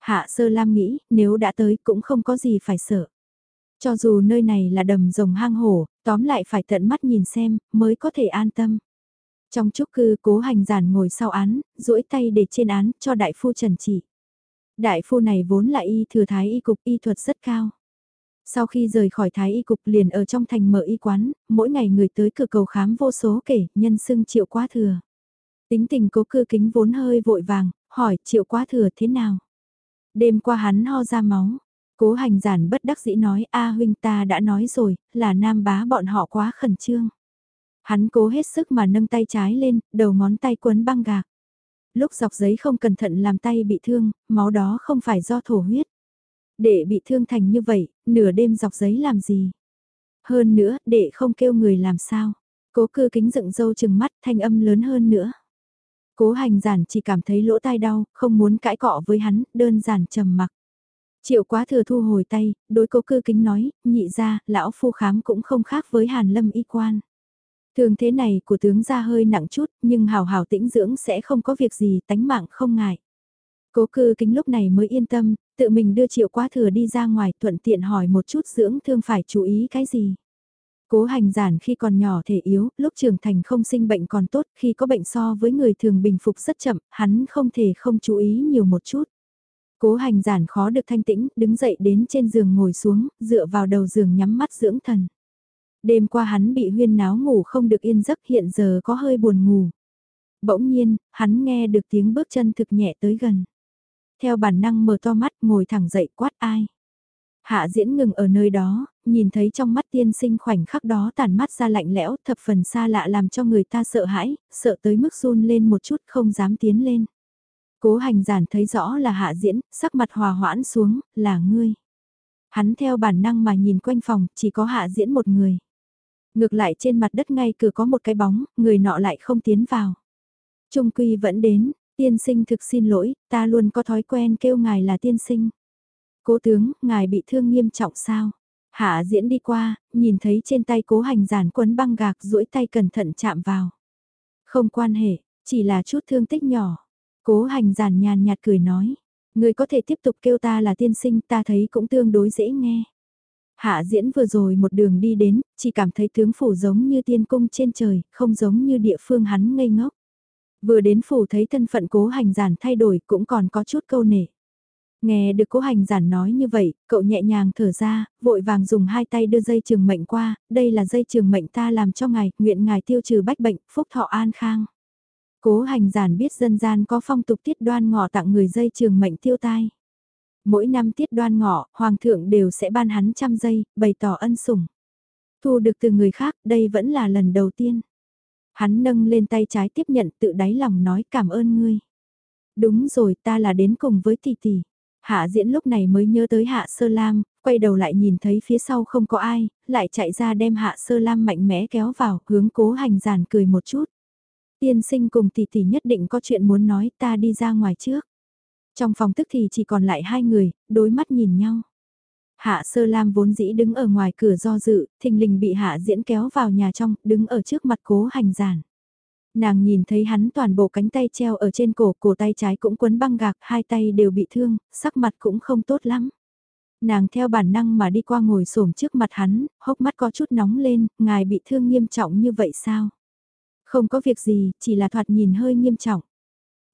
[SPEAKER 1] Hạ Sơ Lam nghĩ, nếu đã tới cũng không có gì phải sợ. Cho dù nơi này là đầm rồng hang hổ, tóm lại phải tận mắt nhìn xem, mới có thể an tâm. Trong chúc cư cố hành giản ngồi sau án, duỗi tay để trên án cho đại phu trần trị. Đại phu này vốn là y thừa thái y cục y thuật rất cao. Sau khi rời khỏi thái y cục liền ở trong thành mở y quán, mỗi ngày người tới cửa cầu khám vô số kể, nhân sưng triệu quá thừa. Tính tình cố cư kính vốn hơi vội vàng, hỏi triệu quá thừa thế nào? Đêm qua hắn ho ra máu, cố hành giản bất đắc dĩ nói a huynh ta đã nói rồi, là nam bá bọn họ quá khẩn trương. Hắn cố hết sức mà nâng tay trái lên, đầu ngón tay quấn băng gạc lúc dọc giấy không cẩn thận làm tay bị thương, máu đó không phải do thổ huyết. Để bị thương thành như vậy, nửa đêm dọc giấy làm gì? Hơn nữa, để không kêu người làm sao? Cố cư kính dựng dâu chừng mắt thanh âm lớn hơn nữa. Cố hành giản chỉ cảm thấy lỗ tai đau, không muốn cãi cọ với hắn, đơn giản trầm mặc. Triệu quá thừa thu hồi tay, đối cố cư kính nói, nhị ra, lão phu khám cũng không khác với hàn lâm y quan. Thường thế này của tướng gia hơi nặng chút, nhưng hào hào tĩnh dưỡng sẽ không có việc gì, tánh mạng không ngại. Cố cư kính lúc này mới yên tâm, tự mình đưa triệu quá thừa đi ra ngoài thuận tiện hỏi một chút dưỡng thương phải chú ý cái gì. Cố hành giản khi còn nhỏ thể yếu, lúc trưởng thành không sinh bệnh còn tốt, khi có bệnh so với người thường bình phục rất chậm, hắn không thể không chú ý nhiều một chút. Cố hành giản khó được thanh tĩnh, đứng dậy đến trên giường ngồi xuống, dựa vào đầu giường nhắm mắt dưỡng thần. Đêm qua hắn bị huyên náo ngủ không được yên giấc hiện giờ có hơi buồn ngủ. Bỗng nhiên, hắn nghe được tiếng bước chân thực nhẹ tới gần. Theo bản năng mở to mắt ngồi thẳng dậy quát ai. Hạ diễn ngừng ở nơi đó, nhìn thấy trong mắt tiên sinh khoảnh khắc đó tàn mắt ra lạnh lẽo thập phần xa lạ làm cho người ta sợ hãi, sợ tới mức run lên một chút không dám tiến lên. Cố hành giản thấy rõ là hạ diễn, sắc mặt hòa hoãn xuống, là ngươi. Hắn theo bản năng mà nhìn quanh phòng, chỉ có hạ diễn một người. Ngược lại trên mặt đất ngay cửa có một cái bóng, người nọ lại không tiến vào. Trung quy vẫn đến, tiên sinh thực xin lỗi, ta luôn có thói quen kêu ngài là tiên sinh. Cố tướng, ngài bị thương nghiêm trọng sao? Hạ diễn đi qua, nhìn thấy trên tay cố hành giản quấn băng gạc duỗi tay cẩn thận chạm vào. Không quan hệ, chỉ là chút thương tích nhỏ. Cố hành giản nhàn nhạt cười nói. Người có thể tiếp tục kêu ta là tiên sinh ta thấy cũng tương đối dễ nghe. Hạ diễn vừa rồi một đường đi đến, chỉ cảm thấy tướng phủ giống như tiên cung trên trời, không giống như địa phương hắn ngây ngốc. Vừa đến phủ thấy thân phận cố hành giản thay đổi cũng còn có chút câu nể. Nghe được cố hành giản nói như vậy, cậu nhẹ nhàng thở ra, vội vàng dùng hai tay đưa dây trường mệnh qua, đây là dây trường mệnh ta làm cho ngài, nguyện ngài tiêu trừ bách bệnh, phúc thọ an khang. Cố hành giản biết dân gian có phong tục tiết đoan ngọ tặng người dây trường mệnh tiêu tai. Mỗi năm tiết đoan ngọ, hoàng thượng đều sẽ ban hắn trăm giây, bày tỏ ân sủng. Thu được từ người khác, đây vẫn là lần đầu tiên. Hắn nâng lên tay trái tiếp nhận tự đáy lòng nói cảm ơn ngươi. Đúng rồi ta là đến cùng với tỷ tỷ. Hạ diễn lúc này mới nhớ tới hạ sơ lam, quay đầu lại nhìn thấy phía sau không có ai, lại chạy ra đem hạ sơ lam mạnh mẽ kéo vào, hướng cố hành giản cười một chút. Tiên sinh cùng tỷ tỷ nhất định có chuyện muốn nói ta đi ra ngoài trước. Trong phòng tức thì chỉ còn lại hai người, đối mắt nhìn nhau. Hạ sơ lam vốn dĩ đứng ở ngoài cửa do dự, thình lình bị hạ diễn kéo vào nhà trong, đứng ở trước mặt cố hành giản. Nàng nhìn thấy hắn toàn bộ cánh tay treo ở trên cổ, cổ tay trái cũng quấn băng gạc, hai tay đều bị thương, sắc mặt cũng không tốt lắm. Nàng theo bản năng mà đi qua ngồi xổm trước mặt hắn, hốc mắt có chút nóng lên, ngài bị thương nghiêm trọng như vậy sao? Không có việc gì, chỉ là thoạt nhìn hơi nghiêm trọng.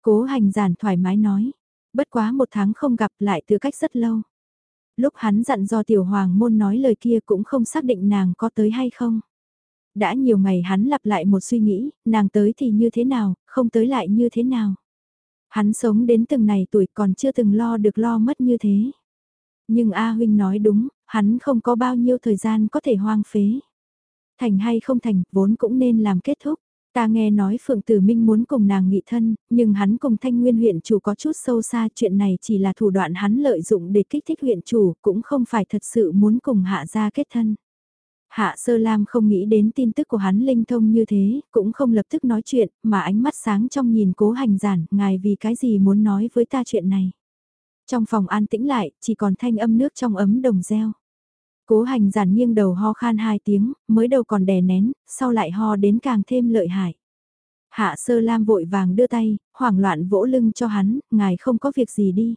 [SPEAKER 1] Cố hành giản thoải mái nói, bất quá một tháng không gặp lại từ cách rất lâu. Lúc hắn dặn do tiểu hoàng môn nói lời kia cũng không xác định nàng có tới hay không. Đã nhiều ngày hắn lặp lại một suy nghĩ, nàng tới thì như thế nào, không tới lại như thế nào. Hắn sống đến từng này tuổi còn chưa từng lo được lo mất như thế. Nhưng A Huynh nói đúng, hắn không có bao nhiêu thời gian có thể hoang phế. Thành hay không thành, vốn cũng nên làm kết thúc. Ta nghe nói Phượng Tử Minh muốn cùng nàng nghị thân, nhưng hắn cùng Thanh Nguyên huyện chủ có chút sâu xa chuyện này chỉ là thủ đoạn hắn lợi dụng để kích thích huyện chủ, cũng không phải thật sự muốn cùng hạ gia kết thân. Hạ Sơ Lam không nghĩ đến tin tức của hắn linh thông như thế, cũng không lập tức nói chuyện, mà ánh mắt sáng trong nhìn cố hành giản, ngài vì cái gì muốn nói với ta chuyện này. Trong phòng an tĩnh lại, chỉ còn thanh âm nước trong ấm đồng reo. Cố hành giản nghiêng đầu ho khan hai tiếng, mới đầu còn đè nén, sau lại ho đến càng thêm lợi hại. Hạ sơ lam vội vàng đưa tay, hoảng loạn vỗ lưng cho hắn, ngài không có việc gì đi.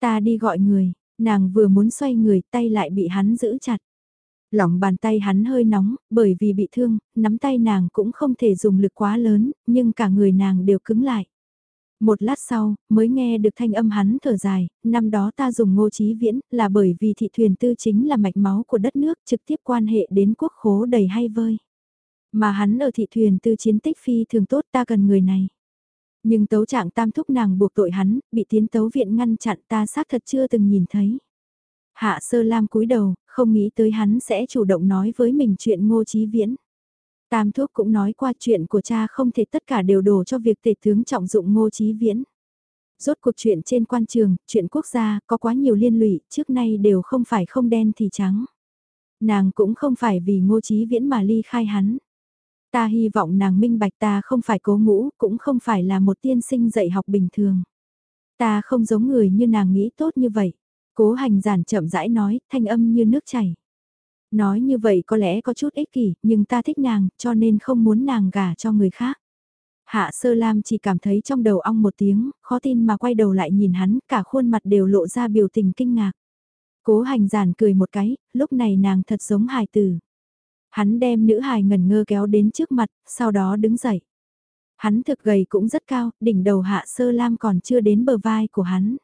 [SPEAKER 1] Ta đi gọi người, nàng vừa muốn xoay người tay lại bị hắn giữ chặt. Lòng bàn tay hắn hơi nóng, bởi vì bị thương, nắm tay nàng cũng không thể dùng lực quá lớn, nhưng cả người nàng đều cứng lại. Một lát sau, mới nghe được thanh âm hắn thở dài, năm đó ta dùng ngô trí viễn là bởi vì thị thuyền tư chính là mạch máu của đất nước trực tiếp quan hệ đến quốc khố đầy hay vơi. Mà hắn ở thị thuyền tư chiến tích phi thường tốt ta cần người này. Nhưng tấu trạng tam thúc nàng buộc tội hắn, bị tiến tấu viện ngăn chặn ta xác thật chưa từng nhìn thấy. Hạ sơ lam cúi đầu, không nghĩ tới hắn sẽ chủ động nói với mình chuyện ngô trí viễn. Tam thuốc cũng nói qua chuyện của cha không thể tất cả đều đổ cho việc tể tướng trọng dụng ngô trí viễn. Rốt cuộc chuyện trên quan trường, chuyện quốc gia, có quá nhiều liên lụy, trước nay đều không phải không đen thì trắng. Nàng cũng không phải vì ngô trí viễn mà ly khai hắn. Ta hy vọng nàng minh bạch ta không phải cố ngũ, cũng không phải là một tiên sinh dạy học bình thường. Ta không giống người như nàng nghĩ tốt như vậy. Cố hành giản chậm rãi nói, thanh âm như nước chảy. Nói như vậy có lẽ có chút ích kỷ, nhưng ta thích nàng, cho nên không muốn nàng gả cho người khác. Hạ sơ lam chỉ cảm thấy trong đầu ong một tiếng, khó tin mà quay đầu lại nhìn hắn, cả khuôn mặt đều lộ ra biểu tình kinh ngạc. Cố hành giản cười một cái, lúc này nàng thật giống hài tử. Hắn đem nữ hài ngần ngơ kéo đến trước mặt, sau đó đứng dậy. Hắn thực gầy cũng rất cao, đỉnh đầu hạ sơ lam còn chưa đến bờ vai của hắn.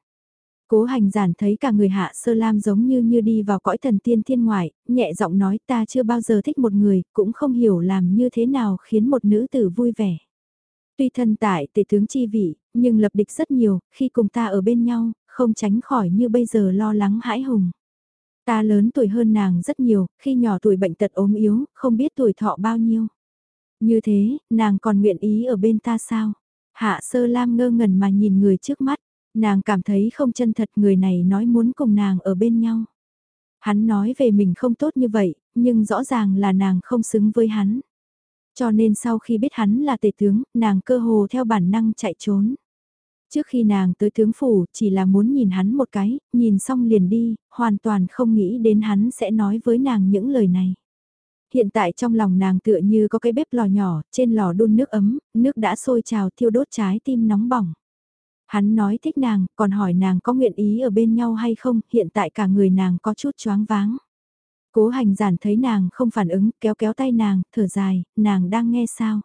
[SPEAKER 1] Cố hành giản thấy cả người hạ sơ lam giống như như đi vào cõi thần tiên thiên ngoại, nhẹ giọng nói ta chưa bao giờ thích một người, cũng không hiểu làm như thế nào khiến một nữ tử vui vẻ. Tuy thân tại tể tướng chi vị, nhưng lập địch rất nhiều, khi cùng ta ở bên nhau, không tránh khỏi như bây giờ lo lắng hãi hùng. Ta lớn tuổi hơn nàng rất nhiều, khi nhỏ tuổi bệnh tật ốm yếu, không biết tuổi thọ bao nhiêu. Như thế, nàng còn nguyện ý ở bên ta sao? Hạ sơ lam ngơ ngẩn mà nhìn người trước mắt. Nàng cảm thấy không chân thật người này nói muốn cùng nàng ở bên nhau. Hắn nói về mình không tốt như vậy, nhưng rõ ràng là nàng không xứng với hắn. Cho nên sau khi biết hắn là tể tướng, nàng cơ hồ theo bản năng chạy trốn. Trước khi nàng tới tướng phủ chỉ là muốn nhìn hắn một cái, nhìn xong liền đi, hoàn toàn không nghĩ đến hắn sẽ nói với nàng những lời này. Hiện tại trong lòng nàng tựa như có cái bếp lò nhỏ, trên lò đun nước ấm, nước đã sôi trào thiêu đốt trái tim nóng bỏng. Hắn nói thích nàng, còn hỏi nàng có nguyện ý ở bên nhau hay không, hiện tại cả người nàng có chút choáng váng. Cố hành giản thấy nàng không phản ứng, kéo kéo tay nàng, thở dài, nàng đang nghe sao.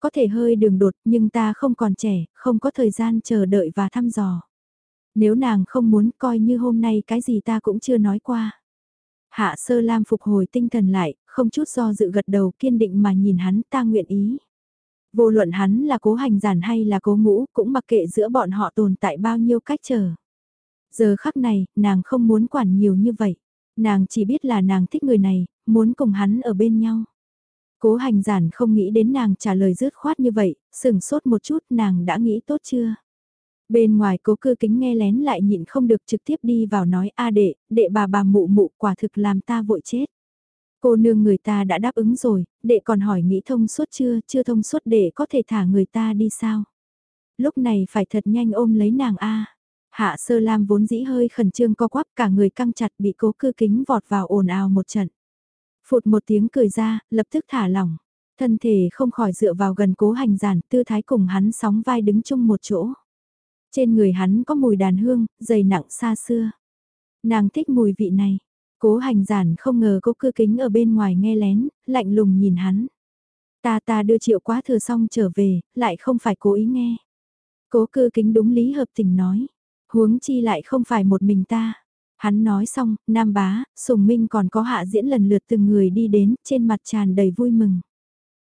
[SPEAKER 1] Có thể hơi đường đột nhưng ta không còn trẻ, không có thời gian chờ đợi và thăm dò. Nếu nàng không muốn coi như hôm nay cái gì ta cũng chưa nói qua. Hạ sơ lam phục hồi tinh thần lại, không chút do dự gật đầu kiên định mà nhìn hắn ta nguyện ý. Vô luận hắn là cố hành giản hay là cố ngũ cũng mặc kệ giữa bọn họ tồn tại bao nhiêu cách chờ. Giờ khắc này, nàng không muốn quản nhiều như vậy. Nàng chỉ biết là nàng thích người này, muốn cùng hắn ở bên nhau. Cố hành giản không nghĩ đến nàng trả lời dứt khoát như vậy, sừng sốt một chút nàng đã nghĩ tốt chưa? Bên ngoài cố cư kính nghe lén lại nhịn không được trực tiếp đi vào nói a đệ, đệ bà bà mụ mụ quả thực làm ta vội chết. Cô nương người ta đã đáp ứng rồi, đệ còn hỏi nghĩ thông suốt chưa, chưa thông suốt đệ có thể thả người ta đi sao? Lúc này phải thật nhanh ôm lấy nàng a. Hạ sơ lam vốn dĩ hơi khẩn trương co quắp cả người căng chặt bị cố cư kính vọt vào ồn ào một trận. Phụt một tiếng cười ra, lập tức thả lỏng. Thân thể không khỏi dựa vào gần cố hành giản, tư thái cùng hắn sóng vai đứng chung một chỗ. Trên người hắn có mùi đàn hương, dày nặng xa xưa. Nàng thích mùi vị này. Cố hành giản không ngờ cố cư kính ở bên ngoài nghe lén, lạnh lùng nhìn hắn. Ta ta đưa triệu quá thừa xong trở về, lại không phải cố ý nghe. Cố cư kính đúng lý hợp tình nói. Huống chi lại không phải một mình ta. Hắn nói xong, Nam Bá, Sùng Minh còn có hạ diễn lần lượt từng người đi đến, trên mặt tràn đầy vui mừng.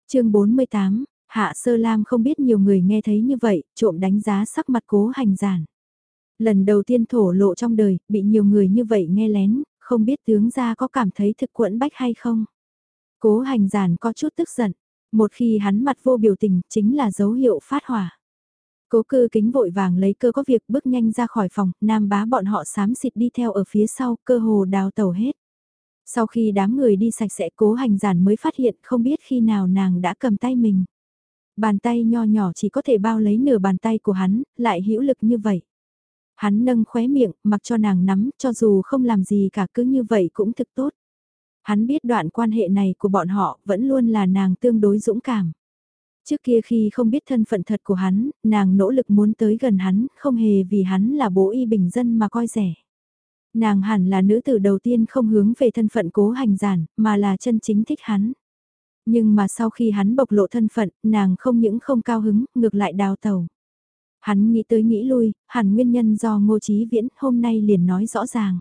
[SPEAKER 1] chương 48, Hạ Sơ Lam không biết nhiều người nghe thấy như vậy, trộm đánh giá sắc mặt cố hành giản. Lần đầu tiên thổ lộ trong đời, bị nhiều người như vậy nghe lén, không biết tướng gia có cảm thấy thực quẫn bách hay không. Cố hành giản có chút tức giận, một khi hắn mặt vô biểu tình chính là dấu hiệu phát hỏa. Cố cư kính vội vàng lấy cơ có việc bước nhanh ra khỏi phòng, nam bá bọn họ xám xịt đi theo ở phía sau, cơ hồ đào tàu hết. Sau khi đám người đi sạch sẽ cố hành giản mới phát hiện không biết khi nào nàng đã cầm tay mình. Bàn tay nho nhỏ chỉ có thể bao lấy nửa bàn tay của hắn, lại hữu lực như vậy. Hắn nâng khóe miệng, mặc cho nàng nắm, cho dù không làm gì cả cứ như vậy cũng thực tốt. Hắn biết đoạn quan hệ này của bọn họ vẫn luôn là nàng tương đối dũng cảm. Trước kia khi không biết thân phận thật của hắn, nàng nỗ lực muốn tới gần hắn, không hề vì hắn là bố y bình dân mà coi rẻ. Nàng hẳn là nữ tử đầu tiên không hướng về thân phận cố hành giản, mà là chân chính thích hắn. Nhưng mà sau khi hắn bộc lộ thân phận, nàng không những không cao hứng, ngược lại đào tàu. Hắn nghĩ tới nghĩ lui, hẳn nguyên nhân do ngô trí viễn hôm nay liền nói rõ ràng.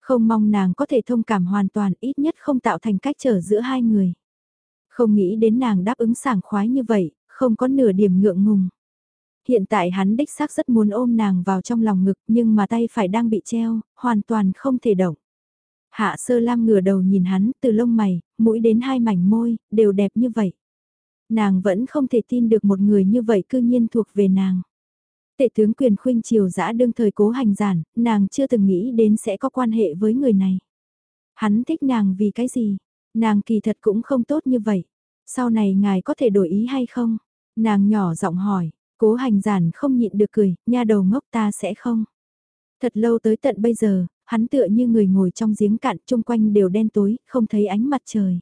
[SPEAKER 1] Không mong nàng có thể thông cảm hoàn toàn ít nhất không tạo thành cách trở giữa hai người. Không nghĩ đến nàng đáp ứng sảng khoái như vậy, không có nửa điểm ngượng ngùng. Hiện tại hắn đích xác rất muốn ôm nàng vào trong lòng ngực nhưng mà tay phải đang bị treo, hoàn toàn không thể động. Hạ sơ lam ngửa đầu nhìn hắn từ lông mày, mũi đến hai mảnh môi, đều đẹp như vậy. Nàng vẫn không thể tin được một người như vậy cư nhiên thuộc về nàng. Tệ tướng quyền khuynh triều dã đương thời cố hành giản, nàng chưa từng nghĩ đến sẽ có quan hệ với người này. Hắn thích nàng vì cái gì? Nàng kỳ thật cũng không tốt như vậy. Sau này ngài có thể đổi ý hay không? Nàng nhỏ giọng hỏi, cố hành giản không nhịn được cười, nha đầu ngốc ta sẽ không. Thật lâu tới tận bây giờ, hắn tựa như người ngồi trong giếng cạn chung quanh đều đen tối, không thấy ánh mặt trời.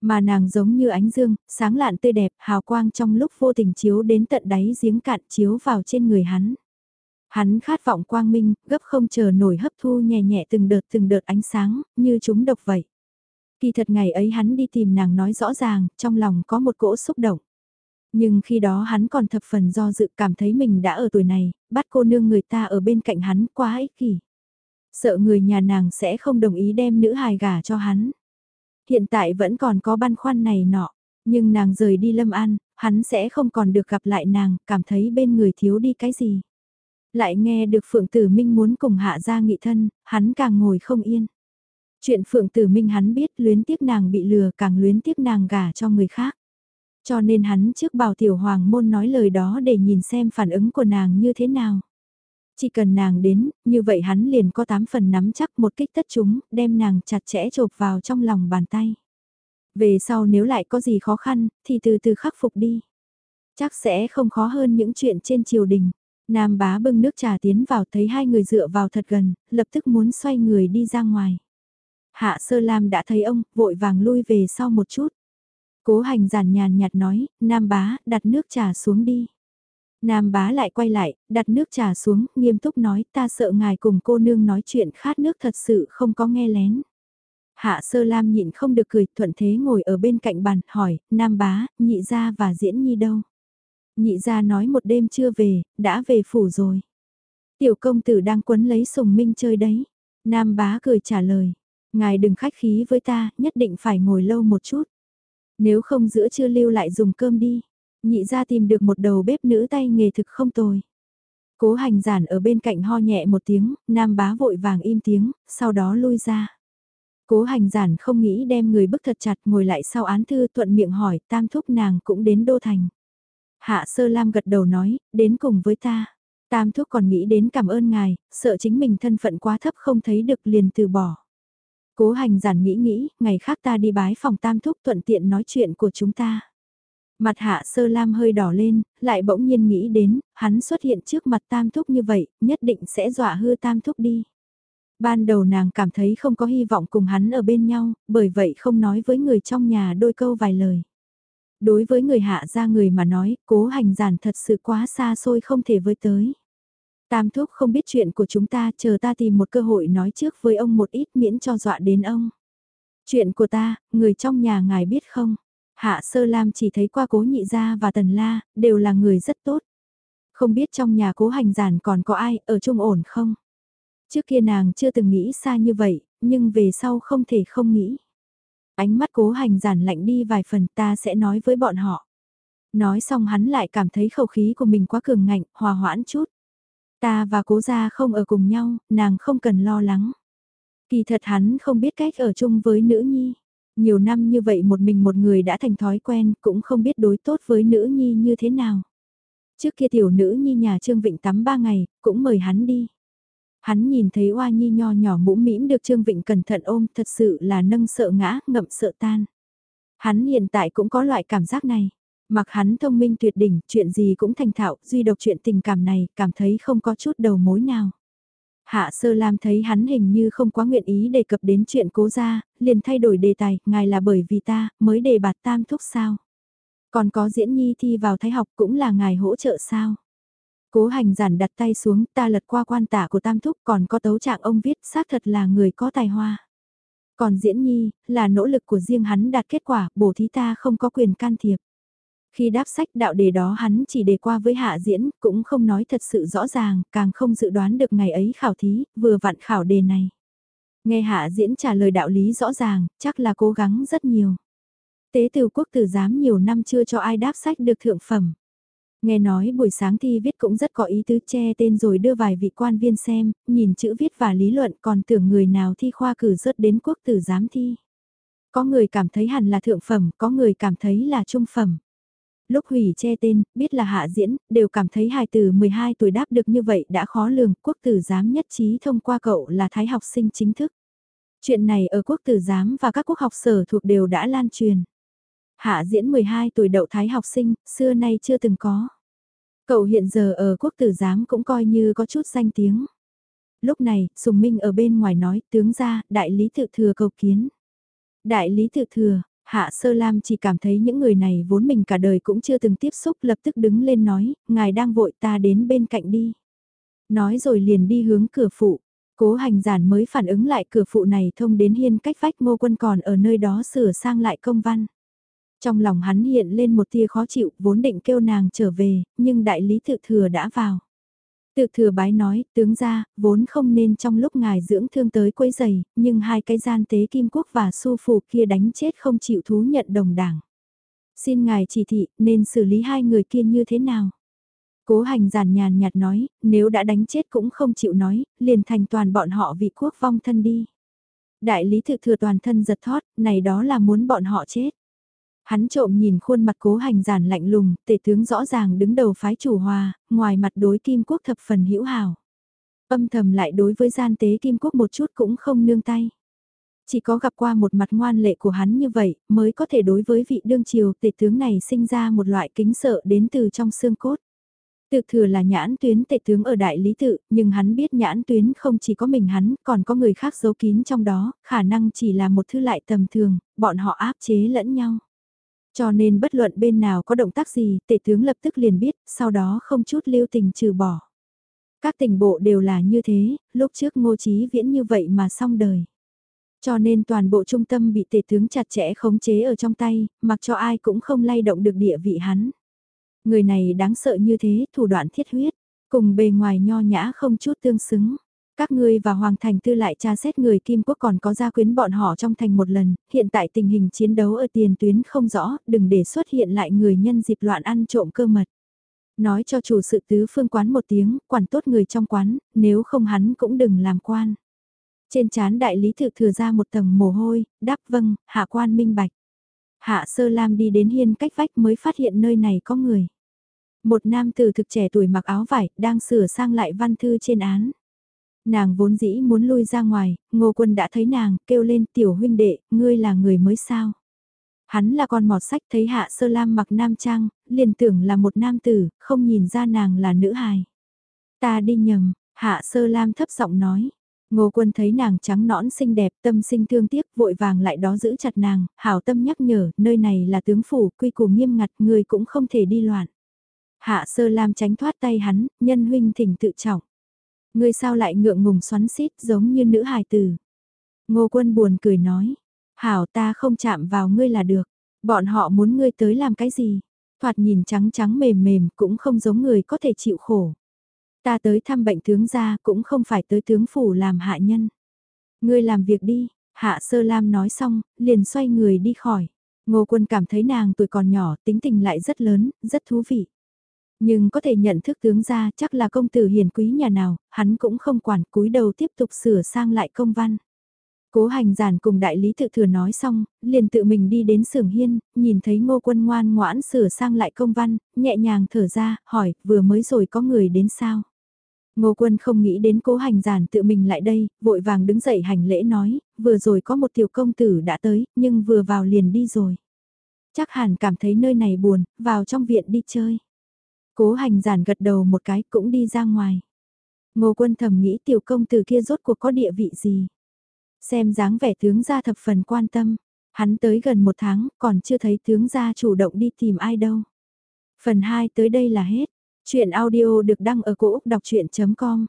[SPEAKER 1] Mà nàng giống như ánh dương, sáng lạn tươi đẹp, hào quang trong lúc vô tình chiếu đến tận đáy giếng cạn chiếu vào trên người hắn. Hắn khát vọng quang minh, gấp không chờ nổi hấp thu nhẹ nhẹ từng đợt từng đợt ánh sáng, như chúng độc vậy. Kỳ thật ngày ấy hắn đi tìm nàng nói rõ ràng, trong lòng có một cỗ xúc động. Nhưng khi đó hắn còn thập phần do dự cảm thấy mình đã ở tuổi này, bắt cô nương người ta ở bên cạnh hắn quá ích kỷ. Sợ người nhà nàng sẽ không đồng ý đem nữ hài gả cho hắn. Hiện tại vẫn còn có băn khoăn này nọ, nhưng nàng rời đi Lâm An, hắn sẽ không còn được gặp lại nàng, cảm thấy bên người thiếu đi cái gì. Lại nghe được Phượng Tử Minh muốn cùng hạ ra nghị thân, hắn càng ngồi không yên. Chuyện Phượng Tử Minh hắn biết luyến tiếc nàng bị lừa càng luyến tiếc nàng gả cho người khác. Cho nên hắn trước bảo tiểu hoàng môn nói lời đó để nhìn xem phản ứng của nàng như thế nào. Chỉ cần nàng đến, như vậy hắn liền có tám phần nắm chắc một kích tất chúng, đem nàng chặt chẽ chộp vào trong lòng bàn tay. Về sau nếu lại có gì khó khăn, thì từ từ khắc phục đi. Chắc sẽ không khó hơn những chuyện trên triều đình. Nam bá bưng nước trà tiến vào thấy hai người dựa vào thật gần, lập tức muốn xoay người đi ra ngoài. Hạ sơ lam đã thấy ông, vội vàng lui về sau một chút. Cố hành giản nhàn nhạt nói, Nam bá, đặt nước trà xuống đi. Nam bá lại quay lại, đặt nước trà xuống, nghiêm túc nói ta sợ ngài cùng cô nương nói chuyện khát nước thật sự không có nghe lén. Hạ sơ lam nhịn không được cười, thuận thế ngồi ở bên cạnh bàn, hỏi, Nam bá, nhị gia và diễn nhi đâu? Nhị gia nói một đêm chưa về, đã về phủ rồi. Tiểu công tử đang quấn lấy sùng minh chơi đấy. Nam bá cười trả lời, ngài đừng khách khí với ta, nhất định phải ngồi lâu một chút. Nếu không giữa trưa lưu lại dùng cơm đi. Nhị ra tìm được một đầu bếp nữ tay nghề thực không tồi. Cố hành giản ở bên cạnh ho nhẹ một tiếng, nam bá vội vàng im tiếng, sau đó lui ra. Cố hành giản không nghĩ đem người bức thật chặt ngồi lại sau án thư thuận miệng hỏi tam thúc nàng cũng đến đô thành. Hạ sơ lam gật đầu nói, đến cùng với ta. Tam thúc còn nghĩ đến cảm ơn ngài, sợ chính mình thân phận quá thấp không thấy được liền từ bỏ. Cố hành giản nghĩ nghĩ, ngày khác ta đi bái phòng tam thúc thuận tiện nói chuyện của chúng ta. Mặt hạ sơ lam hơi đỏ lên, lại bỗng nhiên nghĩ đến, hắn xuất hiện trước mặt tam thúc như vậy, nhất định sẽ dọa hư tam thúc đi. Ban đầu nàng cảm thấy không có hy vọng cùng hắn ở bên nhau, bởi vậy không nói với người trong nhà đôi câu vài lời. Đối với người hạ ra người mà nói, cố hành giản thật sự quá xa xôi không thể với tới. Tam thúc không biết chuyện của chúng ta, chờ ta tìm một cơ hội nói trước với ông một ít miễn cho dọa đến ông. Chuyện của ta, người trong nhà ngài biết không? Hạ Sơ Lam chỉ thấy qua cố nhị gia và tần la, đều là người rất tốt. Không biết trong nhà cố hành giản còn có ai ở chung ổn không? Trước kia nàng chưa từng nghĩ xa như vậy, nhưng về sau không thể không nghĩ. Ánh mắt cố hành giản lạnh đi vài phần ta sẽ nói với bọn họ. Nói xong hắn lại cảm thấy khẩu khí của mình quá cường ngạnh, hòa hoãn chút. Ta và cố gia không ở cùng nhau, nàng không cần lo lắng. Kỳ thật hắn không biết cách ở chung với nữ nhi. Nhiều năm như vậy một mình một người đã thành thói quen, cũng không biết đối tốt với nữ nhi như thế nào. Trước kia tiểu nữ nhi nhà Trương Vịnh tắm ba ngày, cũng mời hắn đi. Hắn nhìn thấy oa nhi nho nhỏ mũ mĩm được Trương Vịnh cẩn thận ôm thật sự là nâng sợ ngã, ngậm sợ tan. Hắn hiện tại cũng có loại cảm giác này. Mặc hắn thông minh tuyệt đỉnh, chuyện gì cũng thành thạo, duy độc chuyện tình cảm này, cảm thấy không có chút đầu mối nào. Hạ Sơ Lam thấy hắn hình như không quá nguyện ý đề cập đến chuyện cố gia, liền thay đổi đề tài, ngài là bởi vì ta, mới đề bạt tam thúc sao. Còn có diễn nhi thi vào thái học cũng là ngài hỗ trợ sao. Cố hành giản đặt tay xuống, ta lật qua quan tả của tam thúc còn có tấu trạng ông viết xác thật là người có tài hoa. Còn diễn nhi, là nỗ lực của riêng hắn đạt kết quả, bổ thí ta không có quyền can thiệp. Khi đáp sách đạo đề đó hắn chỉ đề qua với hạ diễn, cũng không nói thật sự rõ ràng, càng không dự đoán được ngày ấy khảo thí, vừa vặn khảo đề này. Nghe hạ diễn trả lời đạo lý rõ ràng, chắc là cố gắng rất nhiều. Tế từ quốc tử giám nhiều năm chưa cho ai đáp sách được thượng phẩm. Nghe nói buổi sáng thi viết cũng rất có ý tứ che tên rồi đưa vài vị quan viên xem, nhìn chữ viết và lý luận còn tưởng người nào thi khoa cử rớt đến quốc tử giám thi. Có người cảm thấy hẳn là thượng phẩm, có người cảm thấy là trung phẩm lúc hủy che tên, biết là hạ diễn, đều cảm thấy hài từ 12 tuổi đáp được như vậy đã khó lường, quốc tử giám nhất trí thông qua cậu là thái học sinh chính thức. Chuyện này ở quốc tử giám và các quốc học sở thuộc đều đã lan truyền. Hạ diễn 12 tuổi đậu thái học sinh, xưa nay chưa từng có. Cậu hiện giờ ở quốc tử giám cũng coi như có chút danh tiếng. Lúc này, Sùng Minh ở bên ngoài nói, tướng ra, đại lý tự thừa cầu kiến. Đại lý tự thừa, Hạ Sơ Lam chỉ cảm thấy những người này vốn mình cả đời cũng chưa từng tiếp xúc lập tức đứng lên nói, ngài đang vội ta đến bên cạnh đi. Nói rồi liền đi hướng cửa phụ, cố hành giản mới phản ứng lại cửa phụ này thông đến hiên cách vách ngô quân còn ở nơi đó sửa sang lại công văn. Trong lòng hắn hiện lên một tia khó chịu vốn định kêu nàng trở về, nhưng đại lý tự thừa đã vào. Tự thừa bái nói, tướng ra, vốn không nên trong lúc ngài dưỡng thương tới quấy giày, nhưng hai cái gian tế kim quốc và su phụ kia đánh chết không chịu thú nhận đồng đảng. Xin ngài chỉ thị, nên xử lý hai người kia như thế nào? Cố hành giản nhàn nhạt nói, nếu đã đánh chết cũng không chịu nói, liền thành toàn bọn họ vị quốc vong thân đi. Đại lý thực thừa toàn thân giật thót, này đó là muốn bọn họ chết. Hắn trộm nhìn khuôn mặt cố hành giản lạnh lùng, tể tướng rõ ràng đứng đầu phái chủ hòa, ngoài mặt đối kim quốc thập phần hữu hảo. Âm thầm lại đối với gian tế kim quốc một chút cũng không nương tay. Chỉ có gặp qua một mặt ngoan lệ của hắn như vậy, mới có thể đối với vị đương triều tể tướng này sinh ra một loại kính sợ đến từ trong xương cốt. Tự thừa là nhãn tuyến tệ tướng ở đại lý tự, nhưng hắn biết nhãn tuyến không chỉ có mình hắn, còn có người khác giấu kín trong đó, khả năng chỉ là một thư lại tầm thường, bọn họ áp chế lẫn nhau. Cho nên bất luận bên nào có động tác gì, tệ tướng lập tức liền biết, sau đó không chút lưu tình trừ bỏ. Các tình bộ đều là như thế, lúc trước ngô trí viễn như vậy mà xong đời. Cho nên toàn bộ trung tâm bị tể tướng chặt chẽ khống chế ở trong tay, mặc cho ai cũng không lay động được địa vị hắn. Người này đáng sợ như thế, thủ đoạn thiết huyết, cùng bề ngoài nho nhã không chút tương xứng. Các ngươi và Hoàng Thành Tư lại tra xét người Kim Quốc còn có gia quyến bọn họ trong thành một lần, hiện tại tình hình chiến đấu ở tiền tuyến không rõ, đừng để xuất hiện lại người nhân dịp loạn ăn trộm cơ mật. Nói cho chủ sự tứ phương quán một tiếng, quản tốt người trong quán, nếu không hắn cũng đừng làm quan. Trên chán đại lý thực thừa ra một tầng mồ hôi, đáp vâng, hạ quan minh bạch. Hạ sơ lam đi đến hiên cách vách mới phát hiện nơi này có người. Một nam tử thực trẻ tuổi mặc áo vải, đang sửa sang lại văn thư trên án. Nàng vốn dĩ muốn lui ra ngoài, ngô quân đã thấy nàng, kêu lên tiểu huynh đệ, ngươi là người mới sao. Hắn là con mọt sách thấy hạ sơ lam mặc nam trang, liền tưởng là một nam tử, không nhìn ra nàng là nữ hài. Ta đi nhầm, hạ sơ lam thấp giọng nói. Ngô quân thấy nàng trắng nõn xinh đẹp tâm sinh thương tiếc vội vàng lại đó giữ chặt nàng, hảo tâm nhắc nhở, nơi này là tướng phủ, quy củ nghiêm ngặt, người cũng không thể đi loạn. Hạ sơ lam tránh thoát tay hắn, nhân huynh thỉnh tự trọng. Ngươi sao lại ngượng ngùng xoắn xít giống như nữ hài tử. Ngô quân buồn cười nói, hảo ta không chạm vào ngươi là được, bọn họ muốn ngươi tới làm cái gì. Thoạt nhìn trắng trắng mềm mềm cũng không giống người có thể chịu khổ. Ta tới thăm bệnh tướng gia cũng không phải tới tướng phủ làm hạ nhân. Ngươi làm việc đi, hạ sơ lam nói xong, liền xoay người đi khỏi. Ngô quân cảm thấy nàng tuổi còn nhỏ, tính tình lại rất lớn, rất thú vị. Nhưng có thể nhận thức tướng ra chắc là công tử hiền quý nhà nào, hắn cũng không quản cúi đầu tiếp tục sửa sang lại công văn. Cố hành giản cùng đại lý tự thừa nói xong, liền tự mình đi đến sưởng hiên, nhìn thấy ngô quân ngoan ngoãn sửa sang lại công văn, nhẹ nhàng thở ra, hỏi, vừa mới rồi có người đến sao? Ngô quân không nghĩ đến cố hành giản tự mình lại đây, vội vàng đứng dậy hành lễ nói, vừa rồi có một tiểu công tử đã tới, nhưng vừa vào liền đi rồi. Chắc hẳn cảm thấy nơi này buồn, vào trong viện đi chơi. Cố hành giản gật đầu một cái cũng đi ra ngoài. Ngô quân thầm nghĩ tiểu công tử kia rốt cuộc có địa vị gì. Xem dáng vẻ tướng gia thập phần quan tâm. Hắn tới gần một tháng, còn chưa thấy tướng gia chủ động đi tìm ai đâu. Phần 2 tới đây là hết. Chuyện audio được đăng ở cổ Úc đọc chuyện.com